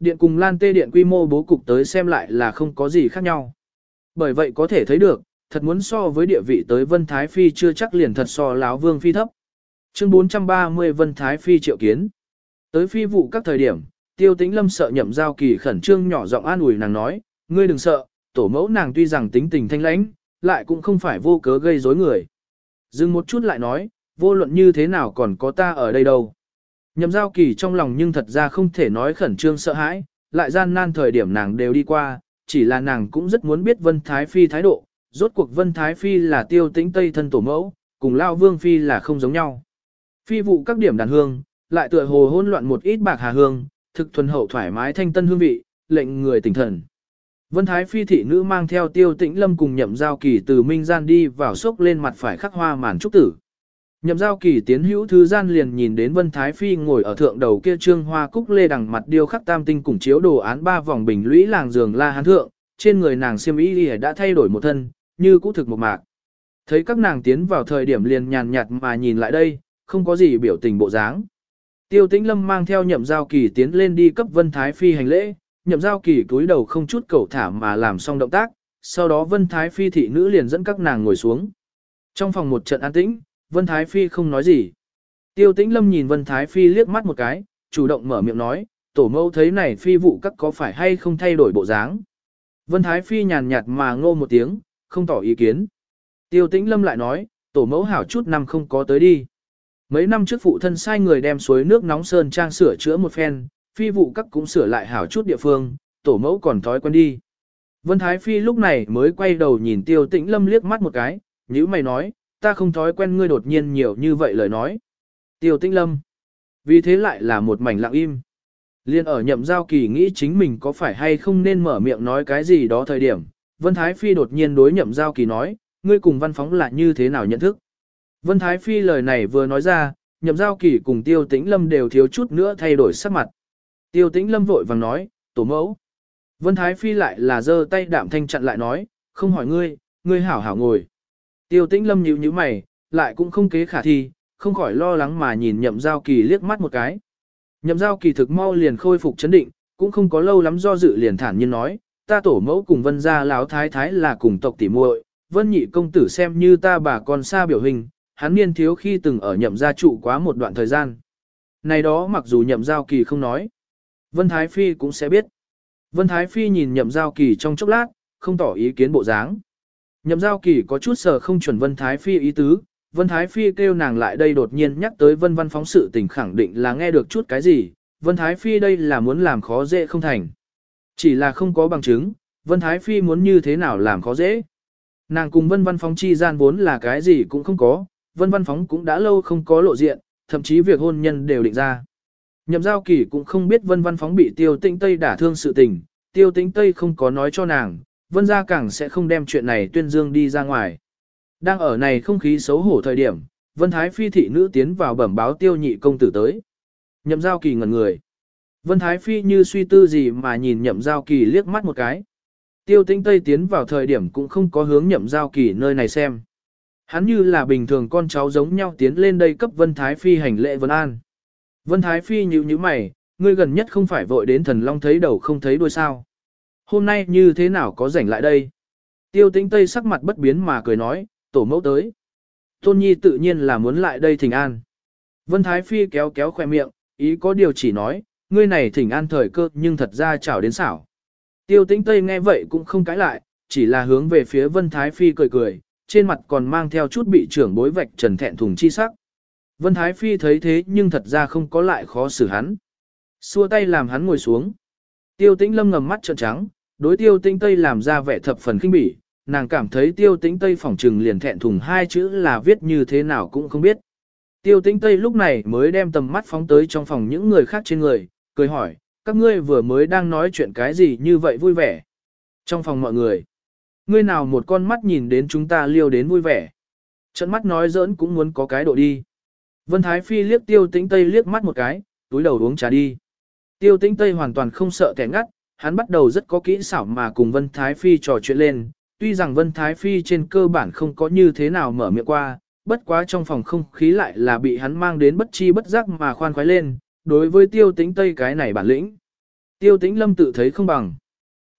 Điện cùng lan tê điện quy mô bố cục tới xem lại là không có gì khác nhau. Bởi vậy có thể thấy được, thật muốn so với địa vị tới Vân Thái Phi chưa chắc liền thật so láo vương phi thấp. Chương 430 Vân Thái Phi triệu kiến. Tới phi vụ các thời điểm, tiêu tĩnh lâm sợ nhậm giao kỳ khẩn trương nhỏ giọng an ủi nàng nói, ngươi đừng sợ, tổ mẫu nàng tuy rằng tính tình thanh lãnh, lại cũng không phải vô cớ gây rối người. Dừng một chút lại nói, vô luận như thế nào còn có ta ở đây đâu. Nhậm giao kỳ trong lòng nhưng thật ra không thể nói khẩn trương sợ hãi, lại gian nan thời điểm nàng đều đi qua, chỉ là nàng cũng rất muốn biết Vân Thái Phi thái độ, rốt cuộc Vân Thái Phi là tiêu tĩnh Tây thân tổ mẫu, cùng Lao Vương Phi là không giống nhau. Phi vụ các điểm đàn hương, lại tựa hồ hỗn loạn một ít bạc hà hương, thực thuần hậu thoải mái thanh tân hương vị, lệnh người tỉnh thần. Vân Thái Phi thị nữ mang theo tiêu tĩnh lâm cùng nhậm giao kỳ từ minh gian đi vào sốc lên mặt phải khắc hoa màn trúc tử. Nhậm giao kỳ tiến hữu thư gian liền nhìn đến Vân Thái Phi ngồi ở thượng đầu kia trương hoa cúc lê đằng mặt điêu khắc tam tinh cùng chiếu đồ án ba vòng bình lũy làng giường la hán thượng, trên người nàng siêm y đã thay đổi một thân, như cũ thực một mạc. Thấy các nàng tiến vào thời điểm liền nhàn nhạt mà nhìn lại đây, không có gì biểu tình bộ dáng. Tiêu tĩnh lâm mang theo nhậm giao kỳ tiến lên đi cấp Vân Thái Phi hành lễ, nhậm giao kỳ cúi đầu không chút cầu thả mà làm xong động tác, sau đó Vân Thái Phi thị nữ liền dẫn các nàng ngồi xuống. Trong phòng một trận an tĩnh, Vân Thái Phi không nói gì. Tiêu tĩnh lâm nhìn Vân Thái Phi liếc mắt một cái, chủ động mở miệng nói, tổ mẫu thấy này phi vụ các có phải hay không thay đổi bộ dáng. Vân Thái Phi nhàn nhạt mà ngô một tiếng, không tỏ ý kiến. Tiêu tĩnh lâm lại nói, tổ mẫu hảo chút năm không có tới đi. Mấy năm trước phụ thân sai người đem suối nước nóng sơn trang sửa chữa một phen, phi vụ các cũng sửa lại hảo chút địa phương, tổ mẫu còn thói quen đi. Vân Thái Phi lúc này mới quay đầu nhìn Tiêu Tĩnh Lâm liếc mắt một cái, nhíu mày nói, ta không thói quen ngươi đột nhiên nhiều như vậy lời nói. Tiêu Tĩnh Lâm. Vì thế lại là một mảnh lặng im. Liên ở nhậm giao kỳ nghĩ chính mình có phải hay không nên mở miệng nói cái gì đó thời điểm. Vân Thái Phi đột nhiên đối nhậm giao kỳ nói, ngươi cùng văn phóng là như thế nào nhận thức. Vân Thái Phi lời này vừa nói ra, nhậm giao kỳ cùng tiêu tĩnh lâm đều thiếu chút nữa thay đổi sắc mặt. Tiêu tĩnh lâm vội vàng nói, tổ mẫu. Vân Thái Phi lại là giơ tay đạm thanh chặn lại nói, không hỏi ngươi, ngươi hảo hảo ngồi. Tiêu tĩnh lâm nhíu nhíu mày, lại cũng không kế khả thi, không khỏi lo lắng mà nhìn nhậm giao kỳ liếc mắt một cái. Nhậm giao kỳ thực mau liền khôi phục chấn định, cũng không có lâu lắm do dự liền thản nhiên nói, ta tổ mẫu cùng vân gia láo thái thái là cùng tộc tỉ muội, vân nhị công tử xem như ta bà con xa biểu hình, hắn niên thiếu khi từng ở nhậm gia trụ quá một đoạn thời gian. Này đó mặc dù nhậm giao kỳ không nói, Vân Thái Phi cũng sẽ biết. Vân Thái Phi nhìn nhậm giao kỳ trong chốc lát, không tỏ ý kiến bộ dáng. Nhậm giao kỳ có chút sờ không chuẩn Vân Thái Phi ý tứ, Vân Thái Phi kêu nàng lại đây đột nhiên nhắc tới Vân Văn phóng sự tình khẳng định là nghe được chút cái gì, Vân Thái Phi đây là muốn làm khó dễ không thành. Chỉ là không có bằng chứng, Vân Thái Phi muốn như thế nào làm khó dễ. Nàng cùng Vân Văn phóng chi gian vốn là cái gì cũng không có, Vân Văn Phóng cũng đã lâu không có lộ diện, thậm chí việc hôn nhân đều định ra. Nhậm giao kỳ cũng không biết Vân Văn Phóng bị Tiêu Tĩnh Tây đả thương sự tình, Tiêu Tĩnh Tây không có nói cho nàng, Vân gia càng sẽ không đem chuyện này tuyên dương đi ra ngoài. Đang ở này không khí xấu hổ thời điểm, Vân Thái Phi thị nữ tiến vào bẩm báo Tiêu nhị công tử tới. Nhậm giao kỳ ngẩn người. Vân Thái Phi như suy tư gì mà nhìn nhậm giao kỳ liếc mắt một cái. Tiêu Tĩnh Tây tiến vào thời điểm cũng không có hướng nhậm giao kỳ nơi này xem. Hắn như là bình thường con cháu giống nhau tiến lên đây cấp Vân Thái Phi hành lễ vân an. Vân Thái Phi nhíu nhíu mày, ngươi gần nhất không phải vội đến thần long thấy đầu không thấy đuôi sao. Hôm nay như thế nào có rảnh lại đây? Tiêu tĩnh Tây sắc mặt bất biến mà cười nói, tổ mẫu tới. Tôn Nhi tự nhiên là muốn lại đây thỉnh an. Vân Thái Phi kéo kéo khoe miệng, ý có điều chỉ nói, ngươi này thỉnh an thời cơ nhưng thật ra chảo đến xảo. Tiêu tĩnh Tây nghe vậy cũng không cãi lại, chỉ là hướng về phía Vân Thái Phi cười cười, trên mặt còn mang theo chút bị trưởng bối vạch trần thẹn thùng chi sắc. Vân Thái Phi thấy thế nhưng thật ra không có lại khó xử hắn. Xua tay làm hắn ngồi xuống. Tiêu tĩnh lâm ngầm mắt trợn trắng, đối tiêu tĩnh tây làm ra vẻ thập phần kinh bỉ, nàng cảm thấy tiêu tĩnh tây phỏng trừng liền thẹn thùng hai chữ là viết như thế nào cũng không biết. Tiêu tĩnh tây lúc này mới đem tầm mắt phóng tới trong phòng những người khác trên người, cười hỏi, các ngươi vừa mới đang nói chuyện cái gì như vậy vui vẻ. Trong phòng mọi người, ngươi nào một con mắt nhìn đến chúng ta liêu đến vui vẻ. Trận mắt nói giỡn cũng muốn có cái độ đi. Vân Thái Phi liếc tiêu tĩnh Tây liếc mắt một cái, túi đầu uống trà đi. Tiêu tĩnh Tây hoàn toàn không sợ kẻ ngắt, hắn bắt đầu rất có kỹ xảo mà cùng Vân Thái Phi trò chuyện lên. Tuy rằng Vân Thái Phi trên cơ bản không có như thế nào mở miệng qua, bất quá trong phòng không khí lại là bị hắn mang đến bất chi bất giác mà khoan khoái lên, đối với tiêu tĩnh Tây cái này bản lĩnh. Tiêu tĩnh lâm tự thấy không bằng.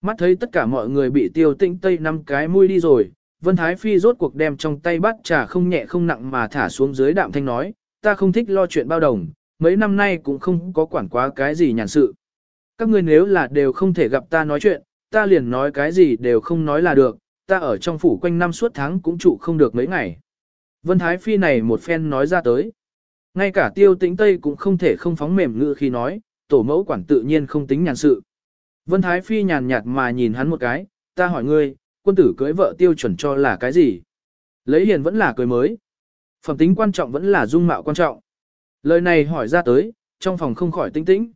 Mắt thấy tất cả mọi người bị tiêu tĩnh tây năm cái mũi đi rồi, Vân Thái Phi rốt cuộc đem trong tay bắt trà không nhẹ không nặng mà thả xuống dưới đạm thanh nói, ta không thích lo chuyện bao đồng, mấy năm nay cũng không có quản quá cái gì nhàn sự. Các ngươi nếu là đều không thể gặp ta nói chuyện, ta liền nói cái gì đều không nói là được, ta ở trong phủ quanh năm suốt tháng cũng trụ không được mấy ngày. Vân Thái Phi này một phen nói ra tới. Ngay cả tiêu tĩnh Tây cũng không thể không phóng mềm ngựa khi nói, tổ mẫu quản tự nhiên không tính nhàn sự. Vân Thái Phi nhàn nhạt mà nhìn hắn một cái, ta hỏi ngươi, quân tử cưới vợ tiêu chuẩn cho là cái gì? Lấy hiền vẫn là cưới mới. Phẩm tính quan trọng vẫn là dung mạo quan trọng. Lời này hỏi ra tới, trong phòng không khỏi tinh tĩnh.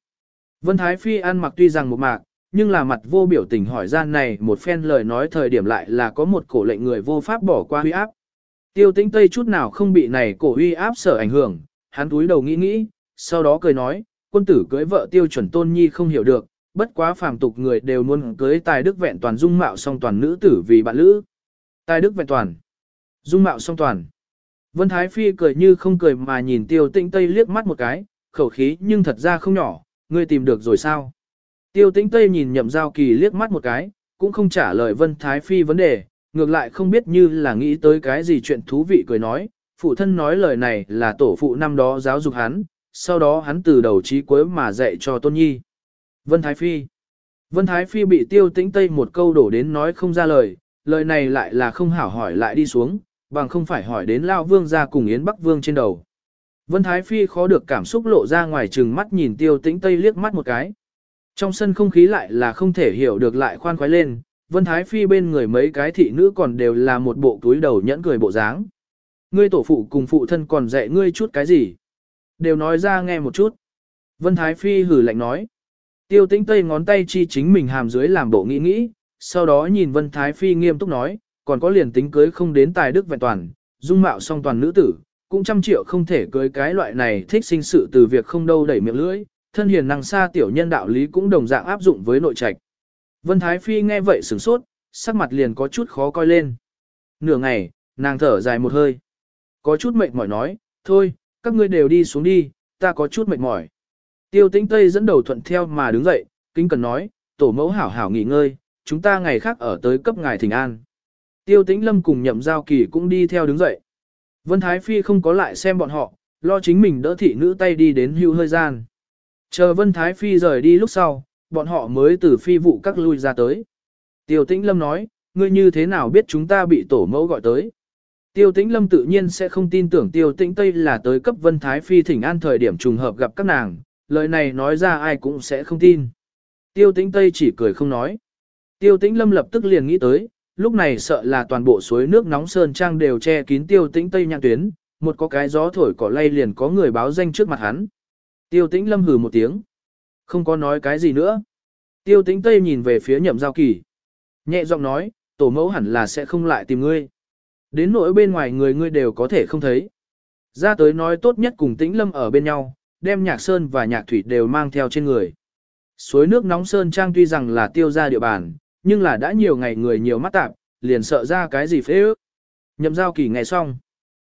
Vân Thái Phi ăn mặc tuy rằng một mạc, nhưng là mặt vô biểu tình hỏi ra này một phen lời nói thời điểm lại là có một cổ lệnh người vô pháp bỏ qua huy áp. Tiêu tĩnh Tây chút nào không bị này cổ huy áp sở ảnh hưởng, hắn túi đầu nghĩ nghĩ, sau đó cười nói, quân tử cưới vợ tiêu chuẩn tôn nhi không hiểu được, bất quá phàm tục người đều muốn cưới tài đức vẹn toàn dung mạo song toàn nữ tử vì bạn lữ. Tài đức vẹn toàn, dung mạo song toàn. Vân Thái Phi cười như không cười mà nhìn tiêu tĩnh Tây liếc mắt một cái, khẩu khí nhưng thật ra không nhỏ, ngươi tìm được rồi sao? Tiêu tĩnh Tây nhìn nhậm giao kỳ liếc mắt một cái, cũng không trả lời Vân Thái Phi vấn đề, ngược lại không biết như là nghĩ tới cái gì chuyện thú vị cười nói, phụ thân nói lời này là tổ phụ năm đó giáo dục hắn, sau đó hắn từ đầu chí cuối mà dạy cho Tôn Nhi. Vân Thái Phi Vân Thái Phi bị tiêu tĩnh Tây một câu đổ đến nói không ra lời, lời này lại là không hảo hỏi lại đi xuống, bằng không phải hỏi đến Lao Vương ra cùng Yến Bắc Vương trên đầu. Vân Thái Phi khó được cảm xúc lộ ra ngoài trừng mắt nhìn tiêu tĩnh Tây liếc mắt một cái. Trong sân không khí lại là không thể hiểu được lại khoan khoái lên, Vân Thái Phi bên người mấy cái thị nữ còn đều là một bộ túi đầu nhẫn cười bộ dáng. Ngươi tổ phụ cùng phụ thân còn dạy ngươi chút cái gì? Đều nói ra nghe một chút. Vân Thái Phi hử lạnh nói. Tiêu tĩnh Tây ngón tay chi chính mình hàm dưới làm bộ nghĩ nghĩ, sau đó nhìn Vân Thái Phi nghiêm túc nói, còn có liền tính cưới không đến tài đức vẹn toàn, dung mạo song toàn nữ tử, cũng trăm triệu không thể cưới cái loại này thích sinh sự từ việc không đâu đẩy miệng lưỡi, thân hiền năng xa tiểu nhân đạo lý cũng đồng dạng áp dụng với nội trạch. Vân Thái Phi nghe vậy sửng sốt, sắc mặt liền có chút khó coi lên. Nửa ngày, nàng thở dài một hơi. Có chút mệt mỏi nói, thôi, các ngươi đều đi xuống đi, ta có chút mệt mỏi. Tiêu tĩnh Tây dẫn đầu thuận theo mà đứng dậy, kinh cần nói, tổ mẫu hảo hảo nghỉ ngơi, chúng ta ngày khác ở tới cấp ngài thỉnh an. Tiêu tĩnh lâm cùng nhậm giao kỳ cũng đi theo đứng dậy. Vân Thái Phi không có lại xem bọn họ, lo chính mình đỡ thị nữ tay đi đến hưu hơi gian. Chờ Vân Thái Phi rời đi lúc sau, bọn họ mới từ phi vụ các lui ra tới. Tiêu tĩnh lâm nói, ngươi như thế nào biết chúng ta bị tổ mẫu gọi tới. Tiêu tĩnh lâm tự nhiên sẽ không tin tưởng tiêu tĩnh Tây là tới cấp Vân Thái Phi thỉnh an thời điểm trùng hợp gặp các nàng, lời này nói ra ai cũng sẽ không tin. Tiêu tĩnh Tây chỉ cười không nói. Tiêu tĩnh lâm lập tức liền nghĩ tới, lúc này sợ là toàn bộ suối nước nóng sơn trang đều che kín tiêu tĩnh Tây nhạc tuyến, một có cái gió thổi cỏ lay liền có người báo danh trước mặt hắn. Tiêu tĩnh lâm hừ một tiếng. Không có nói cái gì nữa. Tiêu tĩnh Tây nhìn về phía nhậm giao kỳ. Nhẹ giọng nói, tổ mẫu hẳn là sẽ không lại tìm ngươi. Đến nỗi bên ngoài người ngươi đều có thể không thấy. Ra tới nói tốt nhất cùng tĩnh lâm ở bên nhau, đem nhạc sơn và nhạc thủy đều mang theo trên người. Suối nước nóng sơn trang tuy rằng là tiêu ra địa bàn, nhưng là đã nhiều ngày người nhiều mắt tạp, liền sợ ra cái gì phế ước. Nhậm giao kỳ nghe xong.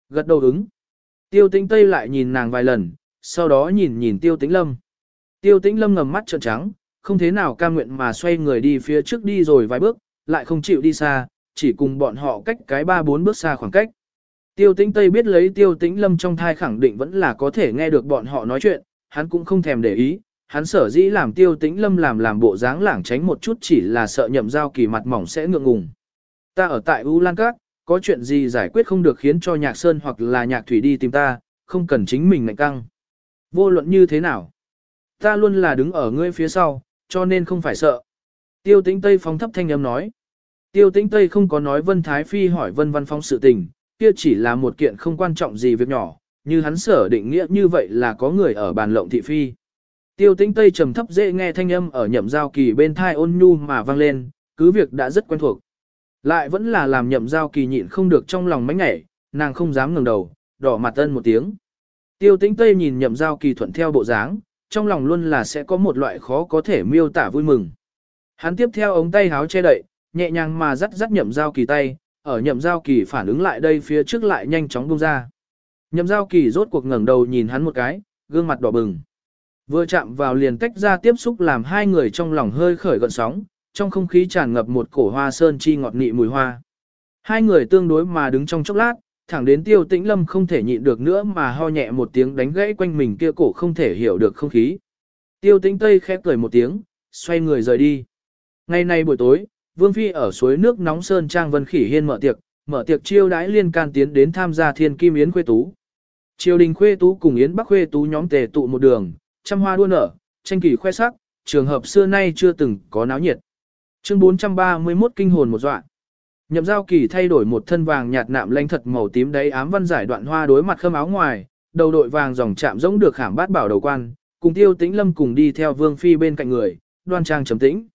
Gật đầu ứng. Tiêu tĩnh Tây lại nhìn nàng vài lần, sau đó nhìn nhìn tiêu tĩnh lâm. Tiêu tĩnh lâm ngầm mắt trợn trắng, không thế nào cam nguyện mà xoay người đi phía trước đi rồi vài bước, lại không chịu đi xa, chỉ cùng bọn họ cách cái ba bốn bước xa khoảng cách. Tiêu tĩnh Tây biết lấy tiêu tĩnh lâm trong thai khẳng định vẫn là có thể nghe được bọn họ nói chuyện, hắn cũng không thèm để ý, hắn sở dĩ làm tiêu tĩnh lâm làm làm bộ dáng lảng tránh một chút chỉ là sợ nhậm giao kỳ mặt mỏng sẽ ngượng ngùng. Ta ở tại U Lan Các, có chuyện gì giải quyết không được khiến cho nhạc sơn hoặc là nhạc thủy đi tìm ta, không cần chính mình ngạnh căng. Vô luận như thế nào? Ta luôn là đứng ở ngươi phía sau, cho nên không phải sợ. Tiêu tĩnh Tây phóng thấp thanh âm nói. Tiêu tĩnh Tây không có nói Vân Thái Phi hỏi Vân Văn Phong sự tình, kia chỉ là một kiện không quan trọng gì việc nhỏ, như hắn sở định nghĩa như vậy là có người ở bàn lộng thị phi. Tiêu tĩnh Tây trầm thấp dễ nghe thanh âm ở nhậm giao kỳ bên thai ôn nhu mà vang lên, cứ việc đã rất quen thuộc. Lại vẫn là làm nhậm giao kỳ nhịn không được trong lòng mánh ngảy, nàng không dám ngẩng đầu, đỏ mặt ân một tiếng. Tiêu tĩnh Tây nhìn nhậm giao kỳ thuận theo bộ dáng, trong lòng luôn là sẽ có một loại khó có thể miêu tả vui mừng. Hắn tiếp theo ống tay háo che đậy, nhẹ nhàng mà dắt dắt nhậm giao kỳ tay, ở nhậm giao kỳ phản ứng lại đây phía trước lại nhanh chóng bung ra. Nhậm giao kỳ rốt cuộc ngẩng đầu nhìn hắn một cái, gương mặt đỏ bừng. Vừa chạm vào liền tách ra tiếp xúc làm hai người trong lòng hơi khởi gợn sóng, trong không khí tràn ngập một cổ hoa sơn chi ngọt nị mùi hoa. Hai người tương đối mà đứng trong chốc lát, thẳng đến tiêu tĩnh lâm không thể nhịn được nữa mà ho nhẹ một tiếng đánh gãy quanh mình kia cổ không thể hiểu được không khí. Tiêu tĩnh tây khép cười một tiếng, xoay người rời đi. Ngày nay buổi tối, Vương Phi ở suối nước nóng Sơn Trang Vân Khỉ Hiên mở tiệc, mở tiệc chiêu đãi liên can tiến đến tham gia thiên kim yến khuê tú. Triều đình khuê tú cùng yến bắc khuê tú nhóm tề tụ một đường, trăm hoa đua nở, tranh kỳ khoe sắc, trường hợp xưa nay chưa từng có náo nhiệt. Chương 431 kinh hồn một dọa. Nhậm giao kỳ thay đổi một thân vàng nhạt nạm lanh thật màu tím đấy ám văn giải đoạn hoa đối mặt khâm áo ngoài, đầu đội vàng dòng chạm giống được khảm bát bảo đầu quan, cùng tiêu tĩnh lâm cùng đi theo vương phi bên cạnh người, đoan trang trầm tĩnh.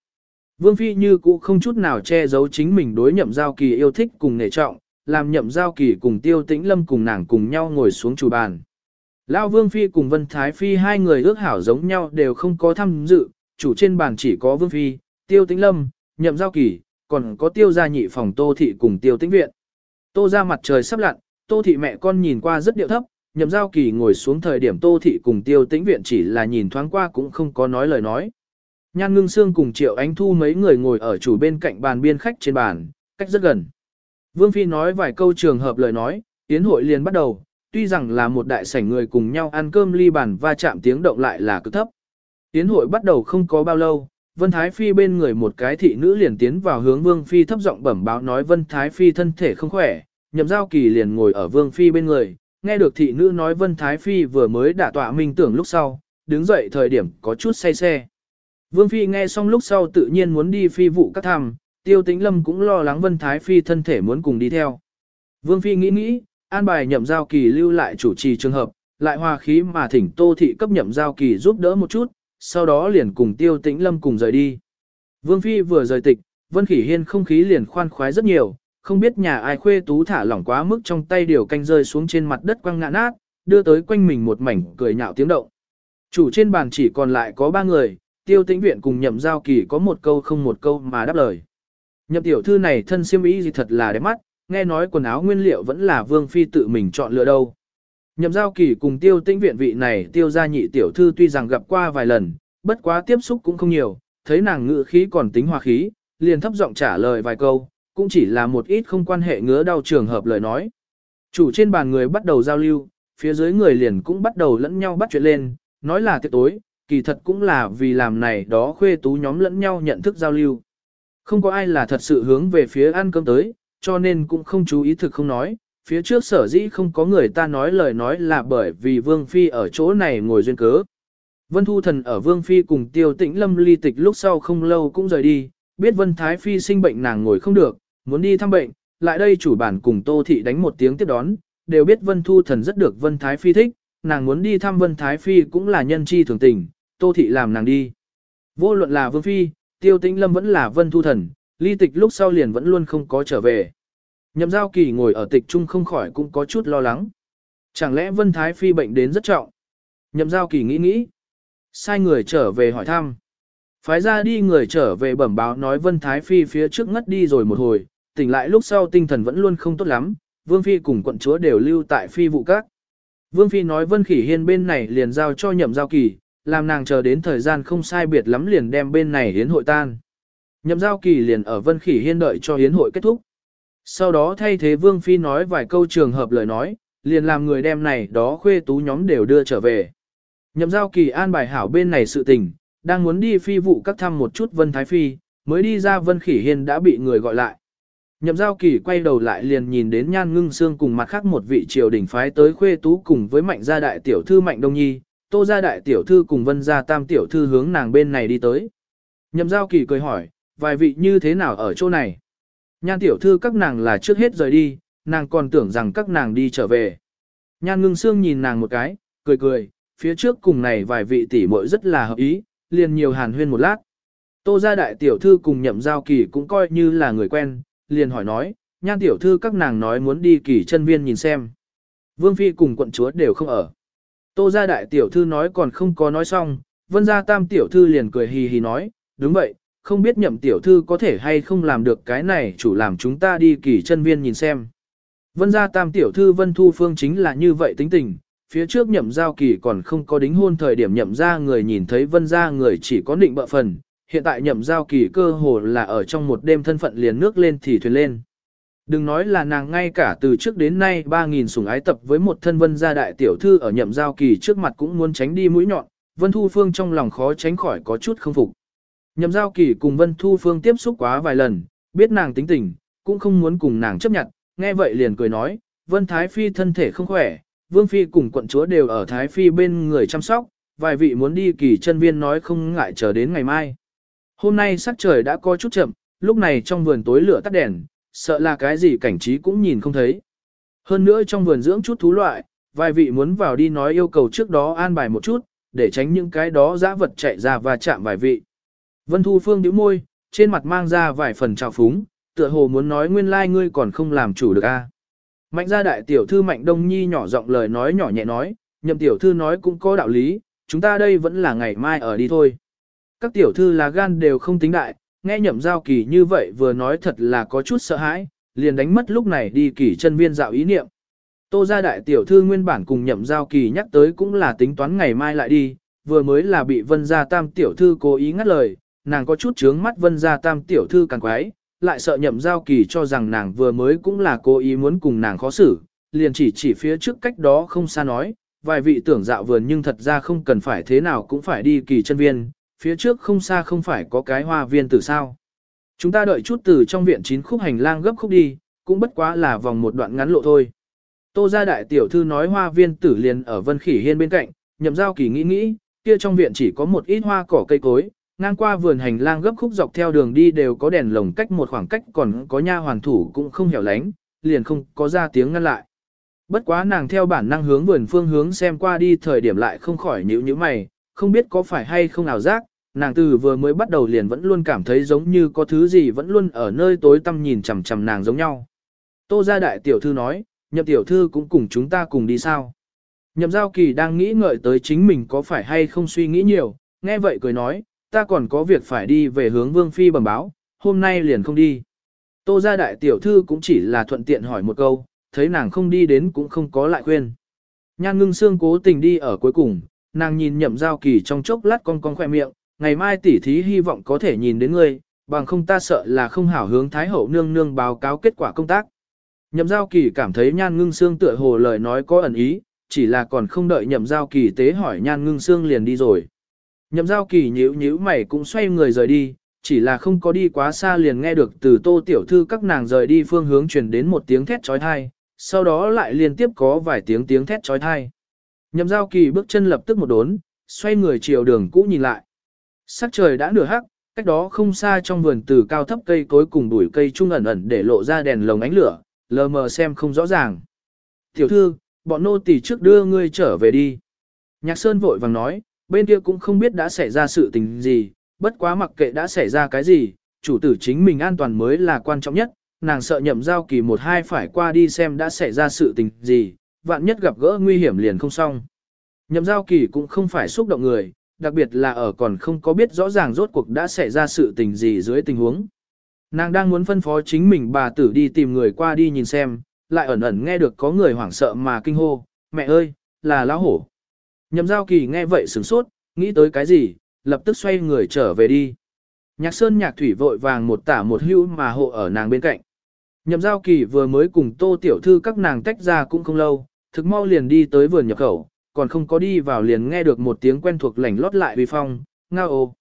Vương phi như cũ không chút nào che giấu chính mình đối nhậm giao kỳ yêu thích cùng nể trọng, làm nhậm giao kỳ cùng tiêu tĩnh lâm cùng nàng cùng nhau ngồi xuống chủ bàn. Lão Vương Phi cùng Vân Thái Phi hai người ước hảo giống nhau đều không có tham dự, chủ trên bàn chỉ có Vương Phi, Tiêu Tĩnh Lâm, Nhậm Giao Kỳ, còn có Tiêu gia nhị phòng Tô Thị cùng Tiêu Tĩnh Viện. Tô ra mặt trời sắp lặn, Tô Thị mẹ con nhìn qua rất điệu thấp, Nhậm Giao Kỳ ngồi xuống thời điểm Tô Thị cùng Tiêu Tĩnh Viện chỉ là nhìn thoáng qua cũng không có nói lời nói. Nhan Ngưng Sương cùng Triệu Ánh Thu mấy người ngồi ở chủ bên cạnh bàn biên khách trên bàn, cách rất gần. Vương Phi nói vài câu trường hợp lời nói, tiến hội liền bắt đầu, tuy rằng là một đại sảnh người cùng nhau ăn cơm ly bàn va chạm tiếng động lại là cực thấp. Tiến hội bắt đầu không có bao lâu, Vân Thái Phi bên người một cái thị nữ liền tiến vào hướng Vương Phi thấp giọng bẩm báo nói Vân Thái Phi thân thể không khỏe, nhậm giao kỳ liền ngồi ở Vương Phi bên người, nghe được thị nữ nói Vân Thái Phi vừa mới đả tọa minh tưởng lúc sau, đứng dậy thời điểm có chút say xe. Vương Phi nghe xong lúc sau tự nhiên muốn đi phi vụ các thăm, Tiêu Tĩnh Lâm cũng lo lắng Vân Thái Phi thân thể muốn cùng đi theo. Vương Phi nghĩ nghĩ, an bài nhậm giao kỳ lưu lại chủ trì trường hợp, lại hòa khí mà thỉnh Tô Thị cấp nhậm giao kỳ giúp đỡ một chút, sau đó liền cùng Tiêu Tĩnh Lâm cùng rời đi. Vương Phi vừa rời tịch, Vân Khỉ Hiên không khí liền khoan khoái rất nhiều, không biết nhà ai khuê tú thả lỏng quá mức trong tay điều canh rơi xuống trên mặt đất quăng ngã nát, đưa tới quanh mình một mảnh cười nhạo tiếng động. Chủ trên bàn chỉ còn lại có ba người, Tiêu Tĩnh Viện cùng nhậm giao kỳ có một câu không một câu mà đáp lời. Nhậm tiểu thư này thân siêm ý gì thật là đẹp mắt, nghe nói quần áo nguyên liệu vẫn là vương phi tự mình chọn lựa đâu. Nhậm giao kỳ cùng tiêu tĩnh viện vị này tiêu gia nhị tiểu thư tuy rằng gặp qua vài lần, bất quá tiếp xúc cũng không nhiều, thấy nàng ngự khí còn tính hòa khí, liền thấp giọng trả lời vài câu, cũng chỉ là một ít không quan hệ ngứa đau trường hợp lời nói. Chủ trên bàn người bắt đầu giao lưu, phía dưới người liền cũng bắt đầu lẫn nhau bắt chuyện lên, nói là tiệc tối, kỳ thật cũng là vì làm này đó khuê tú nhóm lẫn nhau nhận thức giao lưu. Không có ai là thật sự hướng về phía ăn cơm tới, cho nên cũng không chú ý thực không nói. Phía trước sở dĩ không có người ta nói lời nói là bởi vì Vương Phi ở chỗ này ngồi duyên cớ. Vân Thu Thần ở Vương Phi cùng Tiêu Tĩnh Lâm ly tịch lúc sau không lâu cũng rời đi, biết Vân Thái Phi sinh bệnh nàng ngồi không được, muốn đi thăm bệnh, lại đây chủ bản cùng Tô Thị đánh một tiếng tiếp đón, đều biết Vân Thu Thần rất được Vân Thái Phi thích, nàng muốn đi thăm Vân Thái Phi cũng là nhân chi thường tình, Tô Thị làm nàng đi. Vô luận là Vương Phi, Tiêu Tĩnh Lâm vẫn là Vân Thu Thần, ly tịch lúc sau liền vẫn luôn không có trở về. Nhậm giao kỳ ngồi ở tịch trung không khỏi cũng có chút lo lắng. Chẳng lẽ Vân Thái Phi bệnh đến rất trọng? Nhậm giao kỳ nghĩ nghĩ. Sai người trở về hỏi thăm. Phái ra đi người trở về bẩm báo nói Vân Thái Phi phía trước ngất đi rồi một hồi, tỉnh lại lúc sau tinh thần vẫn luôn không tốt lắm, Vương Phi cùng quận chúa đều lưu tại Phi vụ các. Vương Phi nói Vân Khỉ Hiên bên này liền giao cho nhậm giao kỳ, làm nàng chờ đến thời gian không sai biệt lắm liền đem bên này hiến hội tan. Nhậm giao kỳ liền ở Vân Khỉ Hiên đợi cho hiến hội kết thúc. Sau đó thay thế Vương Phi nói vài câu trường hợp lời nói, liền làm người đem này đó khuê tú nhóm đều đưa trở về. Nhậm giao kỳ an bài hảo bên này sự tình, đang muốn đi phi vụ các thăm một chút Vân Thái Phi, mới đi ra Vân Khỉ Hiên đã bị người gọi lại. Nhậm giao kỳ quay đầu lại liền nhìn đến nhan ngưng xương cùng mặt khác một vị triều đình phái tới khuê tú cùng với mạnh gia đại tiểu thư mạnh đông nhi, tô gia đại tiểu thư cùng vân gia tam tiểu thư hướng nàng bên này đi tới. Nhậm giao kỳ cười hỏi, vài vị như thế nào ở chỗ này? Nhan tiểu thư các nàng là trước hết rời đi, nàng còn tưởng rằng các nàng đi trở về. Nhan ngưng xương nhìn nàng một cái, cười cười, phía trước cùng này vài vị tỷ muội rất là hợp ý, liền nhiều hàn huyên một lát. Tô gia đại tiểu thư cùng nhậm giao kỳ cũng coi như là người quen, liền hỏi nói, nhan tiểu thư các nàng nói muốn đi kỳ chân viên nhìn xem. Vương phi cùng quận chúa đều không ở. Tô gia đại tiểu thư nói còn không có nói xong, vân gia tam tiểu thư liền cười hì hì nói, đúng vậy, không biết nhậm tiểu thư có thể hay không làm được cái này chủ làm chúng ta đi kỳ chân viên nhìn xem. Vân gia tam tiểu thư vân thu phương chính là như vậy tính tình, phía trước nhậm giao kỳ còn không có đính hôn thời điểm nhậm ra người nhìn thấy vân gia người chỉ có định bợ phần, hiện tại nhậm giao kỳ cơ hồ là ở trong một đêm thân phận liền nước lên thì thuyền lên. Đừng nói là nàng ngay cả từ trước đến nay 3.000 sủng ái tập với một thân vân gia đại tiểu thư ở nhậm giao kỳ trước mặt cũng muốn tránh đi mũi nhọn, Vân Thu Phương trong lòng khó tránh khỏi có chút không phục. Nhậm giao kỳ cùng Vân Thu Phương tiếp xúc quá vài lần, biết nàng tính tình, cũng không muốn cùng nàng chấp nhận, nghe vậy liền cười nói, Vân Thái Phi thân thể không khỏe, Vương Phi cùng quận chúa đều ở Thái Phi bên người chăm sóc, vài vị muốn đi kỳ chân viên nói không ngại chờ đến ngày mai. Hôm nay sắc trời đã có chút chậm, lúc này trong vườn tối lửa tắt đèn, sợ là cái gì cảnh trí cũng nhìn không thấy. Hơn nữa trong vườn dưỡng chút thú loại, vài vị muốn vào đi nói yêu cầu trước đó an bài một chút, để tránh những cái đó dã vật chạy ra và chạm vài vị. Vân Thu Phương nhíu môi, trên mặt mang ra vài phần trào phúng, tựa hồ muốn nói nguyên lai like ngươi còn không làm chủ được a. Mạnh gia đại tiểu thư Mạnh Đông Nhi nhỏ giọng lời nói nhỏ nhẹ nói, nhậm tiểu thư nói cũng có đạo lý, chúng ta đây vẫn là ngày mai ở đi thôi. Các tiểu thư là gan đều không tính đại, nghe nhậm giao kỳ như vậy vừa nói thật là có chút sợ hãi, liền đánh mất lúc này đi kỳ chân viên dạo ý niệm. Tô gia đại tiểu thư nguyên bản cùng nhậm giao kỳ nhắc tới cũng là tính toán ngày mai lại đi, vừa mới là bị vân gia tam tiểu thư cố ý ngắt lời, nàng có chút chướng mắt vân gia tam tiểu thư càng quái, lại sợ nhậm giao kỳ cho rằng nàng vừa mới cũng là cố ý muốn cùng nàng khó xử, liền chỉ chỉ phía trước cách đó không xa nói, vài vị tưởng dạo vườn nhưng thật ra không cần phải thế nào cũng phải đi kỳ chân viên, phía trước không xa không phải có cái hoa viên từ sao. Chúng ta đợi chút từ trong viện chín khúc hành lang gấp khúc đi, cũng bất quá là vòng một đoạn ngắn lộ thôi. Tô gia đại tiểu thư nói hoa viên tử liền ở vân khỉ hiên bên cạnh, nhậm giao kỳ nghĩ nghĩ, kia trong viện chỉ có một ít hoa cỏ cây cối, ngang qua vườn hành lang gấp khúc dọc theo đường đi đều có đèn lồng cách một khoảng cách còn có nha hoàn thủ cũng không hẻo lánh, liền không có ra tiếng ngăn lại. Bất quá nàng theo bản năng hướng vườn phương hướng xem qua đi thời điểm lại không khỏi nhíu nhíu mày, không biết có phải hay không ảo giác, nàng từ vừa mới bắt đầu liền vẫn luôn cảm thấy giống như có thứ gì vẫn luôn ở nơi tối tăm nhìn chằm chằm nàng giống nhau. Tô gia đại tiểu thư nói, nhậm tiểu thư cũng cùng chúng ta cùng đi sao. Nhậm giao kỳ đang nghĩ ngợi tới chính mình có phải hay không suy nghĩ nhiều, nghe vậy cười nói, ta còn có việc phải đi về hướng vương phi bẩm báo, hôm nay liền không đi. Tô gia đại tiểu thư cũng chỉ là thuận tiện hỏi một câu, thấy nàng không đi đến cũng không có lại khuyên. Nhan ngưng xương cố tình đi ở cuối cùng, nàng nhìn nhậm giao kỳ trong chốc lát con con khoe miệng, ngày mai tỷ thí hy vọng có thể nhìn đến ngươi, bằng không ta sợ là không hảo hướng Thái Hậu nương nương báo cáo kết quả công tác. Nhậm giao kỳ cảm thấy nhan ngưng xương tựa hồ lời nói có ẩn ý, chỉ là còn không đợi nhậm giao kỳ tế hỏi nhan ngưng xương liền đi rồi. Nhậm giao kỳ nhíu nhíu mày cũng xoay người rời đi, chỉ là không có đi quá xa liền nghe được từ tô tiểu thư các nàng rời đi phương hướng truyền đến một tiếng thét trói thai, sau đó lại liên tiếp có vài tiếng tiếng thét trói thai. Nhậm giao kỳ bước chân lập tức một đốn, xoay người chiều đường cũ nhìn lại. Sắc trời đã nửa hắc, cách đó không xa trong vườn từ cao thấp cây cối cùng đuổi cây trung ẩn ẩn để lộ ra đèn lồng ánh lửa, lờ mờ xem không rõ ràng. Tiểu thư, bọn nô tỳ trước đưa ngươi trở về đi. Nhạc Sơn vội vàng nói, bên kia cũng không biết đã xảy ra sự tình gì, bất quá mặc kệ đã xảy ra cái gì, chủ tử chính mình an toàn mới là quan trọng nhất, nàng sợ nhậm giao kỳ một hai phải qua đi xem đã xảy ra sự tình gì, vạn nhất gặp gỡ nguy hiểm liền không xong. Nhậm giao kỳ cũng không phải xúc động người, đặc biệt là ở còn không có biết rõ ràng rốt cuộc đã xảy ra sự tình gì dưới tình huống. Nàng đang muốn phân phó chính mình bà tử đi tìm người qua đi nhìn xem, lại ẩn ẩn nghe được có người hoảng sợ mà kinh hô, mẹ ơi, là lão hổ. Nhậm giao kỳ nghe vậy sửng sốt, nghĩ tới cái gì, lập tức xoay người trở về đi. Nhạc sơn nhạc thủy vội vàng một tả một hữu mà hộ ở nàng bên cạnh. Nhậm giao kỳ vừa mới cùng tô tiểu thư các nàng tách ra cũng không lâu, thực mau liền đi tới vườn nhập khẩu, còn không có đi vào liền nghe được một tiếng quen thuộc lảnh lót lại vì phong, ngao ô.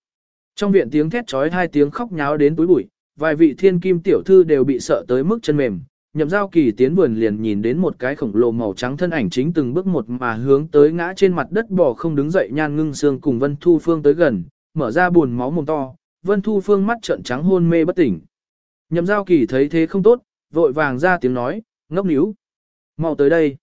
Trong viện tiếng thét trói hai tiếng khóc nháo đến túi bụi, vài vị thiên kim tiểu thư đều bị sợ tới mức chân mềm. Nhậm giao kỳ tiến vườn liền nhìn đến một cái khổng lồ màu trắng thân ảnh chính từng bước một mà hướng tới ngã trên mặt đất bò không đứng dậy nhan ngưng xương cùng Vân Thu Phương tới gần, mở ra buồn máu mồm to, Vân Thu Phương mắt trợn trắng hôn mê bất tỉnh. Nhậm giao kỳ thấy thế không tốt, vội vàng ra tiếng nói, ngốc níu. mau tới đây.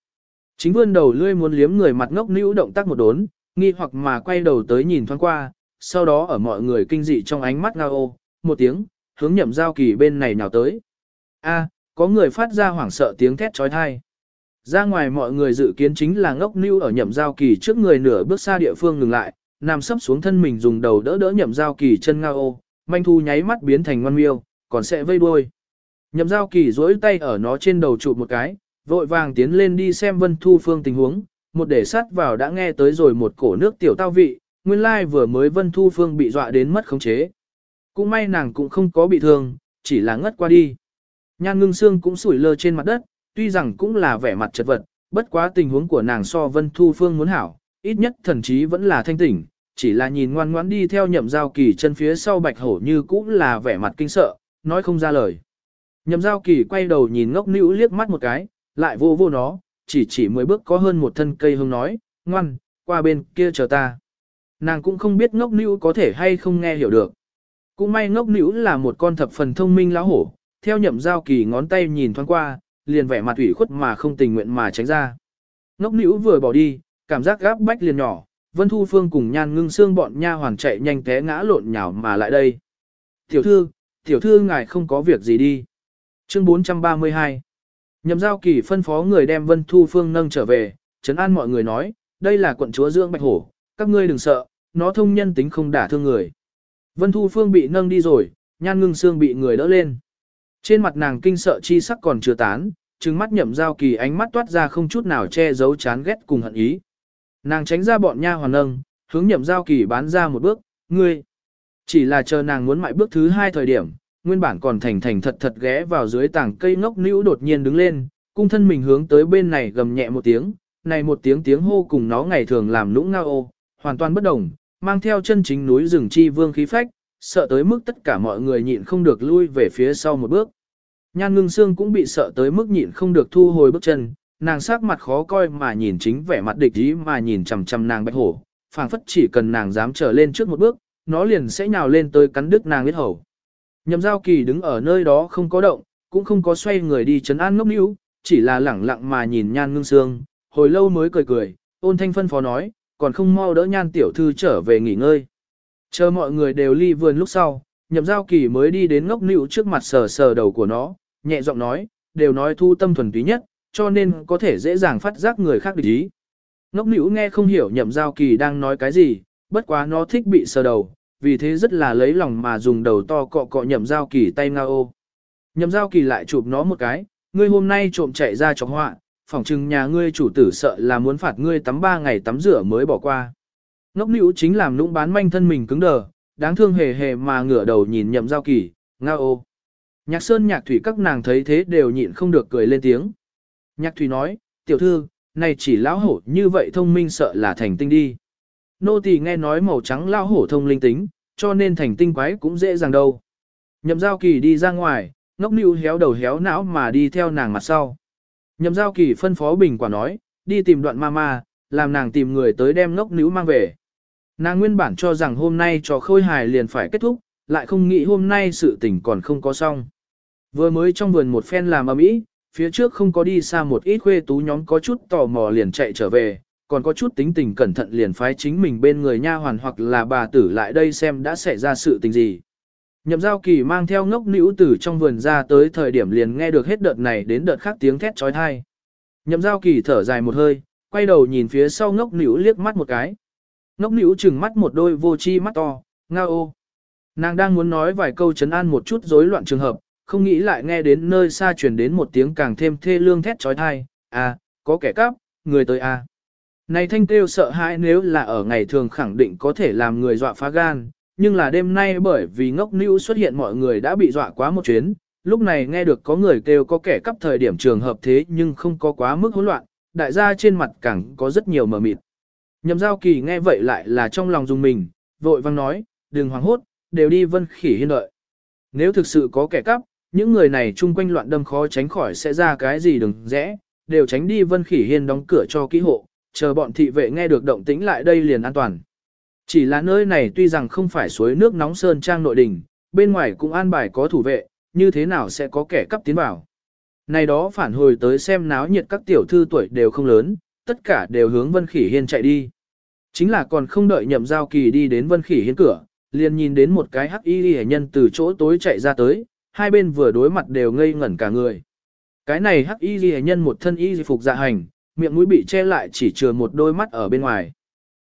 Chính vươn đầu lươi muốn liếm người mặt ngốc níu động tác một đốn, nghi hoặc mà quay đầu tới nhìn thoáng qua, sau đó ở mọi người kinh dị trong ánh mắt ngao ô, một tiếng, hướng nhậm giao kỳ bên này nào tới. A, có người phát ra hoảng sợ tiếng thét trói thai. Ra ngoài mọi người dự kiến chính là ngốc nưu ở nhậm giao kỳ trước người nửa bước xa địa phương ngừng lại, nằm sấp xuống thân mình dùng đầu đỡ đỡ nhậm giao kỳ chân ngao ô, manh thu nháy mắt biến thành ngoan miêu, còn sẽ vây đuôi. Nhậm giao kỳ duỗi tay ở nó trên đầu chụp một cái, vội vàng tiến lên đi xem Vân Thu Phương tình huống, một để sắt vào đã nghe tới rồi một cổ nước tiểu tao vị, nguyên lai vừa mới Vân Thu Phương bị dọa đến mất khống chế. Cũng may nàng cũng không có bị thương, chỉ là ngất qua đi. Nhan ngưng xương cũng sủi lơ trên mặt đất, tuy rằng cũng là vẻ mặt chật vật, bất quá tình huống của nàng so Vân Thu Phương muốn hảo, ít nhất thần trí vẫn là thanh tỉnh, chỉ là nhìn ngoan ngoãn đi theo nhậm giao kỳ chân phía sau bạch hổ như cũng là vẻ mặt kinh sợ, nói không ra lời. Nhậm giao kỳ quay đầu nhìn ngốc nữ liếc mắt một cái, lại vô vô nó, chỉ chỉ mười bước có hơn một thân cây hương nói, ngoan, qua bên kia chờ ta. Nàng cũng không biết ngốc nữ có thể hay không nghe hiểu được. Cũng may ngốc nữ là một con thập phần thông minh lão hổ, theo nhậm giao kỳ ngón tay nhìn thoáng qua, liền vẻ mặt ủy khuất mà không tình nguyện mà tránh ra. Ngốc nữ vừa bỏ đi, cảm giác gáp bách liền nhỏ, Vân Thu Phương cùng nhan ngưng xương bọn nha hoàn chạy nhanh té ngã lộn nhào mà lại đây. Tiểu thư, tiểu thư ngài không có việc gì đi. Chương 432 Nhậm giao kỳ phân phó người đem Vân Thu Phương nâng trở về, trấn an mọi người nói, đây là quận chúa dưỡng bạch hổ, các ngươi đừng sợ, nó thông nhân tính không đả thương người. Vân Thu Phương bị nâng đi rồi, nhan ngưng xương bị người đỡ lên. Trên mặt nàng kinh sợ chi sắc còn chưa tán, trừng mắt nhậm giao kỳ ánh mắt toát ra không chút nào che giấu chán ghét cùng hận ý. Nàng tránh ra bọn nha hoàn nâng, hướng nhậm giao kỳ bán ra một bước, ngươi. Chỉ là chờ nàng muốn mại bước thứ hai thời điểm, nguyên bản còn thành thành thật thật ghé vào dưới tảng cây ngốc nữ đột nhiên đứng lên, cung thân mình hướng tới bên này gầm nhẹ một tiếng, này một tiếng tiếng hô cùng nó ngày thường làm nũng ngao ô, hoàn toàn bất đồng, mang theo chân chính núi rừng chi vương khí phách, sợ tới mức tất cả mọi người nhịn không được lui về phía sau một bước. Nhan ngưng xương cũng bị sợ tới mức nhịn không được thu hồi bước chân, nàng sắc mặt khó coi mà nhìn chính vẻ mặt địch ý mà nhìn chằm chằm nàng bạch hổ, phảng phất chỉ cần nàng dám trở lên trước một bước, nó liền sẽ nhào lên tới cắn đứt nàng huyết hầu. Nhậm giao kỳ đứng ở nơi đó không có động, cũng không có xoay người đi chấn an ngốc níu, chỉ là lẳng lặng mà nhìn nhan ngưng xương, hồi lâu mới cười cười, ôn thanh phân phó nói, còn không mau đỡ nhan tiểu thư trở về nghỉ ngơi. Chờ mọi người đều ly vườn lúc sau, nhậm giao kỳ mới đi đến ngốc níu trước mặt sờ sờ đầu của nó, nhẹ giọng nói, đều nói thu tâm thuần túy nhất, cho nên có thể dễ dàng phát giác người khác địch ý. Ngốc níu nghe không hiểu nhậm giao kỳ đang nói cái gì, bất quá nó thích bị sờ đầu, vì thế rất là lấy lòng mà dùng đầu to cọ cọ nhậm giao kỳ tay ngao ô. Nhậm giao kỳ lại chụp nó một cái, ngươi hôm nay trộm chạy ra chọc họa, phỏng chừng nhà ngươi chủ tử sợ là muốn phạt ngươi tắm ba ngày tắm rửa mới bỏ qua. Ngốc nữ chính làm nũng bán manh thân mình cứng đờ, đáng thương hề hề mà ngửa đầu nhìn nhậm giao kỳ, ngao ô. Nhạc sơn nhạc thủy các nàng thấy thế đều nhịn không được cười lên tiếng. Nhạc thủy nói, tiểu thư, này chỉ lão hổ như vậy thông minh sợ là thành tinh đi. Nô tỳ nghe nói màu trắng lão hổ thông linh tính, cho nên thành tinh quái cũng dễ dàng đâu. Nhậm giao kỳ đi ra ngoài, ngốc nữ héo đầu héo não mà đi theo nàng mặt sau. Nhậm giao kỳ phân phó bình quả nói, đi tìm đoạn ma ma, làm nàng tìm người tới đem ngốc nữ mang về. Nàng nguyên bản cho rằng hôm nay trò khôi hài liền phải kết thúc, lại không nghĩ hôm nay sự tình còn không có xong. Vừa mới trong vườn một phen làm ầm ĩ, phía trước không có đi xa một ít khuê tú nhóm có chút tò mò liền chạy trở về, còn có chút tính tình cẩn thận liền phái chính mình bên người nha hoàn hoặc là bà tử lại đây xem đã xảy ra sự tình gì. Nhậm giao kỳ mang theo ngốc nữ tử trong vườn ra tới thời điểm liền nghe được hết đợt này đến đợt khác tiếng thét trói thai. Nhậm giao kỳ thở dài một hơi, quay đầu nhìn phía sau ngốc nữ liếc mắt một cái. Ngốc nữ chừng mắt một đôi vô chi mắt to, ngao ô. Nàng đang muốn nói vài câu chấn an một chút rối loạn trường hợp, không nghĩ lại nghe đến nơi xa truyền đến một tiếng càng thêm thê lương thét trói thai, à, có kẻ cắp, người tới à. Này thanh kêu sợ hãi nếu là ở ngày thường khẳng định có thể làm người dọa phá gan, nhưng là đêm nay bởi vì ngốc nữ xuất hiện mọi người đã bị dọa quá một chuyến, lúc này nghe được có người kêu có kẻ cắp thời điểm trường hợp thế nhưng không có quá mức hỗn loạn, đại gia trên mặt càng có rất nhiều mờ mịt. Nhậm giao kỳ nghe vậy lại là trong lòng dùng mình, vội vang nói, đừng hoảng hốt, đều đi vân khỉ hiên đợi. Nếu thực sự có kẻ cắp, những người này chung quanh loạn đâm khó tránh khỏi sẽ ra cái gì đừng rẽ, đều tránh đi vân khỉ hiên đóng cửa cho kỹ hộ, chờ bọn thị vệ nghe được động tĩnh lại đây liền an toàn. Chỉ là nơi này tuy rằng không phải suối nước nóng sơn trang nội đình, bên ngoài cũng an bài có thủ vệ, như thế nào sẽ có kẻ cắp tiến vào. Này đó phản hồi tới xem náo nhiệt các tiểu thư tuổi đều không lớn, tất cả đều hướng Vân Khỉ Hiên chạy đi. Chính là còn không đợi nhậm giao kỳ đi đến Vân Khỉ Hiên cửa, liền nhìn đến một cái hắc y hệ nhân từ chỗ tối chạy ra tới, hai bên vừa đối mặt đều ngây ngẩn cả người. Cái này hắc y hệ nhân một thân y phục dạ hành, miệng mũi bị che lại chỉ chừa một đôi mắt ở bên ngoài.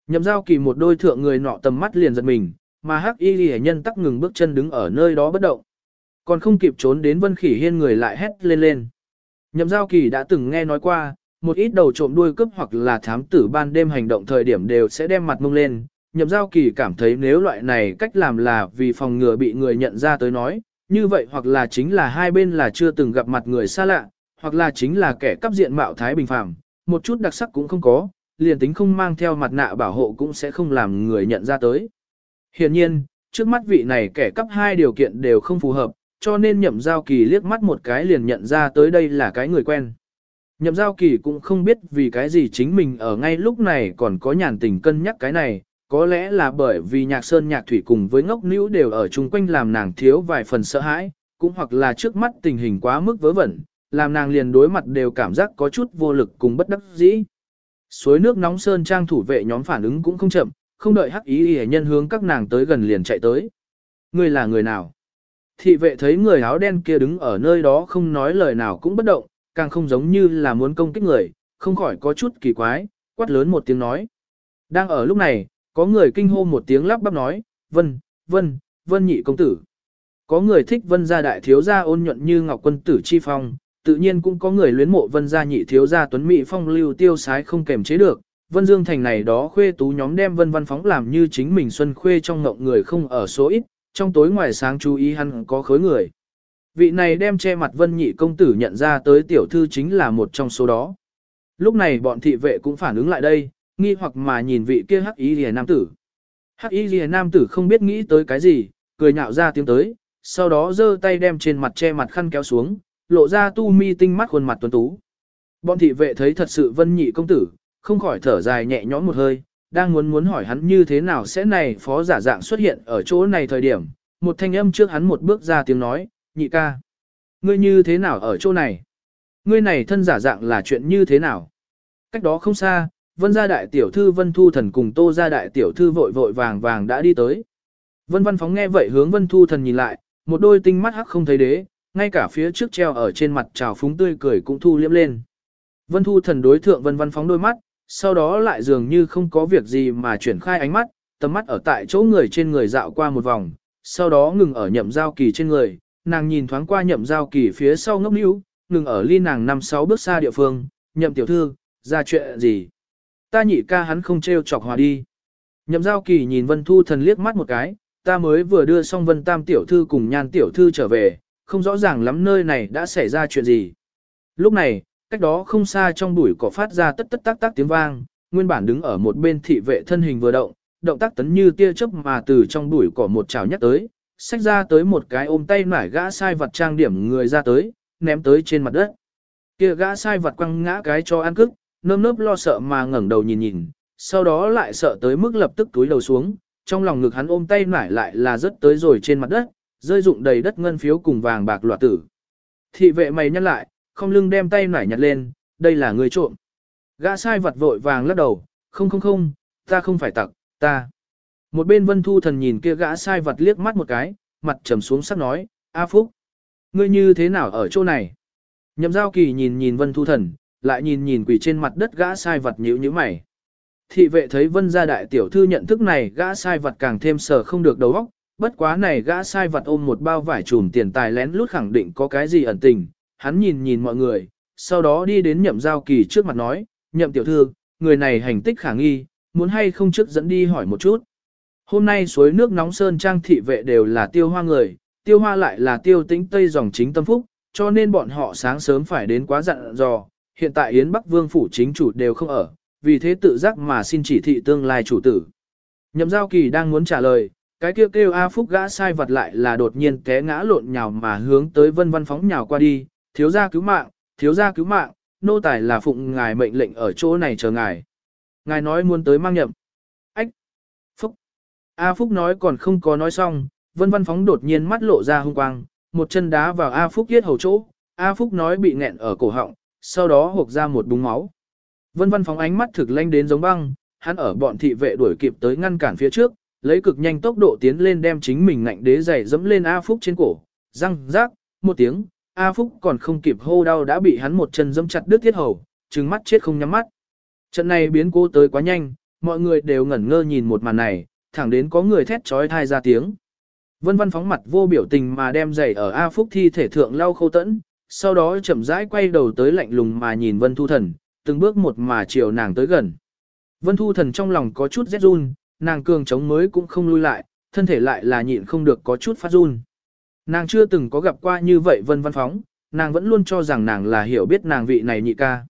Nhậm giao kỳ một đôi thượng người nọ tầm mắt liền giật mình, mà hắc y hệ nhân tắc ngừng bước chân đứng ở nơi đó bất động. Còn không kịp trốn đến vân khỉ hiên người lại hét lên lên. Nhậm giao kỳ đã từng nghe nói qua, một ít đầu trộm đuôi cướp hoặc là thám tử ban đêm hành động thời điểm đều sẽ đem mặt mông lên. Nhậm giao kỳ cảm thấy nếu loại này cách làm là vì phòng ngừa bị người nhận ra tới nói, như vậy hoặc là chính là hai bên là chưa từng gặp mặt người xa lạ, hoặc là chính là kẻ cắp diện mạo thái bình phàm, một chút đặc sắc cũng không có, liền tính không mang theo mặt nạ bảo hộ cũng sẽ không làm người nhận ra tới. Hiện nhiên, trước mắt vị này kẻ cắp hai điều kiện đều không phù hợp, cho nên nhậm giao kỳ liếc mắt một cái liền nhận ra tới đây là cái người quen. Nhậm giao kỳ cũng không biết vì cái gì chính mình ở ngay lúc này còn có nhàn tình cân nhắc cái này, có lẽ là bởi vì nhạc sơn nhạc thủy cùng với ngốc nữ đều ở chung quanh làm nàng thiếu vài phần sợ hãi, cũng hoặc là trước mắt tình hình quá mức vớ vẩn, làm nàng liền đối mặt đều cảm giác có chút vô lực cùng bất đắc dĩ. Suối nước nóng sơn trang thủ vệ nhóm phản ứng cũng không chậm, không đợi hắc ý y nhân hướng các nàng tới gần liền chạy tới. Người là người nào? Thị vệ thấy người áo đen kia đứng ở nơi đó không nói lời nào cũng bất động, càng không giống như là muốn công kích người, không khỏi có chút kỳ quái, quát lớn một tiếng nói. Đang ở lúc này, có người kinh hô một tiếng lắp bắp nói, vân, vân, vân nhị công tử. Có người thích vân gia đại thiếu gia ôn nhuận như ngọc quân tử chi phong, tự nhiên cũng có người luyến mộ vân gia nhị thiếu gia tuấn mỹ phong lưu tiêu sái không kềm chế được. Vân Dương Thành này đó khuê tú nhóm đem vân văn phóng làm như chính mình xuân khuê trong ngộng người không ở số ít, trong tối ngoài sáng chú ý hắn có khối người. Vị này đem che mặt vân nhị công tử nhận ra tới tiểu thư chính là một trong số đó. Lúc này bọn thị vệ cũng phản ứng lại đây, nghi hoặc mà nhìn vị kia hắc y lìa nam tử. Hắc y lìa nam tử không biết nghĩ tới cái gì, cười nhạo ra tiếng tới, sau đó giơ tay đem trên mặt che mặt khăn kéo xuống, lộ ra tu mi tinh mắt khuôn mặt tuấn tú. Bọn thị vệ thấy thật sự vân nhị công tử, không khỏi thở dài nhẹ nhõm một hơi, đang muốn muốn hỏi hắn như thế nào sẽ này phó giả dạng xuất hiện ở chỗ này thời điểm, một thanh âm trước hắn một bước ra tiếng nói, nhị ca. Ngươi như thế nào ở chỗ này? Ngươi này thân giả dạng là chuyện như thế nào? Cách đó không xa, vân gia đại tiểu thư vân thu thần cùng tô gia đại tiểu thư vội vội vàng vàng đã đi tới. Vân văn phóng nghe vậy hướng vân thu thần nhìn lại, một đôi tinh mắt hắc không thấy đế, ngay cả phía trước treo ở trên mặt trào phúng tươi cười cũng thu liếm lên. Vân thu thần đối thượng vân văn phóng đôi mắt, sau đó lại dường như không có việc gì mà chuyển khai ánh mắt, tầm mắt ở tại chỗ người trên người dạo qua một vòng, sau đó ngừng ở nhậm giao kỳ trên người, nàng nhìn thoáng qua nhậm giao kỳ phía sau ngốc níu, ngừng ở ly nàng năm sáu bước xa địa phương, nhậm tiểu thư, ra chuyện gì? Ta nhị ca hắn không treo chọc hòa đi. Nhậm giao kỳ nhìn vân thu thần liếc mắt một cái, ta mới vừa đưa xong vân tam tiểu thư cùng nhan tiểu thư trở về, không rõ ràng lắm nơi này đã xảy ra chuyện gì. Lúc này, cách đó không xa trong bụi cỏ phát ra tất tất tác tác tiếng vang, nguyên bản đứng ở một bên thị vệ thân hình vừa động, động tác tấn như tia chớp mà từ trong bụi cỏ một chảo nhắc tới, xách ra tới một cái ôm tay nải gã sai vật trang điểm người ra tới, ném tới trên mặt đất. Kia gã sai vật quăng ngã cái cho ăn cức, nơm nớp lo sợ mà ngẩng đầu nhìn nhìn, sau đó lại sợ tới mức lập tức túi đầu xuống, trong lòng ngực hắn ôm tay nải lại là rất tới rồi trên mặt đất, rơi dụng đầy đất ngân phiếu cùng vàng bạc loạt tử. Thị vệ mày nhăn lại, không lưng đem tay nải nhặt lên, đây là người trộm. Gã sai vật vội vàng lắc đầu, không không không, ta không phải tặc, ta. Một bên vân thu thần nhìn kia gã sai vật liếc mắt một cái, mặt trầm xuống sắc nói, A Phúc, ngươi như thế nào ở chỗ này? Nhậm giao kỳ nhìn nhìn vân thu thần, lại nhìn nhìn quỷ trên mặt đất gã sai vật nhíu nhíu mày. Thị vệ thấy vân gia đại tiểu thư nhận thức này gã sai vật càng thêm sở không được đầu óc, bất quá này gã sai vật ôm một bao vải trùm tiền tài lén lút khẳng định có cái gì ẩn tình, hắn nhìn nhìn mọi người, sau đó đi đến nhậm giao kỳ trước mặt nói, nhậm tiểu thư, người này hành tích khả nghi, muốn hay không trước dẫn đi hỏi một chút. Hôm nay suối nước nóng sơn trang thị vệ đều là tiêu hoa người, tiêu hoa lại là tiêu tĩnh tây dòng chính tâm phúc, cho nên bọn họ sáng sớm phải đến quá dặn dò, hiện tại Yến Bắc Vương phủ chính chủ đều không ở, vì thế tự giác mà xin chỉ thị tương lai chủ tử. Nhậm giao kỳ đang muốn trả lời, cái kêu kêu A Phúc gã sai vật lại là đột nhiên té ngã lộn nhào mà hướng tới vân văn phóng nhào qua đi, thiếu gia cứu mạng, thiếu gia cứu mạng, nô tài là phụng ngài mệnh lệnh ở chỗ này chờ ngài. Ngài nói muốn tới mang nhậm. A Phúc nói còn không có nói xong, vân văn phóng đột nhiên mắt lộ ra hung quang, một chân đá vào A Phúc yết hầu chỗ, A Phúc nói bị nghẹn ở cổ họng, sau đó hộc ra một búng máu. Vân văn phóng ánh mắt thực lanh đến giống băng, hắn ở bọn thị vệ đuổi kịp tới ngăn cản phía trước, lấy cực nhanh tốc độ tiến lên đem chính mình ngạnh đế giày dẫm lên A Phúc trên cổ, răng, rác, một tiếng, A Phúc còn không kịp hô đau đã bị hắn một chân dẫm chặt đứt thiết hầu, trừng mắt chết không nhắm mắt. Trận này biến cố tới quá nhanh, mọi người đều ngẩn ngơ nhìn một màn này, thẳng đến có người thét trói thai ra tiếng. Vân văn phóng mặt vô biểu tình mà đem giày ở A Phúc thi thể thượng lau khâu tẫn, sau đó chậm rãi quay đầu tới lạnh lùng mà nhìn Vân Thu Thần, từng bước một mà chiều nàng tới gần. Vân Thu Thần trong lòng có chút rét run, nàng cường chống mới cũng không lui lại, thân thể lại là nhịn không được có chút phát run. Nàng chưa từng có gặp qua như vậy Vân Văn Phóng, nàng vẫn luôn cho rằng nàng là hiểu biết nàng vị này nhị ca.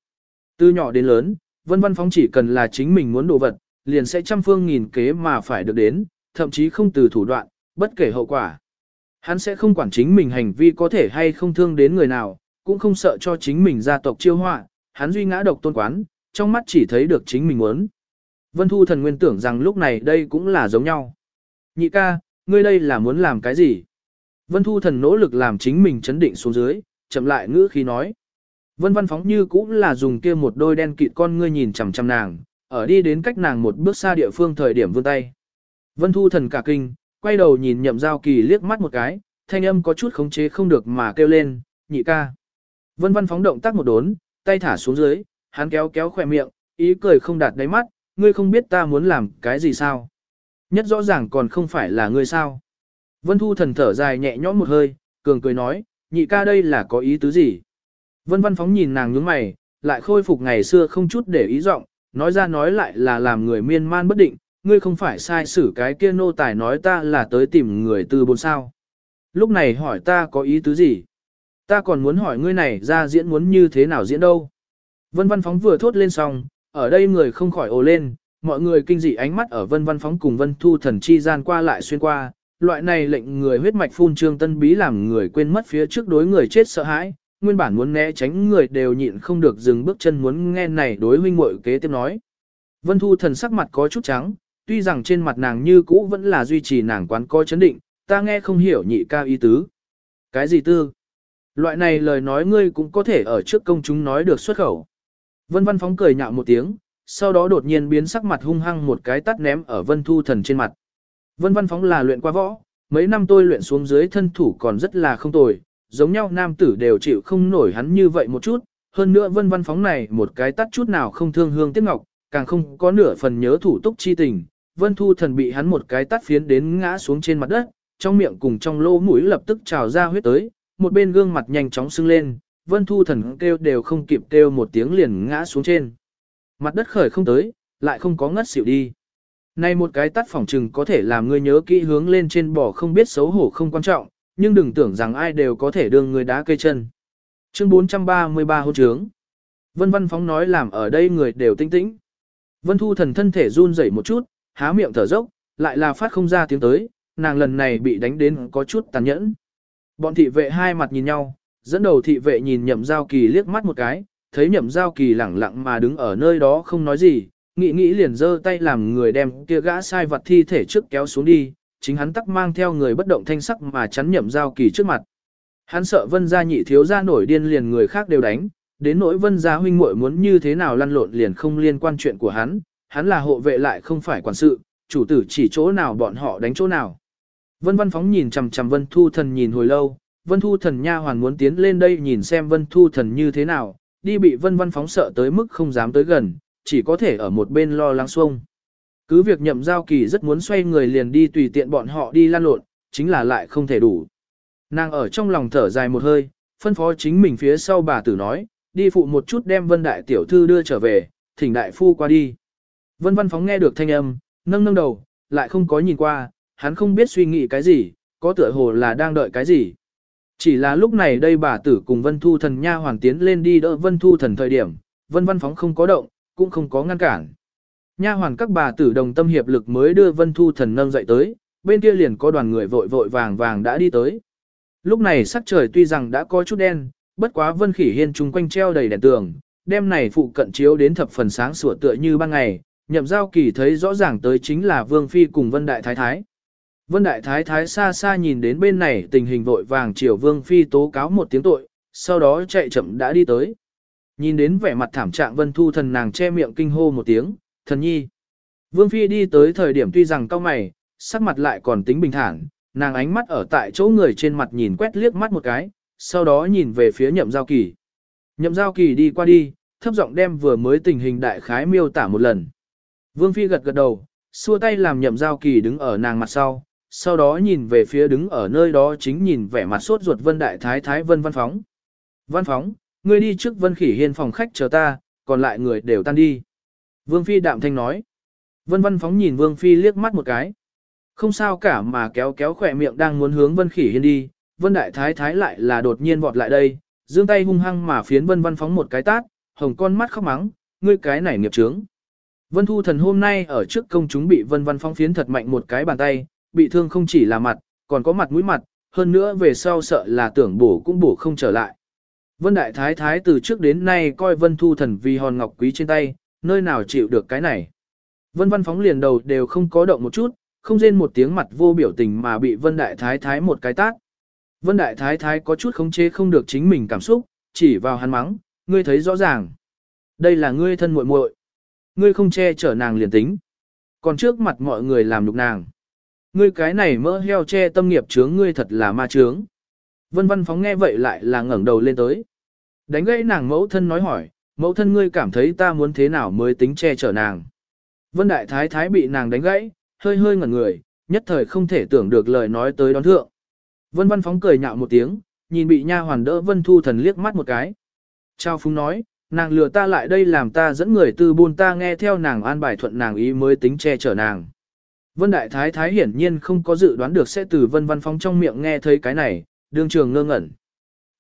Từ nhỏ đến lớn, Vân Văn Phóng chỉ cần là chính mình muốn đồ vật, liền sẽ trăm phương nghìn kế mà phải được đến, thậm chí không từ thủ đoạn, bất kể hậu quả. Hắn sẽ không quản chính mình hành vi có thể hay không thương đến người nào, cũng không sợ cho chính mình gia tộc chiêu họa, hắn duy ngã độc tôn quán, trong mắt chỉ thấy được chính mình muốn. Vân Thu thần nguyên tưởng rằng lúc này đây cũng là giống nhau. Nhị ca, ngươi đây là muốn làm cái gì? Vân Thu thần nỗ lực làm chính mình chấn định xuống dưới, chậm lại ngữ khi nói. Vân Văn Phóng như cũng là dùng kia một đôi đen kịt con ngươi nhìn chằm chằm nàng, ở đi đến cách nàng một bước xa địa phương thời điểm vươn tay. Vân Thu thần cả kinh, quay đầu nhìn nhậm giao kỳ liếc mắt một cái, thanh âm có chút khống chế không được mà kêu lên, nhị ca. Vân Văn Phóng động tác một đốn, tay thả xuống dưới, hắn kéo kéo khỏe miệng, ý cười không đạt đáy mắt, ngươi không biết ta muốn làm cái gì sao. Nhất rõ ràng còn không phải là ngươi sao. Vân Thu thần thở dài nhẹ nhõm một hơi, cường cười nói, nhị ca đây là có ý tứ gì. Vân Văn Phóng nhìn nàng nhướng mày, lại khôi phục ngày xưa không chút để ý giọng, nói ra nói lại là làm người miên man bất định, ngươi không phải sai xử cái kia nô tài nói ta là tới tìm người từ bốn sao. Lúc này hỏi ta có ý tứ gì? Ta còn muốn hỏi ngươi này ra diễn muốn như thế nào diễn đâu? Vân Văn Phóng vừa thốt lên xong, ở đây người không khỏi ồ lên, mọi người kinh dị ánh mắt ở Vân Văn Phóng cùng Vân Thu Thần chi gian qua lại xuyên qua, loại này lệnh người huyết mạch phun trương tân bí làm người quên mất phía trước đối người chết sợ hãi, nguyên bản muốn né tránh người đều nhịn không được dừng bước chân muốn nghe này đối huynh muội kế tiếp nói. Vân Thu Thần sắc mặt có chút trắng, tuy rằng trên mặt nàng như cũ vẫn là duy trì nàng quán coi chấn định, ta nghe không hiểu nhị ca ý tứ. Cái gì tư? Loại này lời nói ngươi cũng có thể ở trước công chúng nói được xuất khẩu. Vân Văn Phóng cười nhạo một tiếng, sau đó đột nhiên biến sắc mặt hung hăng một cái tắt ném ở Vân Thu Thần trên mặt. Vân Văn Phóng là luyện qua võ, mấy năm tôi luyện xuống dưới thân thủ còn rất là không tồi, giống nhau nam tử đều chịu không nổi hắn như vậy một chút, hơn nữa Vân Văn Phóng này một cái tắt chút nào không thương hương tiếc ngọc, càng không có nửa phần nhớ thủ túc chi tình. Vân Thu Thần bị hắn một cái tắt phiến đến ngã xuống trên mặt đất, trong miệng cùng trong lỗ mũi lập tức trào ra huyết tới, một bên gương mặt nhanh chóng sưng lên, vân thu thần kêu đều không kịp kêu một tiếng liền ngã xuống trên. Mặt đất khởi không tới, lại không có ngất xỉu đi. Này một cái tắt phỏng trừng có thể làm ngươi nhớ kỹ hướng lên trên bò không biết xấu hổ không quan trọng, nhưng đừng tưởng rằng ai đều có thể đương người đá cây chân. Chương 433 hôn trướng. Vân Văn Phóng nói làm ở đây người đều tinh tĩnh. Vân Thu thần thân thể run rẩy một chút, há miệng thở dốc, lại là phát không ra tiếng tới, nàng lần này bị đánh đến có chút tàn nhẫn. Bọn thị vệ hai mặt nhìn nhau, dẫn đầu thị vệ nhìn nhậm giao kỳ liếc mắt một cái, thấy nhậm giao kỳ lẳng lặng mà đứng ở nơi đó không nói gì, nghĩ nghĩ liền giơ tay làm người đem kia gã sai vật thi thể trước kéo xuống đi, chính hắn tắc mang theo người bất động thanh sắc mà chắn nhậm giao kỳ trước mặt. Hắn sợ vân gia nhị thiếu gia nổi điên liền người khác đều đánh, đến nỗi vân gia huynh muội muốn như thế nào lăn lộn liền không liên quan chuyện của hắn, hắn là hộ vệ lại không phải quản sự, chủ tử chỉ chỗ nào bọn họ đánh chỗ nào. Vân Văn Phóng nhìn chằm chằm Vân Thu Thần nhìn hồi lâu, Vân Thu Thần nha hoàn muốn tiến lên đây nhìn xem Vân Thu Thần như thế nào, đi bị Vân Văn Phóng sợ tới mức không dám tới gần, chỉ có thể ở một bên lo lắng xuông. Cứ việc nhậm giao kỳ rất muốn xoay người liền đi tùy tiện bọn họ đi lan lộn, chính là lại không thể đủ. Nàng ở trong lòng thở dài một hơi, phân phó chính mình phía sau bà tử nói, đi phụ một chút đem Vân Đại Tiểu Thư đưa trở về, thỉnh Đại Phu qua đi. Vân Văn Phóng nghe được thanh âm, nâng nâng đầu, lại không có nhìn qua, hắn không biết suy nghĩ cái gì, có tựa hồ là đang đợi cái gì. Chỉ là lúc này đây bà tử cùng Vân Thu Thần nha hoàng tiến lên đi đỡ Vân Thu Thần thời điểm, Vân Văn Phóng không có động, cũng không có ngăn cản. Nha hoàn các bà tử đồng tâm hiệp lực mới đưa Vân Thu Thần nâng dậy tới, bên kia liền có đoàn người vội vội vàng vàng đã đi tới. Lúc này sắc trời tuy rằng đã có chút đen, bất quá Vân Khỉ Hiên chung quanh treo đầy đèn tường, đêm này phụ cận chiếu đến thập phần sáng sủa tựa như ban ngày, nhậm giao kỳ thấy rõ ràng tới chính là Vương Phi cùng Vân Đại Thái Thái. Vân Đại Thái Thái xa xa nhìn đến bên này tình hình vội vàng chiều Vương Phi tố cáo một tiếng tội, sau đó chạy chậm đã đi tới. Nhìn đến vẻ mặt thảm trạng Vân Thu thần nàng che miệng kinh hô một tiếng, thần nhi. Vương Phi đi tới thời điểm tuy rằng cao mày, sắc mặt lại còn tính bình thản, nàng ánh mắt ở tại chỗ người trên mặt nhìn quét liếc mắt một cái, sau đó nhìn về phía nhậm giao kỳ. Nhậm giao kỳ đi qua đi, thấp giọng đem vừa mới tình hình đại khái miêu tả một lần. Vương Phi gật gật đầu, xua tay làm nhậm giao kỳ đứng ở nàng mặt sau, sau đó nhìn về phía đứng ở nơi đó chính nhìn vẻ mặt sốt ruột Vân Đại Thái Thái Vân Văn Phóng. Văn Phóng, ngươi đi trước Vân Khỉ Hiên phòng khách chờ ta, còn lại người đều tan đi. Vương Phi đạm thanh nói. Vân Văn Phóng nhìn Vương Phi liếc mắt một cái. Không sao cả mà kéo kéo khỏe miệng đang muốn hướng Vân Khỉ Hiên đi, Vân Đại Thái Thái lại là đột nhiên vọt lại đây, giương tay hung hăng mà phiến Vân Văn Phóng một cái tát, hồng con mắt khóc mắng, ngươi cái này nghiệp trướng. Vân Thu Thần hôm nay ở trước công chúng bị Vân Văn Phóng phiến thật mạnh một cái bàn tay, bị thương không chỉ là mặt, còn có mặt mũi mặt, hơn nữa về sau sợ là tưởng bổ cũng bổ không trở lại. Vân Đại Thái Thái từ trước đến nay coi Vân Thu Thần vì hòn ngọc quý trên tay, nơi nào chịu được cái này. Vân Văn Phóng liền đầu đều không có động một chút, không rên một tiếng mặt vô biểu tình mà bị Vân Đại Thái Thái một cái tát. Vân Đại Thái Thái có chút khống chế không được chính mình cảm xúc, chỉ vào hắn mắng, ngươi thấy rõ ràng. Đây là ngươi thân muội muội, Ngươi không che chở nàng liền tính. Còn trước mặt mọi người làm nhục nàng. Ngươi cái này mỡ heo che tâm nghiệp chướng ngươi thật là ma chướng. Vân Văn Phóng nghe vậy lại là ngẩng đầu lên tới. Đánh gãy nàng mẫu thân nói hỏi, mẫu thân ngươi cảm thấy ta muốn thế nào mới tính che chở nàng. Vân Đại Thái Thái bị nàng đánh gãy, hơi hơi ngẩn người, nhất thời không thể tưởng được lời nói tới đón thượng. Vân Văn Phóng cười nhạo một tiếng, nhìn bị nha hoàn đỡ Vân Thu Thần liếc mắt một cái. Trao Phúng nói, nàng lừa ta lại đây làm ta dẫn người từ buôn ta nghe theo nàng an bài thuận nàng ý mới tính che chở nàng. Vân Đại Thái Thái hiển nhiên không có dự đoán được sẽ từ Vân Văn Phóng trong miệng nghe thấy cái này, đương trường ngơ ngẩn.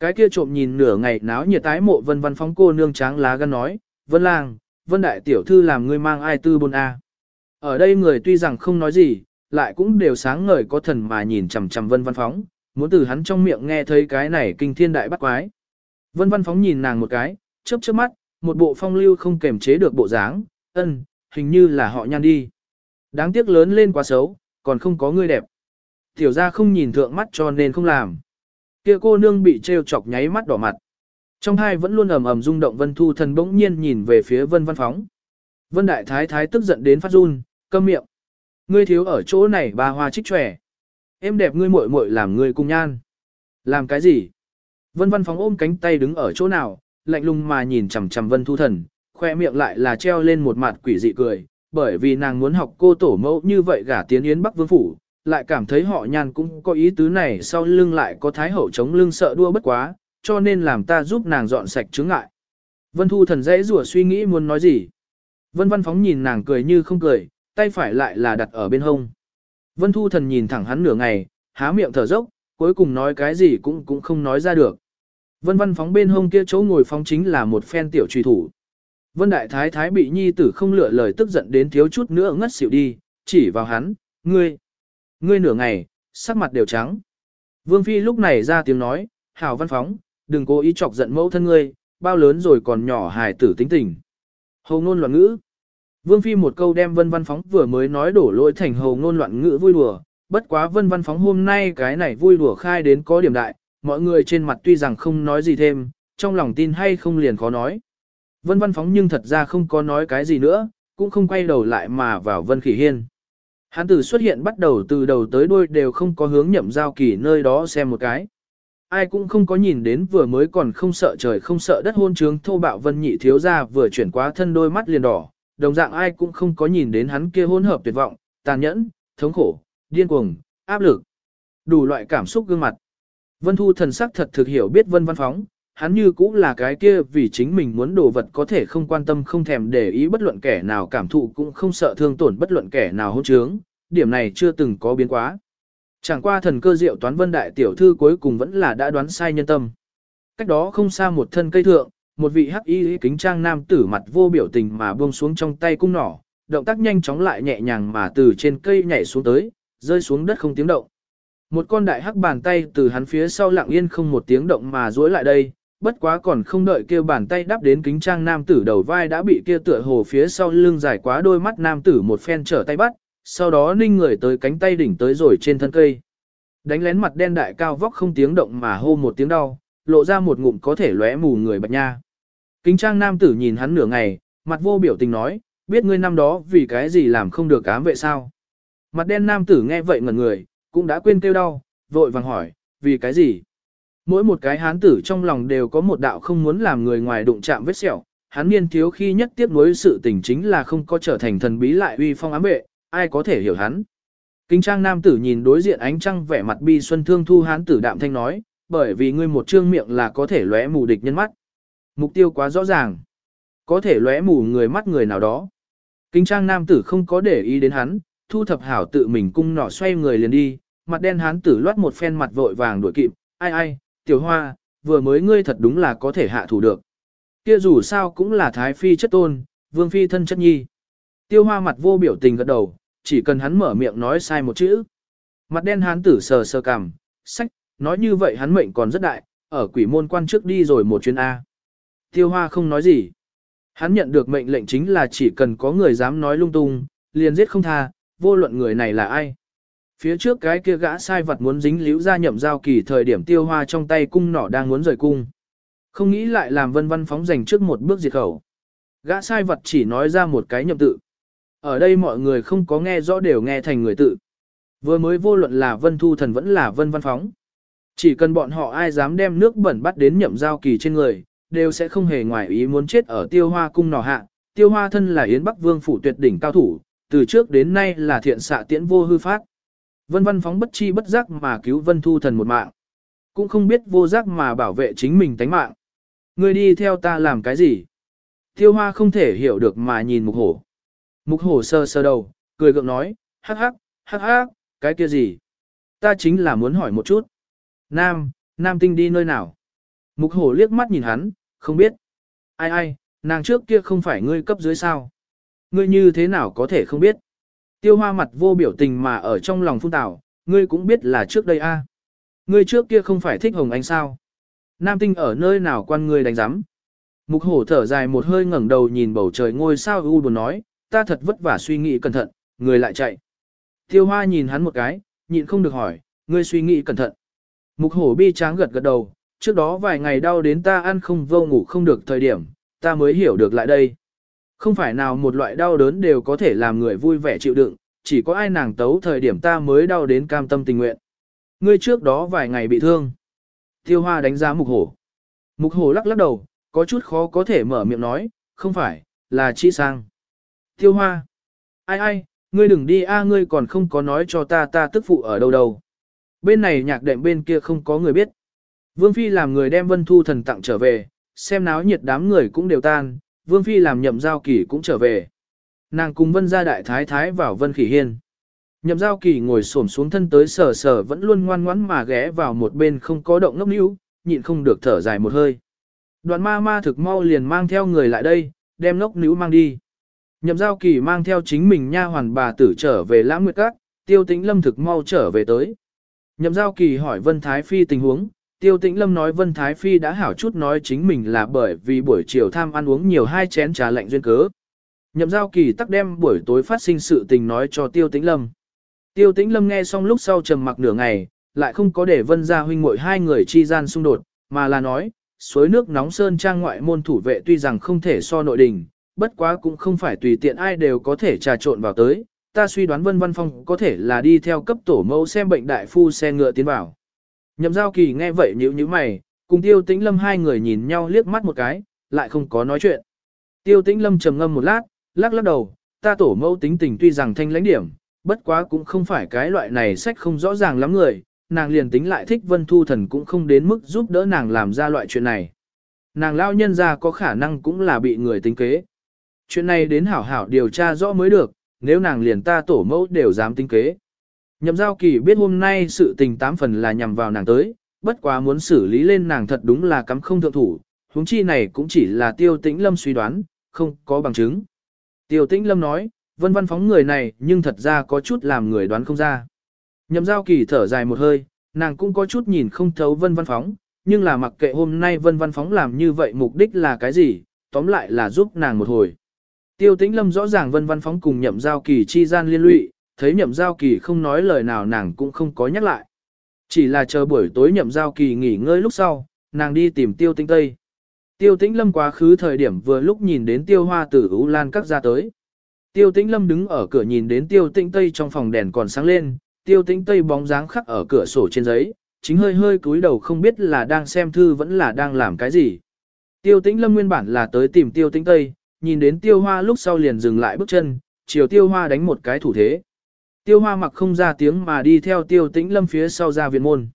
Cái kia trộm nhìn nửa ngày náo nhiệt tái mộ Vân Văn Phóng cô nương tráng lá gan nói, Vân Lang, Vân Đại Tiểu Thư làm ngươi mang ai tư bôn A. Ở đây người tuy rằng không nói gì, lại cũng đều sáng ngời có thần mà nhìn chằm chằm Vân Văn Phóng, muốn từ hắn trong miệng nghe thấy cái này kinh thiên đại bắt quái. Vân Văn Phóng nhìn nàng một cái, chớp chớp mắt, một bộ phong lưu không kềm chế được bộ dáng, ân, hình như là họ nhan đi. Đáng tiếc lớn lên quá xấu, còn không có người đẹp. Tiểu ra không nhìn thượng mắt cho nên không làm. Kia cô nương bị trêu chọc nháy mắt đỏ mặt. Trong hai vẫn luôn ầm ầm rung động Vân Thu Thần bỗng nhiên nhìn về phía Vân Văn Phóng. Vân Đại Thái Thái tức giận đến phát run, câm miệng. Ngươi thiếu ở chỗ này ba hoa trích trẻ. Em đẹp ngươi muội muội làm ngươi cùng nhan. Làm cái gì? Vân Văn Phóng ôm cánh tay đứng ở chỗ nào, lạnh lùng mà nhìn chằm chằm Vân Thu Thần, khoe miệng lại là treo lên một mặt quỷ dị cười, bởi vì nàng muốn học cô tổ mẫu như vậy gả tiến yến Bắc Vương Phủ, lại cảm thấy họ nhan cũng có ý tứ này sau lưng lại có thái hậu chống lưng sợ đua bất quá, cho nên làm ta giúp nàng dọn sạch chướng ngại. Vân Thu Thần dễ rủa suy nghĩ muốn nói gì. Vân Văn Phóng nhìn nàng cười như không cười, tay phải lại là đặt ở bên hông. Vân Thu Thần nhìn thẳng hắn nửa ngày, há miệng thở dốc, cuối cùng nói cái gì cũng cũng không nói ra được. Vân Văn Phóng bên hông kia chỗ ngồi phóng chính là một phen tiểu truy thủ. Vân Đại Thái Thái bị nhi tử không lựa lời tức giận đến thiếu chút nữa ngất xỉu đi, chỉ vào hắn, ngươi, ngươi nửa ngày, sắc mặt đều trắng. Vương Phi lúc này ra tiếng nói, hảo văn phóng, đừng cố ý chọc giận mẫu thân ngươi, bao lớn rồi còn nhỏ hài tử tính tình. Hầu ngôn loạn ngữ. Vương Phi một câu đem vân văn phóng vừa mới nói đổ lỗi thành hầu ngôn loạn ngữ vui đùa, bất quá vân văn phóng hôm nay cái này vui đùa khai đến có điểm đại, mọi người trên mặt tuy rằng không nói gì thêm, trong lòng tin hay không liền khó nói. Vân văn phóng nhưng thật ra không có nói cái gì nữa, cũng không quay đầu lại mà vào vân khỉ hiên. Hắn từ xuất hiện bắt đầu từ đầu tới đuôi đều không có hướng nhậm giao kỳ nơi đó xem một cái. Ai cũng không có nhìn đến vừa mới còn không sợ trời không sợ đất hôn trướng thô bạo vân nhị thiếu ra vừa chuyển quá thân đôi mắt liền đỏ, đồng dạng ai cũng không có nhìn đến hắn kia hôn hợp tuyệt vọng, tàn nhẫn, thống khổ, điên cuồng, áp lực, đủ loại cảm xúc gương mặt. Vân Thu thần sắc thật thực hiểu biết Vân Văn Phóng, hắn như cũng là cái kia vì chính mình muốn đồ vật có thể không quan tâm không thèm để ý bất luận kẻ nào cảm thụ cũng không sợ thương tổn bất luận kẻ nào hôn trướng, điểm này chưa từng có biến quá. Chẳng qua thần cơ diệu toán vân đại tiểu thư cuối cùng vẫn là đã đoán sai nhân tâm. Cách đó không xa một thân cây thượng, một vị hắc y kính trang nam tử mặt vô biểu tình mà buông xuống trong tay cung nỏ, động tác nhanh chóng lại nhẹ nhàng mà từ trên cây nhảy xuống tới, rơi xuống đất không tiếng động. Một con đại hắc bàn tay từ hắn phía sau lặng yên không một tiếng động mà duỗi lại đây, bất quá còn không đợi kêu bàn tay đắp đến kính trang nam tử đầu vai đã bị kia tựa hồ phía sau lưng dài quá đôi mắt nam tử một phen trở tay bắt, sau đó ninh người tới cánh tay đỉnh tới rồi trên thân cây. Đánh lén mặt đen đại cao vóc không tiếng động mà hô một tiếng đau, lộ ra một ngụm có thể lóe mù người bạch nha. Kính trang nam tử nhìn hắn nửa ngày, mặt vô biểu tình nói, biết ngươi năm đó vì cái gì làm không được ám vệ sao. Mặt đen nam tử nghe vậy ngẩn người, cũng đã quên kêu đau, vội vàng hỏi, vì cái gì? Mỗi một cái hán tử trong lòng đều có một đạo không muốn làm người ngoài đụng chạm vết sẹo, hắn niên thiếu khi nhất tiếp nối sự tình chính là không có trở thành thần bí lại uy phong ám vệ, ai có thể hiểu hắn. Kinh trang nam tử nhìn đối diện ánh trăng vẻ mặt bi xuân thương thu hán tử đạm thanh nói, bởi vì ngươi một trương miệng là có thể lóe mù địch nhân mắt. Mục tiêu quá rõ ràng. Có thể lóe mù người mắt người nào đó. Kính trang nam tử không có để ý đến hắn, thu thập hảo tự mình cung nỏ xoay người liền đi, mặt đen hán tử loát một phen mặt vội vàng đuổi kịp, ai ai, tiểu hoa, vừa mới ngươi thật đúng là có thể hạ thủ được. Kia dù sao cũng là thái phi chất tôn, vương phi thân chất nhi. Tiêu hoa mặt vô biểu tình gật đầu, chỉ cần hắn mở miệng nói sai một chữ. Mặt đen hán tử sờ sờ cằm, sách, nói như vậy hắn mệnh còn rất đại, ở quỷ môn quan trước đi rồi một chuyến A. Tiêu hoa không nói gì. Hắn nhận được mệnh lệnh chính là chỉ cần có người dám nói lung tung, liền giết không tha, vô luận người này là ai. Phía trước cái kia gã sai vật muốn dính liễu ra nhậm giao kỳ thời điểm tiêu hoa trong tay cung nỏ đang muốn rời cung. Không nghĩ lại làm vân văn phóng giành trước một bước diệt khẩu. Gã sai vật chỉ nói ra một cái nhậm tự. Ở đây mọi người không có nghe rõ đều nghe thành người tự. Vừa mới vô luận là vân thu thần vẫn là vân văn phóng. Chỉ cần bọn họ ai dám đem nước bẩn bắt đến nhậm giao kỳ trên người, đều sẽ không hề ngoài ý muốn chết ở tiêu hoa cung nỏ hạ. Tiêu hoa thân là Yến Bắc Vương phủ tuyệt đỉnh cao thủ, từ trước đến nay là thiện xạ tiễn vô hư phát. Vân văn phóng bất chi bất giác mà cứu vân thu thần một mạng. Cũng không biết vô giác mà bảo vệ chính mình tánh mạng. Người đi theo ta làm cái gì? Tiêu hoa không thể hiểu được mà nhìn mục hổ. Mục hổ sơ sơ đầu, cười gượng nói, hắc hắc, hắc hắc, cái kia gì? Ta chính là muốn hỏi một chút. Nam, Nam tinh đi nơi nào? Mục hổ liếc mắt nhìn hắn, không biết. Ai ai, nàng trước kia không phải ngươi cấp dưới sao? Ngươi như thế nào có thể không biết? Tiêu hoa mặt vô biểu tình mà ở trong lòng phun tảo, ngươi cũng biết là trước đây a. Ngươi trước kia không phải thích Hồng Anh sao? Nam tinh ở nơi nào quan ngươi đánh giám? Mục hổ thở dài một hơi ngẩng đầu nhìn bầu trời ngôi sao u buồn nói, ta thật vất vả suy nghĩ cẩn thận, người lại chạy. Tiêu hoa nhìn hắn một cái, nhịn không được hỏi, ngươi suy nghĩ cẩn thận. Mục hổ bi tráng gật gật đầu, trước đó vài ngày đau đến ta ăn không vô ngủ không được thời điểm, ta mới hiểu được lại đây. Không phải nào một loại đau đớn đều có thể làm người vui vẻ chịu đựng, chỉ có ai nàng tấu thời điểm ta mới đau đến cam tâm tình nguyện. Ngươi trước đó vài ngày bị thương. Tiêu hoa đánh giá mục hổ. Mục hổ lắc lắc đầu, có chút khó có thể mở miệng nói, không phải, là chi sang. Tiêu hoa. Ai ai, ngươi đừng đi a ngươi còn không có nói cho ta ta tức phụ ở đâu đâu. Bên này nhạc đệm bên kia không có người biết. Vương Phi làm người đem Vân Thu thần tặng trở về, xem náo nhiệt đám người cũng đều tan, Vương Phi làm nhậm giao kỳ cũng trở về. Nàng cùng Vân gia đại thái thái vào Vân Khỉ Hiên. Nhậm giao kỳ ngồi xổm xuống thân tới sờ sờ vẫn luôn ngoan ngoãn mà ghé vào một bên không có động ngốc níu, nhịn không được thở dài một hơi. Đoạn ma ma thực mau liền mang theo người lại đây, đem ngốc níu mang đi. Nhậm giao kỳ mang theo chính mình nha hoàn bà tử trở về lãng nguyệt các, tiêu tĩnh lâm thực mau trở về tới. Nhậm giao kỳ hỏi Vân Thái Phi tình huống, tiêu tĩnh lâm nói Vân Thái Phi đã hảo chút nói chính mình là bởi vì buổi chiều tham ăn uống nhiều hai chén trà lạnh duyên cớ. Nhậm giao kỳ tắc đem buổi tối phát sinh sự tình nói cho tiêu tĩnh lâm. Tiêu tĩnh lâm nghe xong lúc sau trầm mặc nửa ngày, lại không có để vân gia huynh muội hai người chi gian xung đột, mà là nói, suối nước nóng sơn trang ngoại môn thủ vệ tuy rằng không thể so nội đình, bất quá cũng không phải tùy tiện ai đều có thể trà trộn vào tới, ta suy đoán Vân Văn Phong có thể là đi theo cấp tổ mẫu xem bệnh đại phu xe ngựa tiến vào. Nhậm giao kỳ nghe vậy nhíu nhíu mày, cùng tiêu tĩnh lâm hai người nhìn nhau liếc mắt một cái, lại không có nói chuyện. Tiêu tĩnh lâm trầm ngâm một lát, lắc lắc đầu, ta tổ mẫu tính tình tuy rằng thanh lãnh điểm, bất quá cũng không phải cái loại này sách không rõ ràng lắm người, nàng liền tính lại thích vân thu thần cũng không đến mức giúp đỡ nàng làm ra loại chuyện này. Nàng lao nhân ra có khả năng cũng là bị người tính kế. Chuyện này đến hảo hảo điều tra rõ mới được, nếu nàng liền ta tổ mẫu đều dám tính kế. Nhậm giao kỳ biết hôm nay sự tình tám phần là nhằm vào nàng tới, bất quá muốn xử lý lên nàng thật đúng là cắm không thượng thủ, huống chi này cũng chỉ là tiêu tĩnh lâm suy đoán, không có bằng chứng. Tiêu tĩnh lâm nói, vân văn phóng người này nhưng thật ra có chút làm người đoán không ra. Nhậm giao kỳ thở dài một hơi, nàng cũng có chút nhìn không thấu vân văn phóng, nhưng là mặc kệ hôm nay vân văn phóng làm như vậy mục đích là cái gì, tóm lại là giúp nàng một hồi. Tiêu tĩnh lâm rõ ràng vân văn phóng cùng nhậm giao kỳ chi gian liên lụy, thấy nhậm giao kỳ không nói lời nào nàng cũng không có nhắc lại. Chỉ là chờ buổi tối nhậm giao kỳ nghỉ ngơi lúc sau, nàng đi tìm tiêu tĩnh tây. Tiêu tĩnh lâm quá khứ thời điểm vừa lúc nhìn đến tiêu hoa tử ưu lan cắt ra tới. Tiêu tĩnh lâm đứng ở cửa nhìn đến tiêu tĩnh tây trong phòng đèn còn sáng lên, tiêu tĩnh tây bóng dáng khắc ở cửa sổ trên giấy, chính hơi hơi cúi đầu không biết là đang xem thư vẫn là đang làm cái gì. Tiêu tĩnh lâm nguyên bản là tới tìm tiêu tĩnh tây, nhìn đến tiêu hoa lúc sau liền dừng lại bước chân, chiều tiêu hoa đánh một cái thủ thế. Tiêu hoa mặc không ra tiếng mà đi theo tiêu tĩnh lâm phía sau ra viện môn.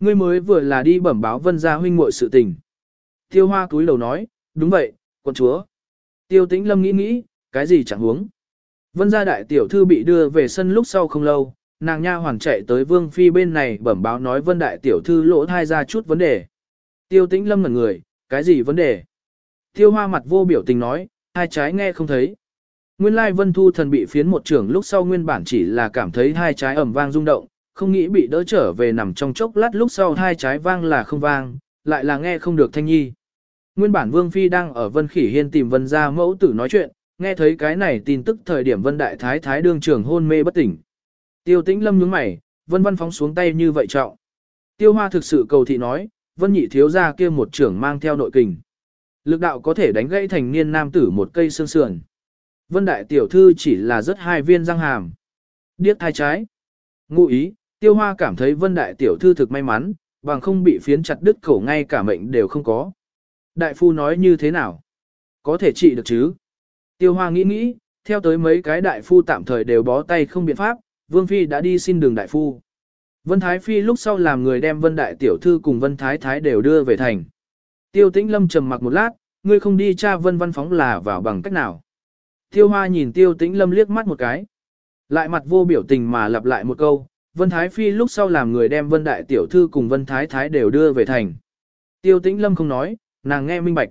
Ngươi mới vừa là đi bẩm báo vân gia huynh muội sự tình. Tiêu hoa túi đầu nói, đúng vậy, con chúa. Tiêu tĩnh lâm nghĩ nghĩ, cái gì chẳng huống. Vân gia đại tiểu thư bị đưa về sân lúc sau không lâu, nàng nha hoàng chạy tới vương phi bên này bẩm báo nói vân đại tiểu thư lỗ thai ra chút vấn đề. Tiêu tĩnh lâm ngẩn người, cái gì vấn đề? Tiêu hoa mặt vô biểu tình nói, hai trái nghe không thấy. Nguyên lai vân thu thần bị phiến một trưởng lúc sau nguyên bản chỉ là cảm thấy hai trái ẩm vang rung động, không nghĩ bị đỡ trở về nằm trong chốc lát lúc sau hai trái vang là không vang, lại là nghe không được thanh nhi. Nguyên bản Vương Phi đang ở Vân Khỉ Hiên tìm Vân gia mẫu tử nói chuyện, nghe thấy cái này tin tức thời điểm Vân Đại Thái Thái đương trưởng hôn mê bất tỉnh. Tiêu tĩnh lâm nhướng mày, Vân Văn phóng xuống tay như vậy trọng. Tiêu Hoa thực sự cầu thị nói, Vân nhị thiếu gia kia một trưởng mang theo nội kình. Lực đạo có thể đánh gãy thành niên nam tử một cây xương sườn. Vân Đại Tiểu Thư chỉ là rất hai viên răng hàm. Điếc thai trái. Ngụ ý, Tiêu Hoa cảm thấy Vân Đại Tiểu Thư thực may mắn, bằng không bị phiến chặt đứt khẩu ngay cả mệnh đều không có. Đại phu nói như thế nào? Có thể trị được chứ? Tiêu Hoa nghĩ nghĩ, theo tới mấy cái đại phu tạm thời đều bó tay không biện pháp, Vương Phi đã đi xin đường đại phu. Vân Thái Phi lúc sau làm người đem Vân Đại Tiểu Thư cùng Vân Thái Thái đều đưa về thành. Tiêu Tĩnh Lâm trầm mặc một lát, ngươi không đi tra Vân Văn Phóng là vào bằng cách nào. Tiêu Hoa nhìn Tiêu Tĩnh Lâm liếc mắt một cái. Lại mặt vô biểu tình mà lặp lại một câu, Vân Thái Phi lúc sau làm người đem Vân Đại Tiểu Thư cùng Vân Thái Thái đều đưa về thành. Tiêu Tĩnh Lâm không nói, nàng nghe minh bạch.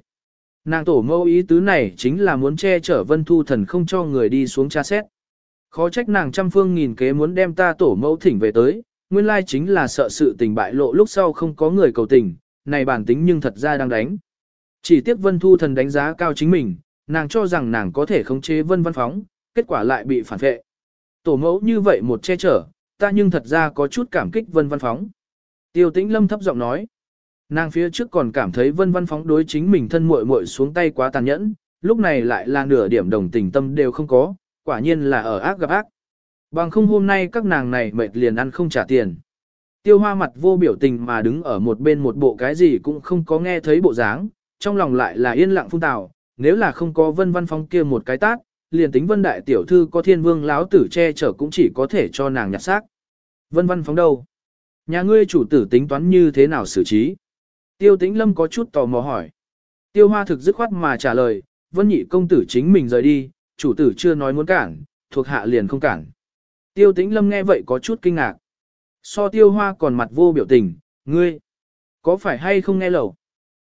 Nàng tổ mâu ý tứ này chính là muốn che chở Vân Thu Thần không cho người đi xuống tra xét. Khó trách nàng trăm phương nghìn kế muốn đem ta tổ mẫu thỉnh về tới, nguyên lai chính là sợ sự tình bại lộ lúc sau không có người cầu tình, này bản tính nhưng thật ra đang đánh. Chỉ tiếc Vân Thu Thần đánh giá cao chính mình, nàng cho rằng nàng có thể khống chế Vân Văn Phóng, kết quả lại bị phản vệ. Tổ mẫu như vậy một che chở, ta nhưng thật ra có chút cảm kích Vân Văn Phóng. Tiêu Tĩnh Lâm thấp giọng nói, nàng phía trước còn cảm thấy Vân Văn Phóng đối chính mình thân muội muội xuống tay quá tàn nhẫn, lúc này lại là nửa điểm đồng tình tâm đều không có, quả nhiên là ở ác gặp ác. Bằng không hôm nay các nàng này mệt liền ăn không trả tiền. Tiêu hoa mặt vô biểu tình mà đứng ở một bên một bộ cái gì cũng không có nghe thấy bộ dáng, trong lòng lại là yên lặng phung tào, nếu là không có vân văn phong kia một cái tát, liền tính vân đại tiểu thư có thiên vương láo tử che chở cũng chỉ có thể cho nàng nhặt xác. Vân văn phóng đâu? Nhà ngươi chủ tử tính toán như thế nào xử trí? Tiêu tĩnh lâm có chút tò mò hỏi. Tiêu hoa thực dứt khoát mà trả lời, vân nhị công tử chính mình rời đi, chủ tử chưa nói muốn cản, thuộc hạ liền không cản. Tiêu tĩnh lâm nghe vậy có chút kinh ngạc. So tiêu hoa còn mặt vô biểu tình, ngươi, có phải hay không nghe lầu?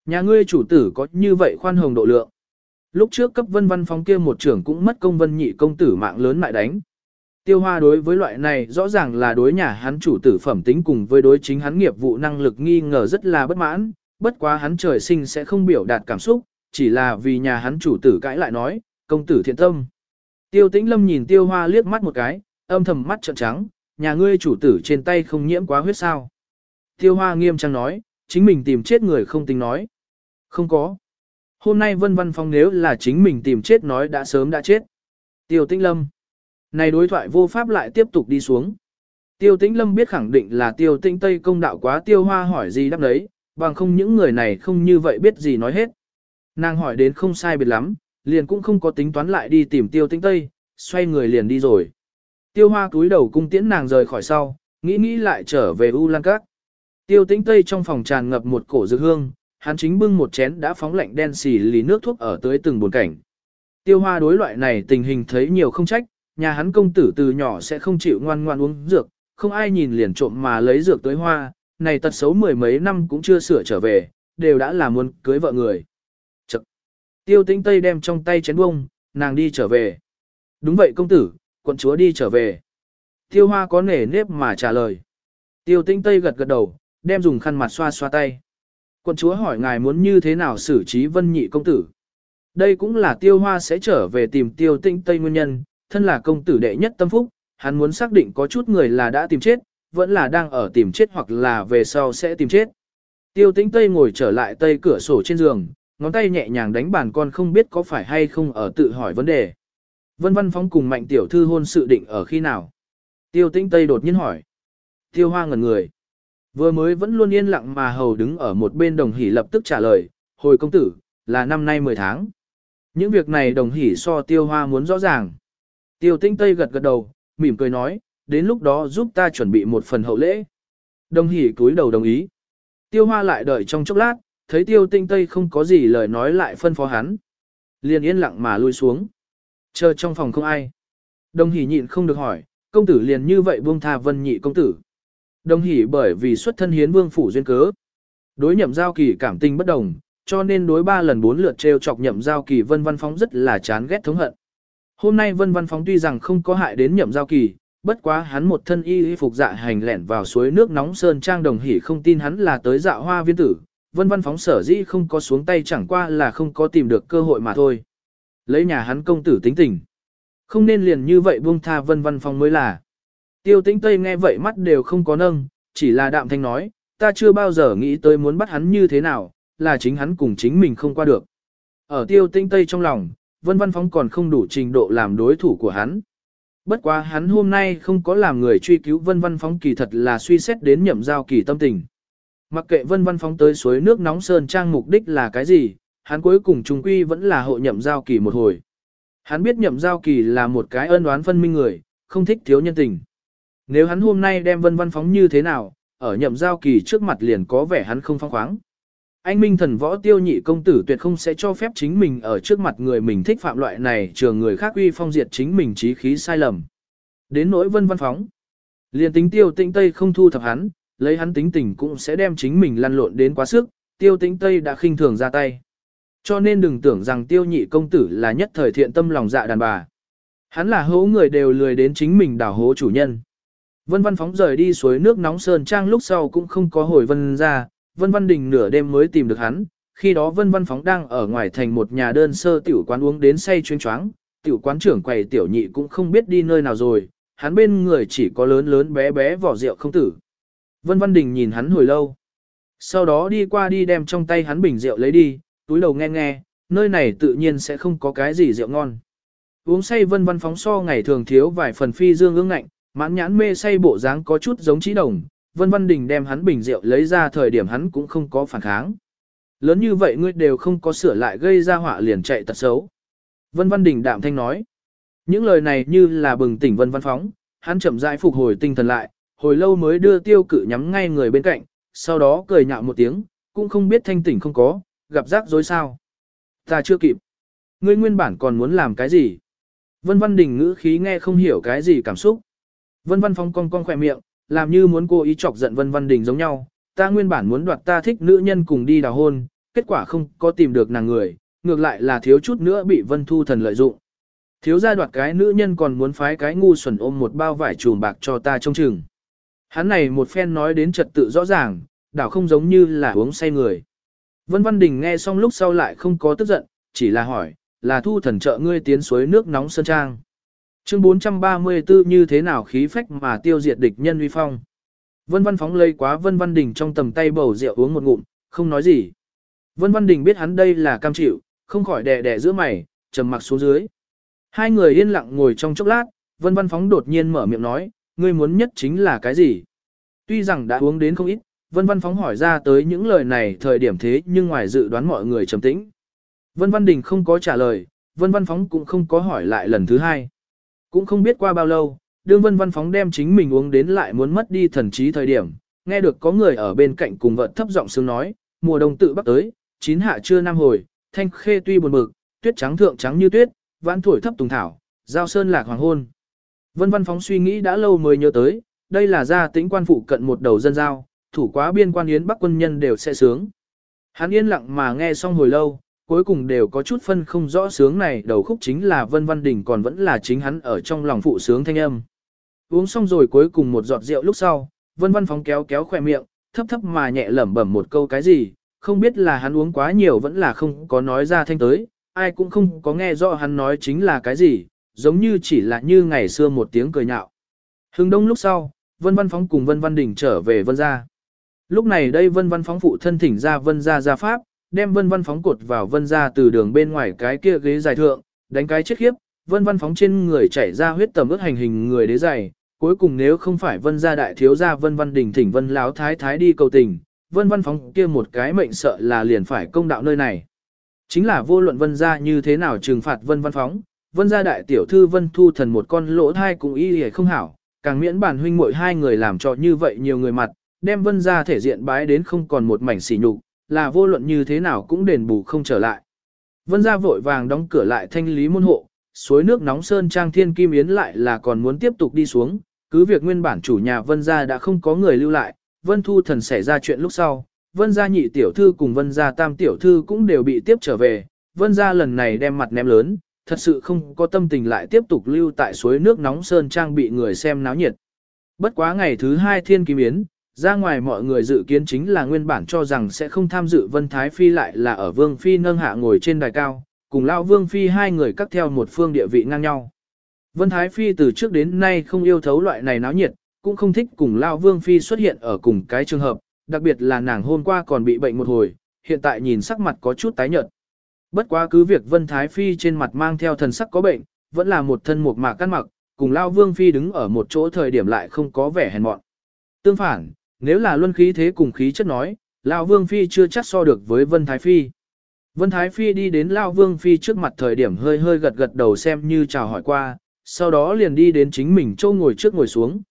Nhà ngươi chủ tử có như vậy khoan hồng độ lượng. Lúc trước cấp vân văn phóng kia một trưởng cũng mất công vân nhị công tử mạng lớn lại đánh. Tiêu hoa đối với loại này rõ ràng là đối nhà hắn chủ tử phẩm tính cùng với đối chính hắn nghiệp vụ năng lực nghi ngờ rất là bất mãn, bất quá hắn trời sinh sẽ không biểu đạt cảm xúc, chỉ là vì nhà hắn chủ tử cãi lại nói, công tử thiện tâm. Tiêu tĩnh lâm nhìn tiêu hoa liếc mắt một cái, âm thầm mắt trợn trắng, nhà ngươi chủ tử trên tay không nhiễm quá huyết sao. Tiêu hoa nghiêm trang nói, chính mình tìm chết người không tính nói. Không có. Hôm nay Vân Văn Phong nếu là chính mình tìm chết nói đã sớm đã chết. Tiêu Tĩnh Lâm. Này đối thoại vô pháp lại tiếp tục đi xuống. Tiêu Tĩnh Lâm biết khẳng định là Tiêu Tĩnh Tây công đạo quá Tiêu Hoa hỏi gì đáp đấy, bằng không những người này không như vậy biết gì nói hết. Nàng hỏi đến không sai biệt lắm, liền cũng không có tính toán lại đi tìm Tiêu Tĩnh Tây, xoay người liền đi rồi. Tiêu Hoa cúi đầu cung tiễn nàng rời khỏi sau, nghĩ nghĩ lại trở về U Lan Các. Tiêu Tĩnh Tây trong phòng tràn ngập một cổ dược hương, hắn chính bưng một chén đã phóng lạnh đen xì lì nước thuốc ở tới từng buồn cảnh. Tiêu hoa đối loại này tình hình thấy nhiều không trách, nhà hắn công tử từ nhỏ sẽ không chịu ngoan ngoan uống dược, không ai nhìn liền trộm mà lấy dược tới hoa, này tật xấu mười mấy năm cũng chưa sửa trở về, đều đã là muốn cưới vợ người. Chật! Tiêu tĩnh Tây đem trong tay chén bông, nàng đi trở về. Đúng vậy công tử, quận chúa đi trở về. Tiêu hoa có nể nếp mà trả lời. Tiêu tĩnh Tây gật gật đầu, đem dùng khăn mặt xoa xoa tay. Quận chúa hỏi ngài muốn như thế nào xử trí vân nhị công tử. Đây cũng là tiêu hoa sẽ trở về tìm tiêu tinh tây nguyên nhân, thân là công tử đệ nhất tâm phúc, hắn muốn xác định có chút người là đã tìm chết, vẫn là đang ở tìm chết hoặc là về sau sẽ tìm chết. Tiêu tĩnh tây ngồi trở lại tây cửa sổ trên giường, ngón tay nhẹ nhàng đánh bàn con không biết có phải hay không ở tự hỏi vấn đề. Vân văn phóng cùng mạnh tiểu thư hôn sự định ở khi nào? Tiêu tĩnh tây đột nhiên hỏi. Tiêu hoa ngẩn người. Vừa mới vẫn luôn yên lặng mà hầu đứng ở một bên đồng hỷ lập tức trả lời, hồi công tử, là năm nay 10 tháng. Những việc này đồng hỷ so tiêu hoa muốn rõ ràng. Tiêu tinh tây gật gật đầu, mỉm cười nói, đến lúc đó giúp ta chuẩn bị một phần hậu lễ. Đồng hỷ cúi đầu đồng ý. Tiêu hoa lại đợi trong chốc lát, thấy tiêu tinh tây không có gì lời nói lại phân phó hắn. liền yên lặng mà lui xuống. Chờ trong phòng không ai. Đồng hỉ nhịn không được hỏi, công tử liền như vậy buông tha vân nhị công tử. Đồng hỉ bởi vì xuất thân hiến vương phủ duyên cớ. Đối nhậm giao kỳ cảm tình bất đồng, cho nên đối ba lần bốn lượt treo chọc nhậm giao kỳ vân văn phóng rất là chán ghét thống hận. Hôm nay vân văn phóng tuy rằng không có hại đến nhậm giao kỳ, bất quá hắn một thân y phục dạ hành lẻn vào suối nước nóng sơn trang đồng hỉ không tin hắn là tới dạo hoa viên tử, vân văn phóng sở dĩ không có xuống tay chẳng qua là không có tìm được cơ hội mà thôi. Lấy nhà hắn công tử tính tình. Không nên liền như vậy buông tha vân văn phóng mới là. Tiêu tĩnh Tây nghe vậy mắt đều không có nâng, chỉ là đạm thanh nói, ta chưa bao giờ nghĩ tới muốn bắt hắn như thế nào, là chính hắn cùng chính mình không qua được. Ở tiêu tĩnh Tây trong lòng, vân văn phóng còn không đủ trình độ làm đối thủ của hắn. Bất quá hắn hôm nay không có làm người truy cứu vân văn phóng kỳ thật là suy xét đến nhậm giao kỳ tâm tình. Mặc kệ vân văn phóng tới suối nước nóng sơn trang mục đích là cái gì, hắn cuối cùng trung quy vẫn là hộ nhậm giao kỳ một hồi. Hắn biết nhậm giao kỳ là một cái ân oán phân minh người, không thích thiếu nhân tình. Nếu hắn hôm nay đem vân văn phóng như thế nào, ở nhậm giao kỳ trước mặt liền có vẻ hắn không phong khoáng. Anh Minh thần võ tiêu nhị công tử tuyệt không sẽ cho phép chính mình ở trước mặt người mình thích phạm loại này trường người khác uy phong diệt chính mình trí khí sai lầm. Đến nỗi vân văn phóng. Liền tính tiêu tĩnh Tây không thu thập hắn, lấy hắn tính tình cũng sẽ đem chính mình lăn lộn đến quá sức, tiêu tĩnh Tây đã khinh thường ra tay. Cho nên đừng tưởng rằng tiêu nhị công tử là nhất thời thiện tâm lòng dạ đàn bà. Hắn là hố người đều lười đến chính mình đảo hố chủ nhân. Vân Văn Phóng rời đi suối nước nóng sơn trang lúc sau cũng không có hồi Vân ra, Vân Văn Đình nửa đêm mới tìm được hắn, khi đó Vân Văn Phóng đang ở ngoài thành một nhà đơn sơ tiểu quán uống đến say chuyên choáng, tiểu quán trưởng quầy tiểu nhị cũng không biết đi nơi nào rồi, hắn bên người chỉ có lớn lớn bé bé vỏ rượu không tử. Vân Văn Đình nhìn hắn hồi lâu, sau đó đi qua đi đem trong tay hắn bình rượu lấy đi, túi đầu nghe nghe, nơi này tự nhiên sẽ không có cái gì rượu ngon. Uống say Vân Văn Phóng so ngày thường thiếu vài phần phi dương ương ngạnh, Mãn nhãn mê say bộ dáng có chút giống trí đồng, Vân Văn Đình đem hắn bình rượu lấy ra thời điểm hắn cũng không có phản kháng. Lớn như vậy ngươi đều không có sửa lại gây ra họa liền chạy tật xấu. Vân Văn Đình đạm thanh nói. Những lời này như là bừng tỉnh Vân Văn Phóng, hắn chậm rãi phục hồi tinh thần lại, hồi lâu mới đưa tiêu cự nhắm ngay người bên cạnh, sau đó cười nhạo một tiếng, cũng không biết thanh tỉnh không có, gặp rắc rối sao. Ta chưa kịp. Ngươi nguyên bản còn muốn làm cái gì? Vân Văn Đình ngữ khí nghe không hiểu cái gì cảm xúc. Vân Văn Phong cong cong khỏe miệng, làm như muốn cô ý chọc giận Vân Văn Đình giống nhau, ta nguyên bản muốn đoạt ta thích nữ nhân cùng đi đào hôn, kết quả không có tìm được nàng người, ngược lại là thiếu chút nữa bị Vân Thu Thần lợi dụng. Thiếu gia đoạt cái nữ nhân còn muốn phái cái ngu xuẩn ôm một bao vải trùm bạc cho ta trông chừng. Hắn này một phen nói đến trật tự rõ ràng, đảo không giống như là uống say người. Vân Văn Đình nghe xong lúc sau lại không có tức giận, chỉ là hỏi, là thu thần trợ ngươi tiến suối nước nóng sơn trang. Chương 434 như thế nào khí phách mà tiêu diệt địch nhân uy phong. Vân Văn phóng lây quá Vân Văn Đình trong tầm tay bầu rượu uống một ngụm, không nói gì. Vân Văn Đình biết hắn đây là cam chịu, không khỏi đè đè giữa mày, trầm mặc xuống dưới. Hai người yên lặng ngồi trong chốc lát, Vân Văn phóng đột nhiên mở miệng nói, ngươi muốn nhất chính là cái gì? Tuy rằng đã uống đến không ít, Vân Văn phóng hỏi ra tới những lời này thời điểm thế nhưng ngoài dự đoán mọi người trầm tĩnh. Vân Văn Đình không có trả lời, Vân Văn phóng cũng không có hỏi lại lần thứ hai. Cũng không biết qua bao lâu, đương vân văn phóng đem chính mình uống đến lại muốn mất đi thần trí thời điểm, nghe được có người ở bên cạnh cùng vợt thấp giọng sướng nói, mùa đông tự bắc tới, chín hạ chưa năm hồi, thanh khê tuy buồn bực, tuyết trắng thượng trắng như tuyết, vãn thổi thấp tùng thảo, giao sơn lạc hoàng hôn. Vân văn phóng suy nghĩ đã lâu mới nhớ tới, đây là gia tĩnh quan phụ cận một đầu dân giao, thủ quá biên quan yến bắc quân nhân đều sẽ sướng. Hắn yên lặng mà nghe xong hồi lâu, cuối cùng đều có chút phân không rõ sướng này đầu khúc chính là Vân Văn Đình còn vẫn là chính hắn ở trong lòng phụ sướng thanh âm. Uống xong rồi cuối cùng một giọt rượu lúc sau, Vân Văn phóng kéo kéo khỏe miệng, thấp thấp mà nhẹ lẩm bẩm một câu cái gì, không biết là hắn uống quá nhiều vẫn là không có nói ra thanh tới, ai cũng không có nghe rõ hắn nói chính là cái gì, giống như chỉ là như ngày xưa một tiếng cười nhạo. Hưng đông lúc sau, Vân Văn phóng cùng Vân Văn Đình trở về Vân gia. Lúc này đây Vân Văn phóng phụ thân thỉnh ra Vân gia gia pháp, đem vân văn phóng cột vào vân ra từ đường bên ngoài cái kia ghế dài thượng, đánh cái chết khiếp, vân văn phóng trên người chảy ra huyết tầm ướt hành hình người đế dày, cuối cùng nếu không phải vân gia đại thiếu gia vân văn đình thỉnh vân láo thái thái đi cầu tình, vân văn phóng kia một cái mệnh sợ là liền phải công đạo nơi này. Chính là vô luận vân gia như thế nào trừng phạt vân văn phóng, vân gia đại tiểu thư vân thu thần một con lỗ thai cùng y hề không hảo, càng miễn bản huynh muội hai người làm cho như vậy nhiều người mặt, đem vân gia thể diện bái đến không còn một mảnh xỉ nhục, là vô luận như thế nào cũng đền bù không trở lại. Vân gia vội vàng đóng cửa lại thanh lý môn hộ, suối nước nóng sơn trang thiên kim yến lại là còn muốn tiếp tục đi xuống, cứ việc nguyên bản chủ nhà vân gia đã không có người lưu lại, vân thu thần xảy ra chuyện lúc sau, vân gia nhị tiểu thư cùng vân gia tam tiểu thư cũng đều bị tiếp trở về, vân gia lần này đem mặt ném lớn, thật sự không có tâm tình lại tiếp tục lưu tại suối nước nóng sơn trang bị người xem náo nhiệt. Bất quá ngày thứ hai thiên kim yến, ra ngoài mọi người dự kiến chính là nguyên bản cho rằng sẽ không tham dự Vân Thái Phi lại là ở Vương Phi nâng hạ ngồi trên đài cao, cùng Lão Vương Phi hai người cắt theo một phương địa vị ngang nhau. Vân Thái Phi từ trước đến nay không yêu thấu loại này náo nhiệt, cũng không thích cùng Lão Vương Phi xuất hiện ở cùng cái trường hợp, đặc biệt là nàng hôm qua còn bị bệnh một hồi, hiện tại nhìn sắc mặt có chút tái nhợt. Bất quá cứ việc Vân Thái Phi trên mặt mang theo thần sắc có bệnh, vẫn là một thân một mạc căn mặc, cùng Lão Vương Phi đứng ở một chỗ thời điểm lại không có vẻ hèn mọn. Tương phản, nếu là luân khí thế cùng khí chất nói, Lão Vương Phi chưa chắc so được với Vân Thái Phi. Vân Thái Phi đi đến Lão Vương Phi trước mặt thời điểm hơi hơi gật gật đầu xem như chào hỏi qua, sau đó liền đi đến chính mình châu ngồi trước ngồi xuống.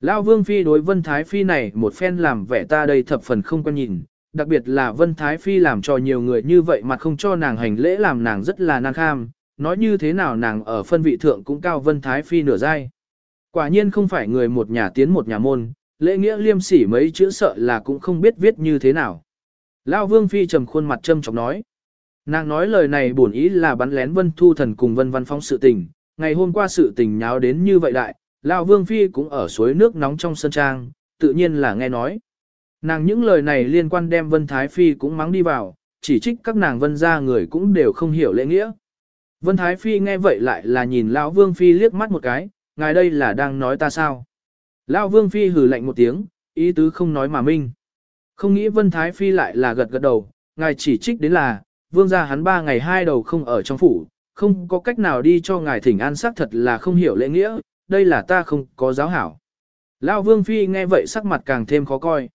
Lão Vương Phi đối Vân Thái Phi này một phen làm vẻ ta đây thập phần không quan nhìn, đặc biệt là Vân Thái Phi làm cho nhiều người như vậy mà không cho nàng hành lễ làm nàng rất là năng kham, nói như thế nào nàng ở phân vị thượng cũng cao Vân Thái Phi nửa giai. Quả nhiên không phải người một nhà tiến một nhà môn, lễ nghĩa liêm sỉ mấy chữ sợ là cũng không biết viết như thế nào. Lão Vương Phi trầm khuôn mặt châm chọc nói. Nàng nói lời này bổn ý là bắn lén Vân Thu Thần cùng Vân Văn Phong sự tình, ngày hôm qua sự tình nháo đến như vậy đại, Lão Vương Phi cũng ở suối nước nóng trong sân trang, tự nhiên là nghe nói. Nàng những lời này liên quan đem Vân Thái Phi cũng mắng đi vào, chỉ trích các nàng Vân gia người cũng đều không hiểu lễ nghĩa. Vân Thái Phi nghe vậy lại là nhìn Lão Vương Phi liếc mắt một cái, ngài đây là đang nói ta sao? Lão Vương Phi hừ lạnh một tiếng, ý tứ không nói mà minh. Không nghĩ Vân Thái Phi lại là gật gật đầu, ngài chỉ trích đến là, vương gia hắn ba ngày hai đầu không ở trong phủ, không có cách nào đi cho ngài thỉnh an xác thật là không hiểu lễ nghĩa, đây là ta không có giáo hảo. Lão Vương Phi nghe vậy sắc mặt càng thêm khó coi.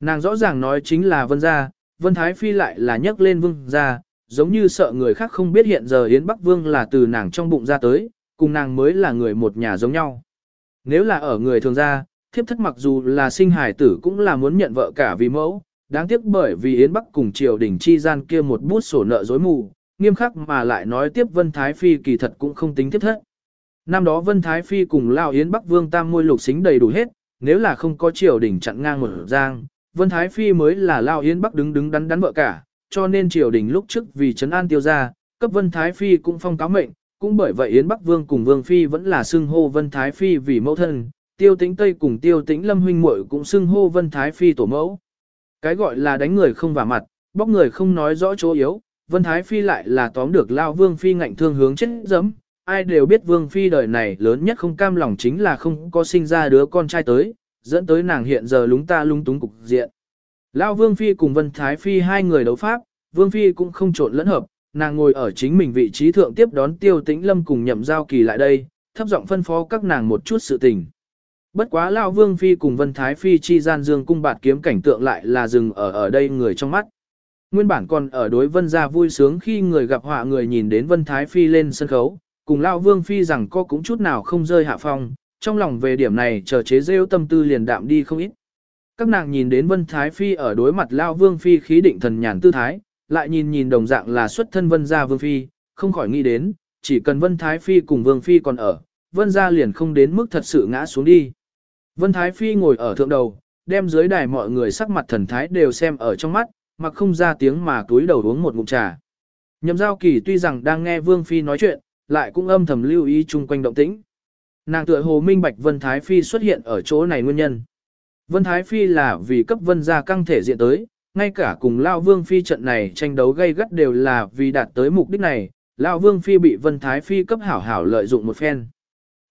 Nàng rõ ràng nói chính là Vân gia, Vân Thái Phi lại là nhắc lên vương gia, giống như sợ người khác không biết hiện giờ Yến Bắc Vương là từ nàng trong bụng ra tới, cùng nàng mới là người một nhà giống nhau. Nếu là ở người thường gia, thiếp thất mặc dù là sinh hài tử cũng là muốn nhận vợ cả vì mẫu, đáng tiếc bởi vì Yến Bắc cùng triều đình chi gian kia một bút sổ nợ dối mù, nghiêm khắc mà lại nói tiếp Vân Thái Phi kỳ thật cũng không tính thiếp thất. Năm đó Vân Thái Phi cùng Lao Yến Bắc Vương tam môi lục xính đầy đủ hết, nếu là không có triều đình chặn ngang một giang, Vân Thái Phi mới là Lao Yến Bắc đứng đứng đắn đắn vợ cả, cho nên triều đình lúc trước vì trấn an tiêu gia, cấp Vân Thái Phi cũng phong cáo mệnh, cũng bởi vậy Yến Bắc Vương cùng Vương Phi vẫn là xưng hô Vân Thái Phi vì mẫu thân, tiêu tĩnh Tây cùng tiêu tĩnh Lâm huynh muội cũng xưng hô Vân Thái Phi tổ mẫu. Cái gọi là đánh người không vào mặt, bóc người không nói rõ chỗ yếu, Vân Thái Phi lại là tóm được Lao Vương Phi ngạnh thương hướng chết dẫm. Ai đều biết Vương Phi đời này lớn nhất không cam lòng chính là không có sinh ra đứa con trai tới, dẫn tới nàng hiện giờ lúng ta lung túng cục diện. Lao Vương Phi cùng Vân Thái Phi hai người đấu pháp, Vương Phi cũng không trộn lẫn hợp, nàng ngồi ở chính mình vị trí thượng tiếp đón Tiêu Tĩnh Lâm cùng nhậm giao kỳ lại đây, thấp giọng phân phó các nàng một chút sự tình. Bất quá Lao Vương Phi cùng Vân Thái Phi chi gian dương cung bạt kiếm cảnh tượng lại là dừng ở ở đây người trong mắt. Nguyên bản còn ở đối Vân gia vui sướng khi người gặp họa người nhìn đến Vân Thái Phi lên sân khấu, cùng Lao Vương Phi rằng có cũng chút nào không rơi hạ phong, trong lòng về điểm này chờ chế rêu tâm tư liền đạm đi không ít. Các nàng nhìn đến Vân Thái Phi ở đối mặt Lao Vương Phi khí định thần nhàn tư thái, lại nhìn nhìn đồng dạng là xuất thân Vân gia Vương Phi, không khỏi nghĩ đến, chỉ cần Vân Thái Phi cùng Vương Phi còn ở, Vân gia liền không đến mức thật sự ngã xuống đi. Vân Thái Phi ngồi ở thượng đầu, đem dưới đài mọi người sắc mặt thần thái đều xem ở trong mắt, mặc không ra tiếng mà túi đầu uống một ngụm trà. Nhậm giao kỳ tuy rằng đang nghe Vương Phi nói chuyện, lại cũng âm thầm lưu ý chung quanh động tĩnh. Nàng tựa hồ minh bạch Vân Thái Phi xuất hiện ở chỗ này nguyên nhân. Vân Thái Phi là vì cấp vân gia căng thể diện tới, ngay cả cùng Lao Vương Phi trận này tranh đấu gây gắt đều là vì đạt tới mục đích này, Lao Vương Phi bị Vân Thái Phi cấp hảo hảo lợi dụng một phen.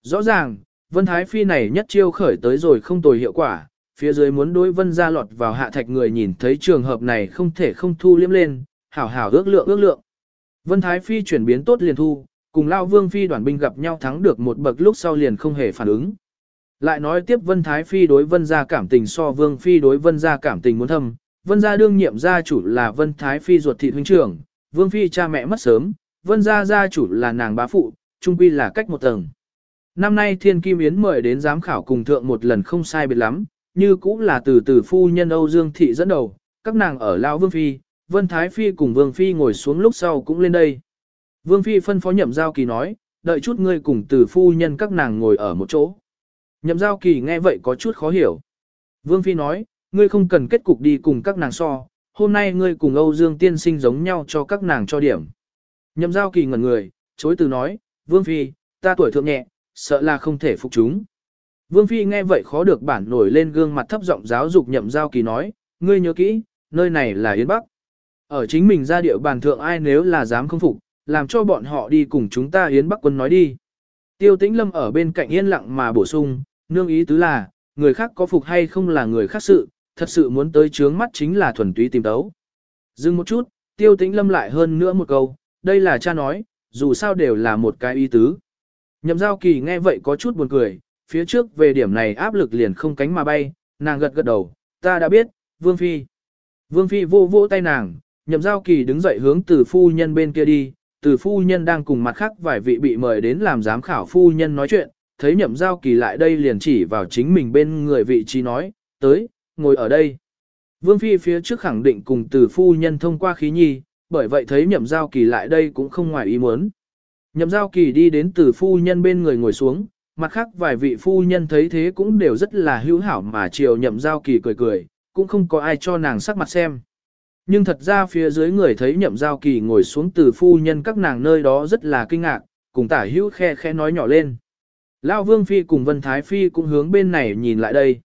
Rõ ràng, Vân Thái Phi này nhất chiêu khởi tới rồi không tồi hiệu quả, phía dưới muốn đối Vân gia lọt vào hạ thạch người nhìn thấy trường hợp này không thể không thu liếm lên, hảo hảo ước lượng ước lượng. Vân Thái Phi chuyển biến tốt liền thu, cùng Lao Vương Phi đoàn binh gặp nhau thắng được một bậc lúc sau liền không hề phản ứng. Lại nói tiếp Vân Thái Phi đối Vân gia cảm tình so Vương Phi đối Vân gia cảm tình muốn thâm, Vân gia đương nhiệm gia chủ là Vân Thái Phi ruột thị huynh trưởng, Vương Phi cha mẹ mất sớm, Vân gia gia chủ là nàng bá phụ, trung quy là cách một tầng. Năm nay Thiên Kim Yến mời đến giám khảo cùng thượng một lần không sai biệt lắm, như cũng là từ từ phu nhân Âu Dương Thị dẫn đầu, các nàng ở lão Vương Phi, Vân Thái Phi cùng Vương Phi ngồi xuống lúc sau cũng lên đây. Vương Phi phân phó nhậm giao kỳ nói, đợi chút ngươi cùng từ phu nhân các nàng ngồi ở một chỗ. Nhậm giao kỳ nghe vậy có chút khó hiểu. Vương Phi nói, ngươi không cần kết cục đi cùng các nàng so, hôm nay ngươi cùng Âu Dương tiên sinh giống nhau cho các nàng cho điểm. Nhậm giao kỳ ngẩn người, chối từ nói, Vương Phi, ta tuổi thượng nhẹ, sợ là không thể phục chúng. Vương Phi nghe vậy khó được bản nổi lên gương mặt thấp giọng giáo dục nhậm giao kỳ nói, ngươi nhớ kỹ, nơi này là Yến Bắc. Ở chính mình ra địa bàn thượng ai nếu là dám không phục, làm cho bọn họ đi cùng chúng ta Yến Bắc quân nói đi. Tiêu tĩnh lâm ở bên cạnh yên lặng mà bổ sung, nương ý tứ là, người khác có phục hay không là người khác sự, thật sự muốn tới trướng mắt chính là thuần túy tìm tấu. Dừng một chút, tiêu tĩnh lâm lại hơn nữa một câu, đây là cha nói, dù sao đều là một cái ý tứ. Nhậm giao kỳ nghe vậy có chút buồn cười, phía trước về điểm này áp lực liền không cánh mà bay, nàng gật gật đầu, ta đã biết, Vương Phi. Vương Phi vô vỗ tay nàng, nhậm giao kỳ đứng dậy hướng từ phu nhân bên kia đi, từ phu nhân đang cùng mặt khác vài vị bị mời đến làm giám khảo phu nhân nói chuyện, thấy nhậm giao kỳ lại đây liền chỉ vào chính mình bên người vị trí nói, tới, ngồi ở đây. Vương Phi phía trước khẳng định cùng từ phu nhân thông qua khí nhi, bởi vậy thấy nhậm giao kỳ lại đây cũng không ngoài ý muốn. Nhậm giao kỳ đi đến từ phu nhân bên người ngồi xuống, mặt khác vài vị phu nhân thấy thế cũng đều rất là hữu hảo mà chiều nhậm giao kỳ cười cười, cũng không có ai cho nàng sắc mặt xem. Nhưng thật ra phía dưới người thấy nhậm giao kỳ ngồi xuống từ phu nhân các nàng nơi đó rất là kinh ngạc, cùng tả hữu khe khe nói nhỏ lên. Lão Vương Phi cùng Vân Thái Phi cũng hướng bên này nhìn lại đây.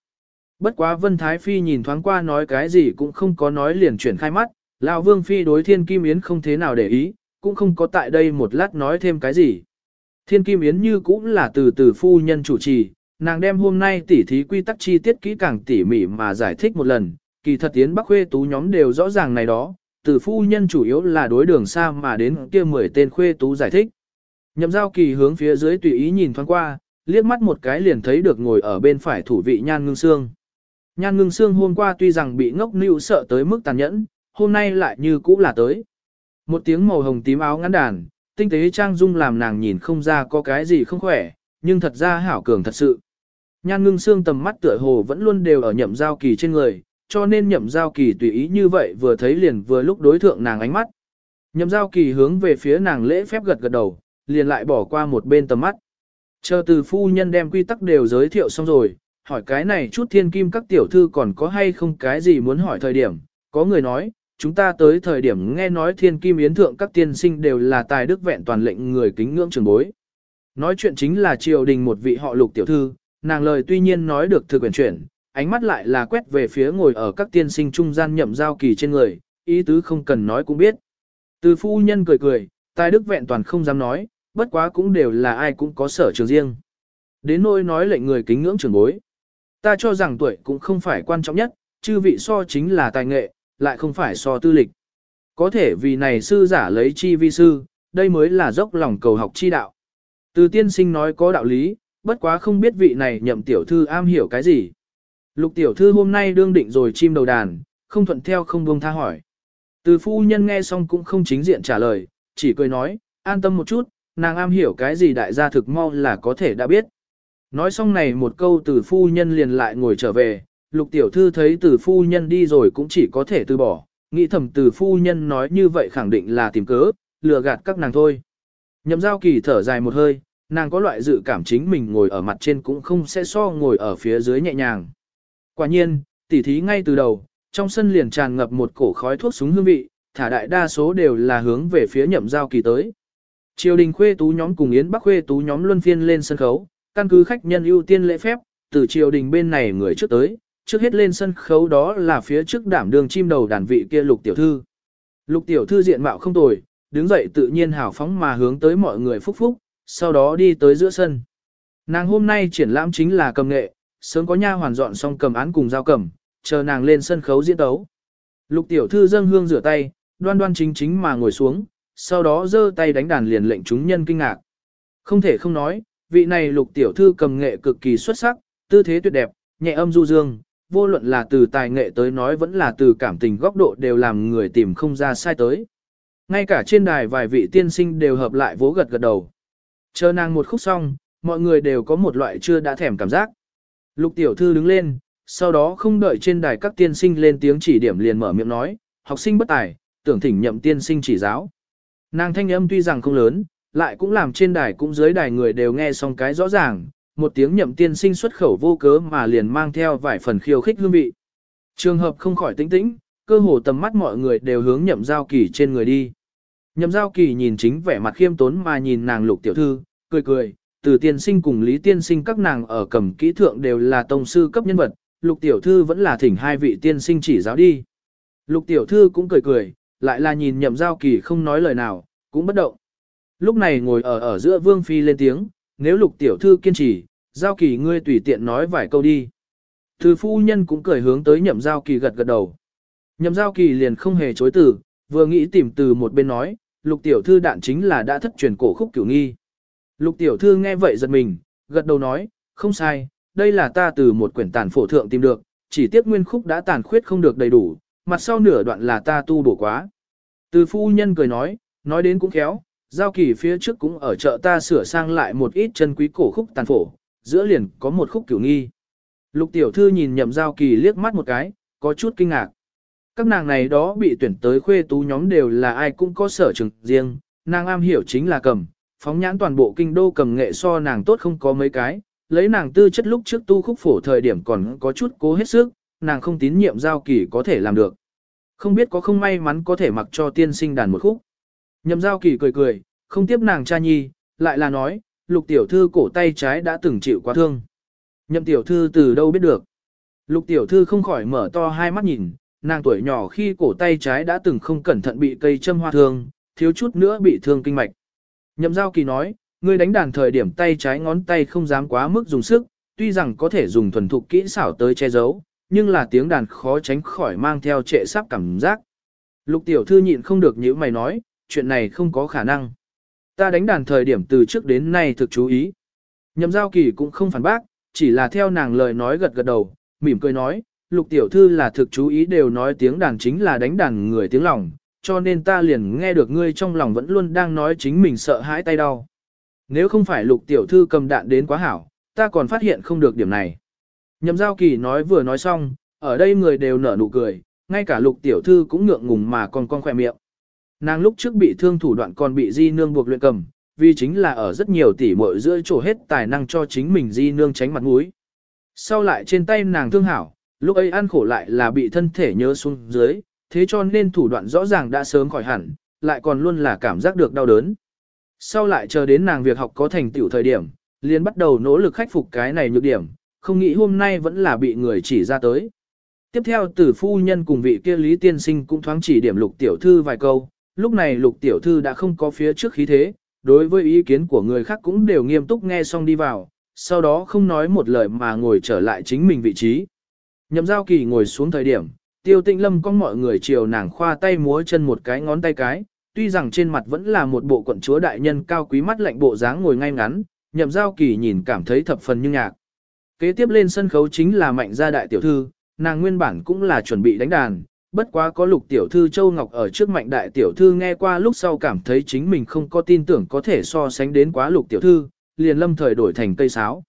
Bất quá Vân Thái Phi nhìn thoáng qua nói cái gì cũng không có nói liền chuyển khai mắt, Lão Vương Phi đối Thiên Kim Yến không thế nào để ý, cũng không có tại đây một lát nói thêm cái gì. Thiên Kim Yến như cũng là từ từ phu nhân chủ trì, nàng đem hôm nay tỉ thí quy tắc chi tiết kỹ càng tỉ mỉ mà giải thích một lần, kỳ thật Yến Bắc Khuê tú nhóm đều rõ ràng này đó, từ phu nhân chủ yếu là đối đường xa mà đến kia 10 tên Khuê tú giải thích. Nhậm giao kỳ hướng phía dưới tùy ý nhìn thoáng qua, liếc mắt một cái liền thấy được ngồi ở bên phải thủ vị Nhan Ngưng Sương. Nhan Ngưng Sương hôm qua tuy rằng bị ngốc nịu sợ tới mức tàn nhẫn, hôm nay lại như cũ là tới. Một tiếng màu hồng tím áo ngắn đàn, tinh tế trang dung làm nàng nhìn không ra có cái gì không khỏe, nhưng thật ra hảo cường thật sự. Nhan ngưng xương tầm mắt tựa hồ vẫn luôn đều ở nhậm giao kỳ trên người, cho nên nhậm giao kỳ tùy ý như vậy vừa thấy liền vừa lúc đối thượng nàng ánh mắt. Nhậm giao kỳ hướng về phía nàng lễ phép gật gật đầu, liền lại bỏ qua một bên tầm mắt. Chờ từ phu nhân đem quy tắc đều giới thiệu xong rồi, hỏi cái này chút thiên kim các tiểu thư còn có hay không cái gì muốn hỏi thời điểm, có người nói, chúng ta tới thời điểm nghe nói thiên kim yến thượng các tiên sinh đều là tài đức vẹn toàn lệnh người kính ngưỡng trường bối. Nói chuyện chính là triều đình một vị họ lục tiểu thư, nàng lời tuy nhiên nói được thư quyển chuyển, ánh mắt lại là quét về phía ngồi ở các tiên sinh trung gian nhậm giao kỳ trên người, ý tứ không cần nói cũng biết. Từ phu nhân cười cười, tài đức vẹn toàn không dám nói, bất quá cũng đều là ai cũng có sở trường riêng. Đến nỗi nói lệnh người kính ngưỡng trường bối. Ta cho rằng tuổi cũng không phải quan trọng nhất, chư vị so chính là tài nghệ, lại không phải so tư lịch. Có thể vì này sư giả lấy chi vi sư, đây mới là dốc lòng cầu học chi đạo. Từ tiên sinh nói có đạo lý, bất quá không biết vị này nhậm tiểu thư am hiểu cái gì. Lục tiểu thư hôm nay đương định rồi chim đầu đàn, không thuận theo không buông tha hỏi. Từ phu nhân nghe xong cũng không chính diện trả lời, chỉ cười nói, an tâm một chút, nàng am hiểu cái gì đại gia thực mau là có thể đã biết. Nói xong này một câu từ phu nhân liền lại ngồi trở về, lục tiểu thư thấy từ phu nhân đi rồi cũng chỉ có thể từ bỏ, nghĩ thầm từ phu nhân nói như vậy khẳng định là tìm cớ, lừa gạt các nàng thôi. Nhậm giao kỳ thở dài một hơi, nàng có loại dự cảm chính mình ngồi ở mặt trên cũng không sẽ so ngồi ở phía dưới nhẹ nhàng. Quả nhiên, tỉ thí ngay từ đầu, trong sân liền tràn ngập một cổ khói thuốc súng hương vị, thả đại đa số đều là hướng về phía nhậm giao kỳ tới. Triều đình khuê tú nhóm cùng Yến Bắc khuê tú nhóm luân phiên lên sân khấu, căn cứ khách nhân ưu tiên lễ phép, từ triều đình bên này người trước tới, trước hết lên sân khấu đó là phía trước đảm đường chim đầu đàn vị kia lục tiểu thư. Lục tiểu thư diện mạo không tồi, đứng dậy tự nhiên hào phóng mà hướng tới mọi người phúc phúc, sau đó đi tới giữa sân. Nàng hôm nay triển lãm chính là cầm nghệ, sớm có nha hoàn dọn xong cầm án cùng giao cầm, chờ nàng lên sân khấu diễn tấu. Lục tiểu thư dâng hương rửa tay, đoan đoan chính chính mà ngồi xuống, sau đó giơ tay đánh đàn liền lệnh chúng nhân kinh ngạc. Không thể không nói, vị này lục tiểu thư cầm nghệ cực kỳ xuất sắc, tư thế tuyệt đẹp, nhẹ âm du dương, vô luận là từ tài nghệ tới nói vẫn là từ cảm tình góc độ đều làm người tìm không ra sai tới. Ngay cả trên đài vài vị tiên sinh đều hợp lại vỗ gật gật đầu. Chờ nàng một khúc xong, mọi người đều có một loại chưa đã thèm cảm giác. Lục tiểu thư đứng lên, sau đó không đợi trên đài các tiên sinh lên tiếng chỉ điểm liền mở miệng nói, học sinh bất tài, tưởng thỉnh nhậm tiên sinh chỉ giáo. Nàng thanh âm tuy rằng không lớn, lại cũng làm trên đài cũng dưới đài người đều nghe xong cái rõ ràng, một tiếng nhậm tiên sinh xuất khẩu vô cớ mà liền mang theo vài phần khiêu khích hương vị. Trường hợp không khỏi tĩnh tĩnh, cơ hồ tầm mắt mọi người đều hướng nhậm giao kỳ trên người đi. Nhậm giao kỳ nhìn chính vẻ mặt khiêm tốn mà nhìn nàng lục tiểu thư, cười cười, từ tiên sinh cùng lý tiên sinh các nàng ở cầm kỹ thượng đều là tông sư cấp nhân vật, lục tiểu thư vẫn là thỉnh hai vị tiên sinh chỉ giáo đi. Lục tiểu thư cũng cười cười, lại là nhìn nhậm giao kỳ không nói lời nào, cũng bất động. Lúc này ngồi ở ở giữa vương phi lên tiếng, nếu lục tiểu thư kiên trì, giao kỳ ngươi tùy tiện nói vài câu đi. Thư phu nhân cũng cười hướng tới nhậm giao kỳ gật gật đầu. Nhậm giao kỳ liền không hề chối từ, vừa nghĩ tìm từ một bên nói, lục tiểu thư đạn chính là đã thất truyền cổ khúc cửu nghi. Lục tiểu thư nghe vậy giật mình, gật đầu nói, không sai, đây là ta từ một quyển tàn phổ thượng tìm được, chỉ tiếc nguyên khúc đã tàn khuyết không được đầy đủ, mặt sau nửa đoạn là ta tu bổ quá. Từ phu nhân cười nói, nói đến cũng khéo, giao kỳ phía trước cũng ở chợ ta sửa sang lại một ít chân quý cổ khúc tàn phổ, giữa liền có một khúc cửu nghi. Lục tiểu thư nhìn nhậm giao kỳ liếc mắt một cái, có chút kinh ngạc. Các nàng này đó bị tuyển tới khuê tú nhóm đều là ai cũng có sở trường riêng, nàng am hiểu chính là cầm, phóng nhãn toàn bộ kinh đô cầm nghệ so nàng tốt không có mấy cái, lấy nàng tư chất lúc trước tu khúc phổ thời điểm còn có chút cố hết sức, nàng không tín nhiệm giao kỳ có thể làm được. Không biết có không may mắn có thể mặc cho tiên sinh đàn một khúc. Nhậm giao kỳ cười cười, không tiếp nàng cha nhi, lại là nói, lục tiểu thư cổ tay trái đã từng chịu quá thương. Nhậm tiểu thư từ đâu biết được. Lục tiểu thư không khỏi mở to hai mắt nhìn, nàng tuổi nhỏ khi cổ tay trái đã từng không cẩn thận bị cây châm hoa thương, thiếu chút nữa bị thương kinh mạch. Nhậm giao kỳ nói, ngươi đánh đàn thời điểm tay trái ngón tay không dám quá mức dùng sức, tuy rằng có thể dùng thuần thục kỹ xảo tới che giấu, nhưng là tiếng đàn khó tránh khỏi mang theo trệ sắp cảm giác. Lục tiểu thư nhịn không được những mày nói, chuyện này không có khả năng. Ta đánh đàn thời điểm từ trước đến nay thực chú ý. Nhậm giao kỳ cũng không phản bác, chỉ là theo nàng lời nói gật gật đầu, mỉm cười nói, lục tiểu thư là thực chú ý đều nói tiếng đàn chính là đánh đàn người tiếng lòng, cho nên ta liền nghe được ngươi trong lòng vẫn luôn đang nói chính mình sợ hãi tay đau. Nếu không phải lục tiểu thư cầm đạn đến quá hảo, ta còn phát hiện không được điểm này. Nhậm giao kỳ nói vừa nói xong, ở đây người đều nở nụ cười, ngay cả lục tiểu thư cũng ngượng ngùng mà còn con khỏe miệng. Nàng lúc trước bị thương thủ đoạn còn bị di nương buộc luyện cầm, vì chính là ở rất nhiều tỷ muội giữa chỗ hết tài năng cho chính mình di nương tránh mặt mũi. Sau lại trên tay nàng thương hảo, lúc ấy ăn khổ lại là bị thân thể nhớ xuống dưới, thế cho nên thủ đoạn rõ ràng đã sớm khỏi hẳn, lại còn luôn là cảm giác được đau đớn. Sau lại chờ đến nàng việc học có thành tựu thời điểm, liền bắt đầu nỗ lực khắc phục cái này nhược điểm, không nghĩ hôm nay vẫn là bị người chỉ ra tới. Tiếp theo tử phu nhân cùng vị kia Lý Tiên Sinh cũng thoáng chỉ điểm lục tiểu thư vài câu, lúc này lục tiểu thư đã không có phía trước khí thế, đối với ý kiến của người khác cũng đều nghiêm túc nghe xong đi vào, sau đó không nói một lời mà ngồi trở lại chính mình vị trí. Nhậm giao kỳ ngồi xuống thời điểm, tiêu tĩnh lâm con mọi người chiều nàng khoa tay múa chân một cái ngón tay cái, tuy rằng trên mặt vẫn là một bộ quận chúa đại nhân cao quý mắt lạnh bộ dáng ngồi ngay ngắn, nhậm giao kỳ nhìn cảm thấy thập phần như nhạc. Kế tiếp lên sân khấu chính là mạnh gia đại tiểu thư, nàng nguyên bản cũng là chuẩn bị đánh đàn, bất quá có lục tiểu thư Châu Ngọc ở trước mạnh đại tiểu thư nghe qua lúc sau cảm thấy chính mình không có tin tưởng có thể so sánh đến quá lục tiểu thư, liền lâm thời đổi thành cây sáo.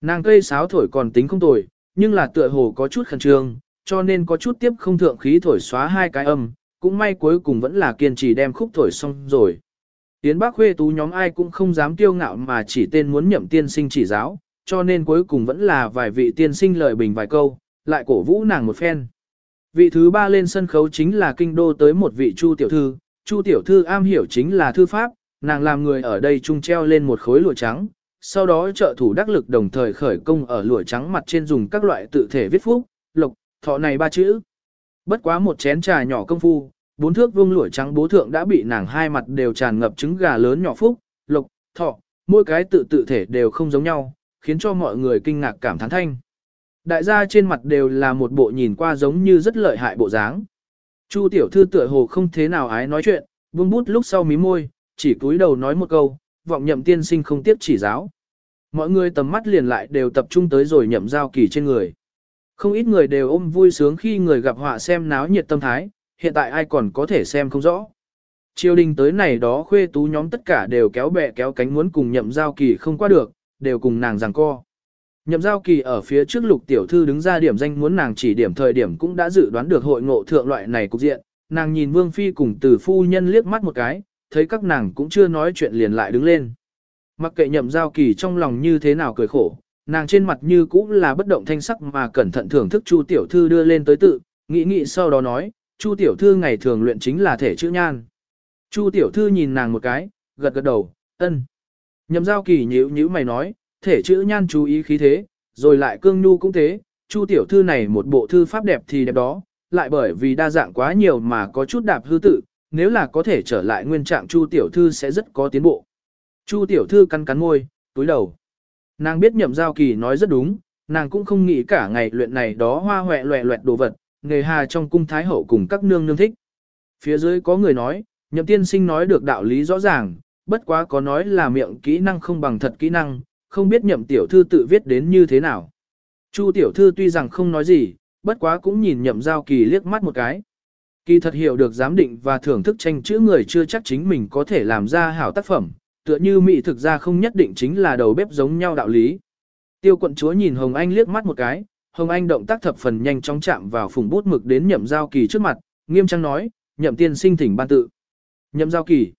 Nàng cây sáo thổi còn tính không tồi, nhưng là tựa hồ có chút khẩn trương, cho nên có chút tiếp không thượng khí thổi xóa hai cái âm, cũng may cuối cùng vẫn là kiên trì đem khúc thổi xong rồi. Tiến bác khuê tú nhóm ai cũng không dám tiêu ngạo mà chỉ tên muốn nhậm tiên sinh chỉ giáo, cho nên cuối cùng vẫn là vài vị tiên sinh lời bình vài câu, lại cổ vũ nàng một phen. Vị thứ ba lên sân khấu chính là kinh đô tới một vị chu tiểu thư, chu tiểu thư am hiểu chính là thư pháp, nàng làm người ở đây trung treo lên một khối lụa trắng, sau đó trợ thủ đắc lực đồng thời khởi công ở lụa trắng mặt trên dùng các loại tự thể viết phúc, lộc, thọ này ba chữ. Bất quá một chén trà nhỏ công phu, bốn thước vuông lụa trắng bố thượng đã bị nàng hai mặt đều tràn ngập trứng gà lớn nhỏ phúc, lộc, thọ, mỗi cái tự tự thể đều không giống nhau, khiến cho mọi người kinh ngạc cảm thán thanh. Đại gia trên mặt đều là một bộ nhìn qua giống như rất lợi hại bộ dáng. Chu tiểu thư tựa hồ không thế nào ái nói chuyện, vương bút lúc sau mí môi, chỉ cúi đầu nói một câu, vọng nhậm tiên sinh không tiếp chỉ giáo. Mọi người tầm mắt liền lại đều tập trung tới rồi nhậm giao kỳ trên người. Không ít người đều ôm vui sướng khi người gặp họa xem náo nhiệt tâm thái, hiện tại ai còn có thể xem không rõ. Triều đình tới này đó khuê tú nhóm tất cả đều kéo bè kéo cánh muốn cùng nhậm giao kỳ không qua được, đều cùng nàng giằng co. Nhậm giao kỳ ở phía trước lục tiểu thư đứng ra điểm danh muốn nàng chỉ điểm thời điểm cũng đã dự đoán được hội ngộ thượng loại này cục diện, nàng nhìn Vương Phi cùng từ phu nhân liếc mắt một cái, thấy các nàng cũng chưa nói chuyện liền lại đứng lên. Mặc kệ nhậm giao kỳ trong lòng như thế nào cười khổ, nàng trên mặt như cũng là bất động thanh sắc mà cẩn thận thưởng thức Chu tiểu thư đưa lên tới tự, nghĩ nghĩ sau đó nói, Chu tiểu thư ngày thường luyện chính là thể chữ nhan. Chu tiểu thư nhìn nàng một cái, gật gật đầu, ân. Nhậm giao kỳ nhíu nhíu mày nói, thể chữ nhan chú ý khí thế, rồi lại cương nhu cũng thế, Chu tiểu thư này một bộ thư pháp đẹp thì đẹp đó, lại bởi vì đa dạng quá nhiều mà có chút đạp hư tự, nếu là có thể trở lại nguyên trạng Chu tiểu thư sẽ rất có tiến bộ. Chu tiểu thư cắn cắn môi, túi đầu. Nàng biết nhậm giao kỳ nói rất đúng, nàng cũng không nghĩ cả ngày luyện này đó hoa hoẹ loẹ loẹt đồ vật, nghề hà trong cung thái hậu cùng các nương nương thích. Phía dưới có người nói, nhậm tiên sinh nói được đạo lý rõ ràng, bất quá có nói là miệng kỹ năng không bằng thật kỹ năng, không biết nhậm tiểu thư tự viết đến như thế nào. Chu tiểu thư tuy rằng không nói gì, bất quá cũng nhìn nhậm giao kỳ liếc mắt một cái. Kỳ thật hiểu được giám định và thưởng thức tranh chữ người chưa chắc chính mình có thể làm ra hảo tác phẩm, tựa như mỹ thực ra không nhất định chính là đầu bếp giống nhau đạo lý. Tiêu quận chúa nhìn Hồng Anh liếc mắt một cái, Hồng Anh động tác thập phần nhanh chóng chạm vào phùng bút mực đến nhậm giao kỳ trước mặt, nghiêm trang nói, nhậm tiên sinh thỉnh ban tự. Nhậm giao kỳ.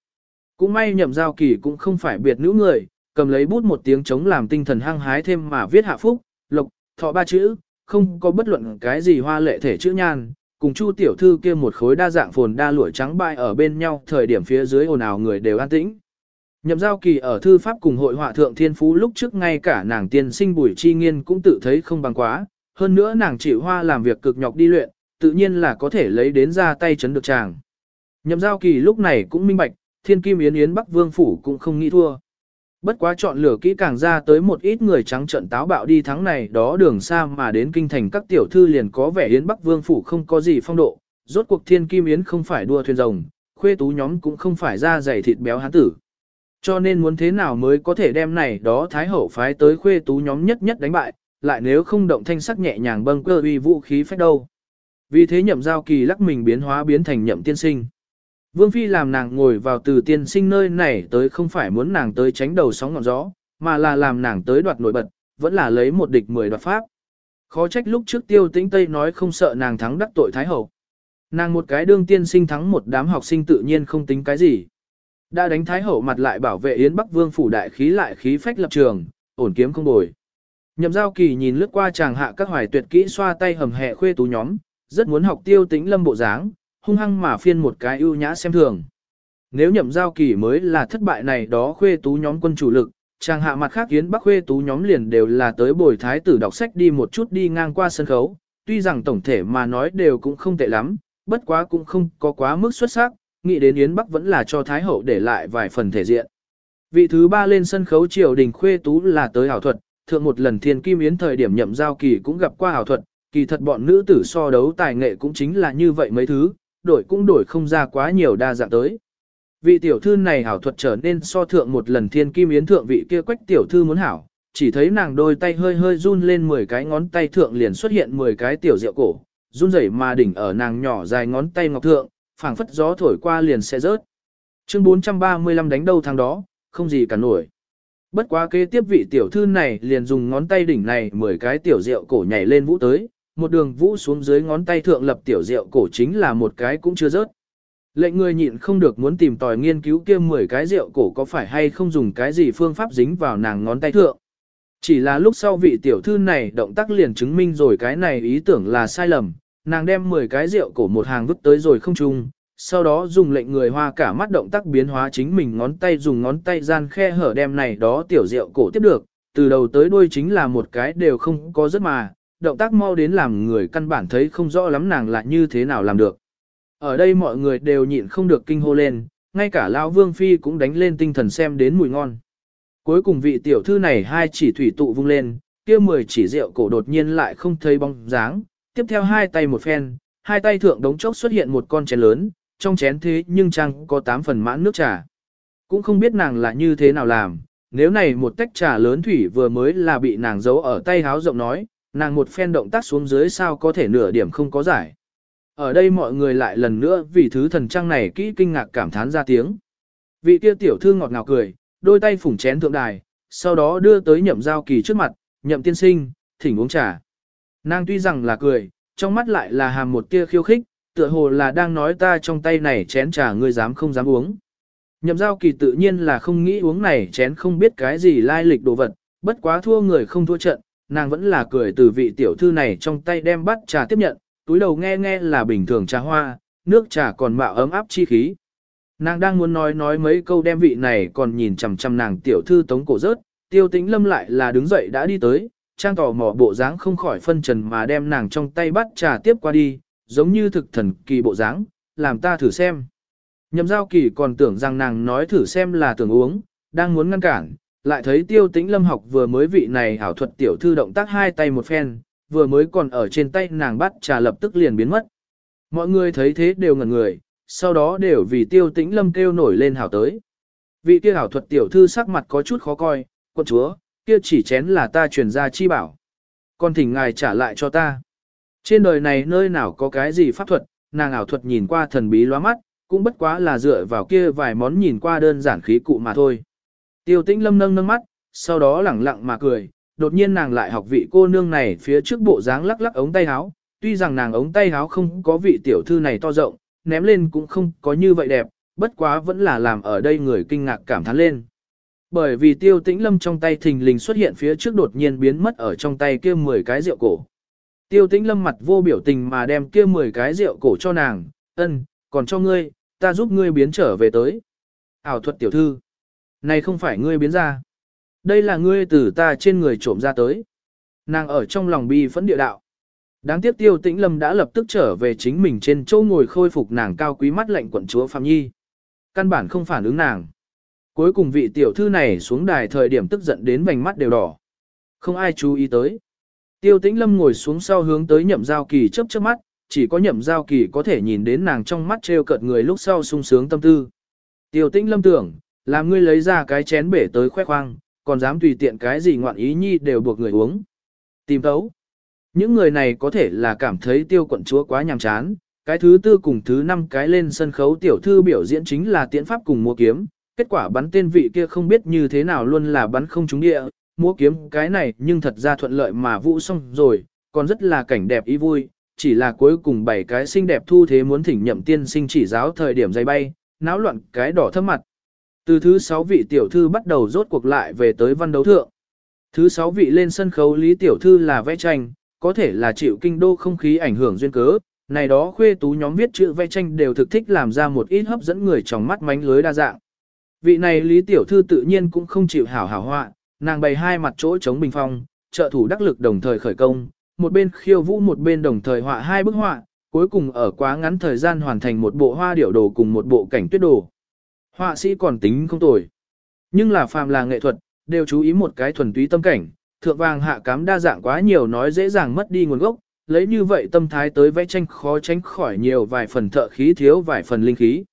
Cũng may nhậm giao kỳ cũng không phải biệt nữ người, cầm lấy bút một tiếng chống làm tinh thần hăng hái thêm mà viết hạ phúc, lộc, thọ ba chữ, không có bất luận cái gì hoa lệ thể chữ nhan, cùng chu tiểu thư kia một khối đa dạng phồn đa lụa trắng bay ở bên nhau thời điểm phía dưới ồn ào người đều an tĩnh. Nhậm giao kỳ ở thư pháp cùng hội họa thượng thiên phú lúc trước ngay cả nàng tiên sinh bùi chi nghiên cũng tự thấy không bằng quá, hơn nữa nàng chỉ hoa làm việc cực nhọc đi luyện, tự nhiên là có thể lấy đến ra tay chấn được chàng. Nhậm giao kỳ lúc này cũng minh bạch, thiên kim yến yến bắc vương phủ cũng không nghĩ thua. Bất quá chọn lửa kỹ càng ra tới một ít người trắng trận táo bạo đi thắng này đó đường xa mà đến kinh thành các tiểu thư liền có vẻ yến bắc vương phủ không có gì phong độ, rốt cuộc thiên kim yến không phải đua thuyền rồng, khuê tú nhóm cũng không phải ra dày thịt béo hán tử. Cho nên muốn thế nào mới có thể đem này đó thái hậu phái tới khuê tú nhóm nhất nhất đánh bại, lại nếu không động thanh sắc nhẹ nhàng bâng cơ uy vũ khí phách đâu. Vì thế nhậm giao kỳ lắc mình biến hóa biến thành nhậm tiên sinh. Vương Phi làm nàng ngồi vào từ tiên sinh nơi này tới không phải muốn nàng tới tránh đầu sóng ngọn gió, mà là làm nàng tới đoạt nổi bật, vẫn là lấy một địch mười đoạt pháp. Khó trách lúc trước tiêu tĩnh Tây nói không sợ nàng thắng đắc tội Thái Hậu. Nàng một cái đương tiên sinh thắng một đám học sinh tự nhiên không tính cái gì. Đã đánh Thái Hậu mặt lại bảo vệ Yến Bắc Vương phủ đại khí lại khí phách lập trường, ổn kiếm không bồi. Nhậm giao kỳ nhìn lướt qua chàng hạ các hoài tuyệt kỹ xoa tay hầm hẹ khuê tú nhóm, rất muốn học tiêu tĩnh lâm bộ dáng, hung hăng mà phiên một cái ưu nhã xem thường. Nếu nhậm giao kỳ mới là thất bại này đó khuê tú nhóm quân chủ lực, chàng hạ mặt khác Yến Bắc khuê tú nhóm liền đều là tới bồi thái tử đọc sách đi một chút đi ngang qua sân khấu, tuy rằng tổng thể mà nói đều cũng không tệ lắm, bất quá cũng không có quá mức xuất sắc, nghĩ đến Yến Bắc vẫn là cho Thái Hậu để lại vài phần thể diện. Vị thứ ba lên sân khấu triều đình khuê tú là tới hảo thuật, thượng một lần thiên kim yến thời điểm nhậm giao kỳ cũng gặp qua hảo thuật, kỳ thật bọn nữ tử so đấu tài nghệ cũng chính là như vậy mấy thứ, đổi cũng đổi không ra quá nhiều đa dạng tới. Vị tiểu thư này hảo thuật trở nên so thượng một lần thiên kim yến thượng vị kia quách tiểu thư muốn hảo, chỉ thấy nàng đôi tay hơi hơi run lên 10 cái ngón tay thượng liền xuất hiện 10 cái tiểu rượu cổ, run rẩy mà đỉnh ở nàng nhỏ dài ngón tay ngọc thượng, phảng phất gió thổi qua liền sẽ rớt. Chương 435 đánh đâu thằng đó, không gì cả nổi. Bất quá kế tiếp vị tiểu thư này liền dùng ngón tay đỉnh này 10 cái tiểu rượu cổ nhảy lên vũ tới, một đường vũ xuống dưới ngón tay thượng lập tiểu rượu cổ chính là một cái cũng chưa rớt. Lệnh người nhịn không được muốn tìm tòi nghiên cứu kia 10 cái rượu cổ có phải hay không dùng cái gì phương pháp dính vào nàng ngón tay thượng. Chỉ là lúc sau vị tiểu thư này động tác liền chứng minh rồi cái này ý tưởng là sai lầm, nàng đem 10 cái rượu cổ một hàng vứt tới rồi không chung, sau đó dùng lệnh người hoa cả mắt động tác biến hóa chính mình ngón tay dùng ngón tay gian khe hở đem này đó tiểu rượu cổ tiếp được, từ đầu tới đuôi chính là một cái đều không có rất mà, động tác mau đến làm người căn bản thấy không rõ lắm nàng là như thế nào làm được. Ở đây mọi người đều nhịn không được kinh hô lên, ngay cả lão Vương Phi cũng đánh lên tinh thần xem đến mùi ngon. Cuối cùng vị tiểu thư này hai chỉ thủy tụ vung lên, kia mười chỉ rượu cổ đột nhiên lại không thấy bóng dáng, tiếp theo hai tay một phen, hai tay thượng đống chốc xuất hiện một con chén lớn, trong chén thế nhưng chăng có tám phần mãn nước trà. Cũng không biết nàng là như thế nào làm, nếu này một tách trà lớn thủy vừa mới là bị nàng giấu ở tay háo rộng nói, nàng một phen động tác xuống dưới sao có thể nửa điểm không có giải. Ở đây mọi người lại lần nữa vì thứ thần trang này kỹ kinh ngạc cảm thán ra tiếng. Vị kia tiểu thư ngọt ngào cười, đôi tay phủng chén thượng đài, sau đó đưa tới nhậm giao kỳ trước mặt, nhậm tiên sinh, thỉnh uống trà. Nàng tuy rằng là cười, trong mắt lại là hàm một tia khiêu khích, tựa hồ là đang nói ta trong tay này chén trà ngươi dám không dám uống. Nhậm giao kỳ tự nhiên là không nghĩ uống này chén không biết cái gì lai lịch đồ vật, bất quá thua người không thua trận, nàng vẫn là cười từ vị tiểu thư này trong tay đem bắt trà tiếp nhận, túi đầu nghe nghe là bình thường trà hoa, nước trà còn mạo ấm áp chi khí. Nàng đang muốn nói nói mấy câu đem vị này còn nhìn chằm chằm nàng tiểu thư tống cổ rớt, tiêu tĩnh lâm lại là đứng dậy đã đi tới, trang tỏ mò bộ dáng không khỏi phân trần mà đem nàng trong tay bắt trà tiếp qua đi, giống như thực thần kỳ bộ dáng, làm ta thử xem. Nhậm giao kỳ còn tưởng rằng nàng nói thử xem là tưởng uống, đang muốn ngăn cản, lại thấy tiêu tĩnh lâm học vừa mới vị này hảo thuật tiểu thư động tác hai tay một phen, vừa mới còn ở trên tay nàng bắt trà lập tức liền biến mất. Mọi người thấy thế đều ngẩn người, sau đó đều vì tiêu tĩnh lâm kêu nổi lên hảo tới. Vị kia hảo thuật tiểu thư sắc mặt có chút khó coi, quân chúa, kia chỉ chén là ta truyền ra chi bảo. Con thỉnh ngài trả lại cho ta. Trên đời này nơi nào có cái gì pháp thuật, nàng ảo thuật nhìn qua thần bí loa mắt, cũng bất quá là dựa vào kia vài món nhìn qua đơn giản khí cụ mà thôi. Tiêu tĩnh lâm nâng nâng mắt, sau đó lẳng lặng mà cười, đột nhiên nàng lại học vị cô nương này phía trước bộ dáng lắc lắc ống tay áo, tuy rằng nàng ống tay áo không có vị tiểu thư này to rộng, ném lên cũng không có như vậy đẹp, bất quá vẫn là làm ở đây người kinh ngạc cảm thán lên. Bởi vì tiêu tĩnh lâm trong tay thình lình xuất hiện phía trước đột nhiên biến mất ở trong tay kia 10 cái rượu cổ. Tiêu tĩnh lâm mặt vô biểu tình mà đem kia 10 cái rượu cổ cho nàng, ân, còn cho ngươi, ta giúp ngươi biến trở về tới. Ảo thuật tiểu thư. Này không phải ngươi biến ra. Đây là ngươi từ ta trên người trộm ra tới. Nàng ở trong lòng bi phẫn địa đạo. Đáng tiếc tiêu tĩnh lâm đã lập tức trở về chính mình trên chỗ ngồi khôi phục nàng cao quý mắt lạnh quận chúa Phạm Nhi. Căn bản không phản ứng nàng. Cuối cùng vị tiểu thư này xuống đài thời điểm tức giận đến vành mắt đều đỏ. Không ai chú ý tới. Tiêu tĩnh lâm ngồi xuống sau hướng tới nhậm giao kỳ chớp chớp mắt, chỉ có nhậm giao kỳ có thể nhìn đến nàng trong mắt treo cợt người lúc sau sung sướng tâm tư. Tiêu tĩnh lâm tưởng, làm ngươi lấy ra cái chén bể tới khoe khoang, còn dám tùy tiện cái gì ngoạn ý nhi đều buộc người uống. Tìm tấu. Những người này có thể là cảm thấy tiêu quận chúa quá nhàm chán, cái thứ tư cùng thứ năm cái lên sân khấu tiểu thư biểu diễn chính là tiễn pháp cùng mua kiếm, kết quả bắn tên vị kia không biết như thế nào luôn là bắn không trúng địa, mua kiếm cái này nhưng thật ra thuận lợi mà vũ xong rồi, còn rất là cảnh đẹp ý vui, chỉ là cuối cùng bảy cái xinh đẹp thu thế muốn thỉnh nhậm tiên sinh chỉ giáo thời điểm dây bay, náo loạn cái đỏ thấp mặt. Từ thứ sáu vị tiểu thư bắt đầu rốt cuộc lại về tới văn đấu thượng. Thứ sáu vị lên sân khấu lý tiểu thư là vẽ tranh, có thể là chịu kinh đô không khí ảnh hưởng duyên cớ, này đó khuê tú nhóm viết chữ vẽ tranh đều thực thích làm ra một ít hấp dẫn người trong mắt mánh lưới đa dạng. Vị này lý tiểu thư tự nhiên cũng không chịu hảo hảo họa, nàng bày hai mặt chỗ chống bình phong, trợ thủ đắc lực đồng thời khởi công, một bên khiêu vũ một bên đồng thời họa hai bức họa, cuối cùng ở quá ngắn thời gian hoàn thành một bộ hoa điểu đồ cùng một bộ cảnh tuyết đồ. Họa sĩ còn tính không tồi. Nhưng là phàm là nghệ thuật, đều chú ý một cái thuần túy tâm cảnh, thượng vàng hạ cám đa dạng quá nhiều nói dễ dàng mất đi nguồn gốc, lấy như vậy tâm thái tới vẽ tranh khó tránh khỏi nhiều vài phần thợ khí thiếu vài phần linh khí.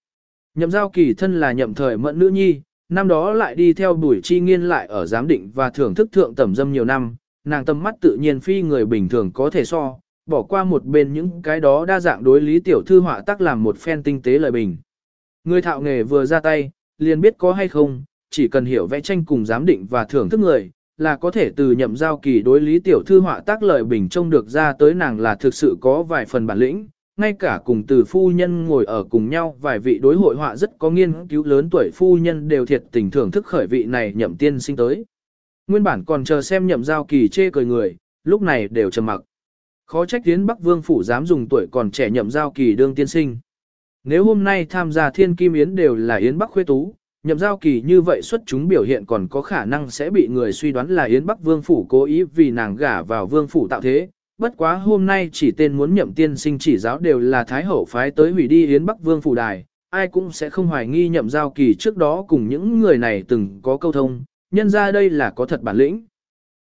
Nhậm giao kỳ thân là nhậm thời mẫn nữ nhi, năm đó lại đi theo đuổi chi nghiên lại ở giám định và thưởng thức thượng tẩm dâm nhiều năm, nàng tâm mắt tự nhiên phi người bình thường có thể so, bỏ qua một bên những cái đó đa dạng đối lý tiểu thư họa tác làm một phen tinh tế lời bình. Người thạo nghề vừa ra tay, liền biết có hay không, chỉ cần hiểu vẽ tranh cùng giám định và thưởng thức người, là có thể từ nhậm giao kỳ đối lý tiểu thư họa tác lời bình trông được ra tới nàng là thực sự có vài phần bản lĩnh, ngay cả cùng từ phu nhân ngồi ở cùng nhau vài vị đối hội họa rất có nghiên cứu lớn tuổi phu nhân đều thiệt tình thưởng thức khởi vị này nhậm tiên sinh tới. Nguyên bản còn chờ xem nhậm giao kỳ chê cười người, lúc này đều trầm mặc. Khó trách tiến Bắc Vương phủ dám dùng tuổi còn trẻ nhậm giao kỳ đương tiên sinh. Nếu hôm nay tham gia thiên kim yến đều là yến Bắc khuê tú, nhậm giao kỳ như vậy xuất chúng biểu hiện còn có khả năng sẽ bị người suy đoán là yến Bắc Vương phủ cố ý vì nàng gả vào Vương phủ tạo thế. Bất quá hôm nay chỉ tên muốn nhậm tiên sinh chỉ giáo đều là Thái Hậu phái tới hủy đi yến Bắc Vương phủ đài, ai cũng sẽ không hoài nghi nhậm giao kỳ trước đó cùng những người này từng có câu thông, nhân ra đây là có thật bản lĩnh.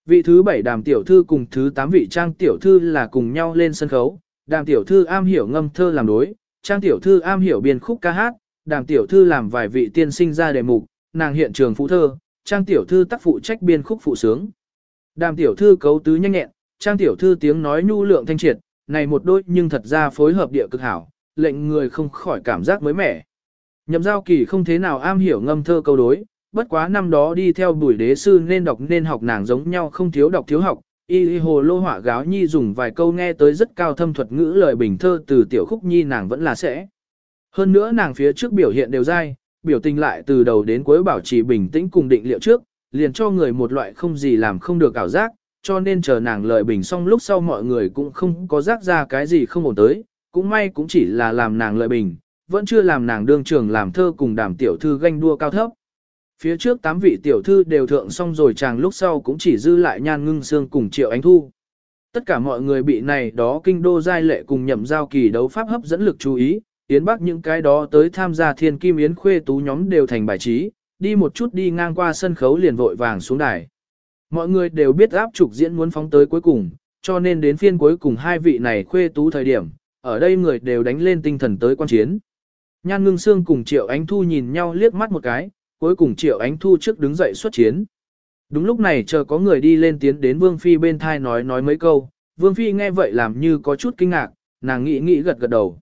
Vị thứ bảy đàm tiểu thư cùng thứ tám vị trang tiểu thư là cùng nhau lên sân khấu, đàm tiểu thư am hiểu ngâm thơ làm đối, trang tiểu thư am hiểu biên khúc ca hát, đàm tiểu thư làm vài vị tiên sinh ra đề mục, nàng hiện trường phụ thơ, trang tiểu thư tác phụ trách biên khúc phụ sướng. Đàm tiểu thư cấu tứ nhanh nhẹn, trang tiểu thư tiếng nói nhu lượng thanh triệt, này một đôi nhưng thật ra phối hợp địa cực hảo, lệnh người không khỏi cảm giác mới mẻ. Nhậm giao kỳ không thế nào am hiểu ngâm thơ câu đối, bất quá năm đó đi theo bùi đế sư nên đọc nên học nàng giống nhau không thiếu đọc thiếu học, Y hồ lô họa gáo nhi dùng vài câu nghe tới rất cao thâm thuật ngữ lời bình thơ từ tiểu khúc nhi nàng vẫn là sẽ. Hơn nữa nàng phía trước biểu hiện đều dai, biểu tình lại từ đầu đến cuối bảo trì bình tĩnh cùng định liệu trước, liền cho người một loại không gì làm không được ảo giác, cho nên chờ nàng lời bình xong lúc sau mọi người cũng không có giác ra cái gì không ổn tới, cũng may cũng chỉ là làm nàng lời bình, vẫn chưa làm nàng đương trường làm thơ cùng đàm tiểu thư ganh đua cao thấp. Phía trước tám vị tiểu thư đều thượng xong rồi chàng lúc sau cũng chỉ dư lại nhan ngưng xương cùng triệu ánh thu. Tất cả mọi người bị này đó kinh đô giai lệ cùng nhậm giao kỳ đấu pháp hấp dẫn lực chú ý, Yến Bắc những cái đó tới tham gia thiên kim Yến khuê tú nhóm đều thành bài trí, đi một chút đi ngang qua sân khấu liền vội vàng xuống đài. Mọi người đều biết áp trục diễn muốn phóng tới cuối cùng, cho nên đến phiên cuối cùng hai vị này khuê tú thời điểm, ở đây người đều đánh lên tinh thần tới quan chiến. Nhan ngưng xương cùng Triệu Ánh Thu nhìn nhau liếc mắt một cái, cuối cùng Triệu Ánh Thu trước đứng dậy xuất chiến. Đúng lúc này chờ có người đi lên tiến đến Vương Phi bên thai nói nói mấy câu, Vương Phi nghe vậy làm như có chút kinh ngạc, nàng nghĩ nghĩ gật gật đầu.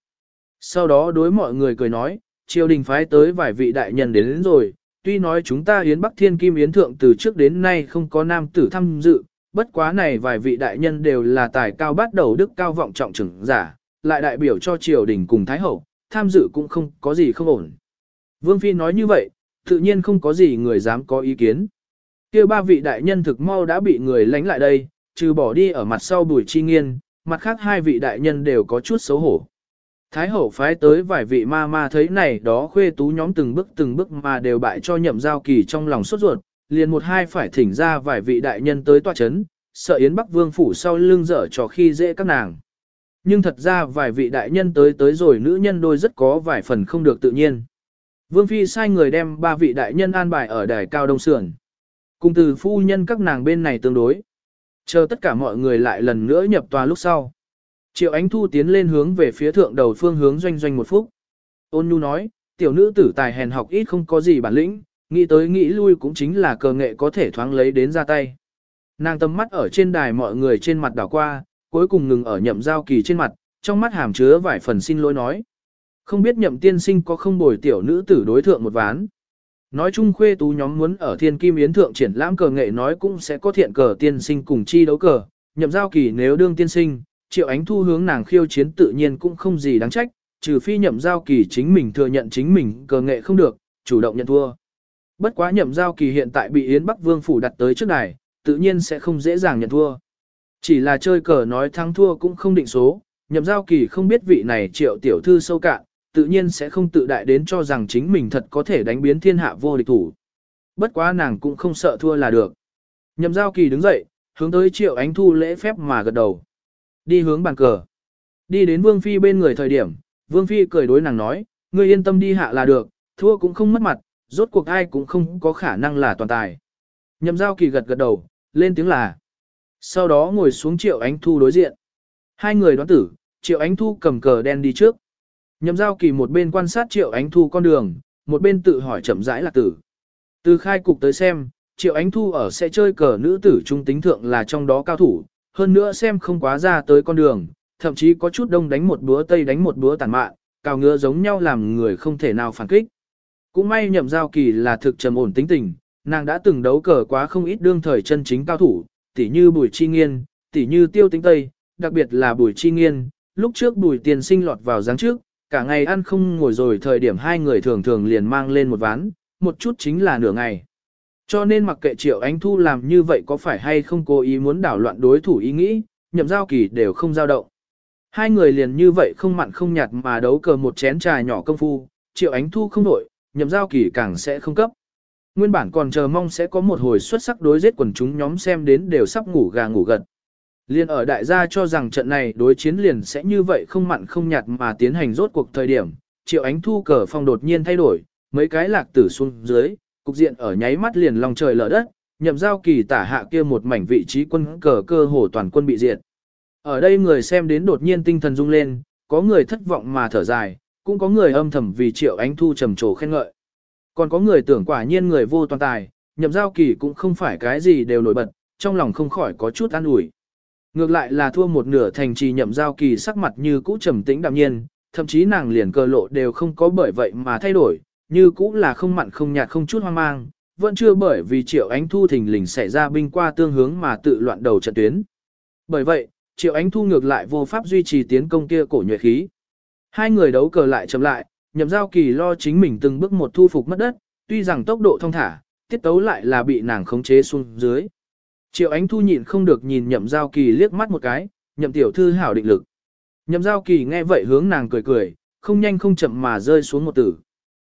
Sau đó đối mọi người cười nói, triều đình phái tới vài vị đại nhân đến, đến rồi, tuy nói chúng ta Yến Bắc Thiên Kim Yến Thượng từ trước đến nay không có nam tử tham dự, bất quá này vài vị đại nhân đều là tài cao bắt đầu đức cao vọng trọng trưởng giả, lại đại biểu cho triều đình cùng Thái Hậu, tham dự cũng không có gì không ổn. Vương Phi nói như vậy, tự nhiên không có gì người dám có ý kiến. kia ba vị đại nhân thực mau đã bị người lánh lại đây, trừ bỏ đi ở mặt sau bùi chi nghiên, mặt khác hai vị đại nhân đều có chút xấu hổ. Thái hậu phái tới vài vị ma ma thấy này đó khuê tú nhóm từng bước từng bước mà đều bại cho nhậm giao kỳ trong lòng sốt ruột, liền một hai phải thỉnh ra vài vị đại nhân tới tòa chấn, sợ Yến Bắc Vương phủ sau lưng dở cho khi dễ các nàng. Nhưng thật ra vài vị đại nhân tới tới rồi nữ nhân đôi rất có vài phần không được tự nhiên. Vương Phi sai người đem ba vị đại nhân an bài ở đài cao đông sườn. Cùng từ phu nhân các nàng bên này tương đối. Chờ tất cả mọi người lại lần nữa nhập tòa lúc sau. Triệu Ánh Thu tiến lên hướng về phía thượng đầu phương hướng doanh doanh một phút. Ôn Nhu nói, tiểu nữ tử tài hèn học ít không có gì bản lĩnh, nghĩ tới nghĩ lui cũng chính là cờ nghệ có thể thoáng lấy đến ra tay. Nàng tâm mắt ở trên đài mọi người trên mặt đảo qua, cuối cùng ngừng ở nhậm giao kỳ trên mặt, trong mắt hàm chứa vài phần xin lỗi nói. Không biết nhậm tiên sinh có không bồi tiểu nữ tử đối thượng một ván. Nói chung khuê tú nhóm muốn ở thiên kim yến thượng triển lãm cờ nghệ nói cũng sẽ có thiện cờ tiên sinh cùng chi đấu cờ, nhậm giao kỳ nếu đương tiên sinh, triệu ánh thu hướng nàng khiêu chiến tự nhiên cũng không gì đáng trách, trừ phi nhậm giao kỳ chính mình thừa nhận chính mình cờ nghệ không được, chủ động nhận thua. Bất quá nhậm giao kỳ hiện tại bị Yến Bắc Vương phủ đặt tới trước này tự nhiên sẽ không dễ dàng nhận thua. Chỉ là chơi cờ nói thắng thua cũng không định số, nhậm giao kỳ không biết vị này triệu tiểu thư sâu cạn, tự nhiên sẽ không tự đại đến cho rằng chính mình thật có thể đánh biến thiên hạ vô địch thủ. Bất quá nàng cũng không sợ thua là được. Nhậm giao kỳ đứng dậy, hướng tới triệu ánh thu lễ phép mà gật đầu. Đi hướng bàn cờ. Đi đến Vương Phi bên người thời điểm, Vương Phi cười đối nàng nói, ngươi yên tâm đi hạ là được, thua cũng không mất mặt, rốt cuộc ai cũng không có khả năng là toàn tài. Nhậm giao kỳ gật gật đầu, lên tiếng là. Sau đó ngồi xuống triệu ánh thu đối diện. Hai người đoán tử, triệu ánh thu cầm cờ đen đi trước. Nhậm giao kỳ một bên quan sát triệu ánh thu con đường, một bên tự hỏi chậm rãi là tử. Từ khai cục tới xem, triệu ánh thu ở sẽ chơi cờ nữ tử trung tính thượng là trong đó cao thủ, hơn nữa xem không quá ra tới con đường, thậm chí có chút đông đánh một búa tây đánh một búa tàn mạn, cào ngựa giống nhau làm người không thể nào phản kích. Cũng may nhậm giao kỳ là thực trầm ổn tính tình, nàng đã từng đấu cờ quá không ít đương thời chân chính cao thủ, tỉ như bùi chi nghiên, tỉ như tiêu tính tây, đặc biệt là bùi chi nghiên, lúc trước bùi tiền sinh lọt vào giáng trước, cả ngày ăn không ngồi rồi thời điểm hai người thường thường liền mang lên một ván, một chút chính là nửa ngày. Cho nên mặc kệ Triệu Ánh Thu làm như vậy có phải hay không cố ý muốn đảo loạn đối thủ ý nghĩ, nhậm giao kỳ đều không giao động. Hai người liền như vậy không mặn không nhạt mà đấu cờ một chén trà nhỏ công phu, Triệu Ánh Thu không nổi nhậm giao kỳ càng sẽ không cấp. Nguyên bản còn chờ mong sẽ có một hồi xuất sắc đối giết quần chúng nhóm xem đến đều sắp ngủ gà ngủ gật. Liên ở đại gia cho rằng trận này đối chiến liền sẽ như vậy không mặn không nhạt mà tiến hành rốt cuộc thời điểm, Triệu Ánh Thu cờ phong đột nhiên thay đổi, mấy cái lạc tử xuống dưới, cục diện ở nháy mắt liền lòng trời lở đất, nhậm giao kỳ tả hạ kia một mảnh vị trí quân cờ cơ hồ toàn quân bị diệt. Ở đây người xem đến đột nhiên tinh thần rung lên, có người thất vọng mà thở dài, cũng có người âm thầm vì triệu ánh thu trầm trồ khen ngợi. Còn có người tưởng quả nhiên người vô toàn tài, nhậm giao kỳ cũng không phải cái gì đều nổi bật, trong lòng không khỏi có chút an ủi. Ngược lại là thua một nửa thành trì nhậm giao kỳ sắc mặt như cũ trầm tĩnh đạm nhiên, thậm chí nàng liền cơ lộ đều không có bởi vậy mà thay đổi, như cũ là không mặn không nhạt không chút hoang mang, vẫn chưa bởi vì triệu ánh thu thình lình xảy ra binh qua tương hướng mà tự loạn đầu trận tuyến. Bởi vậy, Triệu Ánh Thu ngược lại vô pháp duy trì tiến công kia cổ nhuệ khí. Hai người đấu cờ lại chậm lại, nhậm giao kỳ lo chính mình từng bước một thu phục mất đất, tuy rằng tốc độ thông thả, tiết tấu lại là bị nàng khống chế xuống dưới. Triệu Ánh Thu nhịn không được nhìn nhậm giao kỳ liếc mắt một cái, nhậm tiểu thư hảo định lực. Nhậm giao kỳ nghe vậy hướng nàng cười cười, không nhanh không chậm mà rơi xuống một tử.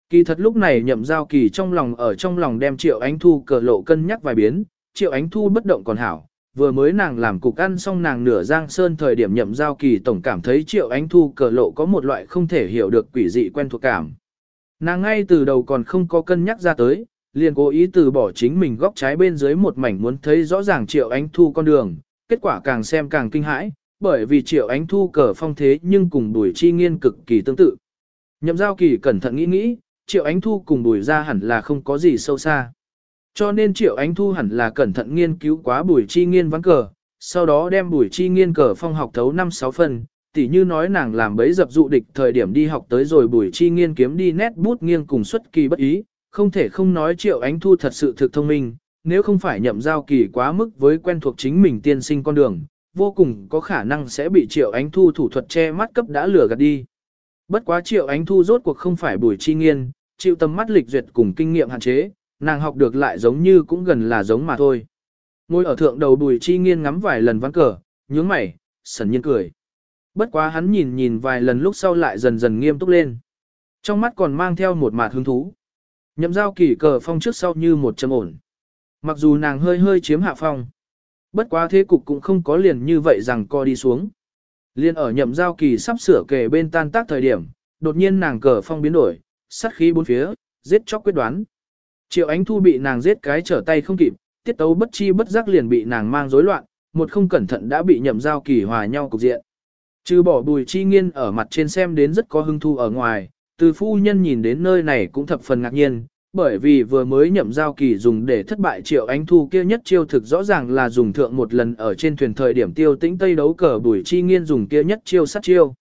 Kỳ thật lúc này nhậm giao kỳ trong lòng ở trong lòng đem triệu ánh thu cờ lộ cân nhắc vài biến, triệu ánh thu bất động còn hảo, vừa mới nàng làm cục ăn xong nàng nửa giang sơn thời điểm nhậm giao kỳ tổng cảm thấy triệu ánh thu cờ lộ có một loại không thể hiểu được quỷ dị quen thuộc cảm. Nàng ngay từ đầu còn không có cân nhắc ra tới, liền cố ý từ bỏ chính mình góc trái bên dưới một mảnh muốn thấy rõ ràng triệu ánh thu con đường, kết quả càng xem càng kinh hãi, bởi vì triệu ánh thu cờ phong thế nhưng cùng đuổi chi nghiên cực kỳ tương tự. Nhậm giao kỳ cẩn thận nghĩ nghĩ, triệu ánh thu cùng đuổi ra hẳn là không có gì sâu xa. Cho nên triệu ánh thu hẳn là cẩn thận nghiên cứu quá bùi chi nghiên ván cờ, sau đó đem bùi chi nghiên cờ phong học thấu 5-6 phần, tỉ như nói nàng làm bấy dập dụ địch thời điểm đi học tới rồi bùi chi nghiên kiếm đi nét bút nghiêng cùng xuất kỳ bất ý, không thể không nói triệu ánh thu thật sự thực thông minh, nếu không phải nhậm giao kỳ quá mức với quen thuộc chính mình tiên sinh con đường, vô cùng có khả năng sẽ bị triệu ánh thu thủ thuật che mắt cấp đã lừa gạt đi. Bất quá triệu ánh thu rốt cuộc không phải bùi chi nghiên, chịu tầm mắt lịch duyệt cùng kinh nghiệm hạn chế, nàng học được lại giống như cũng gần là giống mà thôi. Ngồi ở thượng đầu bùi chi nghiên ngắm vài lần ván cờ, nhướng mày, sần nhiên cười. Bất quá hắn nhìn nhìn vài lần lúc sau lại dần dần nghiêm túc lên. Trong mắt còn mang theo một mạt hứng thú. Nhậm giao kỳ cờ phong trước sau như một châm ổn. Mặc dù nàng hơi hơi chiếm hạ phong. Bất quá thế cục cũng không có liền như vậy rằng co đi xuống. Liên ở nhậm giao kỳ sắp sửa kề bên tan tác thời điểm, đột nhiên nàng cờ phong biến đổi, sát khí bốn phía, giết chóc quyết đoán. Triệu Ánh Thu bị nàng giết cái trở tay không kịp, tiết tấu bất chi bất giác liền bị nàng mang rối loạn, một không cẩn thận đã bị nhậm giao kỳ hòa nhau cục diện. Trừ bỏ bùi chi nghiên ở mặt trên xem đến rất có hưng thu ở ngoài, từ phu nhân nhìn đến nơi này cũng thập phần ngạc nhiên, bởi vì vừa mới nhậm giao kỳ dùng để thất bại triệu ánh thu kia nhất chiêu thực rõ ràng là dùng thượng một lần ở trên thuyền thời điểm tiêu tĩnh tây đấu cờ bùi chi nghiên dùng kia nhất chiêu sát chiêu.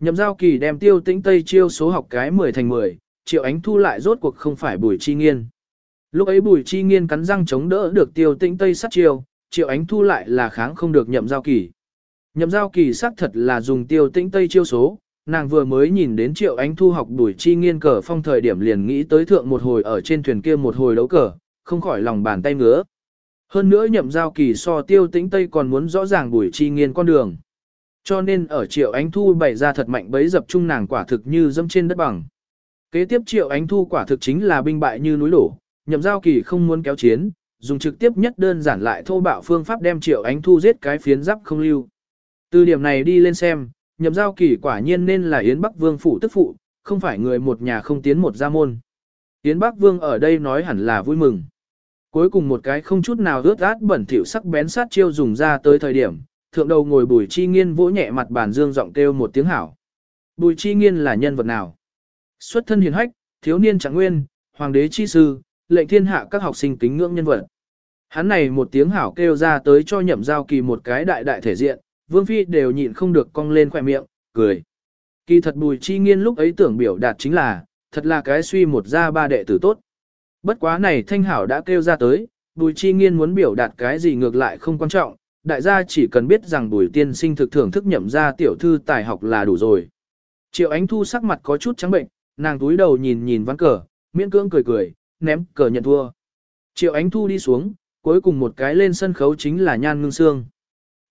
Nhậm giao kỳ đem tiêu tĩnh tây chiêu số học cái 10 thành 10, triệu ánh thu lại rốt cuộc không phải bùi chi nghiên. Lúc ấy bùi chi nghiên cắn răng chống đỡ được tiêu tĩnh tây sát chiêu, triệu ánh thu lại là kháng không được nhậm giao kỳ. Nhậm giao kỳ xác thật là dùng tiêu tĩnh tây chiêu số, nàng vừa mới nhìn đến triệu ánh thu học đuổi chi nghiên cờ phong thời điểm liền nghĩ tới thượng một hồi ở trên thuyền kia một hồi đấu cờ, không khỏi lòng bàn tay ngứa. Hơn nữa nhậm giao kỳ so tiêu tĩnh tây còn muốn rõ ràng đuổi chi nghiên con đường. Cho nên ở triệu ánh thu bày ra thật mạnh bấy dập chung nàng quả thực như dâm trên đất bằng. Kế tiếp triệu ánh thu quả thực chính là binh bại như núi đổ, nhậm giao kỳ không muốn kéo chiến, dùng trực tiếp nhất đơn giản lại thô bạo phương pháp đem triệu ánh thu giết cái phiến giáp không lưu. Từ điểm này đi lên xem, nhậm giao kỳ quả nhiên nên là Yến Bắc Vương phụ tức phụ, không phải người một nhà không tiến một gia môn. Yến Bắc Vương ở đây nói hẳn là vui mừng. Cuối cùng một cái không chút nào ướt át bẩn thỉu sắc bén sát chiêu dùng ra tới thời điểm, thượng đầu ngồi bùi chi nghiên vỗ nhẹ mặt bàn dương giọng kêu một tiếng hảo. Bùi chi nghiên là nhân vật nào? Xuất thân hiền hách, thiếu niên trạng nguyên, hoàng đế chi sư, lệnh thiên hạ các học sinh kính ngưỡng nhân vật. Hắn này một tiếng hảo kêu ra tới cho nhậm giao kỳ một cái đại đại thể diện, Vương Phi đều nhịn không được cong lên khỏe miệng, cười. Kỳ thật bùi chi nghiên lúc ấy tưởng biểu đạt chính là, thật là cái suy một ra ba đệ tử tốt. Bất quá này thanh hảo đã kêu ra tới, bùi chi nghiên muốn biểu đạt cái gì ngược lại không quan trọng, đại gia chỉ cần biết rằng bùi tiên sinh thực thưởng thức nhậm ra tiểu thư tài học là đủ rồi. Triệu ánh thu sắc mặt có chút trắng bệnh, nàng túi đầu nhìn nhìn ván cờ, miễn cưỡng cười cười, ném cờ nhận thua. Triệu ánh thu đi xuống, cuối cùng một cái lên sân khấu chính là nhan ngưng sương.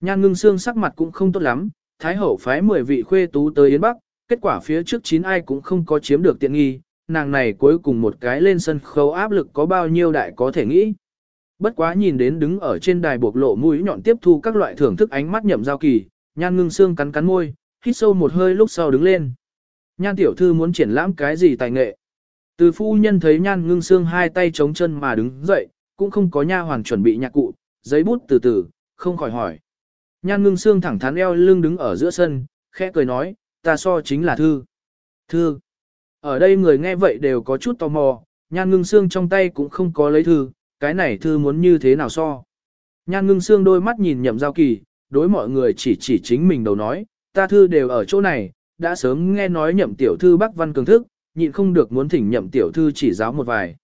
Nhan ngưng xương sắc mặt cũng không tốt lắm, Thái hậu phái 10 vị khuê tú tới Yến Bắc, kết quả phía trước chín ai cũng không có chiếm được tiện nghi, nàng này cuối cùng một cái lên sân khấu áp lực có bao nhiêu đại có thể nghĩ. Bất quá nhìn đến đứng ở trên đài buộc lộ mũi nhọn tiếp thu các loại thưởng thức ánh mắt nhậm giao kỳ, nhan ngưng xương cắn cắn môi, hít sâu một hơi lúc sau đứng lên. Nhan tiểu thư muốn triển lãm cái gì tài nghệ? Từ phu nhân thấy nhan ngưng xương hai tay chống chân mà đứng dậy, cũng không có nha hoàn chuẩn bị nhạc cụ, giấy bút từ từ, không khỏi hỏi. Nhan ngưng xương thẳng thắn eo lưng đứng ở giữa sân, khẽ cười nói, ta so chính là thư. Thư. Ở đây người nghe vậy đều có chút tò mò, nhan ngưng xương trong tay cũng không có lấy thư, cái này thư muốn như thế nào so. Nhan ngưng xương đôi mắt nhìn nhậm giao kỳ, đối mọi người chỉ chỉ chính mình đầu nói, ta thư đều ở chỗ này, đã sớm nghe nói nhậm tiểu thư Bắc Văn cường thức, nhịn không được muốn thỉnh nhậm tiểu thư chỉ giáo một vài.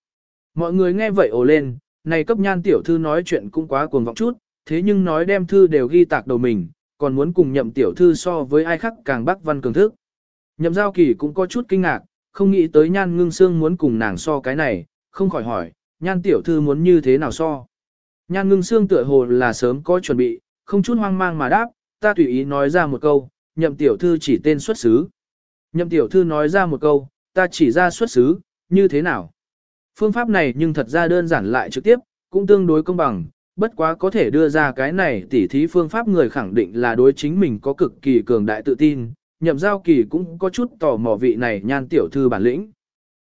Mọi người nghe vậy ồ lên, này cấp nhan tiểu thư nói chuyện cũng quá cuồng vọng chút, thế nhưng nói đem thư đều ghi tạc đầu mình, còn muốn cùng nhậm tiểu thư so với ai khác càng bác văn cường thức. Nhậm giao kỳ cũng có chút kinh ngạc, không nghĩ tới nhan ngưng xương muốn cùng nàng so cái này, không khỏi hỏi, nhan tiểu thư muốn như thế nào so. Nhan ngưng xương tựa hồ là sớm có chuẩn bị, không chút hoang mang mà đáp, ta tùy ý nói ra một câu, nhậm tiểu thư chỉ tên xuất xứ. Nhậm tiểu thư nói ra một câu, ta chỉ ra xuất xứ, như thế nào? Phương pháp này nhưng thật ra đơn giản lại trực tiếp, cũng tương đối công bằng, bất quá có thể đưa ra cái này tỉ thí phương pháp người khẳng định là đối chính mình có cực kỳ cường đại tự tin, nhậm giao kỳ cũng có chút tò mò vị này nhan tiểu thư bản lĩnh.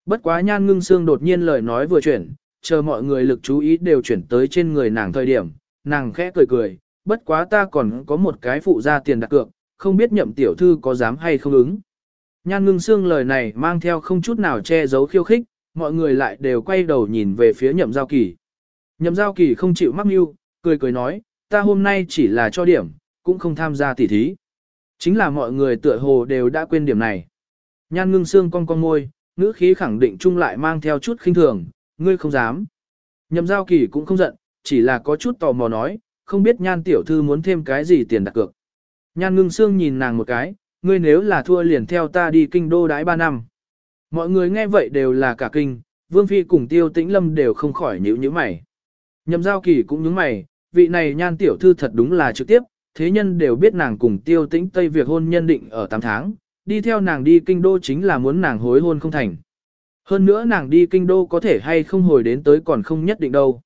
Bất quá nhan ngưng xương đột nhiên lời nói vừa chuyển, chờ mọi người lực chú ý đều chuyển tới trên người nàng thời điểm, nàng khẽ cười cười, bất quá ta còn có một cái phụ ra tiền đặt cược, không biết nhậm tiểu thư có dám hay không ứng. Nhan ngưng xương lời này mang theo không chút nào che giấu khiêu khích, mọi người lại đều quay đầu nhìn về phía nhậm giao kỳ. Nhậm giao kỳ không chịu mắc mưu, cười cười nói, ta hôm nay chỉ là cho điểm, cũng không tham gia tỉ thí. Chính là mọi người tựa hồ đều đã quên điểm này. Nhan ngưng xương cong cong môi, ngữ khí khẳng định chung lại mang theo chút khinh thường, ngươi không dám. Nhậm giao kỳ cũng không giận, chỉ là có chút tò mò nói, không biết nhan tiểu thư muốn thêm cái gì tiền đặt cược. Nhan ngưng xương nhìn nàng một cái, ngươi nếu là thua liền theo ta đi kinh đô đái ba năm. Mọi người nghe vậy đều là cả kinh, Vương Phi cùng Tiêu Tĩnh Lâm đều không khỏi nhíu nhíu mày. Nhậm giao kỳ cũng nhướng mày, vị này nhan tiểu thư thật đúng là trực tiếp, thế nhân đều biết nàng cùng Tiêu Tĩnh Tây việc hôn nhân định ở 8 tháng, đi theo nàng đi kinh đô chính là muốn nàng hối hôn không thành. Hơn nữa nàng đi kinh đô có thể hay không hồi đến tới còn không nhất định đâu.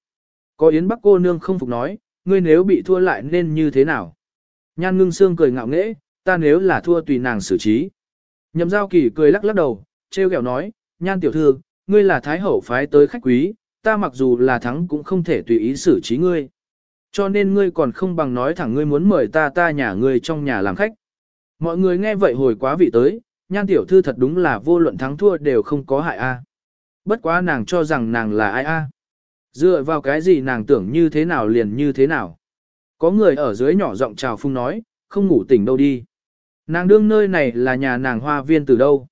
Có Yến Bắc cô nương không phục nói, ngươi nếu bị thua lại nên như thế nào? Nhan ngưng xương cười ngạo nghễ, ta nếu là thua tùy nàng xử trí. Nhậm giao kỳ cười lắc lắc đầu, treo kẹo nói, nhan tiểu thư, ngươi là thái hậu phái tới khách quý, ta mặc dù là thắng cũng không thể tùy ý xử trí ngươi. Cho nên ngươi còn không bằng nói thẳng ngươi muốn mời ta ta nhà ngươi trong nhà làm khách. Mọi người nghe vậy hồi quá vị tới, nhan tiểu thư thật đúng là vô luận thắng thua đều không có hại a. Bất quá nàng cho rằng nàng là ai a. Dựa vào cái gì nàng tưởng như thế nào liền như thế nào. Có người ở dưới nhỏ giọng chào phung nói, không ngủ tỉnh đâu đi. Nàng đương nơi này là nhà nàng hoa viên từ đâu.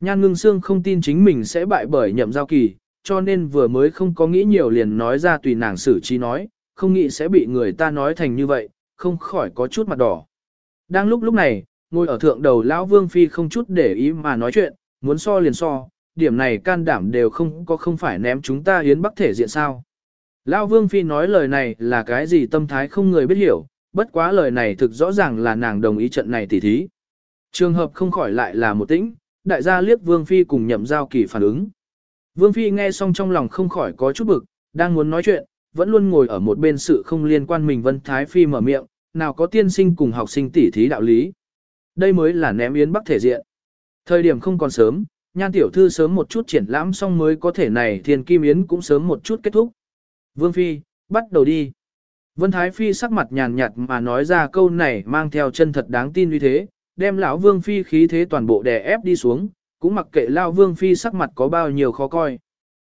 Nhan ngưng xương không tin chính mình sẽ bại bởi nhậm giao kỳ, cho nên vừa mới không có nghĩ nhiều liền nói ra tùy nàng xử trí nói, không nghĩ sẽ bị người ta nói thành như vậy, không khỏi có chút mặt đỏ. Đang lúc lúc này, ngồi ở thượng đầu lão vương phi không chút để ý mà nói chuyện, muốn so liền so, điểm này can đảm đều không có không phải ném chúng ta hiến bắc thể diện sao. Lão vương phi nói lời này là cái gì tâm thái không người biết hiểu, bất quá lời này thực rõ ràng là nàng đồng ý trận này tỉ thí. Trường hợp không khỏi lại là một tĩnh, đại gia liếc vương phi cùng nhậm giao kỳ phản ứng. Vương phi nghe xong trong lòng không khỏi có chút bực, đang muốn nói chuyện, vẫn luôn ngồi ở một bên sự không liên quan mình Vân Thái Phi mở miệng, nào có tiên sinh cùng học sinh tỉ thí đạo lý. Đây mới là ném yến bắc thể diện. Thời điểm không còn sớm, nhan tiểu thư sớm một chút triển lãm xong mới có thể này thiên kim yến cũng sớm một chút kết thúc. Vương Phi, bắt đầu đi. Vân Thái Phi sắc mặt nhàn nhạt mà nói ra câu này mang theo chân thật đáng tin như thế, đem lão Vương Phi khí thế toàn bộ đè ép đi xuống, cũng mặc kệ lão Vương Phi sắc mặt có bao nhiêu khó coi.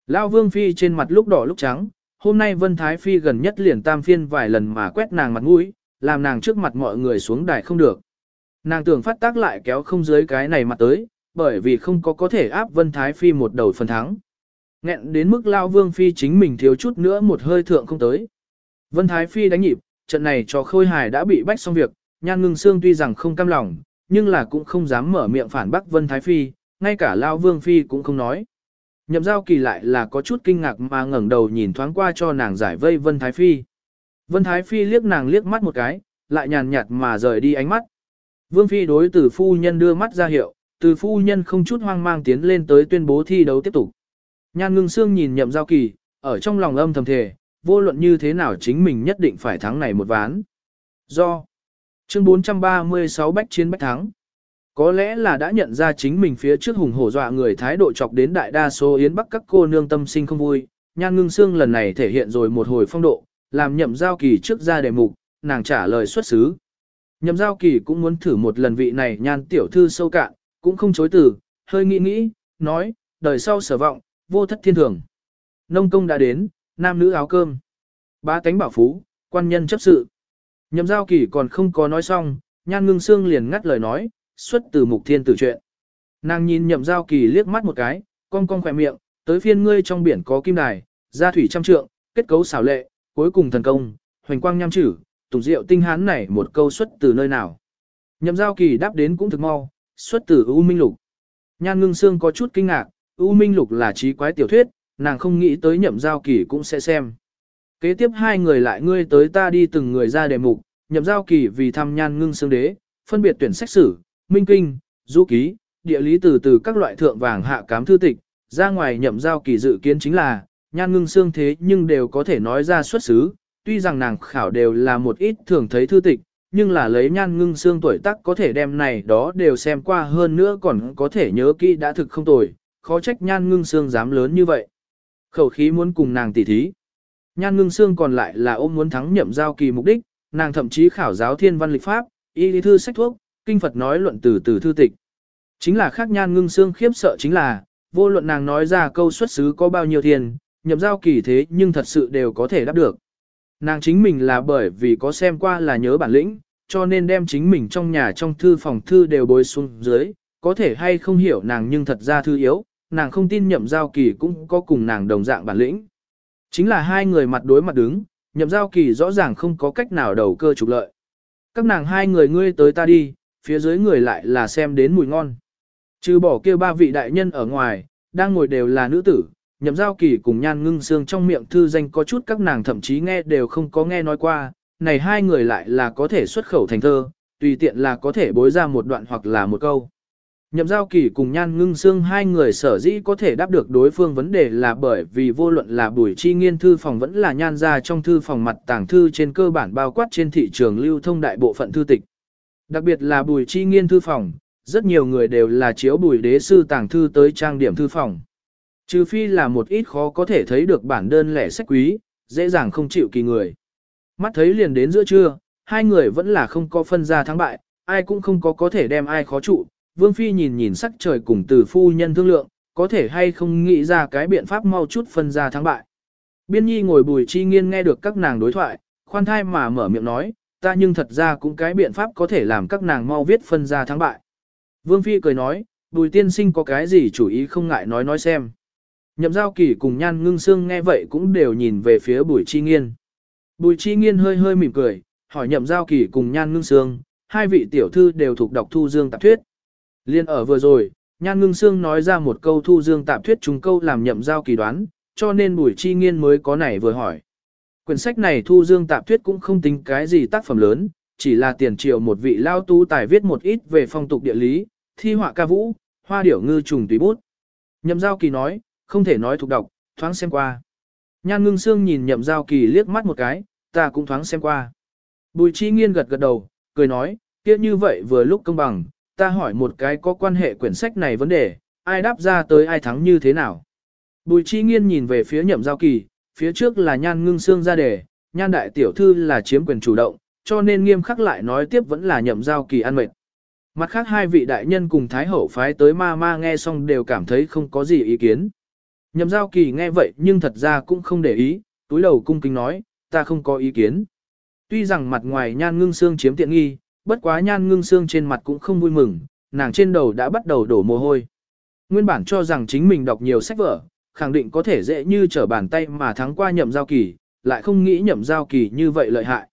Lão Vương Phi trên mặt lúc đỏ lúc trắng, hôm nay Vân Thái Phi gần nhất liền tam phiên vài lần mà quét nàng mặt mũi, làm nàng trước mặt mọi người xuống đài không được. Nàng tưởng phát tác lại kéo không dưới cái này mặt tới, bởi vì không có có thể áp Vân Thái Phi một đầu phần thắng. Nghẹn đến mức Lao Vương Phi chính mình thiếu chút nữa một hơi thượng không tới. Vân Thái Phi đánh nhịp, trận này cho khôi hài đã bị bách xong việc, nhan ngưng xương tuy rằng không cam lòng, nhưng là cũng không dám mở miệng phản bác Vân Thái Phi, ngay cả Lao Vương Phi cũng không nói. Nhậm giao kỳ lại là có chút kinh ngạc mà ngẩng đầu nhìn thoáng qua cho nàng giải vây Vân Thái Phi. Vân Thái Phi liếc nàng liếc mắt một cái, lại nhàn nhạt mà rời đi ánh mắt. Vương Phi đối từ phu nhân đưa mắt ra hiệu, từ phu nhân không chút hoang mang tiến lên tới tuyên bố thi đấu tiếp tục. Nhan ngưng xương nhìn nhậm giao kỳ, ở trong lòng âm thầm thề, vô luận như thế nào chính mình nhất định phải thắng này một ván. Do chương 436 bách chiến bách thắng. Có lẽ là đã nhận ra chính mình phía trước hùng hổ dọa người thái độ chọc đến đại đa số yến bắc các cô nương tâm sinh không vui, nhan ngưng xương lần này thể hiện rồi một hồi phong độ, làm nhậm giao kỳ trước ra đề mục, nàng trả lời xuất xứ. Nhậm giao kỳ cũng muốn thử một lần vị này nhan tiểu thư sâu cạn, cũng không chối từ, hơi nghĩ nghĩ, nói, đời sau sở vọng, vô thất thiên thường. Nông công đã đến, nam nữ áo cơm. ba tánh bảo phú, quan nhân chấp sự. Nhậm giao kỳ còn không có nói xong, nhan ngưng xương liền ngắt lời nói, xuất từ mục thiên tử chuyện. Nàng nhìn nhậm giao kỳ liếc mắt một cái, cong cong khỏe miệng, tới phiên ngươi trong biển có kim đài, gia thủy trăm trượng, kết cấu xảo lệ, cuối cùng thần công, hoành quang nham chử, tùng diệu tinh hán này một câu xuất từ nơi nào. Nhậm giao kỳ đáp đến cũng thực mau, xuất từ U Minh Lục. Nhan ngưng xương có chút kinh ngạc, U Minh Lục là trí quái tiểu thuyết, nàng không nghĩ tới nhậm giao kỳ cũng sẽ xem. Kế tiếp hai người lại ngươi tới ta đi từng người ra đề mục, nhậm giao kỳ vì thăm nhan ngưng xương đế, phân biệt tuyển sách sử, minh kinh, du ký, địa lý từ từ các loại thượng vàng hạ cám thư tịch, ra ngoài nhậm giao kỳ dự kiến chính là, nhan ngưng xương thế nhưng đều có thể nói ra xuất xứ, tuy rằng nàng khảo đều là một ít thường thấy thư tịch, nhưng là lấy nhan ngưng xương tuổi tác có thể đem này đó đều xem qua hơn nữa còn có thể nhớ kỹ đã thực không tồi, khó trách nhan ngưng xương dám lớn như vậy. Khẩu khí muốn cùng nàng tỉ thí. Nhan ngưng xương còn lại là ôm muốn thắng nhậm giao kỳ mục đích, nàng thậm chí khảo giáo thiên văn lịch pháp, y lý thư sách thuốc, kinh Phật nói luận từ từ thư tịch. Chính là khác nhan ngưng xương khiếp sợ chính là, vô luận nàng nói ra câu xuất xứ có bao nhiêu tiền, nhậm giao kỳ thế nhưng thật sự đều có thể đáp được. Nàng chính mình là bởi vì có xem qua là nhớ bản lĩnh, cho nên đem chính mình trong nhà trong thư phòng thư đều bối xuống dưới, có thể hay không hiểu nàng nhưng thật ra thư yếu, nàng không tin nhậm giao kỳ cũng có cùng nàng đồng dạng bản lĩnh. Chính là hai người mặt đối mặt đứng, nhậm giao kỳ rõ ràng không có cách nào đầu cơ trục lợi. Các nàng hai người ngươi tới ta đi, phía dưới người lại là xem đến mùi ngon. Trừ bỏ kia ba vị đại nhân ở ngoài, đang ngồi đều là nữ tử, nhậm giao kỳ cùng nhan ngưng xương trong miệng thư danh có chút các nàng thậm chí nghe đều không có nghe nói qua, này hai người lại là có thể xuất khẩu thành thơ, tùy tiện là có thể bối ra một đoạn hoặc là một câu. Nhậm giao kỳ cùng nhan ngưng xương hai người sở dĩ có thể đáp được đối phương vấn đề là bởi vì vô luận là buổi chi nghiên thư phòng vẫn là nhan ra trong thư phòng mặt tàng thư trên cơ bản bao quát trên thị trường lưu thông đại bộ phận thư tịch. Đặc biệt là bùi chi nghiên thư phòng, rất nhiều người đều là chiếu bùi đế sư tàng thư tới trang điểm thư phòng. Trừ phi là một ít khó có thể thấy được bản đơn lẻ sách quý, dễ dàng không chịu kỳ người. Mắt thấy liền đến giữa trưa, hai người vẫn là không có phân ra thắng bại, ai cũng không có có thể đem ai khó trụ. Vương Phi nhìn nhìn sắc trời cùng từ phu nhân thương lượng, có thể hay không nghĩ ra cái biện pháp mau chút phân ra thắng bại. Biên nhi ngồi bùi chi nghiên nghe được các nàng đối thoại, khoan thai mà mở miệng nói, ta nhưng thật ra cũng cái biện pháp có thể làm các nàng mau viết phân ra thắng bại. Vương Phi cười nói, bùi tiên sinh có cái gì chủ ý không ngại nói nói xem. Nhậm giao kỳ cùng nhan ngưng xương nghe vậy cũng đều nhìn về phía bùi chi nghiên. Bùi chi nghiên hơi hơi mỉm cười, hỏi nhậm giao kỳ cùng nhan ngưng xương, hai vị tiểu thư đều thuộc đọc thu dương tạp thuyết. Liên ở vừa rồi, nhan ngưng xương nói ra một câu thu dương tạp thuyết trùng câu làm nhậm giao kỳ đoán, cho nên bùi chi nghiên mới có này vừa hỏi. Quyển sách này thu dương tạp thuyết cũng không tính cái gì tác phẩm lớn, chỉ là tiền triệu một vị lao tu tài viết một ít về phong tục địa lý, thi họa ca vũ, hoa điểu ngư trùng tùy bút. Nhậm giao kỳ nói, không thể nói thuộc đọc, thoáng xem qua. Nhan ngưng xương nhìn nhậm giao kỳ liếc mắt một cái, ta cũng thoáng xem qua. Bùi chi nghiên gật gật đầu, cười nói, kia như vậy vừa lúc công bằng, ta hỏi một cái có quan hệ quyển sách này vấn đề, ai đáp ra tới ai thắng như thế nào. Bùi chi nghiên nhìn về phía nhậm giao kỳ, phía trước là nhan ngưng xương ra đề, nhan đại tiểu thư là chiếm quyền chủ động, cho nên nghiêm khắc lại nói tiếp vẫn là nhậm giao kỳ ăn mệt. Mặt khác hai vị đại nhân cùng Thái Hậu phái tới ma ma nghe xong đều cảm thấy không có gì ý kiến. Nhậm giao kỳ nghe vậy nhưng thật ra cũng không để ý, túi đầu cung kính nói, ta không có ý kiến. Tuy rằng mặt ngoài nhan ngưng xương chiếm tiện nghi, bất quá nhan ngưng xương trên mặt cũng không vui mừng, nàng trên đầu đã bắt đầu đổ mồ hôi. Nguyên bản cho rằng chính mình đọc nhiều sách vở, khẳng định có thể dễ như trở bàn tay mà thắng qua nhậm giao kỳ, lại không nghĩ nhậm giao kỳ như vậy lợi hại.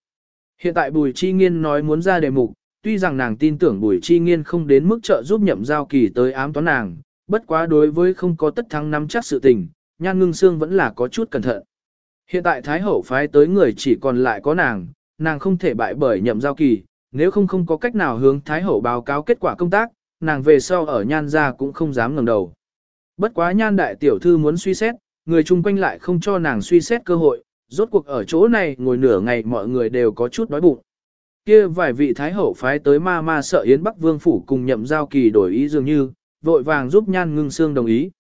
Hiện tại Bùi Chi Nghiên nói muốn ra đề mục, tuy rằng nàng tin tưởng Bùi Chi Nghiên không đến mức trợ giúp nhậm giao kỳ tới ám toán nàng, bất quá đối với không có tất thắng nắm chắc sự tình, nhan ngưng xương vẫn là có chút cẩn thận. Hiện tại Thái Hậu phái tới người chỉ còn lại có nàng, nàng không thể bại bởi nhậm giao kỳ, nếu không không có cách nào hướng Thái Hậu báo cáo kết quả công tác, nàng về sau ở nhan ra cũng không dám ngẩng đầu. Bất quá nhan đại tiểu thư muốn suy xét, người chung quanh lại không cho nàng suy xét cơ hội, rốt cuộc ở chỗ này ngồi nửa ngày mọi người đều có chút đói bụng. Kia vài vị Thái Hậu phái tới ma ma sợ Yến Bắc Vương Phủ cùng nhậm giao kỳ đổi ý dường như, vội vàng giúp nhan ngưng xương đồng ý.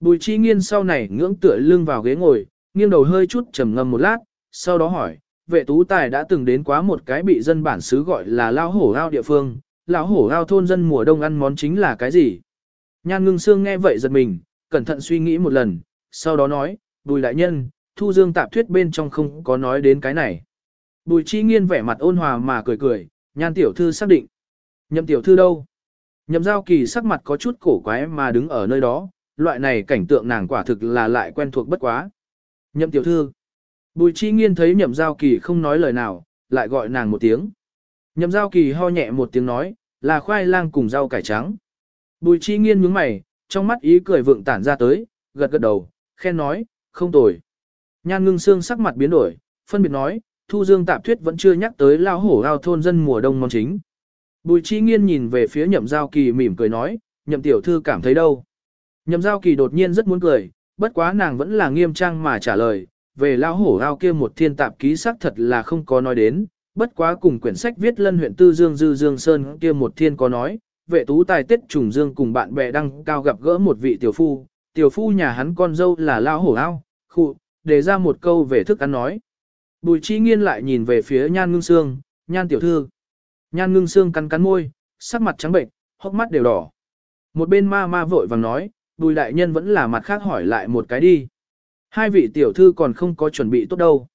Bùi chi nghiên sau này ngưỡng tựa lưng vào ghế ngồi, nghiêng đầu hơi chút trầm ngâm một lát, sau đó hỏi, vệ tú tài đã từng đến quá một cái bị dân bản xứ gọi là lao hổ ao địa phương, lão hổ ao thôn dân mùa đông ăn món chính là cái gì? Nhan ngưng xương nghe vậy giật mình, cẩn thận suy nghĩ một lần, sau đó nói, bùi đại nhân, thu dương tạp thuyết bên trong không có nói đến cái này. Bùi chi nghiên vẻ mặt ôn hòa mà cười cười, nhan tiểu thư xác định. Nhậm tiểu thư đâu? Nhậm giao kỳ sắc mặt có chút cổ quái mà đứng ở nơi đó, loại này cảnh tượng nàng quả thực là lại quen thuộc bất quá. Nhậm tiểu thư. Bùi chi nghiên thấy nhậm giao kỳ không nói lời nào, lại gọi nàng một tiếng. Nhậm giao kỳ ho nhẹ một tiếng nói, là khoai lang cùng rau cải trắng. Bùi chi nghiên nhướng mày, trong mắt ý cười vượng tản ra tới, gật gật đầu, khen nói, không tồi. Nhan ngưng xương sắc mặt biến đổi, phân biệt nói, Thu Dương Tạp Thuyết vẫn chưa nhắc tới lao hổ ao thôn dân mùa đông món chính. Bùi chi nghiên nhìn về phía nhậm giao kỳ mỉm cười nói, nhậm tiểu thư cảm thấy đâu. Nhậm giao kỳ đột nhiên rất muốn cười, bất quá nàng vẫn là nghiêm trang mà trả lời, về lao hổ ao kia một thiên tạp ký xác thật là không có nói đến, bất quá cùng quyển sách viết lân huyện tư dương dư dương sơn kia một thiên có nói, vệ tú tài tết trùng dương cùng bạn bè đăng cao gặp gỡ một vị tiểu phu, tiểu phu nhà hắn con dâu là lao hổ ao, khụ, để ra một câu về thức ăn nói. Bùi chi nghiên lại nhìn về phía nhan ngưng xương, nhan tiểu thư. Nhan ngưng xương cắn cắn môi, sắc mặt trắng bệnh, hốc mắt đều đỏ. Một bên ma ma vội vàng nói, bùi đại nhân vẫn là mặt khác hỏi lại một cái đi. Hai vị tiểu thư còn không có chuẩn bị tốt đâu.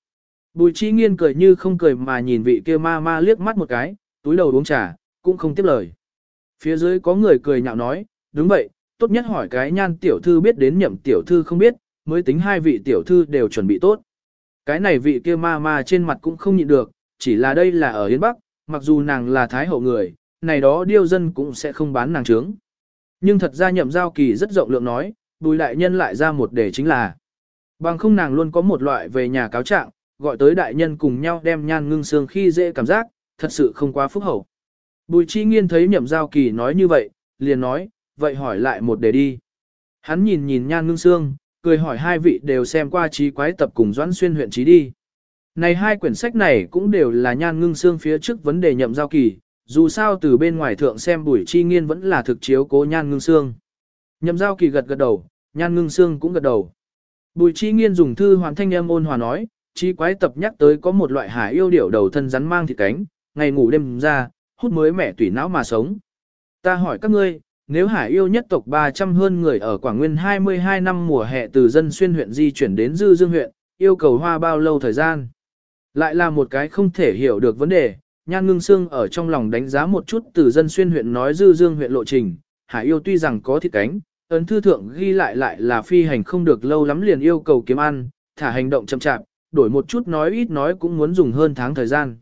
Bùi chi nghiên cười như không cười mà nhìn vị kia ma ma liếc mắt một cái, túi đầu uống trà, cũng không tiếp lời. Phía dưới có người cười nhạo nói, đúng vậy, tốt nhất hỏi cái nhan tiểu thư biết đến nhậm tiểu thư không biết, mới tính hai vị tiểu thư đều chuẩn bị tốt. Cái này vị kia ma ma trên mặt cũng không nhịn được, chỉ là đây là ở Yến Bắc, mặc dù nàng là thái hậu người, này đó điêu dân cũng sẽ không bán nàng trướng. Nhưng thật ra nhậm giao kỳ rất rộng lượng nói, bùi đại nhân lại ra một đề chính là bằng không nàng luôn có một loại về nhà cáo trạng, gọi tới đại nhân cùng nhau đem nhan ngưng xương khi dễ cảm giác, thật sự không quá phúc hậu. Bùi chi nghiên thấy nhậm giao kỳ nói như vậy, liền nói, vậy hỏi lại một đề đi. Hắn nhìn nhìn nhan ngưng xương, cười hỏi hai vị đều xem qua trí quái tập cùng doãn xuyên huyện trí đi. Này hai quyển sách này cũng đều là nhan ngưng xương phía trước vấn đề nhậm giao kỳ, dù sao từ bên ngoài thượng xem bùi chi nghiên vẫn là thực chiếu cố nhan ngưng xương. Nhậm giao kỳ gật gật đầu, nhan ngưng xương cũng gật đầu. Bùi chi nghiên dùng thư hoàn thanh em ôn hòa nói, trí quái tập nhắc tới có một loại hải yêu điểu đầu thân rắn mang thịt cánh, ngày ngủ đêm ra, hút mới mẻ tủy não mà sống. Ta hỏi các ngươi, nếu hải yêu nhất tộc 300 hơn người ở Quảng Nguyên 22 năm mùa hè từ dân xuyên huyện di chuyển đến Dư Dương huyện, yêu cầu hoa bao lâu thời gian? Lại là một cái không thể hiểu được vấn đề, Nhan Ngưng Sương ở trong lòng đánh giá một chút từ dân xuyên huyện nói Dư Dương huyện lộ trình, hải yêu tuy rằng có thịt cánh, ấn thư thượng ghi lại lại là phi hành không được lâu lắm liền yêu cầu kiếm ăn, thả hành động chậm chạp, đổi một chút nói ít nói cũng muốn dùng hơn tháng thời gian.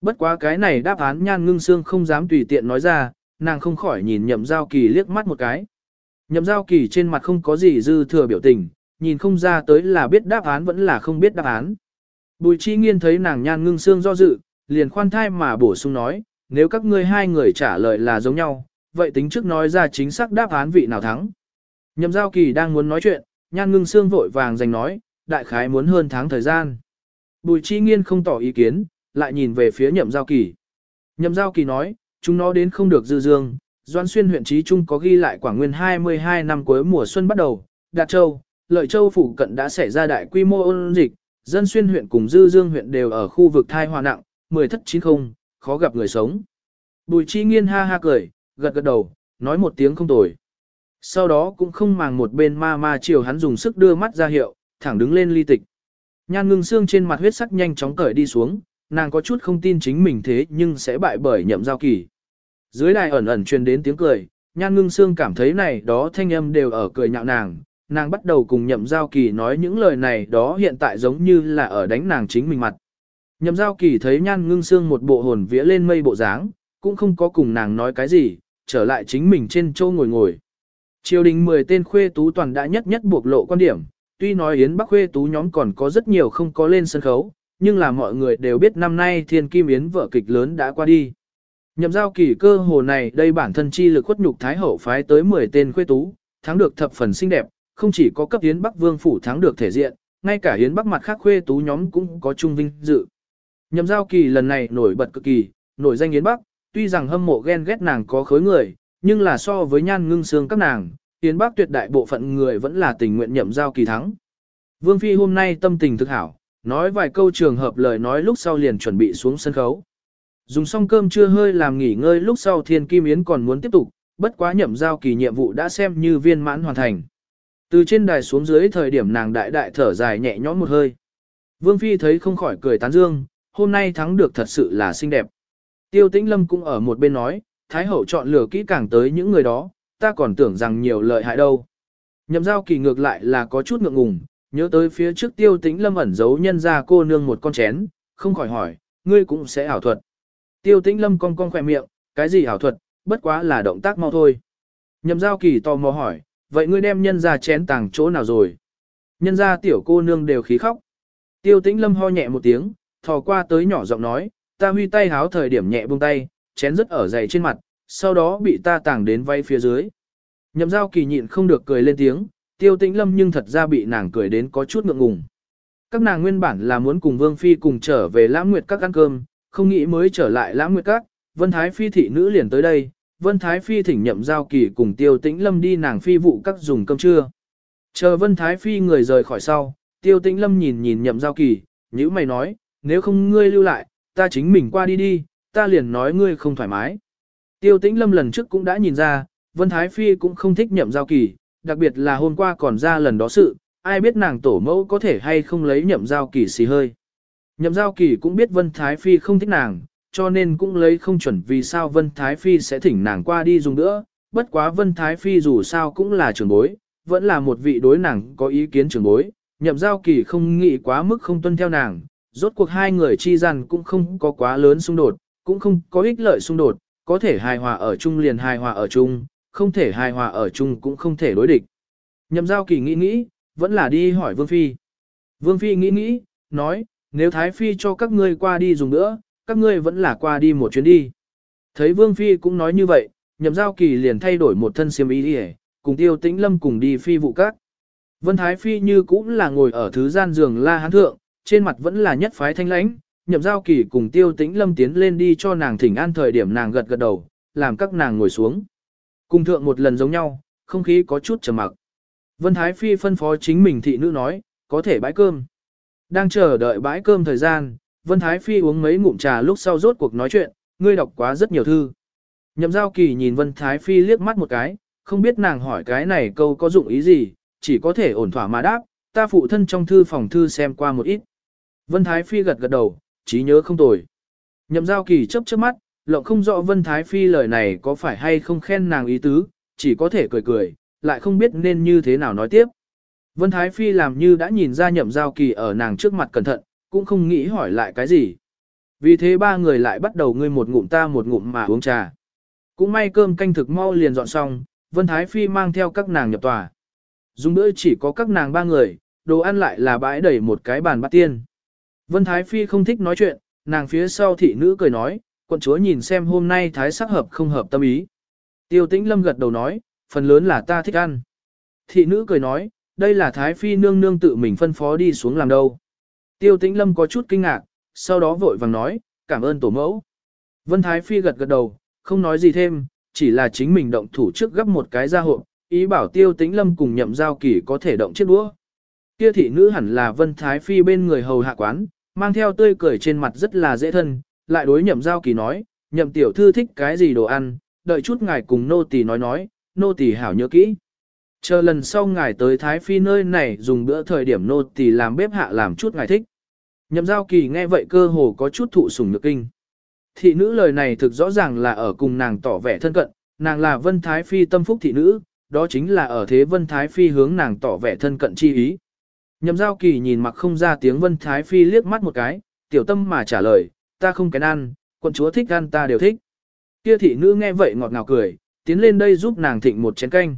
Bất quá cái này đáp án Nhan Ngưng xương không dám tùy tiện nói ra, nàng không khỏi nhìn nhậm giao kỳ liếc mắt một cái. Nhậm giao kỳ trên mặt không có gì dư thừa biểu tình, nhìn không ra tới là biết đáp án vẫn là không biết đáp án. Bùi chi nghiên thấy nàng nhan ngưng xương do dự, liền khoan thai mà bổ sung nói, nếu các ngươi hai người trả lời là giống nhau, vậy tính trước nói ra chính xác đáp án vị nào thắng. Nhậm giao kỳ đang muốn nói chuyện, nhan ngưng xương vội vàng giành nói, đại khái muốn hơn tháng thời gian. Bùi chi nghiên không tỏ ý kiến, lại nhìn về phía nhậm giao kỳ. Nhậm giao kỳ nói, chúng nó đến không được dư dương. Doan xuyên huyện trí trung có ghi lại Quảng Nguyên 22 năm cuối mùa xuân bắt đầu, Đạt Châu, Lợi Châu phủ cận đã xảy ra đại quy mô ôn dịch, dân xuyên huyện cùng dư dương huyện đều ở khu vực thai hòa nặng, 10 thất chín không, khó gặp người sống. Bùi chi nghiên ha ha cười, gật gật đầu, nói một tiếng không tồi. Sau đó cũng không màng một bên ma ma chiều hắn dùng sức đưa mắt ra hiệu, thẳng đứng lên ly tịch. Nhan ngưng xương trên mặt huyết sắc nhanh chóng cởi đi xuống, nàng có chút không tin chính mình thế nhưng sẽ bại bởi nhậm giao kỳ. Dưới đài ẩn ẩn truyền đến tiếng cười, nhan ngưng xương cảm thấy này đó thanh âm đều ở cười nhạo nàng, nàng bắt đầu cùng nhậm giao kỳ nói những lời này đó hiện tại giống như là ở đánh nàng chính mình mặt. Nhậm giao kỳ thấy nhan ngưng xương một bộ hồn vía lên mây bộ dáng, cũng không có cùng nàng nói cái gì, trở lại chính mình trên châu ngồi ngồi. Triều đình 10 tên khuê tú toàn đã nhất nhất buộc lộ quan điểm, tuy nói Yến Bắc khuê tú nhóm còn có rất nhiều không có lên sân khấu, nhưng là mọi người đều biết năm nay Thiên Kim Yến vở kịch lớn đã qua đi. Nhậm giao kỳ cơ hồ này đây bản thân chi lực khuất nhục Thái Hậu phái tới 10 tên khuê tú, thắng được thập phần xinh đẹp, không chỉ có cấp Yến Bắc Vương Phủ thắng được thể diện, ngay cả Yến Bắc mặt khác khuê tú nhóm cũng có trung vinh dự. Nhậm giao kỳ lần này nổi bật cực kỳ, nổi danh Yến Bắc, tuy rằng hâm mộ ghen ghét nàng có khối người, nhưng là so với nhan ngưng xương các nàng, Yến Bắc tuyệt đại bộ phận người vẫn là tình nguyện nhậm giao kỳ thắng. Vương Phi hôm nay tâm tình thực hảo, nói vài câu trường hợp lời nói lúc sau liền chuẩn bị xuống sân khấu. Dùng xong cơm chưa hơi làm nghỉ ngơi lúc sau Thiên Kim Yến còn muốn tiếp tục, bất quá nhậm giao kỳ nhiệm vụ đã xem như viên mãn hoàn thành. Từ trên đài xuống dưới thời điểm nàng đại đại thở dài nhẹ nhõm một hơi. Vương Phi thấy không khỏi cười tán dương, hôm nay thắng được thật sự là xinh đẹp. Tiêu Tĩnh Lâm cũng ở một bên nói, Thái Hậu chọn lựa kỹ càng tới những người đó, ta còn tưởng rằng nhiều lợi hại đâu. Nhậm giao kỳ ngược lại là có chút ngượng ngùng, nhớ tới phía trước tiêu tĩnh lâm ẩn giấu nhân ra cô nương một con chén, không khỏi hỏi, ngươi cũng sẽ ảo thuật. Tiêu tĩnh lâm cong cong khỏe miệng, cái gì ảo thuật, bất quá là động tác mau thôi. Nhậm giao kỳ tò mò hỏi, vậy ngươi đem nhân ra chén tàng chỗ nào rồi? Nhân ra tiểu cô nương đều khí khóc. Tiêu tĩnh lâm ho nhẹ một tiếng, thò qua tới nhỏ giọng nói, ta huy tay háo thời điểm nhẹ buông tay, chén rất ở dày trên mặt, sau đó bị ta tàng đến vay phía dưới. Nhậm giao kỳ nhịn không được cười lên tiếng, tiêu tĩnh lâm nhưng thật ra bị nàng cười đến có chút ngượng ngùng. Các nàng nguyên bản là muốn cùng Vương Phi cùng trở về Lãng Nguyệt các ăn cơm, không nghĩ mới trở lại Lãng Nguyệt các, Vân Thái Phi thị nữ liền tới đây, Vân Thái Phi thỉnh nhậm giao kỳ cùng tiêu tĩnh lâm đi nàng phi vụ các dùng cơm trưa. Chờ Vân Thái Phi người rời khỏi sau, tiêu tĩnh lâm nhìn nhìn nhậm giao kỳ, như mày nói, nếu không ngươi lưu lại, ta chính mình qua đi đi, ta liền nói ngươi không thoải mái. Tiêu tĩnh lâm lần trước cũng đã nhìn ra, Vân Thái Phi cũng không thích nhậm giao kỳ, đặc biệt là hôm qua còn ra lần đó sự, ai biết nàng tổ mẫu có thể hay không lấy nhậm giao kỳ xì hơi. Nhậm giao kỳ cũng biết Vân Thái Phi không thích nàng, cho nên cũng lấy không chuẩn vì sao Vân Thái Phi sẽ thỉnh nàng qua đi dùng nữa, bất quá Vân Thái Phi dù sao cũng là trưởng bối, vẫn là một vị đối nàng có ý kiến trưởng bối, nhậm giao kỳ không nghĩ quá mức không tuân theo nàng, rốt cuộc hai người chi rằng cũng không có quá lớn xung đột, cũng không có ích lợi xung đột, có thể hài hòa ở chung liền hài hòa ở chung, không thể hài hòa ở chung cũng không thể đối địch. Nhậm giao kỳ nghĩ nghĩ, vẫn là đi hỏi Vương Phi. Vương Phi nghĩ nghĩ, nói, nếu Thái Phi cho các ngươi qua đi dùng nữa, các ngươi vẫn là qua đi một chuyến đi. Thấy Vương Phi cũng nói như vậy, nhậm giao kỳ liền thay đổi một thân xiêm y đi cùng tiêu tĩnh lâm cùng đi phi vụ các. Vân Thái Phi như cũng là ngồi ở thứ gian giường la hán thượng, trên mặt vẫn là nhất phái thanh lãnh, nhậm giao kỳ cùng tiêu tĩnh lâm tiến lên đi cho nàng thỉnh an thời điểm nàng gật gật đầu, làm các nàng ngồi xuống. Cùng thượng một lần giống nhau, không khí có chút trầm mặc. Vân Thái Phi phân phó chính mình thị nữ nói, có thể bãi cơm. Đang chờ đợi bãi cơm thời gian, Vân Thái Phi uống mấy ngụm trà lúc sau rốt cuộc nói chuyện, ngươi đọc quá rất nhiều thư. Nhậm giao kỳ nhìn Vân Thái Phi liếc mắt một cái, không biết nàng hỏi cái này câu có dụng ý gì, chỉ có thể ổn thỏa mà đáp, ta phụ thân trong thư phòng thư xem qua một ít. Vân Thái Phi gật gật đầu, trí nhớ không tồi. Nhậm giao kỳ chấp chớp mắt, lộng không rõ Vân Thái Phi lời này có phải hay không khen nàng ý tứ, chỉ có thể cười cười, lại không biết nên như thế nào nói tiếp. Vân Thái Phi làm như đã nhìn ra nhậm giao kỳ ở nàng trước mặt cẩn thận, cũng không nghĩ hỏi lại cái gì. Vì thế ba người lại bắt đầu ngươi một ngụm ta một ngụm mà uống trà. Cũng may cơm canh thực mau liền dọn xong, Vân Thái Phi mang theo các nàng nhập tòa. Dùng bữa chỉ có các nàng ba người, đồ ăn lại là bãi đầy một cái bàn bát tiên. Vân Thái Phi không thích nói chuyện, nàng phía sau thị nữ cười nói, quận chúa nhìn xem hôm nay thái sắc hợp không hợp tâm ý. Tiêu tĩnh lâm gật đầu nói, phần lớn là ta thích ăn. Thị nữ cười nói, đây là thái phi nương nương tự mình phân phó đi xuống làm đâu. Tiêu tĩnh lâm có chút kinh ngạc, sau đó vội vàng nói, cảm ơn tổ mẫu. Vân thái phi gật gật đầu, không nói gì thêm, chỉ là chính mình động thủ trước gấp một cái ra hộp, ý bảo tiêu tĩnh lâm cùng nhậm giao kỳ có thể động chiếc đũa. Kia thị nữ hẳn là vân thái phi bên người hầu hạ quán, mang theo tươi cười trên mặt rất là dễ thân, lại đối nhậm giao kỳ nói, nhậm tiểu thư thích cái gì đồ ăn, đợi chút ngài cùng nô tỳ nói nói, nô tỳ hảo nhớ kỹ. Chờ lần sau ngài tới Thái Phi nơi này dùng bữa thời điểm nô tỳ làm bếp hạ làm chút ngài thích. Nhậm giao kỳ nghe vậy cơ hồ có chút thụ sủng nhược kinh. Thị nữ lời này thực rõ ràng là ở cùng nàng tỏ vẻ thân cận, nàng là Vân Thái Phi tâm phúc thị nữ, đó chính là ở thế Vân Thái Phi hướng nàng tỏ vẻ thân cận chi ý. Nhậm giao kỳ nhìn mặc không ra tiếng Vân Thái Phi liếc mắt một cái, tiểu tâm mà trả lời, ta không kén ăn, quận chúa thích ăn ta đều thích. Kia thị nữ nghe vậy ngọt ngào cười, tiến lên đây giúp nàng thịnh một chén canh.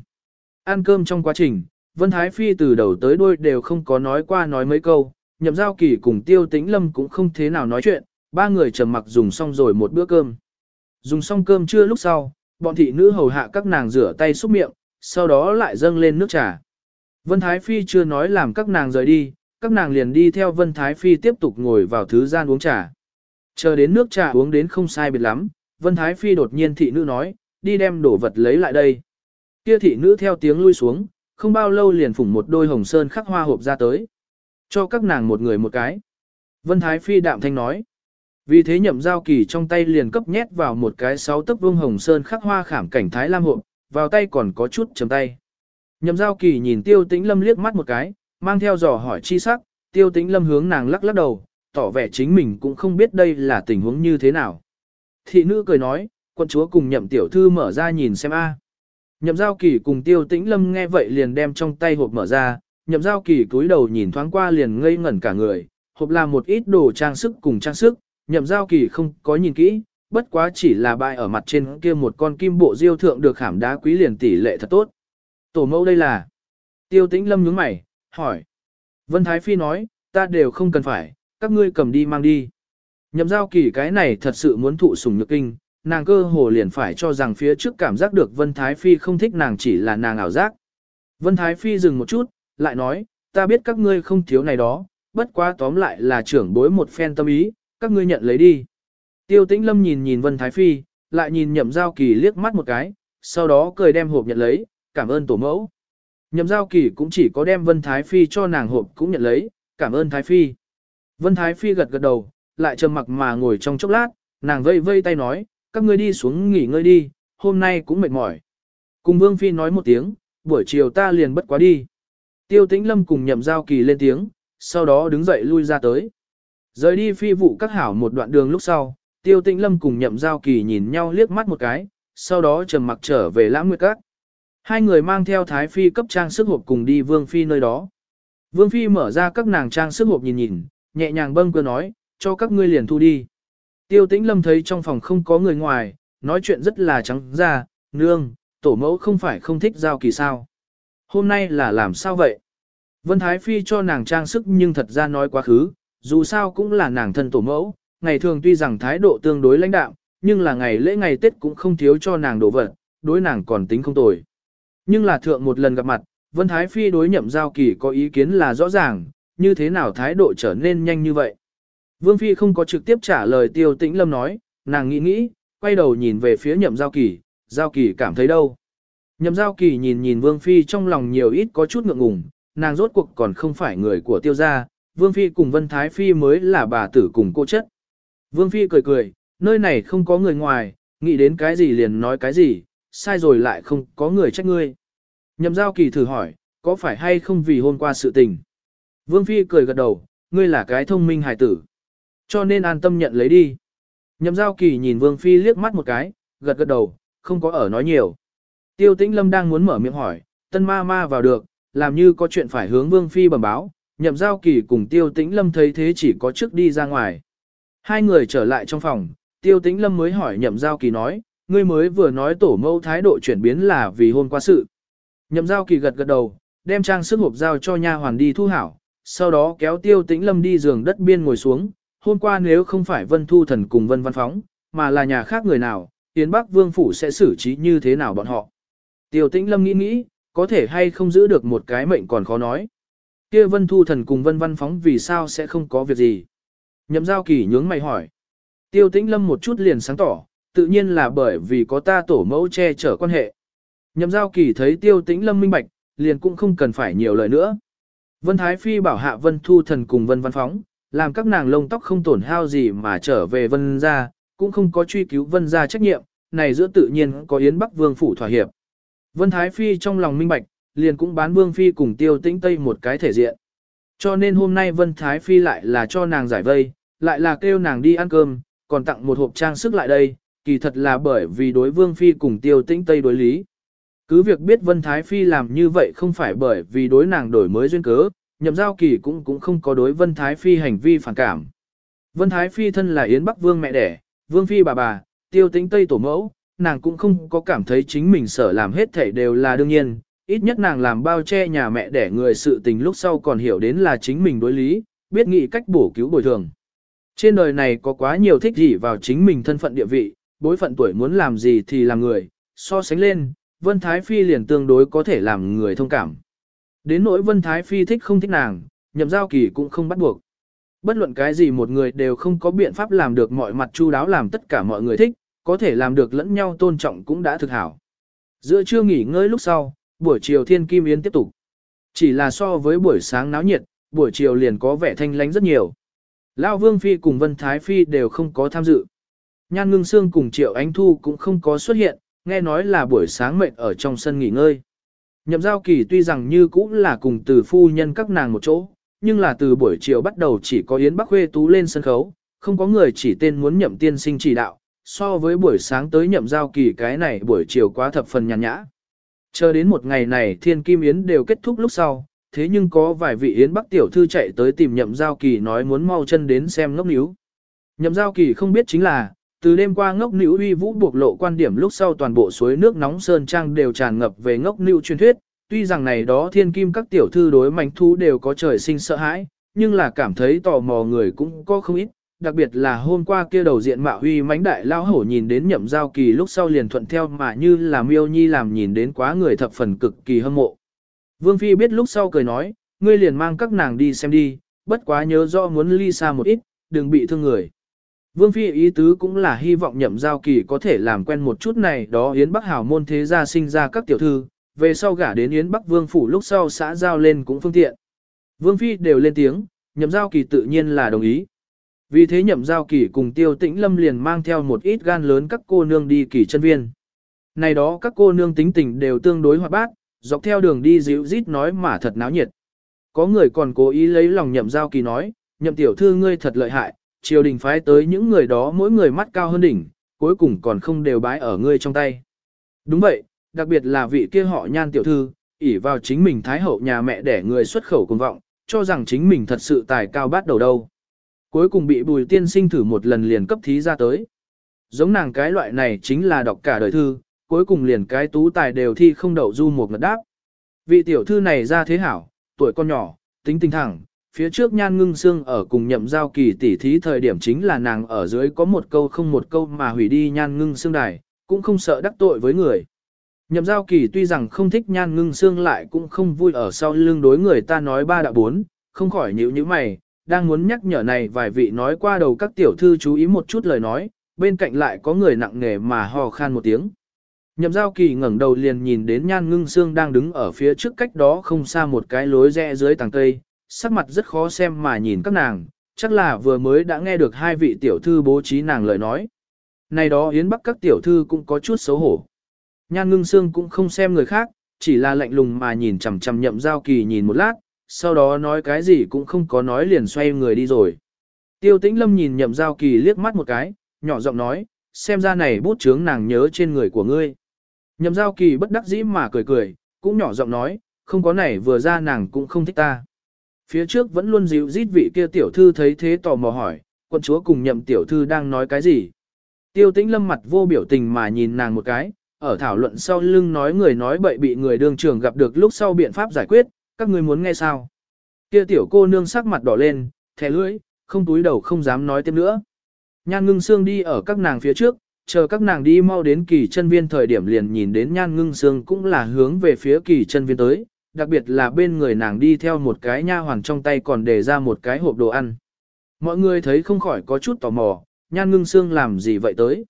Ăn cơm trong quá trình, Vân Thái Phi từ đầu tới đuôi đều không có nói qua nói mấy câu, nhậm giao kỳ cùng tiêu tĩnh lâm cũng không thế nào nói chuyện, ba người trầm mặc dùng xong rồi một bữa cơm. Dùng xong cơm trưa lúc sau, bọn thị nữ hầu hạ các nàng rửa tay xúc miệng, sau đó lại dâng lên nước trà. Vân Thái Phi chưa nói làm các nàng rời đi, các nàng liền đi theo Vân Thái Phi tiếp tục ngồi vào thứ gian uống trà. Chờ đến nước trà uống đến không sai biệt lắm, Vân Thái Phi đột nhiên thị nữ nói, đi đem đổ vật lấy lại đây. Kia thị nữ theo tiếng lui xuống, không bao lâu liền phủng một đôi hồng sơn khắc hoa hộp ra tới. Cho các nàng một người một cái. Vân Thái Phi đạm thanh nói. Vì thế nhậm giao kỳ trong tay liền cấp nhét vào một cái sáu tấc vương hồng sơn khắc hoa khảm cảnh thái lam hộp, vào tay còn có chút chấm tay. Nhậm giao kỳ nhìn tiêu tĩnh lâm liếc mắt một cái, mang theo dò hỏi chi sắc, tiêu tĩnh lâm hướng nàng lắc lắc đầu, tỏ vẻ chính mình cũng không biết đây là tình huống như thế nào. Thị nữ cười nói, quân chúa cùng nhậm tiểu thư mở ra nhìn xem a. Nhậm giao kỳ cùng tiêu tĩnh lâm nghe vậy liền đem trong tay hộp mở ra, nhậm giao kỳ cúi đầu nhìn thoáng qua liền ngây ngẩn cả người, hộp là một ít đồ trang sức cùng trang sức, nhậm giao kỳ không có nhìn kỹ, bất quá chỉ là bại ở mặt trên kia một con kim bộ diêu thượng được khảm đá quý liền tỷ lệ thật tốt. Tổ mẫu đây là. Tiêu tĩnh lâm nhướng mày, hỏi. Vân Thái Phi nói, ta đều không cần phải, các ngươi cầm đi mang đi. Nhậm giao kỳ cái này thật sự muốn thụ sủng nhược kinh, nàng cơ hồ liền phải cho rằng phía trước cảm giác được Vân Thái Phi không thích nàng chỉ là nàng ảo giác. Vân Thái Phi dừng một chút, lại nói, ta biết các ngươi không thiếu này đó, bất quá tóm lại là trưởng bối một phen tâm ý, các ngươi nhận lấy đi. Tiêu tĩnh lâm nhìn nhìn Vân Thái Phi, lại nhìn nhậm giao kỳ liếc mắt một cái, sau đó cười đem hộp nhận lấy, cảm ơn tổ mẫu. Nhậm giao kỳ cũng chỉ có đem Vân Thái Phi cho nàng hộp cũng nhận lấy, cảm ơn Thái Phi. Vân Thái Phi gật gật đầu, lại trầm mặc mà ngồi trong chốc lát, nàng vây vây tay nói, các ngươi đi xuống nghỉ ngơi đi, hôm nay cũng mệt mỏi. Cùng Vương Phi nói một tiếng, buổi chiều ta liền bất quá đi. Tiêu Tĩnh Lâm cùng nhậm giao kỳ lên tiếng, sau đó đứng dậy lui ra tới. Rời đi phi vụ các hảo một đoạn đường lúc sau, Tiêu Tĩnh Lâm cùng nhậm giao kỳ nhìn nhau liếc mắt một cái, sau đó trầm mặc trở về lãng nguyệt các. Hai người mang theo Thái Phi cấp trang sức hộp cùng đi Vương Phi nơi đó. Vương Phi mở ra các nàng trang sức hộp nhìn nhìn, nhẹ nhàng bâng cơ nói, cho các ngươi liền thu đi. Tiêu tĩnh lâm thấy trong phòng không có người ngoài, nói chuyện rất là trắng ra, nương, tổ mẫu không phải không thích giao kỳ sao. Hôm nay là làm sao vậy? Vân Thái Phi cho nàng trang sức nhưng thật ra nói quá khứ, dù sao cũng là nàng thân tổ mẫu, ngày thường tuy rằng thái độ tương đối lãnh đạm, nhưng là ngày lễ ngày Tết cũng không thiếu cho nàng đồ vật, đối nàng còn tính không tồi. Nhưng là thượng một lần gặp mặt, Vân Thái Phi đối nhậm giao kỳ có ý kiến là rõ ràng, như thế nào thái độ trở nên nhanh như vậy. Vương Phi không có trực tiếp trả lời tiêu tĩnh lâm nói, nàng nghĩ nghĩ, quay đầu nhìn về phía nhậm giao kỳ, giao kỳ cảm thấy đâu. Nhậm giao kỳ nhìn nhìn Vương Phi trong lòng nhiều ít có chút ngượng ngùng, nàng rốt cuộc còn không phải người của tiêu gia, Vương Phi cùng Vân Thái Phi mới là bà tử cùng cô chất. Vương Phi cười cười, nơi này không có người ngoài, nghĩ đến cái gì liền nói cái gì, sai rồi lại không có người trách ngươi. Nhậm giao kỳ thử hỏi, có phải hay không vì hôm qua sự tình? Vương Phi cười gật đầu, ngươi là cái thông minh hài tử. Cho nên an tâm nhận lấy đi. Nhậm giao kỳ nhìn Vương Phi liếc mắt một cái, gật gật đầu, không có ở nói nhiều. Tiêu tĩnh lâm đang muốn mở miệng hỏi, tân ma ma vào được, làm như có chuyện phải hướng Vương Phi bẩm báo. Nhậm giao kỳ cùng tiêu tĩnh lâm thấy thế chỉ có trước đi ra ngoài. Hai người trở lại trong phòng, tiêu tĩnh lâm mới hỏi nhậm giao kỳ nói, ngươi mới vừa nói tổ mẫu thái độ chuyển biến là vì hôn qua sự. Nhậm giao kỳ gật gật đầu, đem trang sức hộp giao cho nha hoàn đi thu hảo, sau đó kéo tiêu tĩnh lâm đi giường đất biên ngồi xuống. Hôm qua nếu không phải Vân Thu Thần cùng Vân Văn Phóng, mà là nhà khác người nào, Tiến Bắc Vương Phủ sẽ xử trí như thế nào bọn họ. Tiêu tĩnh lâm nghĩ nghĩ, có thể hay không giữ được một cái mệnh còn khó nói. kia Vân Thu Thần cùng Vân Văn Phóng vì sao sẽ không có việc gì. Nhậm giao kỳ nhướng mày hỏi. Tiêu tĩnh lâm một chút liền sáng tỏ, tự nhiên là bởi vì có ta tổ mẫu che chở quan hệ. Nhậm giao kỳ thấy tiêu tĩnh lâm minh bạch, liền cũng không cần phải nhiều lời nữa. Vân Thái Phi bảo hạ Vân Thu Thần cùng Vân Văn Phóng, làm các nàng lông tóc không tổn hao gì mà trở về Vân gia, cũng không có truy cứu Vân gia trách nhiệm, này giữa tự nhiên có Yến Bắc Vương phủ thỏa hiệp. Vân Thái Phi trong lòng minh bạch, liền cũng bán Vương Phi cùng tiêu tĩnh Tây một cái thể diện. Cho nên hôm nay Vân Thái Phi lại là cho nàng giải vây, lại là kêu nàng đi ăn cơm, còn tặng một hộp trang sức lại đây, kỳ thật là bởi vì đối Vương Phi cùng tiêu tĩnh Tây đối lý. Cứ việc biết Vân Thái Phi làm như vậy không phải bởi vì đối nàng đổi mới duyên cớ, nhậm giao kỳ cũng cũng không có đối Vân Thái Phi hành vi phản cảm. Vân Thái Phi thân là Yến Bắc Vương mẹ đẻ, Vương Phi bà bà, tiêu tính Tây Tổ mẫu, nàng cũng không có cảm thấy chính mình sở làm hết thảy đều là đương nhiên, ít nhất nàng làm bao che nhà mẹ đẻ người sự tình lúc sau còn hiểu đến là chính mình đối lý, biết nghĩ cách bổ cứu bồi thường. Trên đời này có quá nhiều thích gì vào chính mình thân phận địa vị, bối phận tuổi muốn làm gì thì làm người, so sánh lên, Vân Thái Phi liền tương đối có thể làm người thông cảm. Đến nỗi Vân Thái Phi thích không thích nàng, nhậm giao kỳ cũng không bắt buộc. Bất luận cái gì một người đều không có biện pháp làm được mọi mặt chu đáo làm tất cả mọi người thích, có thể làm được lẫn nhau tôn trọng cũng đã thực hảo. Giữa trưa nghỉ ngơi lúc sau, buổi chiều thiên kim yến tiếp tục. Chỉ là so với buổi sáng náo nhiệt, buổi chiều liền có vẻ thanh lánh rất nhiều. Lão Vương Phi cùng Vân Thái Phi đều không có tham dự. Nhan Ngưng Sương cùng Triệu Ánh Thu cũng không có xuất hiện, nghe nói là buổi sáng mệt ở trong sân nghỉ ngơi. Nhậm giao kỳ tuy rằng như cũng là cùng từ phu nhân các nàng một chỗ, nhưng là từ buổi chiều bắt đầu chỉ có Yến Bắc Khuê Tú lên sân khấu, không có người chỉ tên muốn nhậm tiên sinh chỉ đạo, so với buổi sáng tới nhậm giao kỳ cái này buổi chiều quá thập phần nhàn nhã. Chờ đến một ngày này thiên kim yến đều kết thúc lúc sau, thế nhưng có vài vị Yến Bắc tiểu thư chạy tới tìm nhậm giao kỳ nói muốn mau chân đến xem ngốc níu. Nhậm giao kỳ không biết chính là, từ đêm qua ngốc nữ uy vũ buộc lộ quan điểm lúc sau toàn bộ suối nước nóng sơn trang đều tràn ngập về ngốc nữ truyền thuyết, tuy rằng này đó thiên kim các tiểu thư đối mảnh thú đều có trời sinh sợ hãi, nhưng là cảm thấy tò mò người cũng có không ít, đặc biệt là hôm qua kia đầu diện mạo huy mãnh đại lao hổ nhìn đến nhậm giao kỳ lúc sau liền thuận theo mà như là miêu nhi làm nhìn đến quá người thập phần cực kỳ hâm mộ. Vương Phi biết lúc sau cười nói, ngươi liền mang các nàng đi xem đi, bất quá nhớ rõ muốn ly xa một ít, đừng bị thương người. Vương Phi ý tứ cũng là hy vọng nhậm giao kỳ có thể làm quen một chút này đó Yến Bắc Hảo môn thế gia sinh ra các tiểu thư, về sau gả đến Yến Bắc Vương Phủ lúc sau xã giao lên cũng phương tiện. Vương Phi đều lên tiếng, nhậm giao kỳ tự nhiên là đồng ý. Vì thế nhậm giao kỳ cùng tiêu tĩnh lâm liền mang theo một ít gan lớn các cô nương đi kỳ chân viên. Này đó các cô nương tính tình đều tương đối hoạt bát, dọc theo đường đi dịu rít nói mà thật náo nhiệt. Có người còn cố ý lấy lòng nhậm giao kỳ nói, nhậm tiểu thư ngươi thật lợi hại, triều đình phái tới những người đó mỗi người mắt cao hơn đỉnh, cuối cùng còn không đều bái ở ngươi trong tay. Đúng vậy, đặc biệt là vị kia họ nhan tiểu thư, ỷ vào chính mình thái hậu nhà mẹ để người xuất khẩu cùng vọng, cho rằng chính mình thật sự tài cao bát đầu đâu. Cuối cùng bị bùi tiên sinh thử một lần liền cấp thí ra tới. Giống nàng cái loại này chính là đọc cả đời thư, cuối cùng liền cái tú tài đều thi không đậu du một ngật đáp. Vị tiểu thư này ra thế hảo, tuổi con nhỏ, tính tình thẳng, phía trước nhan ngưng xương ở cùng nhậm giao kỳ tỉ thí thời điểm chính là nàng ở dưới có một câu không một câu mà hủy đi nhan ngưng xương đài, cũng không sợ đắc tội với người. Nhậm giao kỳ tuy rằng không thích nhan ngưng xương lại cũng không vui ở sau lưng đối người ta nói ba đạo bốn, không khỏi nhíu như mày, đang muốn nhắc nhở này vài vị nói qua đầu các tiểu thư chú ý một chút lời nói, bên cạnh lại có người nặng nề mà hò khan một tiếng. Nhậm giao kỳ ngẩng đầu liền nhìn đến nhan ngưng xương đang đứng ở phía trước cách đó không xa một cái lối rẽ dưới tàng cây, sắc mặt rất khó xem mà nhìn các nàng, chắc là vừa mới đã nghe được hai vị tiểu thư bố trí nàng lời nói. Này đó yến bắc các tiểu thư cũng có chút xấu hổ. Nhan ngưng xương cũng không xem người khác, chỉ là lạnh lùng mà nhìn chằm chằm nhậm giao kỳ nhìn một lát, sau đó nói cái gì cũng không có nói liền xoay người đi rồi. Tiêu tĩnh lâm nhìn nhậm giao kỳ liếc mắt một cái, nhỏ giọng nói, xem ra này bút chướng nàng nhớ trên người của ngươi. Nhậm giao kỳ bất đắc dĩ mà cười cười, cũng nhỏ giọng nói, không có này vừa ra nàng cũng không thích ta. Phía trước vẫn luôn dịu rít vị kia tiểu thư thấy thế tò mò hỏi, quân chúa cùng nhậm tiểu thư đang nói cái gì. Tiêu tĩnh lâm mặt vô biểu tình mà nhìn nàng một cái, ở thảo luận sau lưng nói người nói bậy bị người đương trường gặp được lúc sau biện pháp giải quyết, các ngươi muốn nghe sao? Kia tiểu cô nương sắc mặt đỏ lên, thẻ lưỡi, không túi đầu không dám nói thêm nữa. Nhan ngưng xương đi ở các nàng phía trước, chờ các nàng đi mau đến kỳ chân viên thời điểm liền nhìn đến nhan ngưng xương cũng là hướng về phía kỳ chân viên tới, đặc biệt là bên người nàng đi theo một cái nha hoàn trong tay còn để ra một cái hộp đồ ăn. Mọi người thấy không khỏi có chút tò mò, nhan ngưng xương làm gì vậy tới.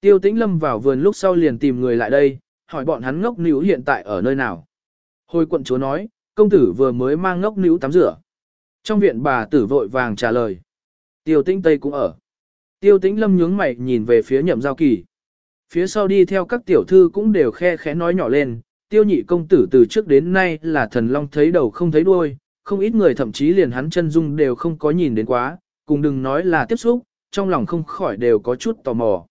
Tiêu tĩnh lâm vào vườn lúc sau liền tìm người lại đây, hỏi bọn hắn ngốc níu hiện tại ở nơi nào. Hồi quận chúa nói, công tử vừa mới mang ngốc níu tắm rửa. Trong viện bà tử vội vàng trả lời. Tiêu tĩnh Tây cũng ở. Tiêu tĩnh lâm nhướng mày nhìn về phía nhậm giao kỳ. Phía sau đi theo các tiểu thư cũng đều khe khẽ nói nhỏ lên. Tiêu nhị công tử từ trước đến nay là thần long thấy đầu không thấy đuôi, không ít người thậm chí liền hắn chân dung đều không có nhìn đến quá, cùng đừng nói là tiếp xúc, trong lòng không khỏi đều có chút tò mò.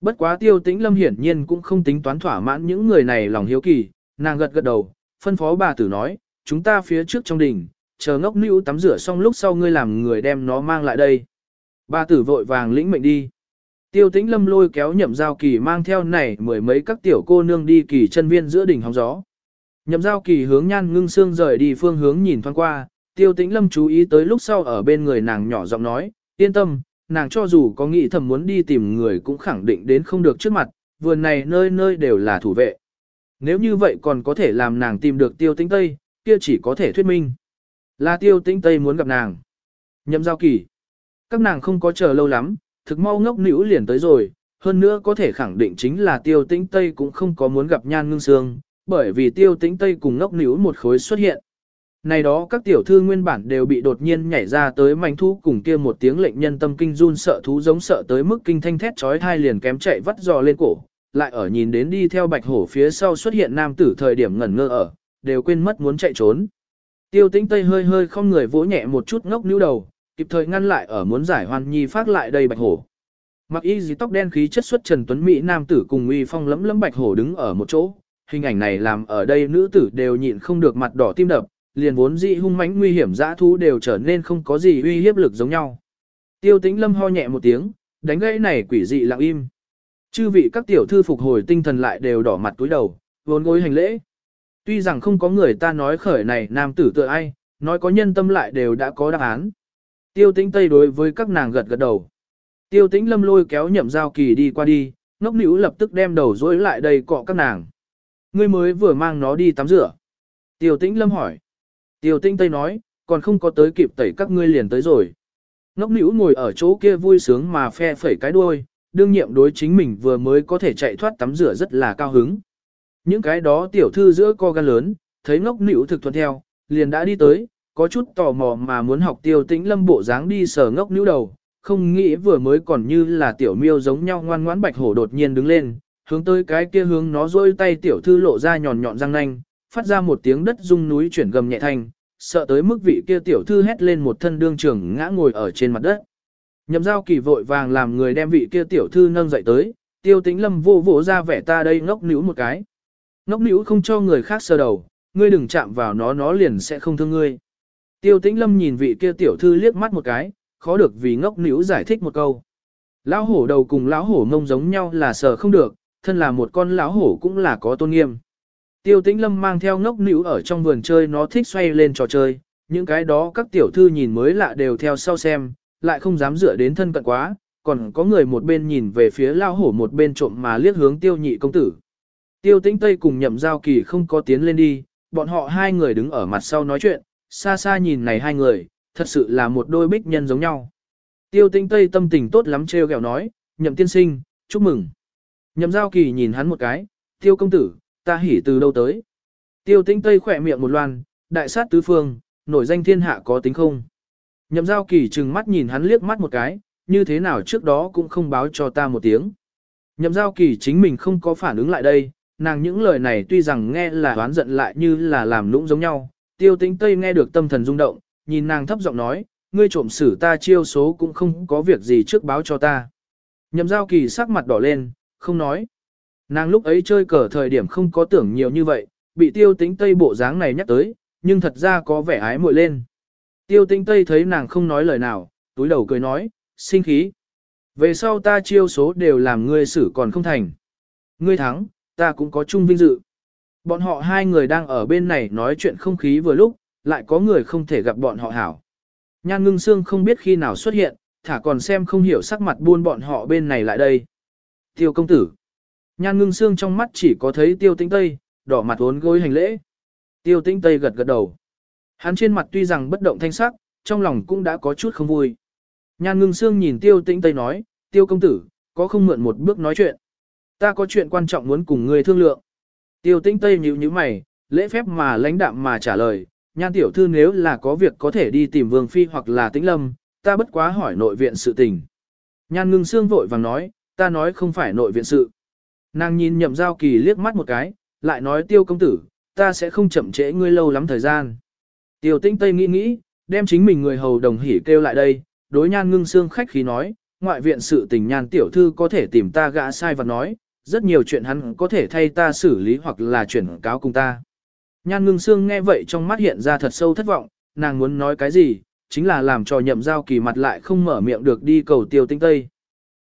Bất quá tiêu tĩnh lâm hiển nhiên cũng không tính toán thỏa mãn những người này lòng hiếu kỳ, nàng gật gật đầu, phân phó bà tử nói, chúng ta phía trước trong đình, chờ ngốc nữ tắm rửa xong lúc sau ngươi làm người đem nó mang lại đây. Bà tử vội vàng lĩnh mệnh đi. Tiêu tĩnh lâm lôi kéo nhậm giao kỳ mang theo này mười mấy các tiểu cô nương đi kỳ chân viên giữa đỉnh hóng gió. Nhậm giao kỳ hướng nhan ngưng xương rời đi phương hướng nhìn thoáng qua, tiêu tĩnh lâm chú ý tới lúc sau ở bên người nàng nhỏ giọng nói, yên tâm, nàng cho dù có nghĩ thầm muốn đi tìm người cũng khẳng định đến không được trước mặt, vườn này nơi nơi đều là thủ vệ. Nếu như vậy còn có thể làm nàng tìm được tiêu tĩnh Tây, kia chỉ có thể thuyết minh. Là tiêu tĩnh Tây muốn gặp nàng. Nhậm giao kỳ. Các nàng không có chờ lâu lắm, thực mau ngốc nữ liền tới rồi, hơn nữa có thể khẳng định chính là tiêu tĩnh Tây cũng không có muốn gặp nhan ngưng sương, bởi vì tiêu tĩnh Tây cùng ngốc nữ một khối xuất hiện. Này đó các tiểu thư nguyên bản đều bị đột nhiên nhảy ra tới mảnh thú cùng kia một tiếng lệnh nhân tâm kinh run sợ thú giống sợ tới mức kinh thanh thét chói tai liền kém chạy vắt giò lên cổ, lại ở nhìn đến đi theo bạch hổ phía sau xuất hiện nam tử thời điểm ngẩn ngơ ở, đều quên mất muốn chạy trốn. Tiêu tĩnh Tây hơi hơi không người vỗ nhẹ một chút ngốc níu đầu, kịp thời ngăn lại ở muốn giải hoan nhi phát lại đây bạch hổ. Mặc y dì tóc đen khí chất xuất Trần Tuấn Mỹ nam tử cùng uy phong lẫm lẫm bạch hổ đứng ở một chỗ, hình ảnh này làm ở đây nữ tử đều nhịn không được mặt đỏ tim đập, liền vốn dị hung mãnh nguy hiểm dã thú đều trở nên không có gì uy hiếp lực giống nhau. Tiêu tĩnh lâm ho nhẹ một tiếng, đánh gãy này quỷ dị lặng im. Chư vị các tiểu thư phục hồi tinh thần lại đều đỏ mặt túi đầu, vốn gối hành lễ. Tuy rằng không có người ta nói khởi này nam tử tựa ai, nói có nhân tâm lại đều đã có đáp án. Tiêu tĩnh tây đối với các nàng gật gật đầu. Tiêu tĩnh lâm lôi kéo nhậm giao kỳ đi qua đi, ngốc nữ lập tức đem đầu dối lại đây cọ các nàng. Ngươi mới vừa mang nó đi tắm rửa. Tiêu tĩnh lâm hỏi. Tiêu tĩnh tây nói, còn không có tới kịp tẩy các ngươi liền tới rồi. Ngốc nữ ngồi ở chỗ kia vui sướng mà phe phẩy cái đuôi, đương nhiệm đối chính mình vừa mới có thể chạy thoát tắm rửa rất là cao hứng. Những cái đó tiểu thư giữa co gan lớn, thấy ngốc nữ thực thuận theo, liền đã đi tới, có chút tò mò mà muốn học tiêu tĩnh lâm bộ dáng đi sờ ngốc nữ đầu, không nghĩ vừa mới còn như là tiểu miêu giống nhau ngoan ngoãn bạch hổ đột nhiên đứng lên, hướng tới cái kia hướng nó rôi tay tiểu thư lộ ra nhọn nhọn răng nanh, phát ra một tiếng đất rung núi chuyển gầm nhẹ thanh, sợ tới mức vị kia tiểu thư hét lên một thân đương trường ngã ngồi ở trên mặt đất. Nhậm giao kỳ vội vàng làm người đem vị kia tiểu thư nâng dậy tới, tiêu tĩnh lâm vô vỗ ra vẻ ta đây ngốc nữ một cái. Ngốc nữ không cho người khác sơ đầu, ngươi đừng chạm vào nó nó liền sẽ không thương ngươi. Tiêu tĩnh lâm nhìn vị kia tiểu thư liếc mắt một cái, khó được vì ngốc nữ giải thích một câu. Lão hổ đầu cùng lão hổ mông giống nhau là sờ không được, thân là một con lão hổ cũng là có tôn nghiêm. Tiêu tĩnh lâm mang theo ngốc nữ ở trong vườn chơi nó thích xoay lên trò chơi, những cái đó các tiểu thư nhìn mới lạ đều theo sau xem, lại không dám dựa đến thân cận quá, còn có người một bên nhìn về phía lao hổ một bên trộm mà liếc hướng tiêu nhị công tử. Tiêu tĩnh Tây cùng nhậm giao kỳ không có tiến lên đi, bọn họ hai người đứng ở mặt sau nói chuyện, xa xa nhìn này hai người, thật sự là một đôi bích nhân giống nhau. Tiêu tĩnh Tây tâm tình tốt lắm treo gẹo nói, nhậm tiên sinh, chúc mừng. Nhậm giao kỳ nhìn hắn một cái, tiêu công tử, ta hỉ từ đâu tới. Tiêu tĩnh Tây khỏe miệng một loan, đại sát tứ phương, nổi danh thiên hạ có tính không. Nhậm giao kỳ trừng mắt nhìn hắn liếc mắt một cái, như thế nào trước đó cũng không báo cho ta một tiếng. Nhậm giao kỳ chính mình không có phản ứng lại đây, nàng những lời này tuy rằng nghe là đoán giận lại như là làm lũng giống nhau. Tiêu tĩnh Tây nghe được tâm thần rung động, nhìn nàng thấp giọng nói, ngươi trộm xử ta chiêu số cũng không có việc gì trước báo cho ta. Nhậm giao kỳ sắc mặt đỏ lên, không nói. Nàng lúc ấy chơi cờ thời điểm không có tưởng nhiều như vậy, bị tiêu tĩnh Tây bộ dáng này nhắc tới, nhưng thật ra có vẻ ái muội lên. Tiêu tinh tây thấy nàng không nói lời nào, túi đầu cười nói, sinh khí. Về sau ta chiêu số đều làm ngươi xử còn không thành. Ngươi thắng, ta cũng có chung vinh dự. Bọn họ hai người đang ở bên này nói chuyện không khí vừa lúc, lại có người không thể gặp bọn họ hảo. Nhan ngưng xương không biết khi nào xuất hiện, thả còn xem không hiểu sắc mặt buôn bọn họ bên này lại đây. Tiêu công tử. Nhan ngưng xương trong mắt chỉ có thấy tiêu tinh tây, đỏ mặt uốn gối hành lễ. Tiêu tinh tây gật gật đầu. Hắn trên mặt tuy rằng bất động thanh sắc, trong lòng cũng đã có chút không vui. Nhan ngưng xương nhìn tiêu tĩnh tây nói, tiêu công tử, có không mượn một bước nói chuyện. Ta có chuyện quan trọng muốn cùng ngươi thương lượng. Tiêu tĩnh tây nhíu nhíu mày, lễ phép mà lãnh đạm mà trả lời, nhan tiểu thư nếu là có việc có thể đi tìm vương phi hoặc là tĩnh lâm, ta bất quá hỏi nội viện sự tình. Nhan ngưng xương vội vàng nói, ta nói không phải nội viện sự. Nàng nhìn nhậm giao kỳ liếc mắt một cái, lại nói tiêu công tử, ta sẽ không chậm trễ ngươi lâu lắm thời gian. Tiêu tĩnh Tây nghĩ nghĩ, đem chính mình người hầu đồng hỉ kêu lại đây, đối nhan ngưng xương khách khí nói, ngoại viện sự tình nhan tiểu thư có thể tìm ta gã sai và nói, rất nhiều chuyện hắn có thể thay ta xử lý hoặc là chuyển cáo cùng ta. Nhan ngưng xương nghe vậy trong mắt hiện ra thật sâu thất vọng, nàng muốn nói cái gì, chính là làm cho nhậm giao kỳ mặt lại không mở miệng được đi cầu tiêu tinh tây.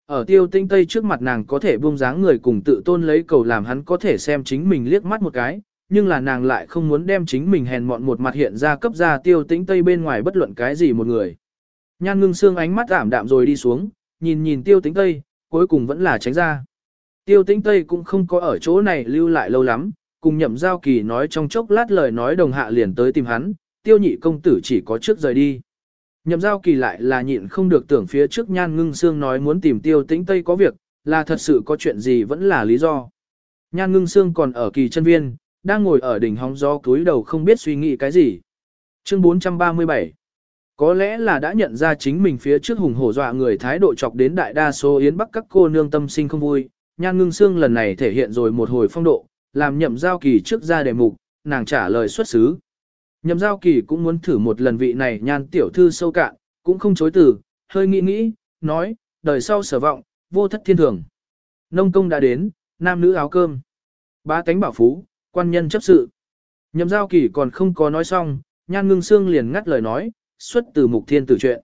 Ở tiêu tinh tây trước mặt nàng có thể buông dáng người cùng tự tôn lấy cầu làm hắn có thể xem chính mình liếc mắt một cái, nhưng là nàng lại không muốn đem chính mình hèn mọn một mặt hiện ra cấp ra tiêu Tinh tây bên ngoài bất luận cái gì một người. Nhan ngưng xương ánh mắt ảm đạm rồi đi xuống, nhìn nhìn tiêu Tinh tây, cuối cùng vẫn là tránh ra. Tiêu tĩnh tây cũng không có ở chỗ này lưu lại lâu lắm, cùng nhậm giao kỳ nói trong chốc lát lời nói đồng hạ liền tới tìm hắn, tiêu nhị công tử chỉ có trước rời đi. Nhậm giao kỳ lại là nhịn không được tưởng phía trước nhan ngưng xương nói muốn tìm tiêu tĩnh tây có việc, là thật sự có chuyện gì vẫn là lý do. Nhan ngưng xương còn ở kỳ chân viên, đang ngồi ở đỉnh hóng gió cúi đầu không biết suy nghĩ cái gì. Chương 437 Có lẽ là đã nhận ra chính mình phía trước hùng hổ dọa người thái độ chọc đến đại đa số yến bắc các cô nương tâm sinh không vui, nhan ngưng xương lần này thể hiện rồi một hồi phong độ, làm nhậm giao kỳ trước ra đề mục, nàng trả lời xuất xứ. Nhậm giao kỳ cũng muốn thử một lần vị này nhan tiểu thư sâu cạn, cũng không chối từ, hơi nghĩ nghĩ, nói, đời sau sở vọng, vô thất thiên thường. Nông công đã đến, nam nữ áo cơm. Ba tánh bảo phú, quan nhân chấp sự. Nhậm giao kỳ còn không có nói xong, nhan ngưng xương liền ngắt lời nói, xuất từ mục thiên tử chuyện.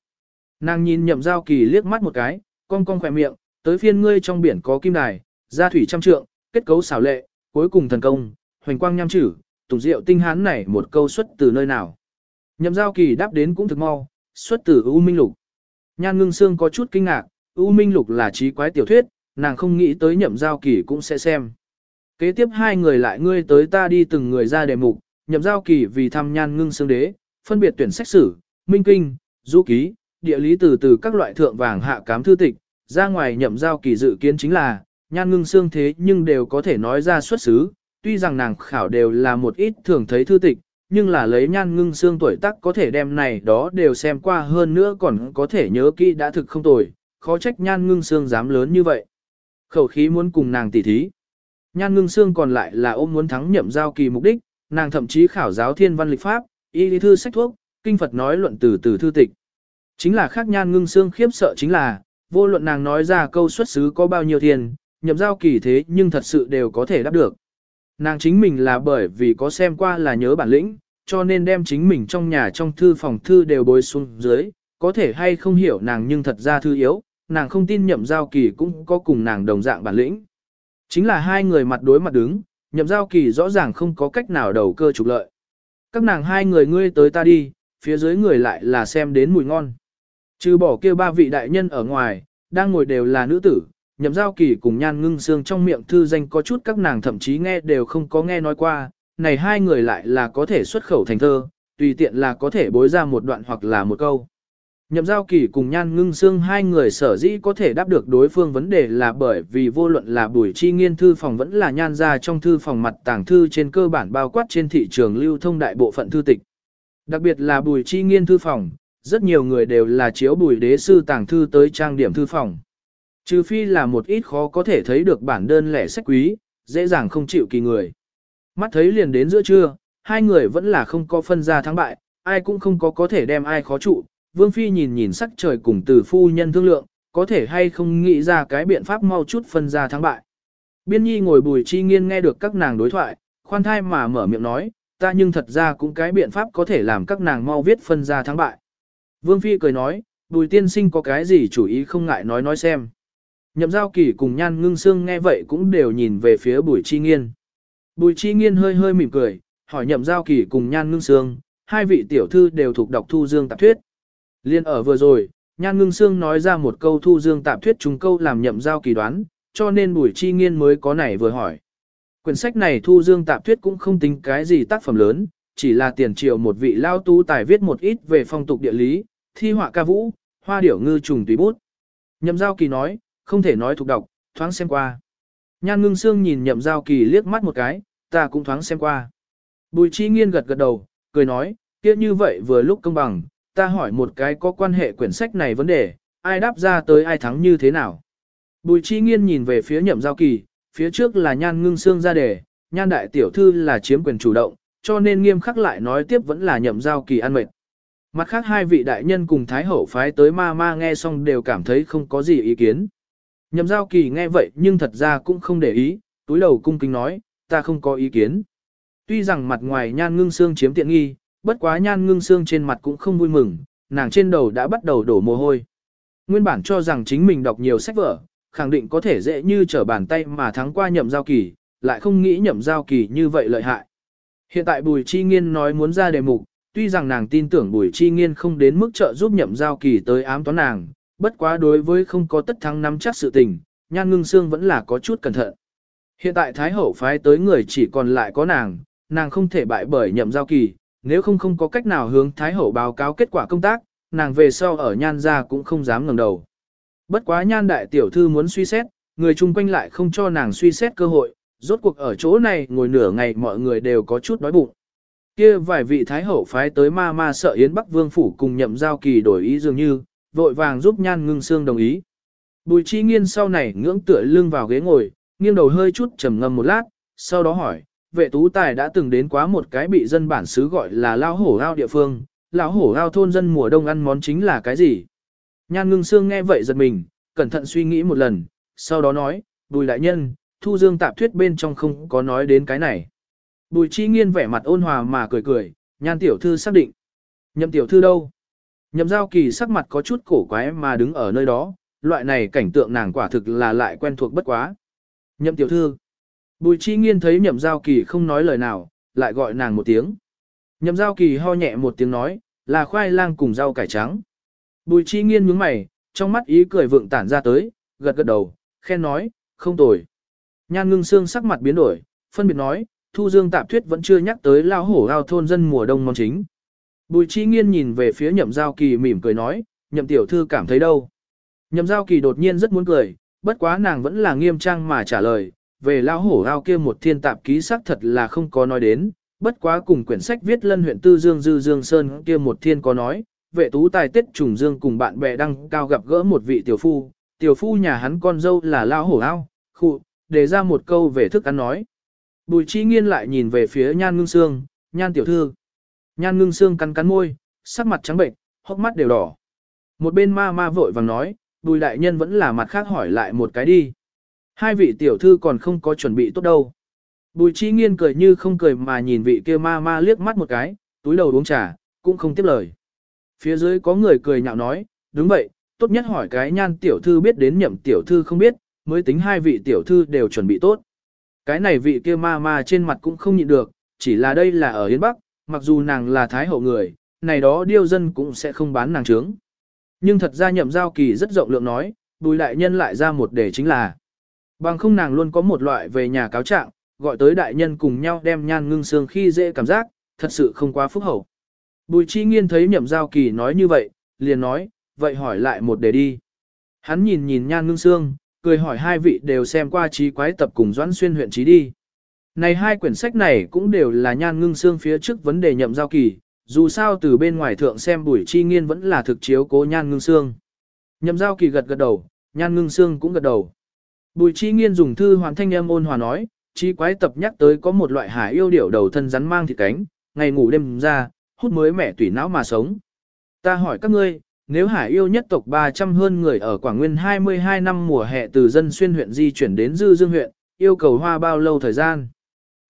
Nàng nhìn nhậm giao kỳ liếc mắt một cái, cong cong khỏe miệng, tới phiên ngươi trong biển có kim đài, gia thủy trăm trượng, kết cấu xảo lệ, cuối cùng thần công, hoành quang nham chử, tùng diệu tinh hán này một câu xuất từ nơi nào. Nhậm giao kỳ đáp đến cũng thực mau, xuất từ U Minh Lục. Nhan ngưng xương có chút kinh ngạc, U Minh Lục là trí quái tiểu thuyết, nàng không nghĩ tới nhậm giao kỳ cũng sẽ xem. Kế tiếp hai người lại ngươi tới ta đi từng người ra đề mục, nhậm giao kỳ vì thăm nhan ngưng xương đế, phân biệt tuyển sách sử, minh kinh, du ký, địa lý từ từ các loại thượng vàng hạ cám thư tịch, ra ngoài nhậm giao kỳ dự kiến chính là, nhan ngưng xương thế nhưng đều có thể nói ra xuất xứ, tuy rằng nàng khảo đều là một ít thường thấy thư tịch, nhưng là lấy nhan ngưng xương tuổi tác có thể đem này đó đều xem qua hơn nữa còn có thể nhớ kỹ đã thực không tồi, khó trách nhan ngưng xương dám lớn như vậy. Khẩu khí muốn cùng nàng tỉ thí. Nhan ngưng xương còn lại là ôm muốn thắng nhậm giao kỳ mục đích, nàng thậm chí khảo giáo thiên văn lịch pháp, y lý thư sách thuốc, kinh Phật nói luận từ từ thư tịch. Chính là khác nhan ngưng xương khiếp sợ chính là, vô luận nàng nói ra câu xuất xứ có bao nhiêu tiền, nhậm giao kỳ thế nhưng thật sự đều có thể đáp được. Nàng chính mình là bởi vì có xem qua là nhớ bản lĩnh, cho nên đem chính mình trong nhà trong thư phòng thư đều bồi xuống dưới, có thể hay không hiểu nàng nhưng thật ra thư yếu, nàng không tin nhậm giao kỳ cũng có cùng nàng đồng dạng bản lĩnh. Chính là hai người mặt đối mặt đứng, nhậm giao kỳ rõ ràng không có cách nào đầu cơ trục lợi. Các nàng hai người ngươi tới ta đi, phía dưới người lại là xem đến mùi ngon. Trừ bỏ kia ba vị đại nhân ở ngoài, đang ngồi đều là nữ tử, nhậm giao kỳ cùng nhan ngưng xương trong miệng thư danh có chút các nàng thậm chí nghe đều không có nghe nói qua, này hai người lại là có thể xuất khẩu thành thơ, tùy tiện là có thể bối ra một đoạn hoặc là một câu. Nhậm giao kỳ cùng nhan ngưng xương hai người sở dĩ có thể đáp được đối phương vấn đề là bởi vì vô luận là bùi chi nghiên thư phòng vẫn là nhan ra trong thư phòng mặt tàng thư trên cơ bản bao quát trên thị trường lưu thông đại bộ phận thư tịch. Đặc biệt là bùi chi nghiên thư phòng, rất nhiều người đều là chiếu bùi đế sư tàng thư tới trang điểm thư phòng. Trừ phi là một ít khó có thể thấy được bản đơn lẻ sách quý, dễ dàng không chịu kỳ người. Mắt thấy liền đến giữa trưa, hai người vẫn là không có phân ra thắng bại, ai cũng không có có thể đem ai khó trụ. Vương Phi nhìn nhìn sắc trời cùng từ phu nhân thương lượng, có thể hay không nghĩ ra cái biện pháp mau chút phân ra thắng bại. Biên nhi ngồi bùi chi nghiên nghe được các nàng đối thoại, khoan thai mà mở miệng nói, ta nhưng thật ra cũng cái biện pháp có thể làm các nàng mau viết phân ra thắng bại. Vương Phi cười nói, bùi tiên sinh có cái gì chủ ý không ngại nói nói xem. Nhậm giao kỳ cùng nhan ngưng xương nghe vậy cũng đều nhìn về phía bùi chi nghiên. Bùi chi nghiên hơi hơi mỉm cười, hỏi nhậm giao kỳ cùng nhan ngưng xương, hai vị tiểu thư đều thuộc đọc thu dương tạp thuyết. Liên ở vừa rồi, nhan ngưng xương nói ra một câu thu dương tạp thuyết trùng câu làm nhậm giao kỳ đoán, cho nên bùi chi nghiên mới có này vừa hỏi. Quyển sách này thu dương tạp thuyết cũng không tính cái gì tác phẩm lớn, chỉ là tiền triều một vị lao tu tài viết một ít về phong tục địa lý, thi họa ca vũ, hoa điểu ngư trùng tùy bút. Nhậm giao kỳ nói, không thể nói thuộc đọc, thoáng xem qua. Nhan ngưng xương nhìn nhậm giao kỳ liếc mắt một cái, ta cũng thoáng xem qua. Bùi chi nghiên gật gật đầu, cười nói, kia như vậy vừa lúc công bằng, ta hỏi một cái có quan hệ quyển sách này vấn đề, ai đáp ra tới ai thắng như thế nào. Bùi chi nghiên nhìn về phía nhậm giao kỳ, phía trước là nhan ngưng xương ra đề, nhan đại tiểu thư là chiếm quyền chủ động, cho nên nghiêm khắc lại nói tiếp vẫn là nhậm giao kỳ ăn mệt. Mặt khác hai vị đại nhân cùng Thái Hậu phái tới ma ma nghe xong đều cảm thấy không có gì ý kiến. Nhậm giao kỳ nghe vậy nhưng thật ra cũng không để ý, túi đầu cung kính nói, ta không có ý kiến. Tuy rằng mặt ngoài nhan ngưng xương chiếm tiện nghi, bất quá nhan ngưng xương trên mặt cũng không vui mừng, nàng trên đầu đã bắt đầu đổ mồ hôi. Nguyên bản cho rằng chính mình đọc nhiều sách vở, khẳng định có thể dễ như trở bàn tay mà thắng qua nhậm giao kỳ, lại không nghĩ nhậm giao kỳ như vậy lợi hại. Hiện tại Bùi Chi Nghiên nói muốn ra đề mục, tuy rằng nàng tin tưởng Bùi Chi Nghiên không đến mức trợ giúp nhậm giao kỳ tới ám toán nàng, bất quá đối với không có tất thắng nắm chắc sự tình, nhan ngưng xương vẫn là có chút cẩn thận. Hiện tại Thái Hậu phái tới người chỉ còn lại có nàng, nàng không thể bại bởi nhậm giao kỳ, nếu không không có cách nào hướng Thái Hậu báo cáo kết quả công tác, nàng về sau ở nhan ra cũng không dám ngẩng đầu. Bất quá nhan đại tiểu thư muốn suy xét, người chung quanh lại không cho nàng suy xét cơ hội, rốt cuộc ở chỗ này ngồi nửa ngày mọi người đều có chút đói bụng. Kia vài vị Thái Hậu phái tới ma ma sợ Yến Bắc Vương Phủ cùng nhậm giao kỳ đổi ý dường như, vội vàng giúp nhan ngưng Sương đồng ý. Bùi chi nghiên sau này ngưỡng tựa lưng vào ghế ngồi, nghiêng đầu hơi chút trầm ngâm một lát, sau đó hỏi, vệ tú tài đã từng đến quá một cái bị dân bản xứ gọi là lao hổ ao địa phương, lão hổ ao thôn dân mùa đông ăn món chính là cái gì? Nhan ngưng Sương nghe vậy giật mình, cẩn thận suy nghĩ một lần, sau đó nói, bùi đại nhân, thu dương tạp thuyết bên trong không có nói đến cái này. Bùi chi nghiên vẻ mặt ôn hòa mà cười cười, nhan tiểu thư xác định. Nhậm tiểu thư đâu? Nhậm giao kỳ sắc mặt có chút cổ quái mà đứng ở nơi đó, loại này cảnh tượng nàng quả thực là lại quen thuộc bất quá. Nhậm tiểu thư. Bùi chi nghiên thấy nhậm giao kỳ không nói lời nào, lại gọi nàng một tiếng. Nhậm giao kỳ ho nhẹ một tiếng nói, là khoai lang cùng rau cải trắng. Bùi chi nghiên nhướng mày, trong mắt ý cười vượng tản ra tới, gật gật đầu, khen nói, không tồi. Nhan ngưng xương sắc mặt biến đổi, phân biệt nói, Thu Dương Tạp Thuyết vẫn chưa nhắc tới lao hổ ao thôn dân mùa đông món chính. Bùi chi nghiên nhìn về phía nhậm giao kỳ mỉm cười nói, nhậm tiểu thư cảm thấy đâu. Nhậm giao kỳ đột nhiên rất muốn cười, bất quá nàng vẫn là nghiêm trang mà trả lời, về lao hổ ao kia một thiên tạp ký xác thật là không có nói đến, bất quá cùng quyển sách viết lân huyện tư dương dư dương sơn kia một thiên có nói, vệ tú tài tết trùng dương cùng bạn bè đăng cao gặp gỡ một vị tiểu phu, tiểu phu nhà hắn con dâu là lao hổ ao, khu, để ra một câu về thức ăn nói. Bùi chi nghiên lại nhìn về phía nhan ngưng xương, nhan tiểu thư. Nhan ngưng xương cắn cắn môi, sắc mặt trắng bệnh, hốc mắt đều đỏ. Một bên ma ma vội vàng nói, bùi đại nhân vẫn là mặt khác hỏi lại một cái đi. Hai vị tiểu thư còn không có chuẩn bị tốt đâu. Bùi chi nghiên cười như không cười mà nhìn vị kia ma ma liếc mắt một cái, túi đầu uống trà, cũng không tiếp lời. Phía dưới có người cười nhạo nói, đúng vậy, tốt nhất hỏi cái nhan tiểu thư biết đến nhậm tiểu thư không biết, mới tính hai vị tiểu thư đều chuẩn bị tốt. Cái này vị kia ma ma trên mặt cũng không nhịn được, chỉ là đây là ở Yến Bắc, mặc dù nàng là thái hậu người, này đó điêu dân cũng sẽ không bán nàng trướng. Nhưng thật ra nhậm giao kỳ rất rộng lượng nói, bùi đại nhân lại ra một đề chính là bằng không nàng luôn có một loại về nhà cáo trạng, gọi tới đại nhân cùng nhau đem nhan ngưng xương khi dễ cảm giác, thật sự không quá phúc hậu. Bùi chi nghiên thấy nhậm giao kỳ nói như vậy, liền nói, vậy hỏi lại một đề đi. Hắn nhìn nhìn nhan ngưng xương, cười hỏi hai vị đều xem qua trí quái tập cùng doãn xuyên huyện trí đi. Này hai quyển sách này cũng đều là nhan ngưng xương phía trước vấn đề nhậm giao kỳ, dù sao từ bên ngoài thượng xem bùi chi nghiên vẫn là thực chiếu cố nhan ngưng xương. Nhậm giao kỳ gật gật đầu, nhan ngưng xương cũng gật đầu. Bùi chi nghiên dùng thư hoàn thanh âm ôn hòa nói, trí quái tập nhắc tới có một loại hải yêu điểu đầu thân rắn mang thịt cánh, ngày ngủ đêm ra, hút mới mẻ tủy não mà sống. Ta hỏi các ngươi, nếu hải yêu nhất tộc 300 hơn người ở Quảng Nguyên 22 năm mùa hè từ dân xuyên huyện di chuyển đến Dư Dương huyện, yêu cầu hoa bao lâu thời gian?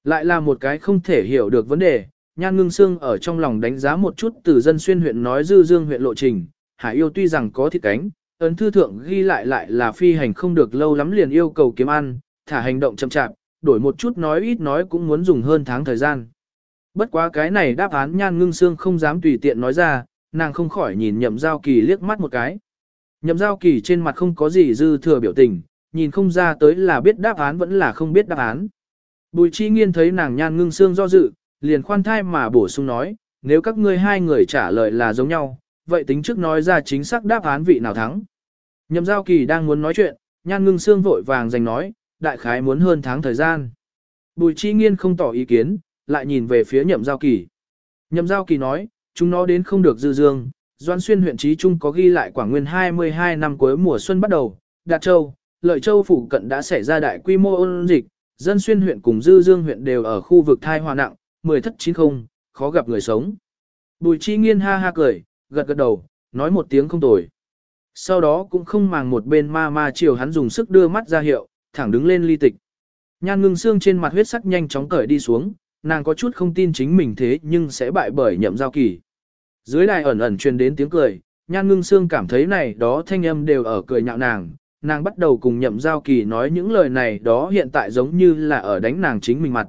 Lại là một cái không thể hiểu được vấn đề, Nhan Ngưng Sương ở trong lòng đánh giá một chút từ dân xuyên huyện nói Dư Dương huyện lộ trình, hải yêu tuy rằng có thịt cánh, ấn thư thượng ghi lại lại là phi hành không được lâu lắm liền yêu cầu kiếm ăn, thả hành động chậm chạp, đổi một chút nói ít nói cũng muốn dùng hơn tháng thời gian. Bất quá cái này đáp án Nhan Ngưng Sương không dám tùy tiện nói ra, nàng không khỏi nhìn nhậm giao kỳ liếc mắt một cái. Nhậm giao kỳ trên mặt không có gì dư thừa biểu tình, nhìn không ra tới là biết đáp án vẫn là không biết đáp án. Bùi chi nghiên thấy nàng nhan ngưng xương do dự, liền khoan thai mà bổ sung nói, nếu các ngươi hai người trả lời là giống nhau, vậy tính trước nói ra chính xác đáp án vị nào thắng. Nhậm giao kỳ đang muốn nói chuyện, nhan ngưng xương vội vàng giành nói, đại khái muốn hơn tháng thời gian. Bùi chi nghiên không tỏ ý kiến, lại nhìn về phía nhậm giao kỳ. Nhậm giao kỳ nói, Chúng nó đến không được dư dương, Doan Xuyên huyện trí trung có ghi lại Quảng Nguyên 22 năm cuối mùa xuân bắt đầu, Đạt Châu, Lợi Châu phủ cận đã xảy ra đại quy mô ôn dịch, dân xuyên huyện cùng dư dương huyện đều ở khu vực thai hòa nặng, 10 thất chín không, khó gặp người sống. Bùi chi nghiên ha ha cười, gật gật đầu, nói một tiếng không tồi. Sau đó cũng không màng một bên ma ma chiều hắn dùng sức đưa mắt ra hiệu, thẳng đứng lên ly tịch. Nhan ngưng xương trên mặt huyết sắc nhanh chóng cởi đi xuống, nàng có chút không tin chính mình thế nhưng sẽ bại bởi nhậm giao kỳ. Dưới đài ẩn ẩn truyền đến tiếng cười, nhan ngưng xương cảm thấy này đó thanh âm đều ở cười nhạo nàng, nàng bắt đầu cùng nhậm giao kỳ nói những lời này đó hiện tại giống như là ở đánh nàng chính mình mặt.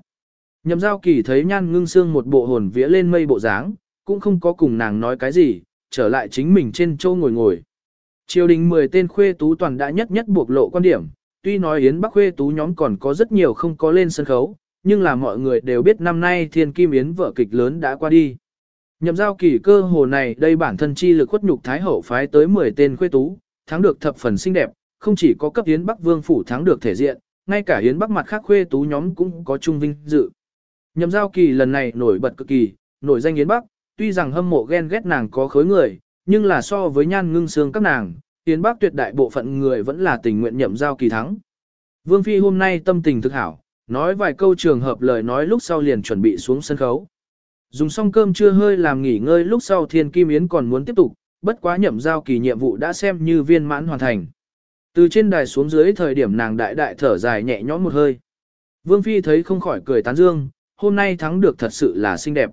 Nhậm giao kỳ thấy nhan ngưng xương một bộ hồn vía lên mây bộ dáng, cũng không có cùng nàng nói cái gì, trở lại chính mình trên châu ngồi ngồi. Triều đình 10 tên khuê tú toàn đã nhất nhất buộc lộ quan điểm, tuy nói Yến Bắc khuê tú nhóm còn có rất nhiều không có lên sân khấu, nhưng là mọi người đều biết năm nay thiên kim Yến vở kịch lớn đã qua đi. Nhậm giao kỳ cơ hồ này đây bản thân chi lực khuất nhục Thái Hậu phái tới 10 tên khuê tú, thắng được thập phần xinh đẹp, không chỉ có cấp Hiến Bắc Vương Phủ thắng được thể diện, ngay cả Hiến Bắc mặt khác khuê tú nhóm cũng có trung vinh dự. Nhậm giao kỳ lần này nổi bật cực kỳ, nổi danh Hiến Bắc, tuy rằng hâm mộ ghen ghét nàng có khối người, nhưng là so với nhan ngưng xương các nàng, Hiến Bắc tuyệt đại bộ phận người vẫn là tình nguyện nhậm giao kỳ thắng. Vương Phi hôm nay tâm tình thực hảo, nói vài câu trường hợp lời nói lúc sau liền chuẩn bị xuống sân khấu. Dùng xong cơm chưa hơi làm nghỉ ngơi lúc sau Thiên Kim Yến còn muốn tiếp tục, bất quá nhậm giao kỳ nhiệm vụ đã xem như viên mãn hoàn thành. Từ trên đài xuống dưới thời điểm nàng đại đại thở dài nhẹ nhõm một hơi. Vương Phi thấy không khỏi cười tán dương, hôm nay thắng được thật sự là xinh đẹp.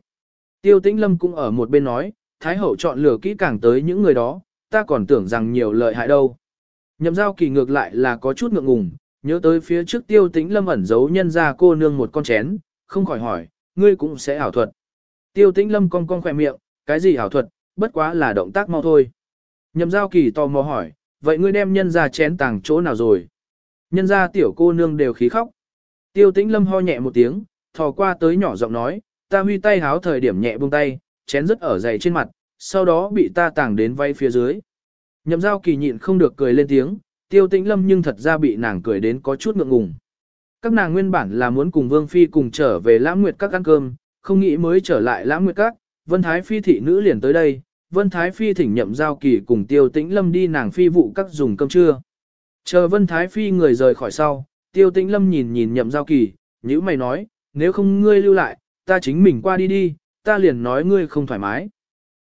Tiêu tĩnh lâm cũng ở một bên nói, Thái hậu chọn lựa kỹ càng tới những người đó, ta còn tưởng rằng nhiều lợi hại đâu. Nhậm giao kỳ ngược lại là có chút ngượng ngùng, nhớ tới phía trước tiêu tĩnh lâm ẩn giấu nhân ra cô nương một con chén, không khỏi hỏi, ngươi cũng sẽ ảo thuật. Tiêu tĩnh lâm cong cong khỏe miệng, cái gì ảo thuật, bất quá là động tác mau thôi. Nhậm giao kỳ tò mò hỏi, vậy ngươi đem nhân ra chén tàng chỗ nào rồi? Nhân ra tiểu cô nương đều khí khóc. Tiêu tĩnh lâm ho nhẹ một tiếng, thò qua tới nhỏ giọng nói, ta huy tay háo thời điểm nhẹ buông tay, chén rất ở dày trên mặt, sau đó bị ta tàng đến vay phía dưới. Nhậm giao kỳ nhịn không được cười lên tiếng, tiêu tĩnh lâm nhưng thật ra bị nàng cười đến có chút ngượng ngùng. Các nàng nguyên bản là muốn cùng Vương Phi cùng trở về Lãng Nguyệt các ăn cơm, không nghĩ mới trở lại Lãng Nguyệt các, Vân Thái Phi thị nữ liền tới đây, Vân Thái Phi thỉnh nhậm giao kỳ cùng tiêu tĩnh lâm đi nàng phi vụ các dùng cơm trưa. Chờ Vân Thái Phi người rời khỏi sau, tiêu tĩnh lâm nhìn nhìn nhậm giao kỳ, Nữ mày nói, nếu không ngươi lưu lại, ta chính mình qua đi đi, ta liền nói ngươi không thoải mái.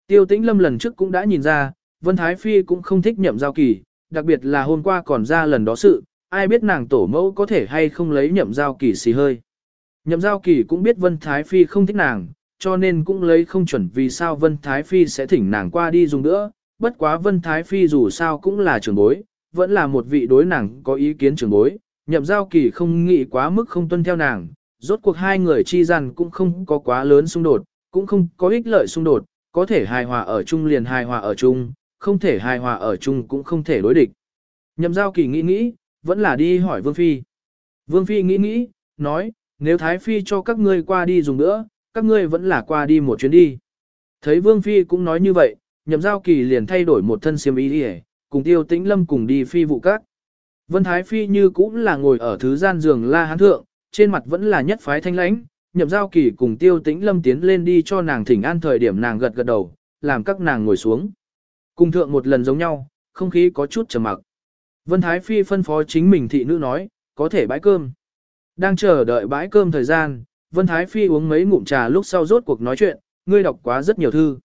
Tiêu tĩnh lâm lần trước cũng đã nhìn ra, Vân Thái Phi cũng không thích nhậm giao kỳ, đặc biệt là hôm qua còn ra lần đó sự, ai biết nàng tổ mẫu có thể hay không lấy nhậm giao kỳ xì hơi. Nhậm giao kỳ cũng biết Vân Thái Phi không thích nàng, cho nên cũng lấy không chuẩn vì sao Vân Thái Phi sẽ thỉnh nàng qua đi dùng nữa, bất quá Vân Thái Phi dù sao cũng là trưởng bối, vẫn là một vị đối nàng có ý kiến trưởng bối, nhậm giao kỳ không nghĩ quá mức không tuân theo nàng, rốt cuộc hai người chi rằng cũng không có quá lớn xung đột, cũng không có ích lợi xung đột, có thể hài hòa ở chung liền hài hòa ở chung, không thể hài hòa ở chung cũng không thể đối địch. Nhậm giao kỳ nghĩ nghĩ, vẫn là đi hỏi Vương Phi. Vương Phi nghĩ nghĩ, nói, nếu Thái Phi cho các ngươi qua đi dùng nữa, các ngươi vẫn là qua đi một chuyến đi. Thấy Vương Phi cũng nói như vậy, nhậm giao kỳ liền thay đổi một thân xiêm y đi cùng tiêu tĩnh lâm cùng đi phi vụ các. Vân Thái Phi như cũng là ngồi ở thứ gian giường la hán thượng, trên mặt vẫn là nhất phái thanh lãnh, nhậm giao kỳ cùng tiêu tĩnh lâm tiến lên đi cho nàng thỉnh an thời điểm nàng gật gật đầu, làm các nàng ngồi xuống. Cùng thượng một lần giống nhau, không khí có chút trầm mặc. Vân Thái Phi phân phó chính mình thị nữ nói, có thể bãi cơm. Đang chờ đợi bãi cơm thời gian, Vân Thái Phi uống mấy ngụm trà lúc sau rốt cuộc nói chuyện, ngươi đọc quá rất nhiều thư.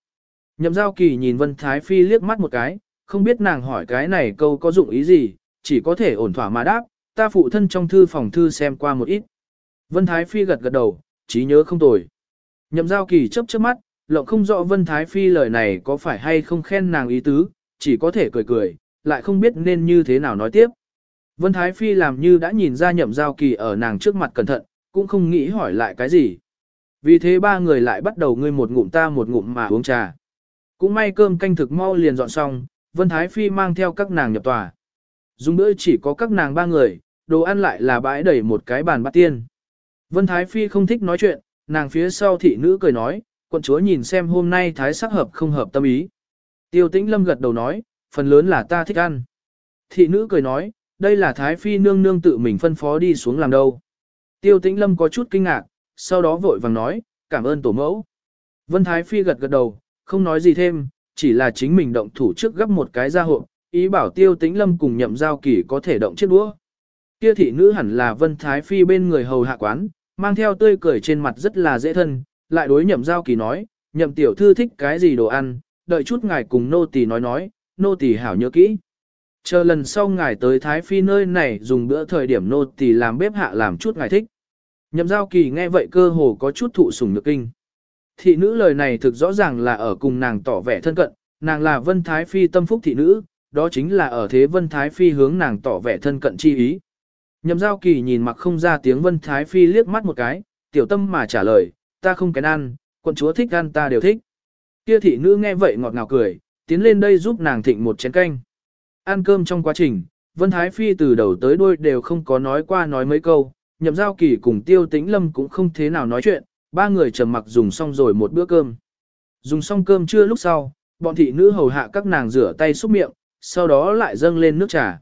Nhậm giao kỳ nhìn Vân Thái Phi liếc mắt một cái, không biết nàng hỏi cái này câu có dụng ý gì, chỉ có thể ổn thỏa mà đáp, ta phụ thân trong thư phòng thư xem qua một ít. Vân Thái Phi gật gật đầu, trí nhớ không tồi. Nhậm giao kỳ chớp chớp mắt, lộng không rõ Vân Thái Phi lời này có phải hay không khen nàng ý tứ, chỉ có thể cười cười, lại không biết nên như thế nào nói tiếp. Vân Thái Phi làm như đã nhìn ra nhậm giao kỳ ở nàng trước mặt cẩn thận, cũng không nghĩ hỏi lại cái gì. Vì thế ba người lại bắt đầu ngươi một ngụm ta một ngụm mà uống trà. Cũng may cơm canh thực mau liền dọn xong, Vân Thái Phi mang theo các nàng nhập tòa. Dùng bữa chỉ có các nàng ba người, đồ ăn lại là bãi đầy một cái bàn bát tiên. Vân Thái Phi không thích nói chuyện, nàng phía sau thị nữ cười nói, quận chúa nhìn xem hôm nay thái sắc hợp không hợp tâm ý. Tiêu tĩnh lâm gật đầu nói, phần lớn là ta thích ăn. Thị nữ cười nói, đây là thái phi nương nương tự mình phân phó đi xuống làm đâu. Tiêu tĩnh lâm có chút kinh ngạc, sau đó vội vàng nói, cảm ơn tổ mẫu. Vân thái phi gật gật đầu, không nói gì thêm, chỉ là chính mình động thủ trước gấp một cái ra hộp, ý bảo tiêu tĩnh lâm cùng nhậm giao kỳ có thể động chiếc đũa. Kia thị nữ hẳn là vân thái phi bên người hầu hạ quán, mang theo tươi cười trên mặt rất là dễ thân, lại đối nhậm giao kỳ nói, nhậm tiểu thư thích cái gì đồ ăn, đợi chút ngài cùng nô tỳ nói nói, nô tỳ hảo nhớ kỹ. Chờ lần sau ngài tới Thái Phi nơi này dùng bữa thời điểm nô tỳ làm bếp hạ làm chút ngài thích. Nhậm giao kỳ nghe vậy cơ hồ có chút thụ sủng nhược kinh. Thị nữ lời này thực rõ ràng là ở cùng nàng tỏ vẻ thân cận, nàng là Vân Thái Phi tâm phúc thị nữ, đó chính là ở thế Vân Thái Phi hướng nàng tỏ vẻ thân cận chi ý. Nhậm giao kỳ nhìn mặc không ra tiếng Vân Thái Phi liếc mắt một cái, tiểu tâm mà trả lời, ta không kén ăn, quận chúa thích ăn ta đều thích. Kia thị nữ nghe vậy ngọt ngào cười, tiến lên đây giúp nàng thịnh một chén canh. Ăn cơm trong quá trình, Vân Thái Phi từ đầu tới đuôi đều không có nói qua nói mấy câu, nhậm giao kỳ cùng tiêu tĩnh lâm cũng không thế nào nói chuyện, ba người trầm mặc dùng xong rồi một bữa cơm. Dùng xong cơm trưa lúc sau, bọn thị nữ hầu hạ các nàng rửa tay xúc miệng, sau đó lại dâng lên nước trà.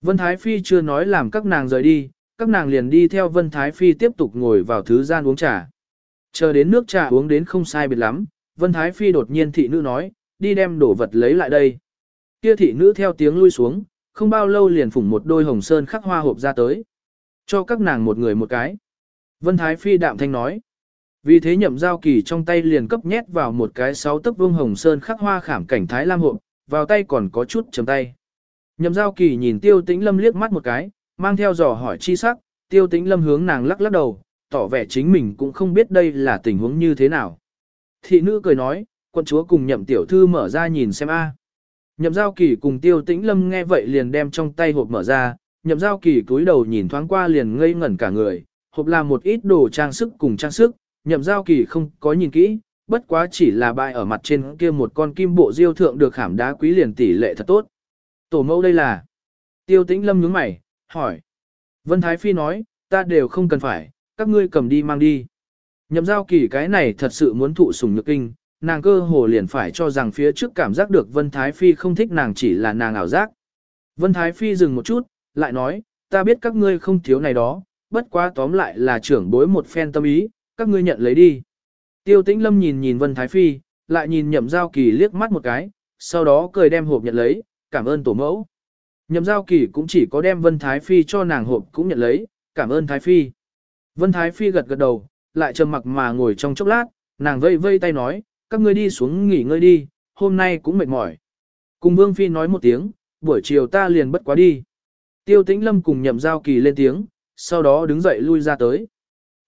Vân Thái Phi chưa nói làm các nàng rời đi, các nàng liền đi theo Vân Thái Phi tiếp tục ngồi vào thứ gian uống trà. Chờ đến nước trà uống đến không sai biệt lắm, Vân Thái Phi đột nhiên thị nữ nói, đi đem đồ vật lấy lại đây. Kia thị nữ theo tiếng lui xuống, không bao lâu liền phủng một đôi hồng sơn khắc hoa hộp ra tới. Cho các nàng một người một cái. Vân Thái Phi đạm thanh nói. Vì thế nhậm giao kỳ trong tay liền cấp nhét vào một cái sáu tấc vương hồng sơn khắc hoa khảm cảnh thái lam hộp, vào tay còn có chút chấm tay. Nhậm giao kỳ nhìn tiêu tĩnh lâm liếc mắt một cái, mang theo dò hỏi chi sắc, tiêu tĩnh lâm hướng nàng lắc lắc đầu, tỏ vẻ chính mình cũng không biết đây là tình huống như thế nào. Thị nữ cười nói, quân chúa cùng nhậm tiểu thư mở ra nhìn xem a. Nhậm giao kỳ cùng tiêu tĩnh lâm nghe vậy liền đem trong tay hộp mở ra, nhậm giao kỳ cúi đầu nhìn thoáng qua liền ngây ngẩn cả người, hộp là một ít đồ trang sức cùng trang sức, nhậm giao kỳ không có nhìn kỹ, bất quá chỉ là bại ở mặt trên kia một con kim bộ diêu thượng được khảm đá quý liền tỷ lệ thật tốt. Tổ mẫu đây là. Tiêu tĩnh lâm nhướng mày, hỏi. Vân Thái Phi nói, ta đều không cần phải, các ngươi cầm đi mang đi. Nhậm giao kỳ cái này thật sự muốn thụ sủng nhược kinh, nàng cơ hồ liền phải cho rằng phía trước cảm giác được Vân Thái Phi không thích nàng chỉ là nàng ảo giác. Vân Thái Phi dừng một chút, lại nói, ta biết các ngươi không thiếu này đó, bất quá tóm lại là trưởng bối một phen tâm ý, các ngươi nhận lấy đi. Tiêu tĩnh lâm nhìn nhìn Vân Thái Phi, lại nhìn nhậm giao kỳ liếc mắt một cái, sau đó cười đem hộp nhận lấy, cảm ơn tổ mẫu. Nhậm giao kỳ cũng chỉ có đem Vân Thái Phi cho nàng hộp cũng nhận lấy, cảm ơn Thái Phi. Vân Thái Phi gật gật đầu, lại trầm mặc mà ngồi trong chốc lát, nàng vây vây tay nói, các ngươi đi xuống nghỉ ngơi đi, hôm nay cũng mệt mỏi. Cùng Vương Phi nói một tiếng, buổi chiều ta liền bất quá đi. Tiêu tĩnh lâm cùng nhậm giao kỳ lên tiếng, sau đó đứng dậy lui ra tới.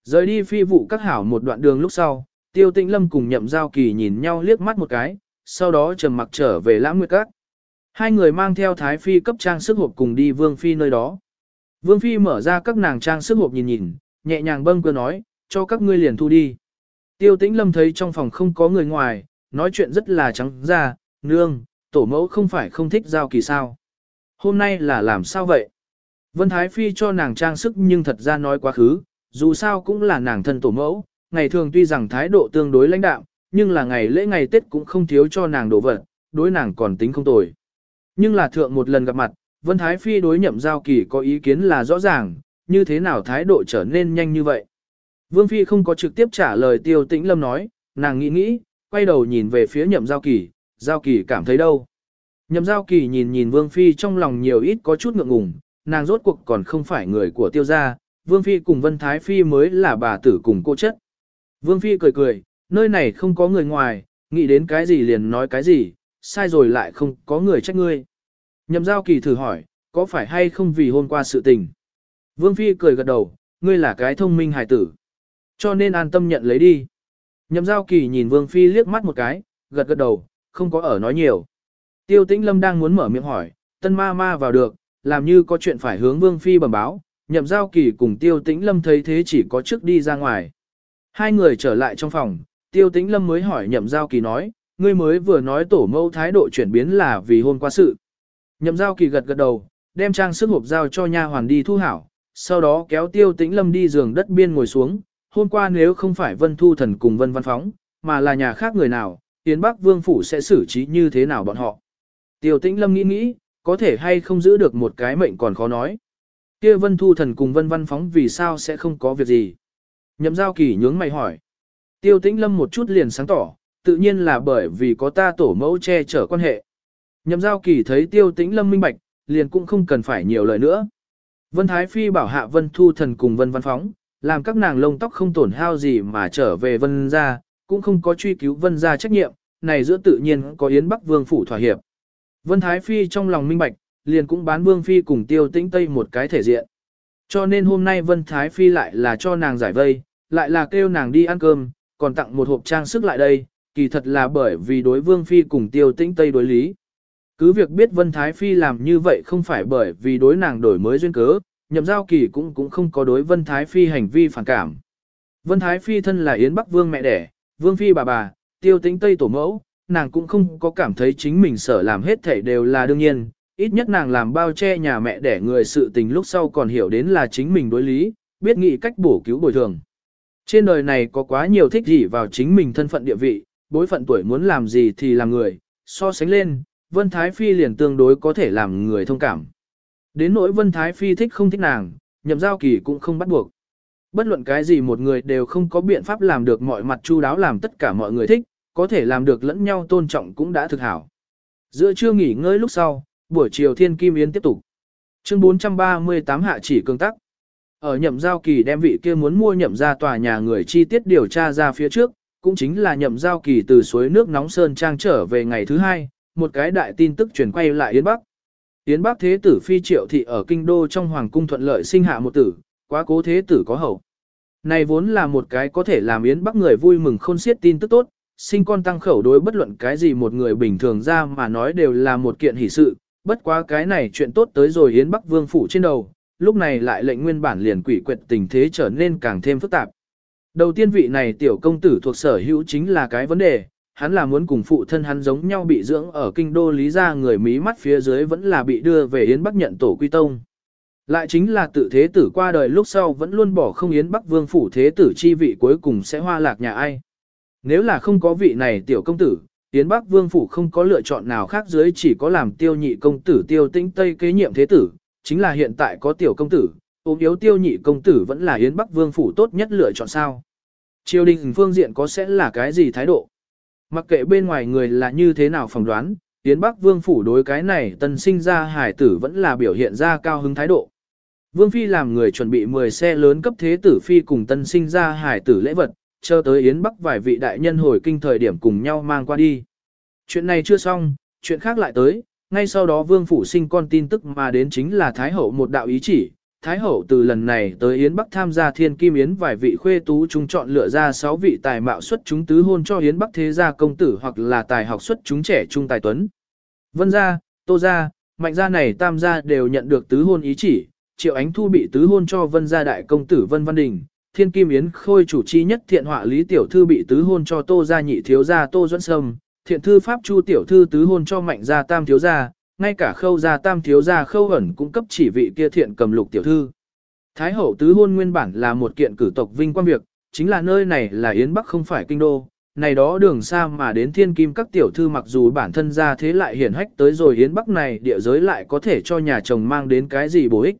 Rời đi phi vụ các hảo một đoạn đường lúc sau, tiêu tĩnh lâm cùng nhậm giao kỳ nhìn nhau liếc mắt một cái, sau đó trầm mặc trở về lãng nguyệt các. Hai người mang theo thái phi cấp trang sức hộp cùng đi vương phi nơi đó. Vương phi mở ra các nàng trang sức hộp nhìn nhìn, nhẹ nhàng bâng cơ nói, cho các ngươi liền thu đi. Tiêu tĩnh lâm thấy trong phòng không có người ngoài, nói chuyện rất là trắng ra, nương, tổ mẫu không phải không thích giao kỳ sao. Hôm nay là làm sao vậy? Vân Thái Phi cho nàng trang sức nhưng thật ra nói quá khứ, dù sao cũng là nàng thân tổ mẫu, ngày thường tuy rằng thái độ tương đối lãnh đạm, nhưng là ngày lễ ngày Tết cũng không thiếu cho nàng đồ vật, đối nàng còn tính không tồi. Nhưng là thượng một lần gặp mặt, Vân Thái Phi đối nhậm giao kỳ có ý kiến là rõ ràng, như thế nào thái độ trở nên nhanh như vậy. Vương Phi không có trực tiếp trả lời tiêu tĩnh lâm nói, nàng nghĩ nghĩ, quay đầu nhìn về phía nhậm giao kỳ, giao kỳ cảm thấy đâu. Nhậm giao kỳ nhìn nhìn Vương Phi trong lòng nhiều ít có chút ngượng ngùng, nàng rốt cuộc còn không phải người của tiêu gia, Vương Phi cùng Vân Thái Phi mới là bà tử cùng cô chất. Vương Phi cười cười, nơi này không có người ngoài, nghĩ đến cái gì liền nói cái gì, sai rồi lại không có người trách ngươi. Nhậm giao kỳ thử hỏi, có phải hay không vì hôm qua sự tình? Vương Phi cười gật đầu, ngươi là cái thông minh hài tử. Cho nên an tâm nhận lấy đi. Nhậm giao kỳ nhìn Vương Phi liếc mắt một cái, gật gật đầu, không có ở nói nhiều. Tiêu tĩnh lâm đang muốn mở miệng hỏi, tân ma ma vào được, làm như có chuyện phải hướng Vương Phi bẩm báo, nhậm giao kỳ cùng tiêu tĩnh lâm thấy thế chỉ có trước đi ra ngoài. Hai người trở lại trong phòng, tiêu tĩnh lâm mới hỏi nhậm giao kỳ nói, ngươi mới vừa nói tổ mẫu thái độ chuyển biến là vì hôn qua sự. Nhậm giao kỳ gật gật đầu, đem trang sức hộp giao cho nha hoàn đi thu hảo, sau đó kéo tiêu tĩnh lâm đi giường đất biên ngồi xuống, hôm qua nếu không phải vân thu thần cùng vân văn phóng, mà là nhà khác người nào, Yến Bắc Vương Phủ sẽ xử trí như thế nào bọn họ. Tiêu tĩnh lâm nghĩ nghĩ, có thể hay không giữ được một cái mệnh còn khó nói. kia vân thu thần cùng vân văn phóng vì sao sẽ không có việc gì. Nhậm giao kỳ nhướng mày hỏi. Tiêu tĩnh lâm một chút liền sáng tỏ, tự nhiên là bởi vì có ta tổ mẫu che chở quan hệ. Nhậm giao kỳ thấy tiêu tĩnh lâm minh bạch, liền cũng không cần phải nhiều lời nữa. Vân Thái Phi bảo hạ Vân Thu Thần cùng Vân Văn Phóng, làm các nàng lông tóc không tổn hao gì mà trở về Vân gia, cũng không có truy cứu Vân gia trách nhiệm, này giữa tự nhiên có Yến Bắc Vương phủ thỏa hiệp. Vân Thái Phi trong lòng minh bạch, liền cũng bán Vương Phi cùng tiêu tĩnh Tây một cái thể diện. Cho nên hôm nay Vân Thái Phi lại là cho nàng giải vây, lại là kêu nàng đi ăn cơm, còn tặng một hộp trang sức lại đây, kỳ thật là bởi vì đối Vương Phi cùng tiêu tĩnh Tây đối lý. Cứ việc biết Vân Thái Phi làm như vậy không phải bởi vì đối nàng đổi mới duyên cớ, nhậm giao kỳ cũng cũng không có đối Vân Thái Phi hành vi phản cảm. Vân Thái Phi thân là Yến Bắc Vương mẹ đẻ, Vương Phi bà bà, tiêu tính Tây tổ mẫu, nàng cũng không có cảm thấy chính mình sở làm hết thể đều là đương nhiên, ít nhất nàng làm bao che nhà mẹ đẻ người sự tình lúc sau còn hiểu đến là chính mình đối lý, biết nghĩ cách bổ cứu bồi thường. Trên đời này có quá nhiều thích gì vào chính mình thân phận địa vị, bối phận tuổi muốn làm gì thì làm người, so sánh lên, Vân Thái Phi liền tương đối có thể làm người thông cảm. Đến nỗi Vân Thái Phi thích không thích nàng, nhậm giao kỳ cũng không bắt buộc. Bất luận cái gì một người đều không có biện pháp làm được mọi mặt chu đáo làm tất cả mọi người thích, có thể làm được lẫn nhau tôn trọng cũng đã thực hảo. Giữa trưa nghỉ ngơi lúc sau, buổi chiều thiên kim yến tiếp tục. Chương 438 hạ chỉ cương tắc. Ở nhậm giao kỳ đem vị kia muốn mua nhậm ra tòa nhà người chi tiết điều tra ra phía trước, cũng chính là nhậm giao kỳ từ suối nước nóng sơn trang trở về ngày thứ hai, một cái đại tin tức truyền quay lại Yến Bắc. Yến Bắc thế tử phi triệu thị ở kinh đô trong hoàng cung thuận lợi sinh hạ một tử, quá cố thế tử có hậu. Này vốn là một cái có thể làm Yến Bắc người vui mừng khôn xiết tin tức tốt, sinh con tăng khẩu đối bất luận cái gì một người bình thường ra mà nói đều là một kiện hỷ sự, bất quá cái này chuyện tốt tới rồi Yến Bắc Vương phủ trên đầu, lúc này lại lệnh nguyên bản liền quỷ quyệt tình thế trở nên càng thêm phức tạp. Đầu tiên vị này tiểu công tử thuộc sở hữu chính là cái vấn đề, hắn là muốn cùng phụ thân hắn giống nhau bị dưỡng ở kinh đô lý gia người mí mắt phía dưới vẫn là bị đưa về Yến Bắc nhận tổ quy tông. Lại chính là tự thế tử qua đời lúc sau vẫn luôn bỏ không Yến Bắc vương phủ thế tử chi vị cuối cùng sẽ hoa lạc nhà ai. Nếu là không có vị này tiểu công tử, Yến Bắc vương phủ không có lựa chọn nào khác dưới chỉ có làm tiêu nhị công tử tiêu tĩnh tây kế nhiệm thế tử, chính là hiện tại có tiểu công tử, ốm yếu tiêu nhị công tử vẫn là Yến Bắc vương phủ tốt nhất lựa chọn sao. Triều đình phương diện có sẽ là cái gì thái độ? Mặc kệ bên ngoài người là như thế nào phỏng đoán, Yến Bắc Vương phủ đối cái này tân sinh ra hải tử vẫn là biểu hiện ra cao hứng thái độ. Vương Phi làm người chuẩn bị 10 xe lớn cấp thế tử Phi cùng tân sinh ra hải tử lễ vật, chờ tới Yến Bắc vài vị đại nhân hồi kinh thời điểm cùng nhau mang qua đi. Chuyện này chưa xong, chuyện khác lại tới, ngay sau đó Vương Phủ sinh con tin tức mà đến chính là Thái Hậu một đạo ý chỉ, Thái Hậu từ lần này tới Yến Bắc tham gia thiên kim Yến vài vị khuê tú chúng chọn lựa ra 6 vị tài mạo xuất chúng tứ hôn cho Yến Bắc thế gia công tử hoặc là tài học xuất chúng trẻ trung tài tuấn. Vân gia, Tô gia, Mạnh gia này tam gia đều nhận được tứ hôn ý chỉ, Triệu Ánh Thu bị tứ hôn cho Vân gia đại công tử Vân Văn Đình, Thiên Kim Yến khôi chủ chi nhất thiện họa Lý tiểu thư bị tứ hôn cho Tô gia nhị thiếu gia Tô Duẫn Sâm, thiện thư pháp Chu tiểu thư tứ hôn cho Mạnh gia tam thiếu gia, ngay cả khâu gia tam thiếu gia khâu ẩn cũng cấp chỉ vị kia thiện cầm lục tiểu thư. Thái hậu tứ hôn nguyên bản là một kiện cử tộc vinh quang việc, chính là nơi này là Yến Bắc không phải kinh đô, này đó đường xa mà đến thiên kim các tiểu thư mặc dù bản thân ra thế lại hiển hách tới rồi Yến Bắc này địa giới lại có thể cho nhà chồng mang đến cái gì bổ ích.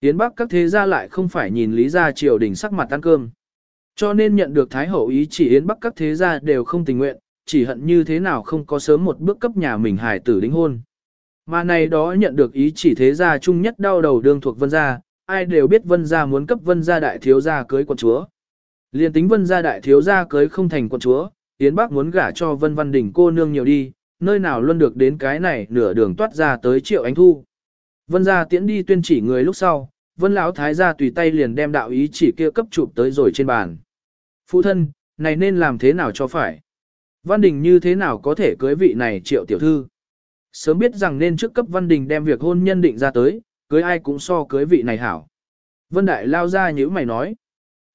Yến Bắc các thế gia lại không phải nhìn lý gia triều đình sắc mặt ăn cơm. Cho nên nhận được Thái hậu ý chỉ Yến Bắc các thế gia đều không tình nguyện, chỉ hận như thế nào không có sớm một bước cấp nhà mình hài tử đính hôn. Mà này đó nhận được ý chỉ thế gia chung nhất đau đầu đương thuộc vân gia, ai đều biết vân gia muốn cấp vân gia đại thiếu gia cưới quận chúa. Liên tính vân gia đại thiếu gia cưới không thành quận chúa, Yến Bắc muốn gả cho vân văn đỉnh cô nương nhiều đi, nơi nào luôn được đến cái này nửa đường toát ra tới triệu ánh thu. Vân gia tiễn đi tuyên chỉ người lúc sau, vân lão thái gia tùy tay liền đem đạo ý chỉ kia cấp chụp tới rồi trên bàn. Phụ thân, này nên làm thế nào cho phải? Văn Đình như thế nào có thể cưới vị này triệu tiểu thư? Sớm biết rằng nên trước cấp Văn Đình đem việc hôn nhân định ra tới, cưới ai cũng so cưới vị này hảo. Vân Đại lao ra như mày nói.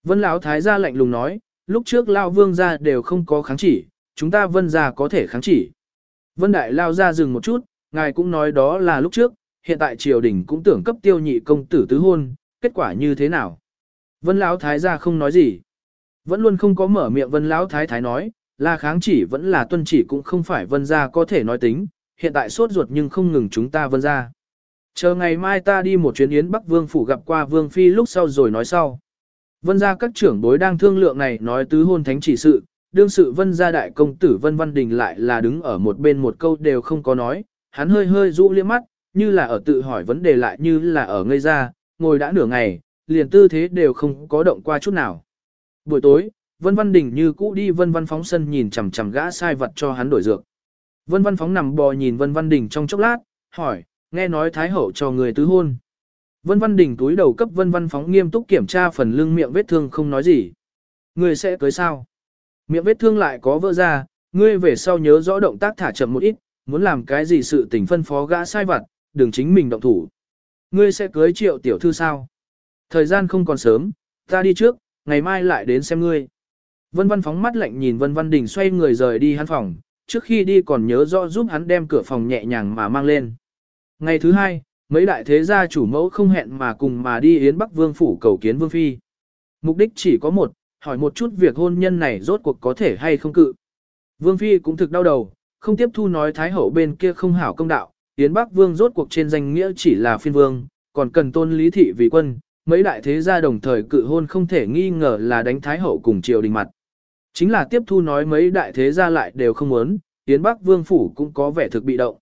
Vân Lão Thái gia lạnh lùng nói, lúc trước Lao Vương gia đều không có kháng chỉ, chúng ta Vân gia có thể kháng chỉ. Vân Đại lao ra dừng một chút, ngài cũng nói đó là lúc trước, hiện tại triều đình cũng tưởng cấp tiêu nhị công tử tứ hôn, kết quả như thế nào? Vân Lão Thái gia không nói gì. Vẫn luôn không có mở miệng Vân Lão Thái Thái nói, là kháng chỉ vẫn là tuân chỉ cũng không phải Vân gia có thể nói tính, hiện tại sốt ruột nhưng không ngừng chúng ta Vân gia. Chờ ngày mai ta đi một chuyến yến Bắc Vương phủ gặp qua Vương Phi lúc sau rồi nói sau. Vân gia các trưởng bối đang thương lượng này nói tứ hôn thánh chỉ sự, đương sự vân gia đại công tử vân văn đình lại là đứng ở một bên một câu đều không có nói, hắn hơi hơi rũ liếc mắt, như là ở tự hỏi vấn đề lại như là ở ngây ra, ngồi đã nửa ngày, liền tư thế đều không có động qua chút nào. Buổi tối, vân văn đình như cũ đi vân văn phóng sân nhìn chằm chằm gã sai vật cho hắn đổi dược. Vân văn phóng nằm bò nhìn vân văn đình trong chốc lát, hỏi, nghe nói Thái Hậu cho người tứ hôn. Vân Văn Đình túi đầu cấp Vân Văn Phóng nghiêm túc kiểm tra phần lưng miệng vết thương không nói gì. Người sẽ cưới sao? Miệng vết thương lại có vỡ ra, ngươi về sau nhớ rõ động tác thả chậm một ít, muốn làm cái gì sự tình phân phó gã sai vặt, đừng chính mình động thủ. Ngươi sẽ cưới triệu tiểu thư sao? Thời gian không còn sớm, ta đi trước, ngày mai lại đến xem ngươi. Vân Văn Phóng mắt lạnh nhìn Vân Văn Đình xoay người rời đi hắn phòng, trước khi đi còn nhớ rõ giúp hắn đem cửa phòng nhẹ nhàng mà mang lên. Ngày thứ hai, mấy đại thế gia chủ mẫu không hẹn mà cùng mà đi Yến Bắc Vương phủ cầu kiến Vương Phi. Mục đích chỉ có một, hỏi một chút việc hôn nhân này rốt cuộc có thể hay không cự. Vương Phi cũng thực đau đầu, không tiếp thu nói Thái Hậu bên kia không hảo công đạo, Yến Bắc Vương rốt cuộc trên danh nghĩa chỉ là phiên vương, còn cần tôn lý thị vì quân, mấy đại thế gia đồng thời cự hôn không thể nghi ngờ là đánh Thái Hậu cùng triều đình mặt. Chính là tiếp thu nói mấy đại thế gia lại đều không muốn, Yến Bắc Vương phủ cũng có vẻ thực bị động.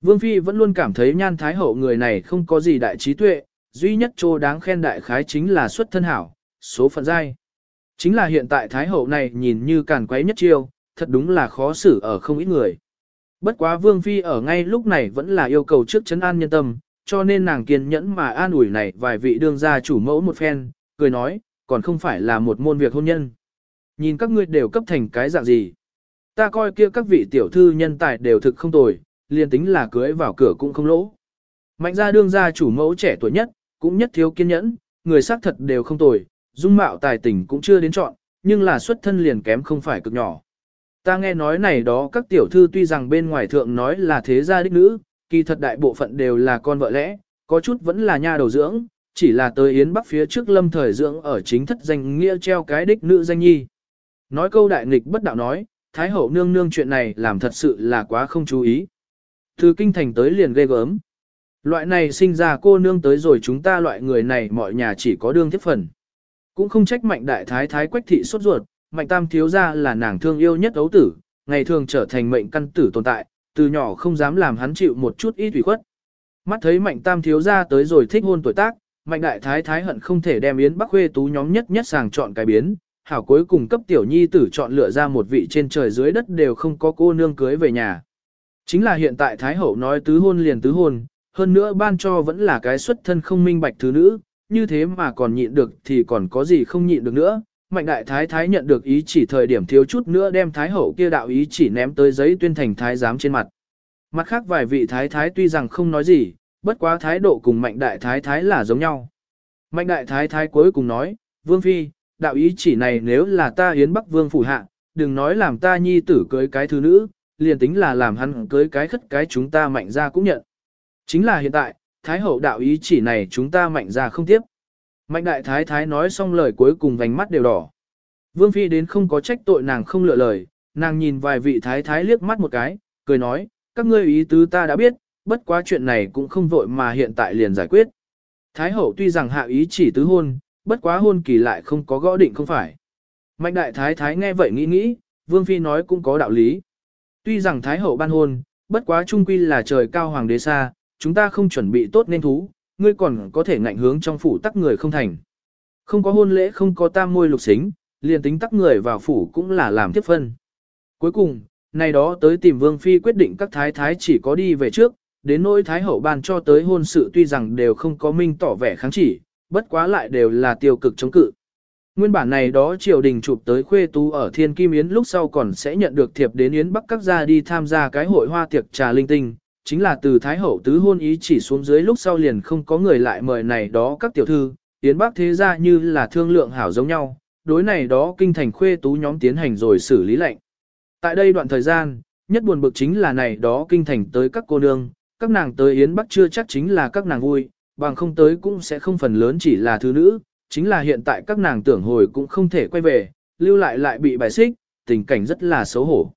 Vương Phi vẫn luôn cảm thấy nhan thái hậu người này không có gì đại trí tuệ, duy nhất chỗ đáng khen đại khái chính là xuất thân hảo, số phận giai. Chính là hiện tại thái hậu này nhìn như càn quấy nhất chiêu, thật đúng là khó xử ở không ít người. Bất quá Vương Phi ở ngay lúc này vẫn là yêu cầu trước chấn an nhân tâm, cho nên nàng kiên nhẫn mà an ủi này vài vị đương gia chủ mẫu một phen, cười nói, còn không phải là một môn việc hôn nhân. Nhìn các ngươi đều cấp thành cái dạng gì. Ta coi kia các vị tiểu thư nhân tài đều thực không tồi, liền tính là cưới vào cửa cũng không lỗ. Mạnh gia đương gia chủ mẫu trẻ tuổi nhất, cũng nhất thiếu kiên nhẫn, người xác thật đều không tồi, dung mạo tài tình cũng chưa đến chọn, nhưng là xuất thân liền kém không phải cực nhỏ. Ta nghe nói này đó các tiểu thư tuy rằng bên ngoài thượng nói là thế gia đích nữ, kỳ thật đại bộ phận đều là con vợ lẽ, có chút vẫn là nha đầu dưỡng, chỉ là tới Yến Bắc phía trước lâm thời dưỡng ở chính thất danh nghĩa treo cái đích nữ danh nhi. Nói câu đại nghịch bất đạo nói, Thái hậu nương nương chuyện này làm thật sự là quá không chú ý. Từ kinh thành tới liền ghê gớm. Loại này sinh ra cô nương tới rồi chúng ta loại người này mọi nhà chỉ có đương tiếp phần. Cũng không trách mạnh đại thái thái quách thị sốt ruột, mạnh tam thiếu ra là nàng thương yêu nhất ấu tử, ngày thường trở thành mệnh căn tử tồn tại, từ nhỏ không dám làm hắn chịu một chút ít ủy khuất. Mắt thấy mạnh tam thiếu ra tới rồi thích hôn tuổi tác, mạnh đại thái thái hận không thể đem yến bắc khuê tú nhóm nhất nhất sàng chọn cái biến, hảo cuối cùng cấp tiểu nhi tử chọn lựa ra một vị trên trời dưới đất đều không có cô nương cưới về nhà. Chính là hiện tại thái hậu nói tứ hôn liền tứ hôn, hơn nữa ban cho vẫn là cái xuất thân không minh bạch thứ nữ, như thế mà còn nhịn được thì còn có gì không nhịn được nữa. Mạnh đại thái thái nhận được ý chỉ thời điểm thiếu chút nữa đem thái hậu kia đạo ý chỉ ném tới giấy tuyên thành thái giám trên mặt. Mặt khác vài vị thái thái tuy rằng không nói gì, bất quá thái độ cùng mạnh đại thái thái là giống nhau. Mạnh đại thái thái cuối cùng nói, Vương Phi, đạo ý chỉ này nếu là ta hiến bắc vương phủ hạ, đừng nói làm ta nhi tử cưới cái thứ nữ, liền tính là làm hắn cưới cái khất cái chúng ta mạnh ra cũng nhận. Chính là hiện tại, thái hậu đạo ý chỉ này chúng ta mạnh ra không tiếp. Mạnh đại thái thái nói xong lời cuối cùng vành mắt đều đỏ. Vương Phi đến không có trách tội nàng không lựa lời, nàng nhìn vài vị thái thái liếc mắt một cái, cười nói, các ngươi ý tứ ta đã biết, bất quá chuyện này cũng không vội mà hiện tại liền giải quyết. Thái hậu tuy rằng hạ ý chỉ tứ hôn, bất quá hôn kỳ lại không có gõ định không phải. Mạnh đại thái thái nghe vậy nghĩ nghĩ, Vương Phi nói cũng có đạo lý. Tuy rằng Thái hậu ban hôn, bất quá trung quy là trời cao hoàng đế xa, chúng ta không chuẩn bị tốt nên thú, ngươi còn có thể ngạnh hướng trong phủ tắc người không thành. Không có hôn lễ không có tam môi lục xính, liền tính tắc người vào phủ cũng là làm tiếp phân. Cuối cùng, này đó tới tìm Vương Phi quyết định các thái thái chỉ có đi về trước, đến nỗi thái hậu ban cho tới hôn sự tuy rằng đều không có minh tỏ vẻ kháng chỉ, bất quá lại đều là tiêu cực chống cự. Nguyên bản này đó triều đình chụp tới khuê tú ở Thiên Kim Yến lúc sau còn sẽ nhận được thiệp đến Yến Bắc các gia đi tham gia cái hội hoa tiệc trà linh tinh, chính là từ Thái Hậu tứ hôn ý chỉ xuống dưới lúc sau liền không có người lại mời này đó các tiểu thư, Yến Bắc thế ra như là thương lượng hảo giống nhau, đối này đó kinh thành khuê tú nhóm tiến hành rồi xử lý lệnh. Tại đây đoạn thời gian, nhất buồn bực chính là này đó kinh thành tới các cô nương, các nàng tới Yến Bắc chưa chắc chính là các nàng vui, bằng không tới cũng sẽ không phần lớn chỉ là thứ nữ, chính là hiện tại các nàng tưởng hồi cũng không thể quay về, lưu lại lại bị bài xích, tình cảnh rất là xấu hổ.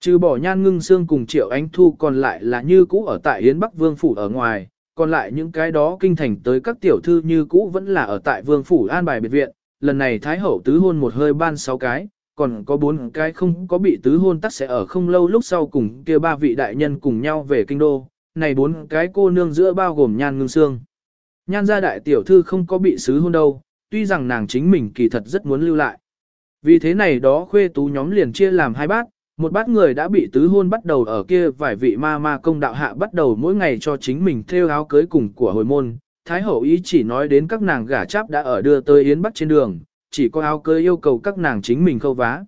Trừ bỏ nhan ngưng xương cùng triệu ánh thu còn lại là như cũ ở tại Yến Bắc Vương Phủ ở ngoài, còn lại những cái đó kinh thành tới các tiểu thư như cũ vẫn là ở tại Vương Phủ an bài biệt viện, lần này Thái Hậu tứ hôn một hơi ban sáu cái, còn có bốn cái không có bị tứ hôn tắc sẽ ở không lâu lúc sau cùng kia ba vị đại nhân cùng nhau về kinh đô, này bốn cái cô nương giữa bao gồm nhan ngưng xương. Nhan gia đại tiểu thư không có bị xứ hôn đâu, tuy rằng nàng chính mình kỳ thật rất muốn lưu lại. Vì thế này đó khuê tú nhóm liền chia làm hai bát, một bát người đã bị tứ hôn bắt đầu ở kia vài vị ma ma công đạo hạ bắt đầu mỗi ngày cho chính mình theo áo cưới cùng của hồi môn. Thái hậu ý chỉ nói đến các nàng gả cháp đã ở đưa tới Yến Bắc trên đường, chỉ có áo cưới yêu cầu các nàng chính mình khâu vá.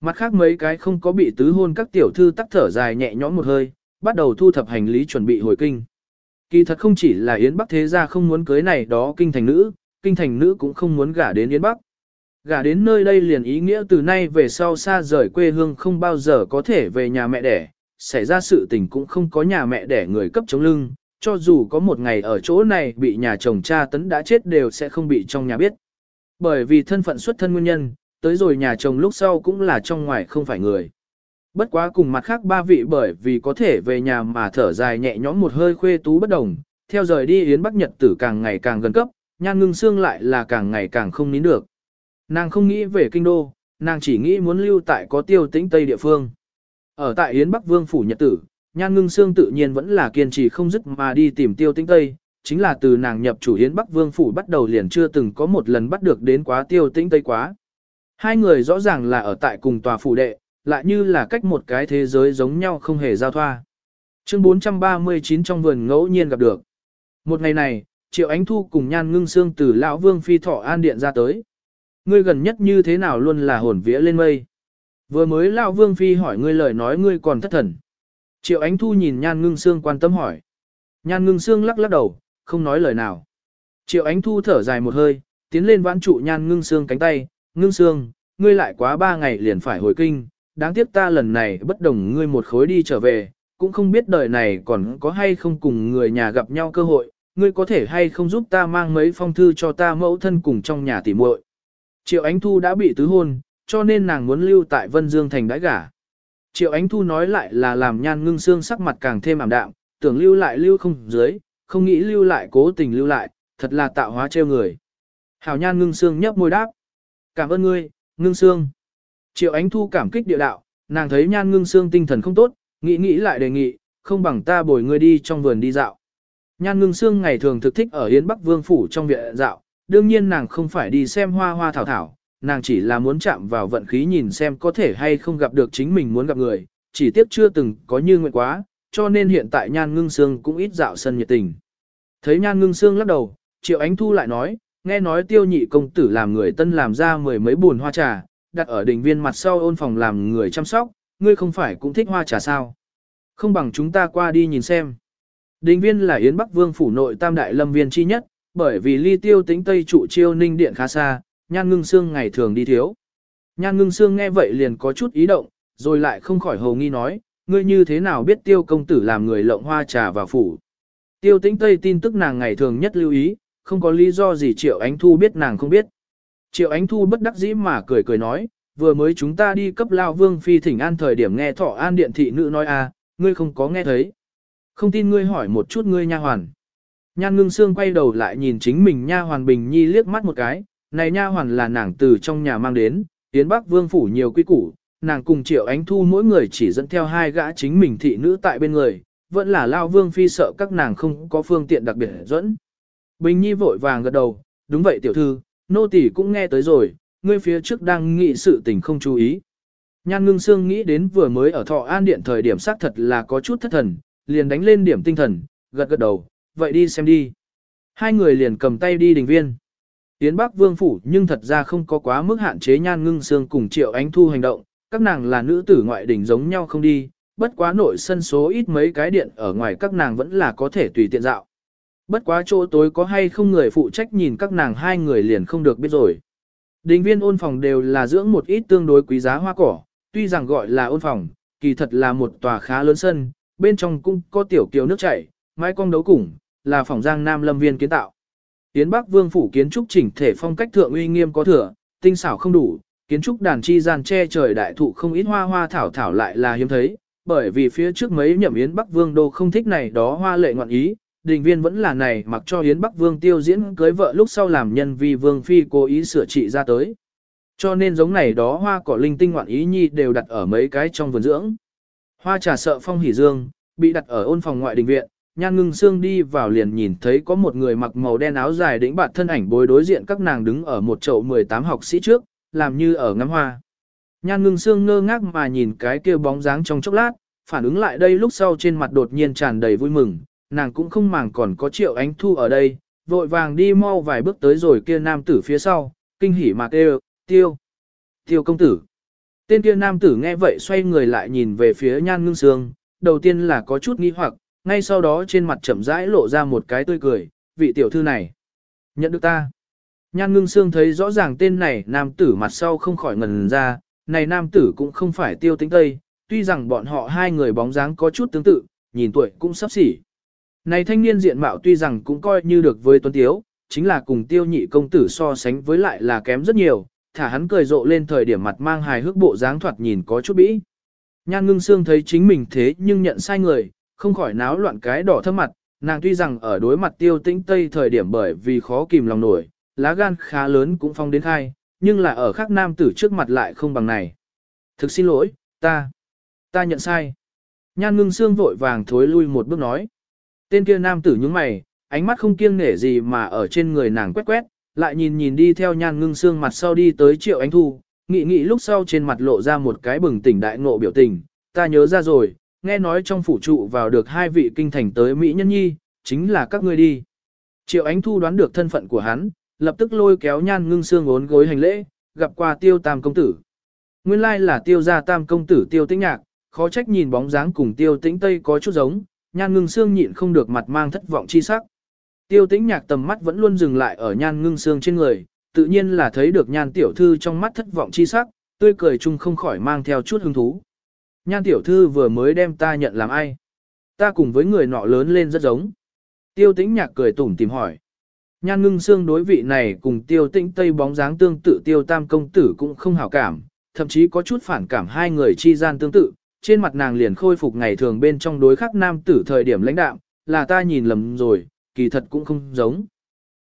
Mặt khác mấy cái không có bị tứ hôn các tiểu thư tắc thở dài nhẹ nhõm một hơi, bắt đầu thu thập hành lý chuẩn bị hồi kinh. Kỳ thật không chỉ là Yến Bắc thế gia không muốn cưới này đó kinh thành nữ, kinh thành nữ cũng không muốn gả đến Yến Bắc. Gả đến nơi đây liền ý nghĩa từ nay về sau xa rời quê hương không bao giờ có thể về nhà mẹ đẻ, xảy ra sự tình cũng không có nhà mẹ đẻ người cấp chống lưng, cho dù có một ngày ở chỗ này bị nhà chồng cha tấn đã chết đều sẽ không bị trong nhà biết. Bởi vì thân phận xuất thân nguyên nhân, tới rồi nhà chồng lúc sau cũng là trong ngoài không phải người. Bất quá cùng mặt khác ba vị bởi vì có thể về nhà mà thở dài nhẹ nhõm một hơi khuê tú bất đồng, theo rời đi Yến Bắc Nhật tử càng ngày càng gần cấp, nhan ngưng xương lại là càng ngày càng không nín được. Nàng không nghĩ về kinh đô, nàng chỉ nghĩ muốn lưu tại có tiêu tĩnh Tây địa phương. Ở tại Yến Bắc Vương Phủ Nhật tử, nhan ngưng xương tự nhiên vẫn là kiên trì không dứt mà đi tìm tiêu tĩnh Tây, chính là từ nàng nhập chủ Yến Bắc Vương Phủ bắt đầu liền chưa từng có một lần bắt được đến quá tiêu tĩnh Tây quá. Hai người rõ ràng là ở tại cùng tòa phủ đệ, lại như là cách một cái thế giới giống nhau không hề giao thoa. Chương 439 trong vườn ngẫu nhiên gặp được. Một ngày này, Triệu Ánh Thu cùng Nhan Ngưng Sương từ lão Vương phi thọ an điện ra tới. Ngươi gần nhất như thế nào luôn là hồn vía lên mây. Vừa mới Lão Vương Phi hỏi ngươi lời nói ngươi còn thất thần. Triệu Ánh Thu nhìn Nhan Ngưng Sương quan tâm hỏi. Nhan Ngưng Sương lắc lắc đầu, không nói lời nào. Triệu Ánh Thu thở dài một hơi, tiến lên vãn trụ Nhan Ngưng Sương cánh tay, Ngưng Sương, ngươi lại quá ba ngày liền phải hồi kinh, đáng tiếc ta lần này bất đồng ngươi một khối đi trở về, cũng không biết đời này còn có hay không cùng người nhà gặp nhau cơ hội, ngươi có thể hay không giúp ta mang mấy phong thư cho ta mẫu thân cùng trong nhà tỉ muội. Triệu Ánh Thu đã bị tứ hôn, cho nên nàng muốn lưu tại Vân Dương thành đãi gả. Triệu Ánh Thu nói lại là làm nhan ngưng xương sắc mặt càng thêm ảm đạm, tưởng lưu lại lưu không dưới, không nghĩ lưu lại cố tình lưu lại, thật là tạo hóa treo người. Hảo nhan ngưng xương nhấp môi đáp. Cảm ơn ngươi, ngưng xương. Triệu Ánh Thu cảm kích địa đạo, nàng thấy nhan ngưng Sương tinh thần không tốt, nghĩ nghĩ lại đề nghị, không bằng ta bồi ngươi đi trong vườn đi dạo. Nhan ngưng Sương ngày thường thực thích ở Yến Bắc Vương Phủ trong viện dạo, đương nhiên nàng không phải đi xem hoa hoa thảo thảo, nàng chỉ là muốn chạm vào vận khí nhìn xem có thể hay không gặp được chính mình muốn gặp người, chỉ tiếc chưa từng có như nguyện quá, cho nên hiện tại nhan ngưng Sương cũng ít dạo sân nhiệt tình. Thấy nhan ngưng Sương lắc đầu, triệu ánh thu lại nói, nghe nói tiêu nhị công tử làm người tân làm ra mười mấy buồn hoa trà, đặt ở đỉnh viên mặt sau ôn phòng làm người chăm sóc, ngươi không phải cũng thích hoa trà sao? Không bằng chúng ta qua đi nhìn xem. Đình viên là Yến Bắc Vương phủ nội tam đại lâm viên chi nhất, bởi vì ly tiêu tính Tây trụ chiêu ninh điện khá xa, nhan ngưng xương ngày thường đi thiếu. Nhan ngưng xương nghe vậy liền có chút ý động, rồi lại không khỏi hầu nghi nói, ngươi như thế nào biết tiêu công tử làm người lộng hoa trà vào phủ. Tiêu tĩnh Tây tin tức nàng ngày thường nhất lưu ý, không có lý do gì Triệu Ánh Thu biết nàng không biết. Triệu Ánh Thu bất đắc dĩ mà cười cười nói, vừa mới chúng ta đi cấp lao vương phi thỉnh an thời điểm nghe thọ an điện thị nữ nói à, ngươi không có nghe thấy. Không tin ngươi hỏi một chút ngươi nha hoàn. Nhan ngưng xương quay đầu lại nhìn chính mình nha hoàn Bình Nhi liếc mắt một cái, này nha hoàn là nàng từ trong nhà mang đến, tiến bắc vương phủ nhiều quy củ, nàng cùng triệu ánh thu mỗi người chỉ dẫn theo hai gã chính mình thị nữ tại bên người, vẫn là lao vương phi sợ các nàng không có phương tiện đặc biệt dẫn. Bình Nhi vội vàng gật đầu, đúng vậy tiểu thư, nô tỳ cũng nghe tới rồi, ngươi phía trước đang nghĩ sự tình không chú ý. Nhan ngưng xương nghĩ đến vừa mới ở thọ an điện thời điểm xác thật là có chút thất thần, liền đánh lên điểm tinh thần, gật gật đầu, vậy đi xem đi. Hai người liền cầm tay đi đình viên. Tiến Bắc Vương Phủ nhưng thật ra không có quá mức hạn chế nhan ngưng xương cùng triệu ánh thu hành động, các nàng là nữ tử ngoại đình giống nhau không đi, bất quá nội sân số ít mấy cái điện ở ngoài các nàng vẫn là có thể tùy tiện dạo. Bất quá chỗ tối có hay không người phụ trách nhìn các nàng hai người liền không được biết rồi. Đình viên ôn phòng đều là dưỡng một ít tương đối quý giá hoa cỏ, tuy rằng gọi là ôn phòng, kỳ thật là một tòa khá lớn sân, bên trong cũng có tiểu kiều nước chảy, mái cong đấu củng, là phòng giang nam lâm viên kiến tạo. Tiến Bắc Vương phủ kiến trúc chỉnh thể phong cách thượng uy nghiêm có thừa, tinh xảo không đủ, kiến trúc đàn chi gian che trời đại thụ không ít hoa hoa thảo thảo lại là hiếm thấy, bởi vì phía trước mấy nhậm Yến Bắc Vương đô không thích này đó hoa lệ ngoạn ý, đình viên vẫn là này mặc cho Yến Bắc Vương tiêu diễn cưới vợ lúc sau làm nhân vì Vương Phi cố ý sửa trị ra tới. Cho nên giống này đó hoa cỏ linh tinh ngoạn ý nhi đều đặt ở mấy cái trong vườn dưỡng. Hoa trà sợ phong hỉ dương, bị đặt ở ôn phòng ngoại đình viện, nhan ngưng xương đi vào liền nhìn thấy có một người mặc màu đen áo dài đĩnh bạt thân ảnh bối đối diện các nàng đứng ở một chậu 18 học sĩ trước, làm như ở ngắm hoa. Nhan ngưng xương ngơ ngác mà nhìn cái kia bóng dáng trong chốc lát, phản ứng lại đây lúc sau trên mặt đột nhiên tràn đầy vui mừng, nàng cũng không màng còn có triệu ánh thu ở đây, vội vàng đi mau vài bước tới rồi kia nam tử phía sau, kinh hỉ mà kêu, tiêu, tiêu công tử. Tên kia nam tử nghe vậy xoay người lại nhìn về phía nhan ngưng sương, đầu tiên là có chút nghi hoặc, ngay sau đó trên mặt chậm rãi lộ ra một cái tươi cười, vị tiểu thư này. Nhận được ta. Nhan ngưng sương thấy rõ ràng tên này nam tử mặt sau không khỏi ngần ra, này nam tử cũng không phải tiêu tính tây, tuy rằng bọn họ hai người bóng dáng có chút tương tự, nhìn tuổi cũng sắp xỉ. Này thanh niên diện mạo tuy rằng cũng coi như được với tuấn tiếu, chính là cùng tiêu nhị công tử so sánh với lại là kém rất nhiều, thả hắn cười rộ lên thời điểm mặt mang hài hước bộ dáng thoạt nhìn có chút bĩ. Nhan ngưng xương thấy chính mình thế nhưng nhận sai người, không khỏi náo loạn cái đỏ thơm mặt, nàng tuy rằng ở đối mặt tiêu tĩnh tây thời điểm bởi vì khó kìm lòng nổi, lá gan khá lớn cũng phong đến khai, nhưng là ở khác nam tử trước mặt lại không bằng này. Thực xin lỗi, ta, ta nhận sai. Nhan ngưng xương vội vàng thối lui một bước nói. Tên kia nam tử nhướng mày, ánh mắt không kiêng nể gì mà ở trên người nàng quét quét, lại nhìn nhìn đi theo nhan ngưng xương mặt sau đi tới triệu ánh thu, nghị nghị lúc sau trên mặt lộ ra một cái bừng tỉnh đại ngộ biểu tình, ta nhớ ra rồi, nghe nói trong phủ trụ vào được hai vị kinh thành tới Mỹ nhân nhi, chính là các ngươi đi. Triệu ánh thu đoán được thân phận của hắn, lập tức lôi kéo nhan ngưng xương ốn gối hành lễ, gặp qua tiêu tam công tử. Nguyên lai là tiêu gia tam công tử tiêu tĩnh nhạc, khó trách nhìn bóng dáng cùng tiêu tĩnh tây có chút giống, nhan ngưng xương nhịn không được mặt mang thất vọng chi sắc. Tiêu tĩnh nhạc tầm mắt vẫn luôn dừng lại ở nhan ngưng xương trên người, tự nhiên là thấy được nhan tiểu thư trong mắt thất vọng chi sắc, tươi cười chung không khỏi mang theo chút hứng thú. Nhan tiểu thư vừa mới đem ta nhận làm ai? Ta cùng với người nọ lớn lên rất giống. Tiêu tĩnh nhạc cười tủm tìm hỏi. Nhan ngưng xương đối vị này cùng tiêu tĩnh tây bóng dáng tương tự tiêu tam công tử cũng không hảo cảm, thậm chí có chút phản cảm hai người chi gian tương tự, trên mặt nàng liền khôi phục ngày thường bên trong đối khắc nam tử thời điểm lãnh đạm, là ta nhìn lầm rồi, kỳ thật cũng không giống.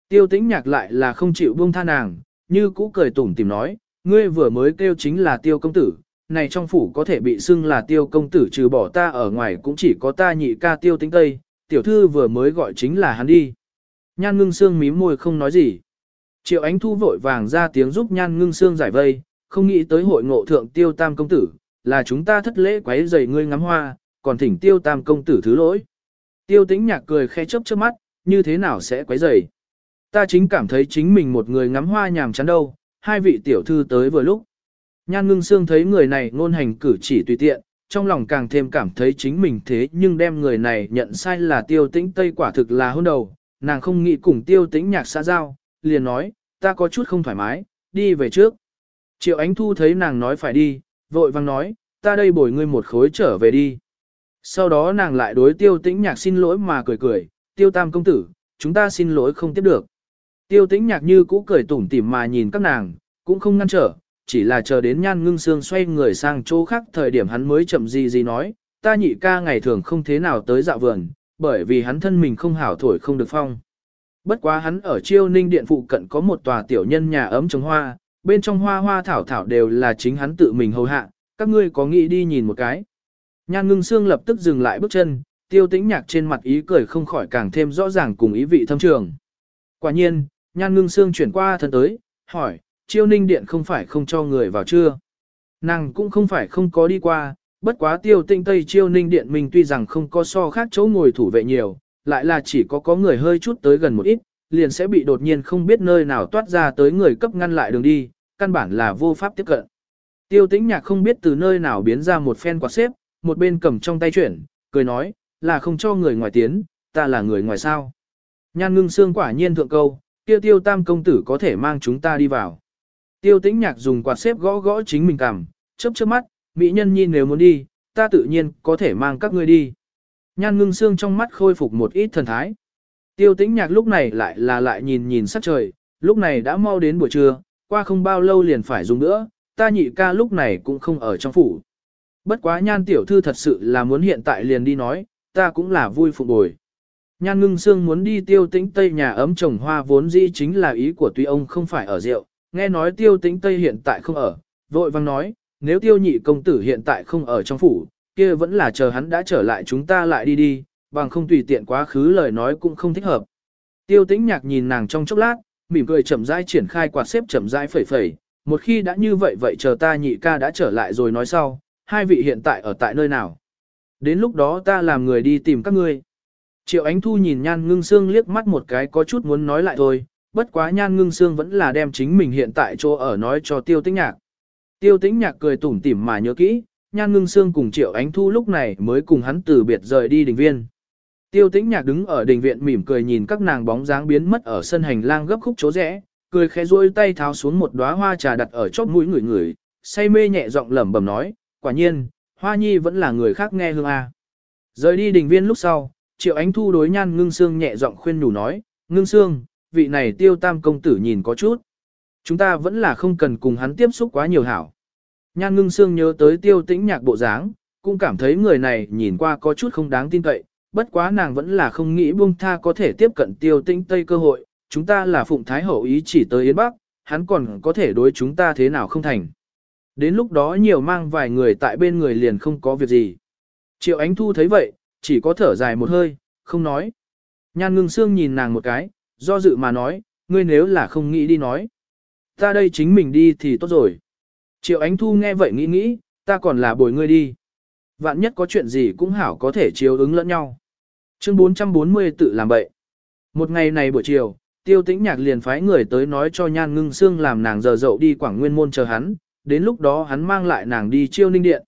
Tiêu tĩnh nhạc lại là không chịu buông tha nàng, như cũ cười tủm tìm nói, ngươi vừa mới kêu chính là tiêu công tử, này trong phủ có thể bị xưng là tiêu công tử trừ bỏ ta ở ngoài cũng chỉ có ta nhị ca tiêu tĩnh tây, tiểu thư vừa mới gọi chính là hắn đi. Nhan ngưng xương mím môi không nói gì. Triệu ánh thu vội vàng ra tiếng giúp nhan ngưng xương giải vây, không nghĩ tới hội ngộ thượng tiêu tam công tử, là chúng ta thất lễ quấy rầy ngươi ngắm hoa, còn thỉnh tiêu tam công tử thứ lỗi. Tiêu tĩnh nhạc cười khẽ chớp chớp mắt, như thế nào sẽ quấy rầy? Ta chính cảm thấy chính mình một người ngắm hoa nhàm chán đâu, hai vị tiểu thư tới vừa lúc. Nhan ngưng xương thấy người này ngôn hành cử chỉ tùy tiện, trong lòng càng thêm cảm thấy chính mình thế nhưng đem người này nhận sai là tiêu tĩnh tây quả thực là hôn đầu, nàng không nghĩ cùng tiêu tĩnh nhạc xã giao, liền nói, ta có chút không thoải mái, đi về trước. Triệu Ánh Thu thấy nàng nói phải đi, vội vang nói, ta đây bồi ngươi một khối trở về đi. Sau đó nàng lại đối tiêu tĩnh nhạc xin lỗi mà cười cười, tiêu tam công tử, chúng ta xin lỗi không tiếp được. Tiêu tĩnh nhạc như cũ cười tủm tỉm mà nhìn các nàng, cũng không ngăn trở, chỉ là chờ đến nhan ngưng xương xoay người sang chỗ khác thời điểm hắn mới chậm gì gì nói, ta nhị ca ngày thường không thế nào tới dạo vườn, bởi vì hắn thân mình không hảo thổi không được phong. Bất quá hắn ở chiêu ninh điện phụ cận có một tòa tiểu nhân nhà ấm trồng hoa, bên trong hoa hoa thảo thảo đều là chính hắn tự mình hầu hạ, các ngươi có nghĩ đi nhìn một cái. Nhan ngưng xương lập tức dừng lại bước chân, tiêu tĩnh nhạc trên mặt ý cười không khỏi càng thêm rõ ràng cùng ý vị thâm trường. Quả nhiên, nhan ngưng xương chuyển qua thân tới, hỏi, chiêu ninh điện không phải không cho người vào chưa? Nàng cũng không phải không có đi qua, bất quá tiêu tinh tây chiêu ninh điện mình tuy rằng không có so khác chỗ ngồi thủ vệ nhiều, lại là chỉ có có người hơi chút tới gần một ít, liền sẽ bị đột nhiên không biết nơi nào toát ra tới người cấp ngăn lại đường đi, căn bản là vô pháp tiếp cận. Tiêu tĩnh nhạc không biết từ nơi nào biến ra một phen quạt xếp, một bên cầm trong tay chuyển, cười nói, là không cho người ngoài tiến, ta là người ngoài sao. Nhan ngưng xương quả nhiên thượng câu, tiêu tiêu tam công tử có thể mang chúng ta đi vào. Tiêu tĩnh nhạc dùng quạt xếp gõ gõ chính mình cằm, chớp chớp mắt, mỹ nhân nhi nếu muốn đi, ta tự nhiên có thể mang các ngươi đi. Nhan ngưng xương trong mắt khôi phục một ít thần thái. Tiêu tĩnh nhạc lúc này lại là lại nhìn nhìn sắc trời, lúc này đã mau đến buổi trưa, qua không bao lâu liền phải dùng nữa, ta nhị ca lúc này cũng không ở trong phủ. Bất quá nhan tiểu thư thật sự là muốn hiện tại liền đi nói, ta cũng là vui phục bồi. Nhan ngưng xương muốn đi tiêu tĩnh tây nhà ấm trồng hoa vốn dĩ chính là ý của tuy ông không phải ở rượu, nghe nói tiêu tĩnh tây hiện tại không ở, vội vang nói, nếu tiêu nhị công tử hiện tại không ở trong phủ, kia vẫn là chờ hắn đã trở lại chúng ta lại đi đi, bằng không tùy tiện quá khứ lời nói cũng không thích hợp. Tiêu tĩnh nhạc nhìn nàng trong chốc lát, mỉm cười chậm rãi triển khai quạt xếp chậm rãi phẩy phẩy, một khi đã như vậy vậy chờ ta nhị ca đã trở lại rồi nói sau, hai vị hiện tại ở tại nơi nào. Đến lúc đó ta làm người đi tìm các ngươi. Triệu Ánh Thu nhìn Nhan Ngưng Sương liếc mắt một cái có chút muốn nói lại thôi, bất quá Nhan Ngưng Sương vẫn là đem chính mình hiện tại chỗ ở nói cho Tiêu Tĩnh Nhạc. Tiêu Tĩnh Nhạc cười tủm tỉm mà nhớ kỹ, Nhan Ngưng Sương cùng Triệu Ánh Thu lúc này mới cùng hắn từ biệt rời đi đình viên. Tiêu Tĩnh Nhạc đứng ở đình viện mỉm cười nhìn các nàng bóng dáng biến mất ở sân hành lang gấp khúc chỗ rẽ, cười khẽ duỗi tay tháo xuống một đóa hoa trà đặt ở chóp mũi người người, say mê nhẹ giọng lẩm bẩm nói, quả nhiên, Hoa Nhi vẫn là người khác nghe hương a. Rời đi đình viên lúc sau, Triệu Ánh Thu đối Nhan Ngưng Sương nhẹ giọng khuyên nhủ nói, Ngưng Sương, vị này Tiêu Tam công tử nhìn có chút, chúng ta vẫn là không cần cùng hắn tiếp xúc quá nhiều hảo. Nhan Ngưng Sương nhớ tới Tiêu Tĩnh Nhạc bộ dáng, cũng cảm thấy người này nhìn qua có chút không đáng tin cậy, bất quá nàng vẫn là không nghĩ buông tha có thể tiếp cận Tiêu tinh Tây cơ hội, chúng ta là Phụng Thái Hậu ý chỉ tới Yến Bắc, hắn còn có thể đối chúng ta thế nào không thành. Đến lúc đó nhiều mang vài người tại bên người liền không có việc gì. Triệu Ánh Thu thấy vậy, chỉ có thở dài một hơi, không nói. Nhan ngưng xương nhìn nàng một cái, do dự mà nói, ngươi nếu là không nghĩ đi nói. Ta đây chính mình đi thì tốt rồi. Triệu Ánh Thu nghe vậy nghĩ nghĩ, ta còn là bồi ngươi đi. Vạn nhất có chuyện gì cũng hảo có thể chiếu ứng lẫn nhau. Chương 440 tự làm bậy. Một ngày này buổi chiều, tiêu tĩnh nhạc liền phái người tới nói cho nhan ngưng xương làm nàng giờ dậu đi quảng nguyên môn chờ hắn, đến lúc đó hắn mang lại nàng đi chiêu ninh điện.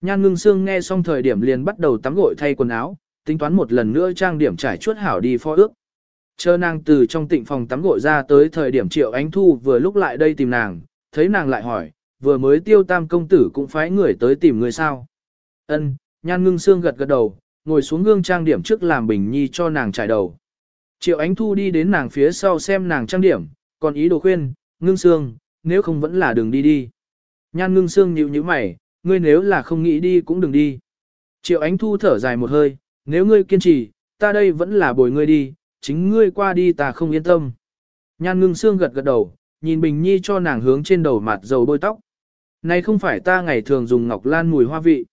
Nhan ngưng xương nghe xong thời điểm liền bắt đầu tắm gội thay quần áo, tính toán một lần nữa trang điểm trải chuốt hảo đi phó ước. Chờ nàng từ trong tịnh phòng tắm gội ra tới thời điểm triệu ánh thu vừa lúc lại đây tìm nàng, thấy nàng lại hỏi, vừa mới tiêu tam công tử cũng phái người tới tìm người sao. Ân, nhan ngưng xương gật gật đầu, ngồi xuống gương trang điểm trước làm bình nhi cho nàng trải đầu. Triệu ánh thu đi đến nàng phía sau xem nàng trang điểm, còn ý đồ khuyên, ngưng xương, nếu không vẫn là đừng đi đi. Nhan ngưng xương nhíu nhíu mày, ngươi nếu là không nghĩ đi cũng đừng đi. Triệu ánh thu thở dài một hơi, nếu ngươi kiên trì, ta đây vẫn là bồi ngươi đi, chính ngươi qua đi ta không yên tâm. Nhan ngưng xương gật gật đầu, nhìn Bình Nhi cho nàng hướng trên đầu mặt dầu bôi tóc. Này không phải ta ngày thường dùng ngọc lan mùi hoa vị.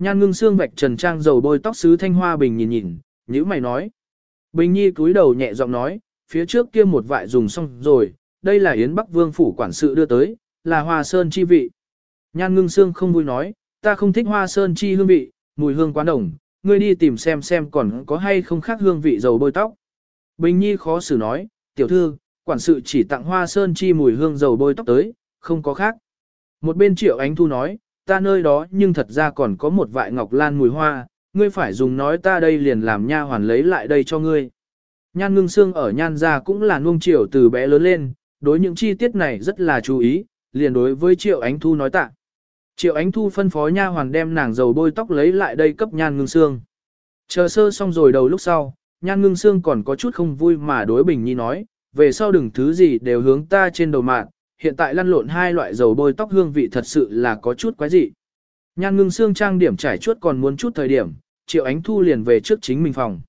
Nhan ngưng xương vạch trần trang dầu bôi tóc sứ thanh hoa Bình nhìn nhìn, nhữ mày nói. Bình Nhi cúi đầu nhẹ giọng nói, phía trước kia một vại dùng xong rồi, đây là Yến Bắc Vương phủ quản sự đưa tới, là hoa sơn chi vị. Nhan ngưng xương không vui nói, ta không thích hoa sơn chi hương vị, mùi hương quá đồng, ngươi đi tìm xem xem còn có hay không khác hương vị dầu bôi tóc. Bình Nhi khó xử nói, tiểu thư, quản sự chỉ tặng hoa sơn chi mùi hương dầu bôi tóc tới, không có khác. Một bên triệu ánh thu nói, ta nơi đó nhưng thật ra còn có một vại ngọc lan mùi hoa, ngươi phải dùng nói ta đây liền làm nha hoàn lấy lại đây cho ngươi. Nhan ngưng xương ở nhan gia cũng là nuông chiều từ bé lớn lên, đối những chi tiết này rất là chú ý, liền đối với triệu ánh thu nói tạ. Triệu ánh thu phân phó nha hoàn đem nàng dầu bôi tóc lấy lại đây cấp nhan ngưng xương. Chờ sơ xong rồi đầu lúc sau, nhan ngưng xương còn có chút không vui mà đối bình nhi nói, về sau đừng thứ gì đều hướng ta trên đầu mạng, hiện tại lăn lộn hai loại dầu bôi tóc hương vị thật sự là có chút quái dị. Nhan ngưng xương trang điểm trải chuốt còn muốn chút thời điểm, triệu ánh thu liền về trước chính mình phòng.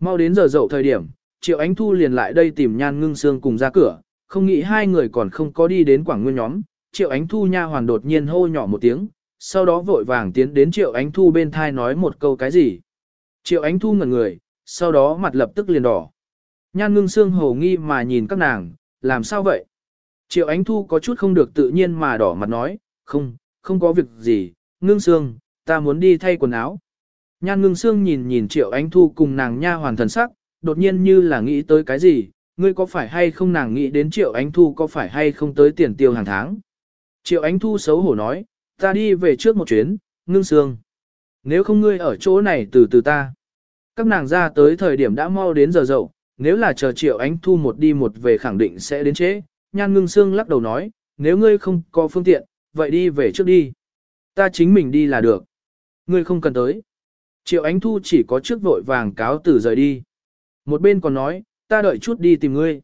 Mau đến giờ dậu thời điểm, triệu ánh thu liền lại đây tìm nhan ngưng xương cùng ra cửa, không nghĩ hai người còn không có đi đến quảng nguyên nhóm, triệu ánh thu nha hoàn đột nhiên hô nhỏ một tiếng, sau đó vội vàng tiến đến triệu ánh thu bên thai nói một câu cái gì. Triệu ánh thu ngẩn người, sau đó mặt lập tức liền đỏ. Nhan ngưng xương hồ nghi mà nhìn các nàng, làm sao vậy? Triệu ánh thu có chút không được tự nhiên mà đỏ mặt nói, không, không có việc gì, ngưng xương, ta muốn đi thay quần áo. Nhan ngưng xương nhìn nhìn triệu ánh thu cùng nàng nha hoàn thần sắc, đột nhiên như là nghĩ tới cái gì, ngươi có phải hay không nàng nghĩ đến triệu ánh thu có phải hay không tới tiền tiêu hàng tháng. Triệu ánh thu xấu hổ nói, ta đi về trước một chuyến, ngưng xương. Nếu không ngươi ở chỗ này từ từ ta. Các nàng ra tới thời điểm đã mau đến giờ dậu, nếu là chờ triệu ánh thu một đi một về khẳng định sẽ đến trễ. Nhan ngưng xương lắc đầu nói, nếu ngươi không có phương tiện, vậy đi về trước đi. Ta chính mình đi là được. Ngươi không cần tới. Triệu ánh thu chỉ có trước vội vàng cáo từ rời đi. Một bên còn nói, ta đợi chút đi tìm ngươi.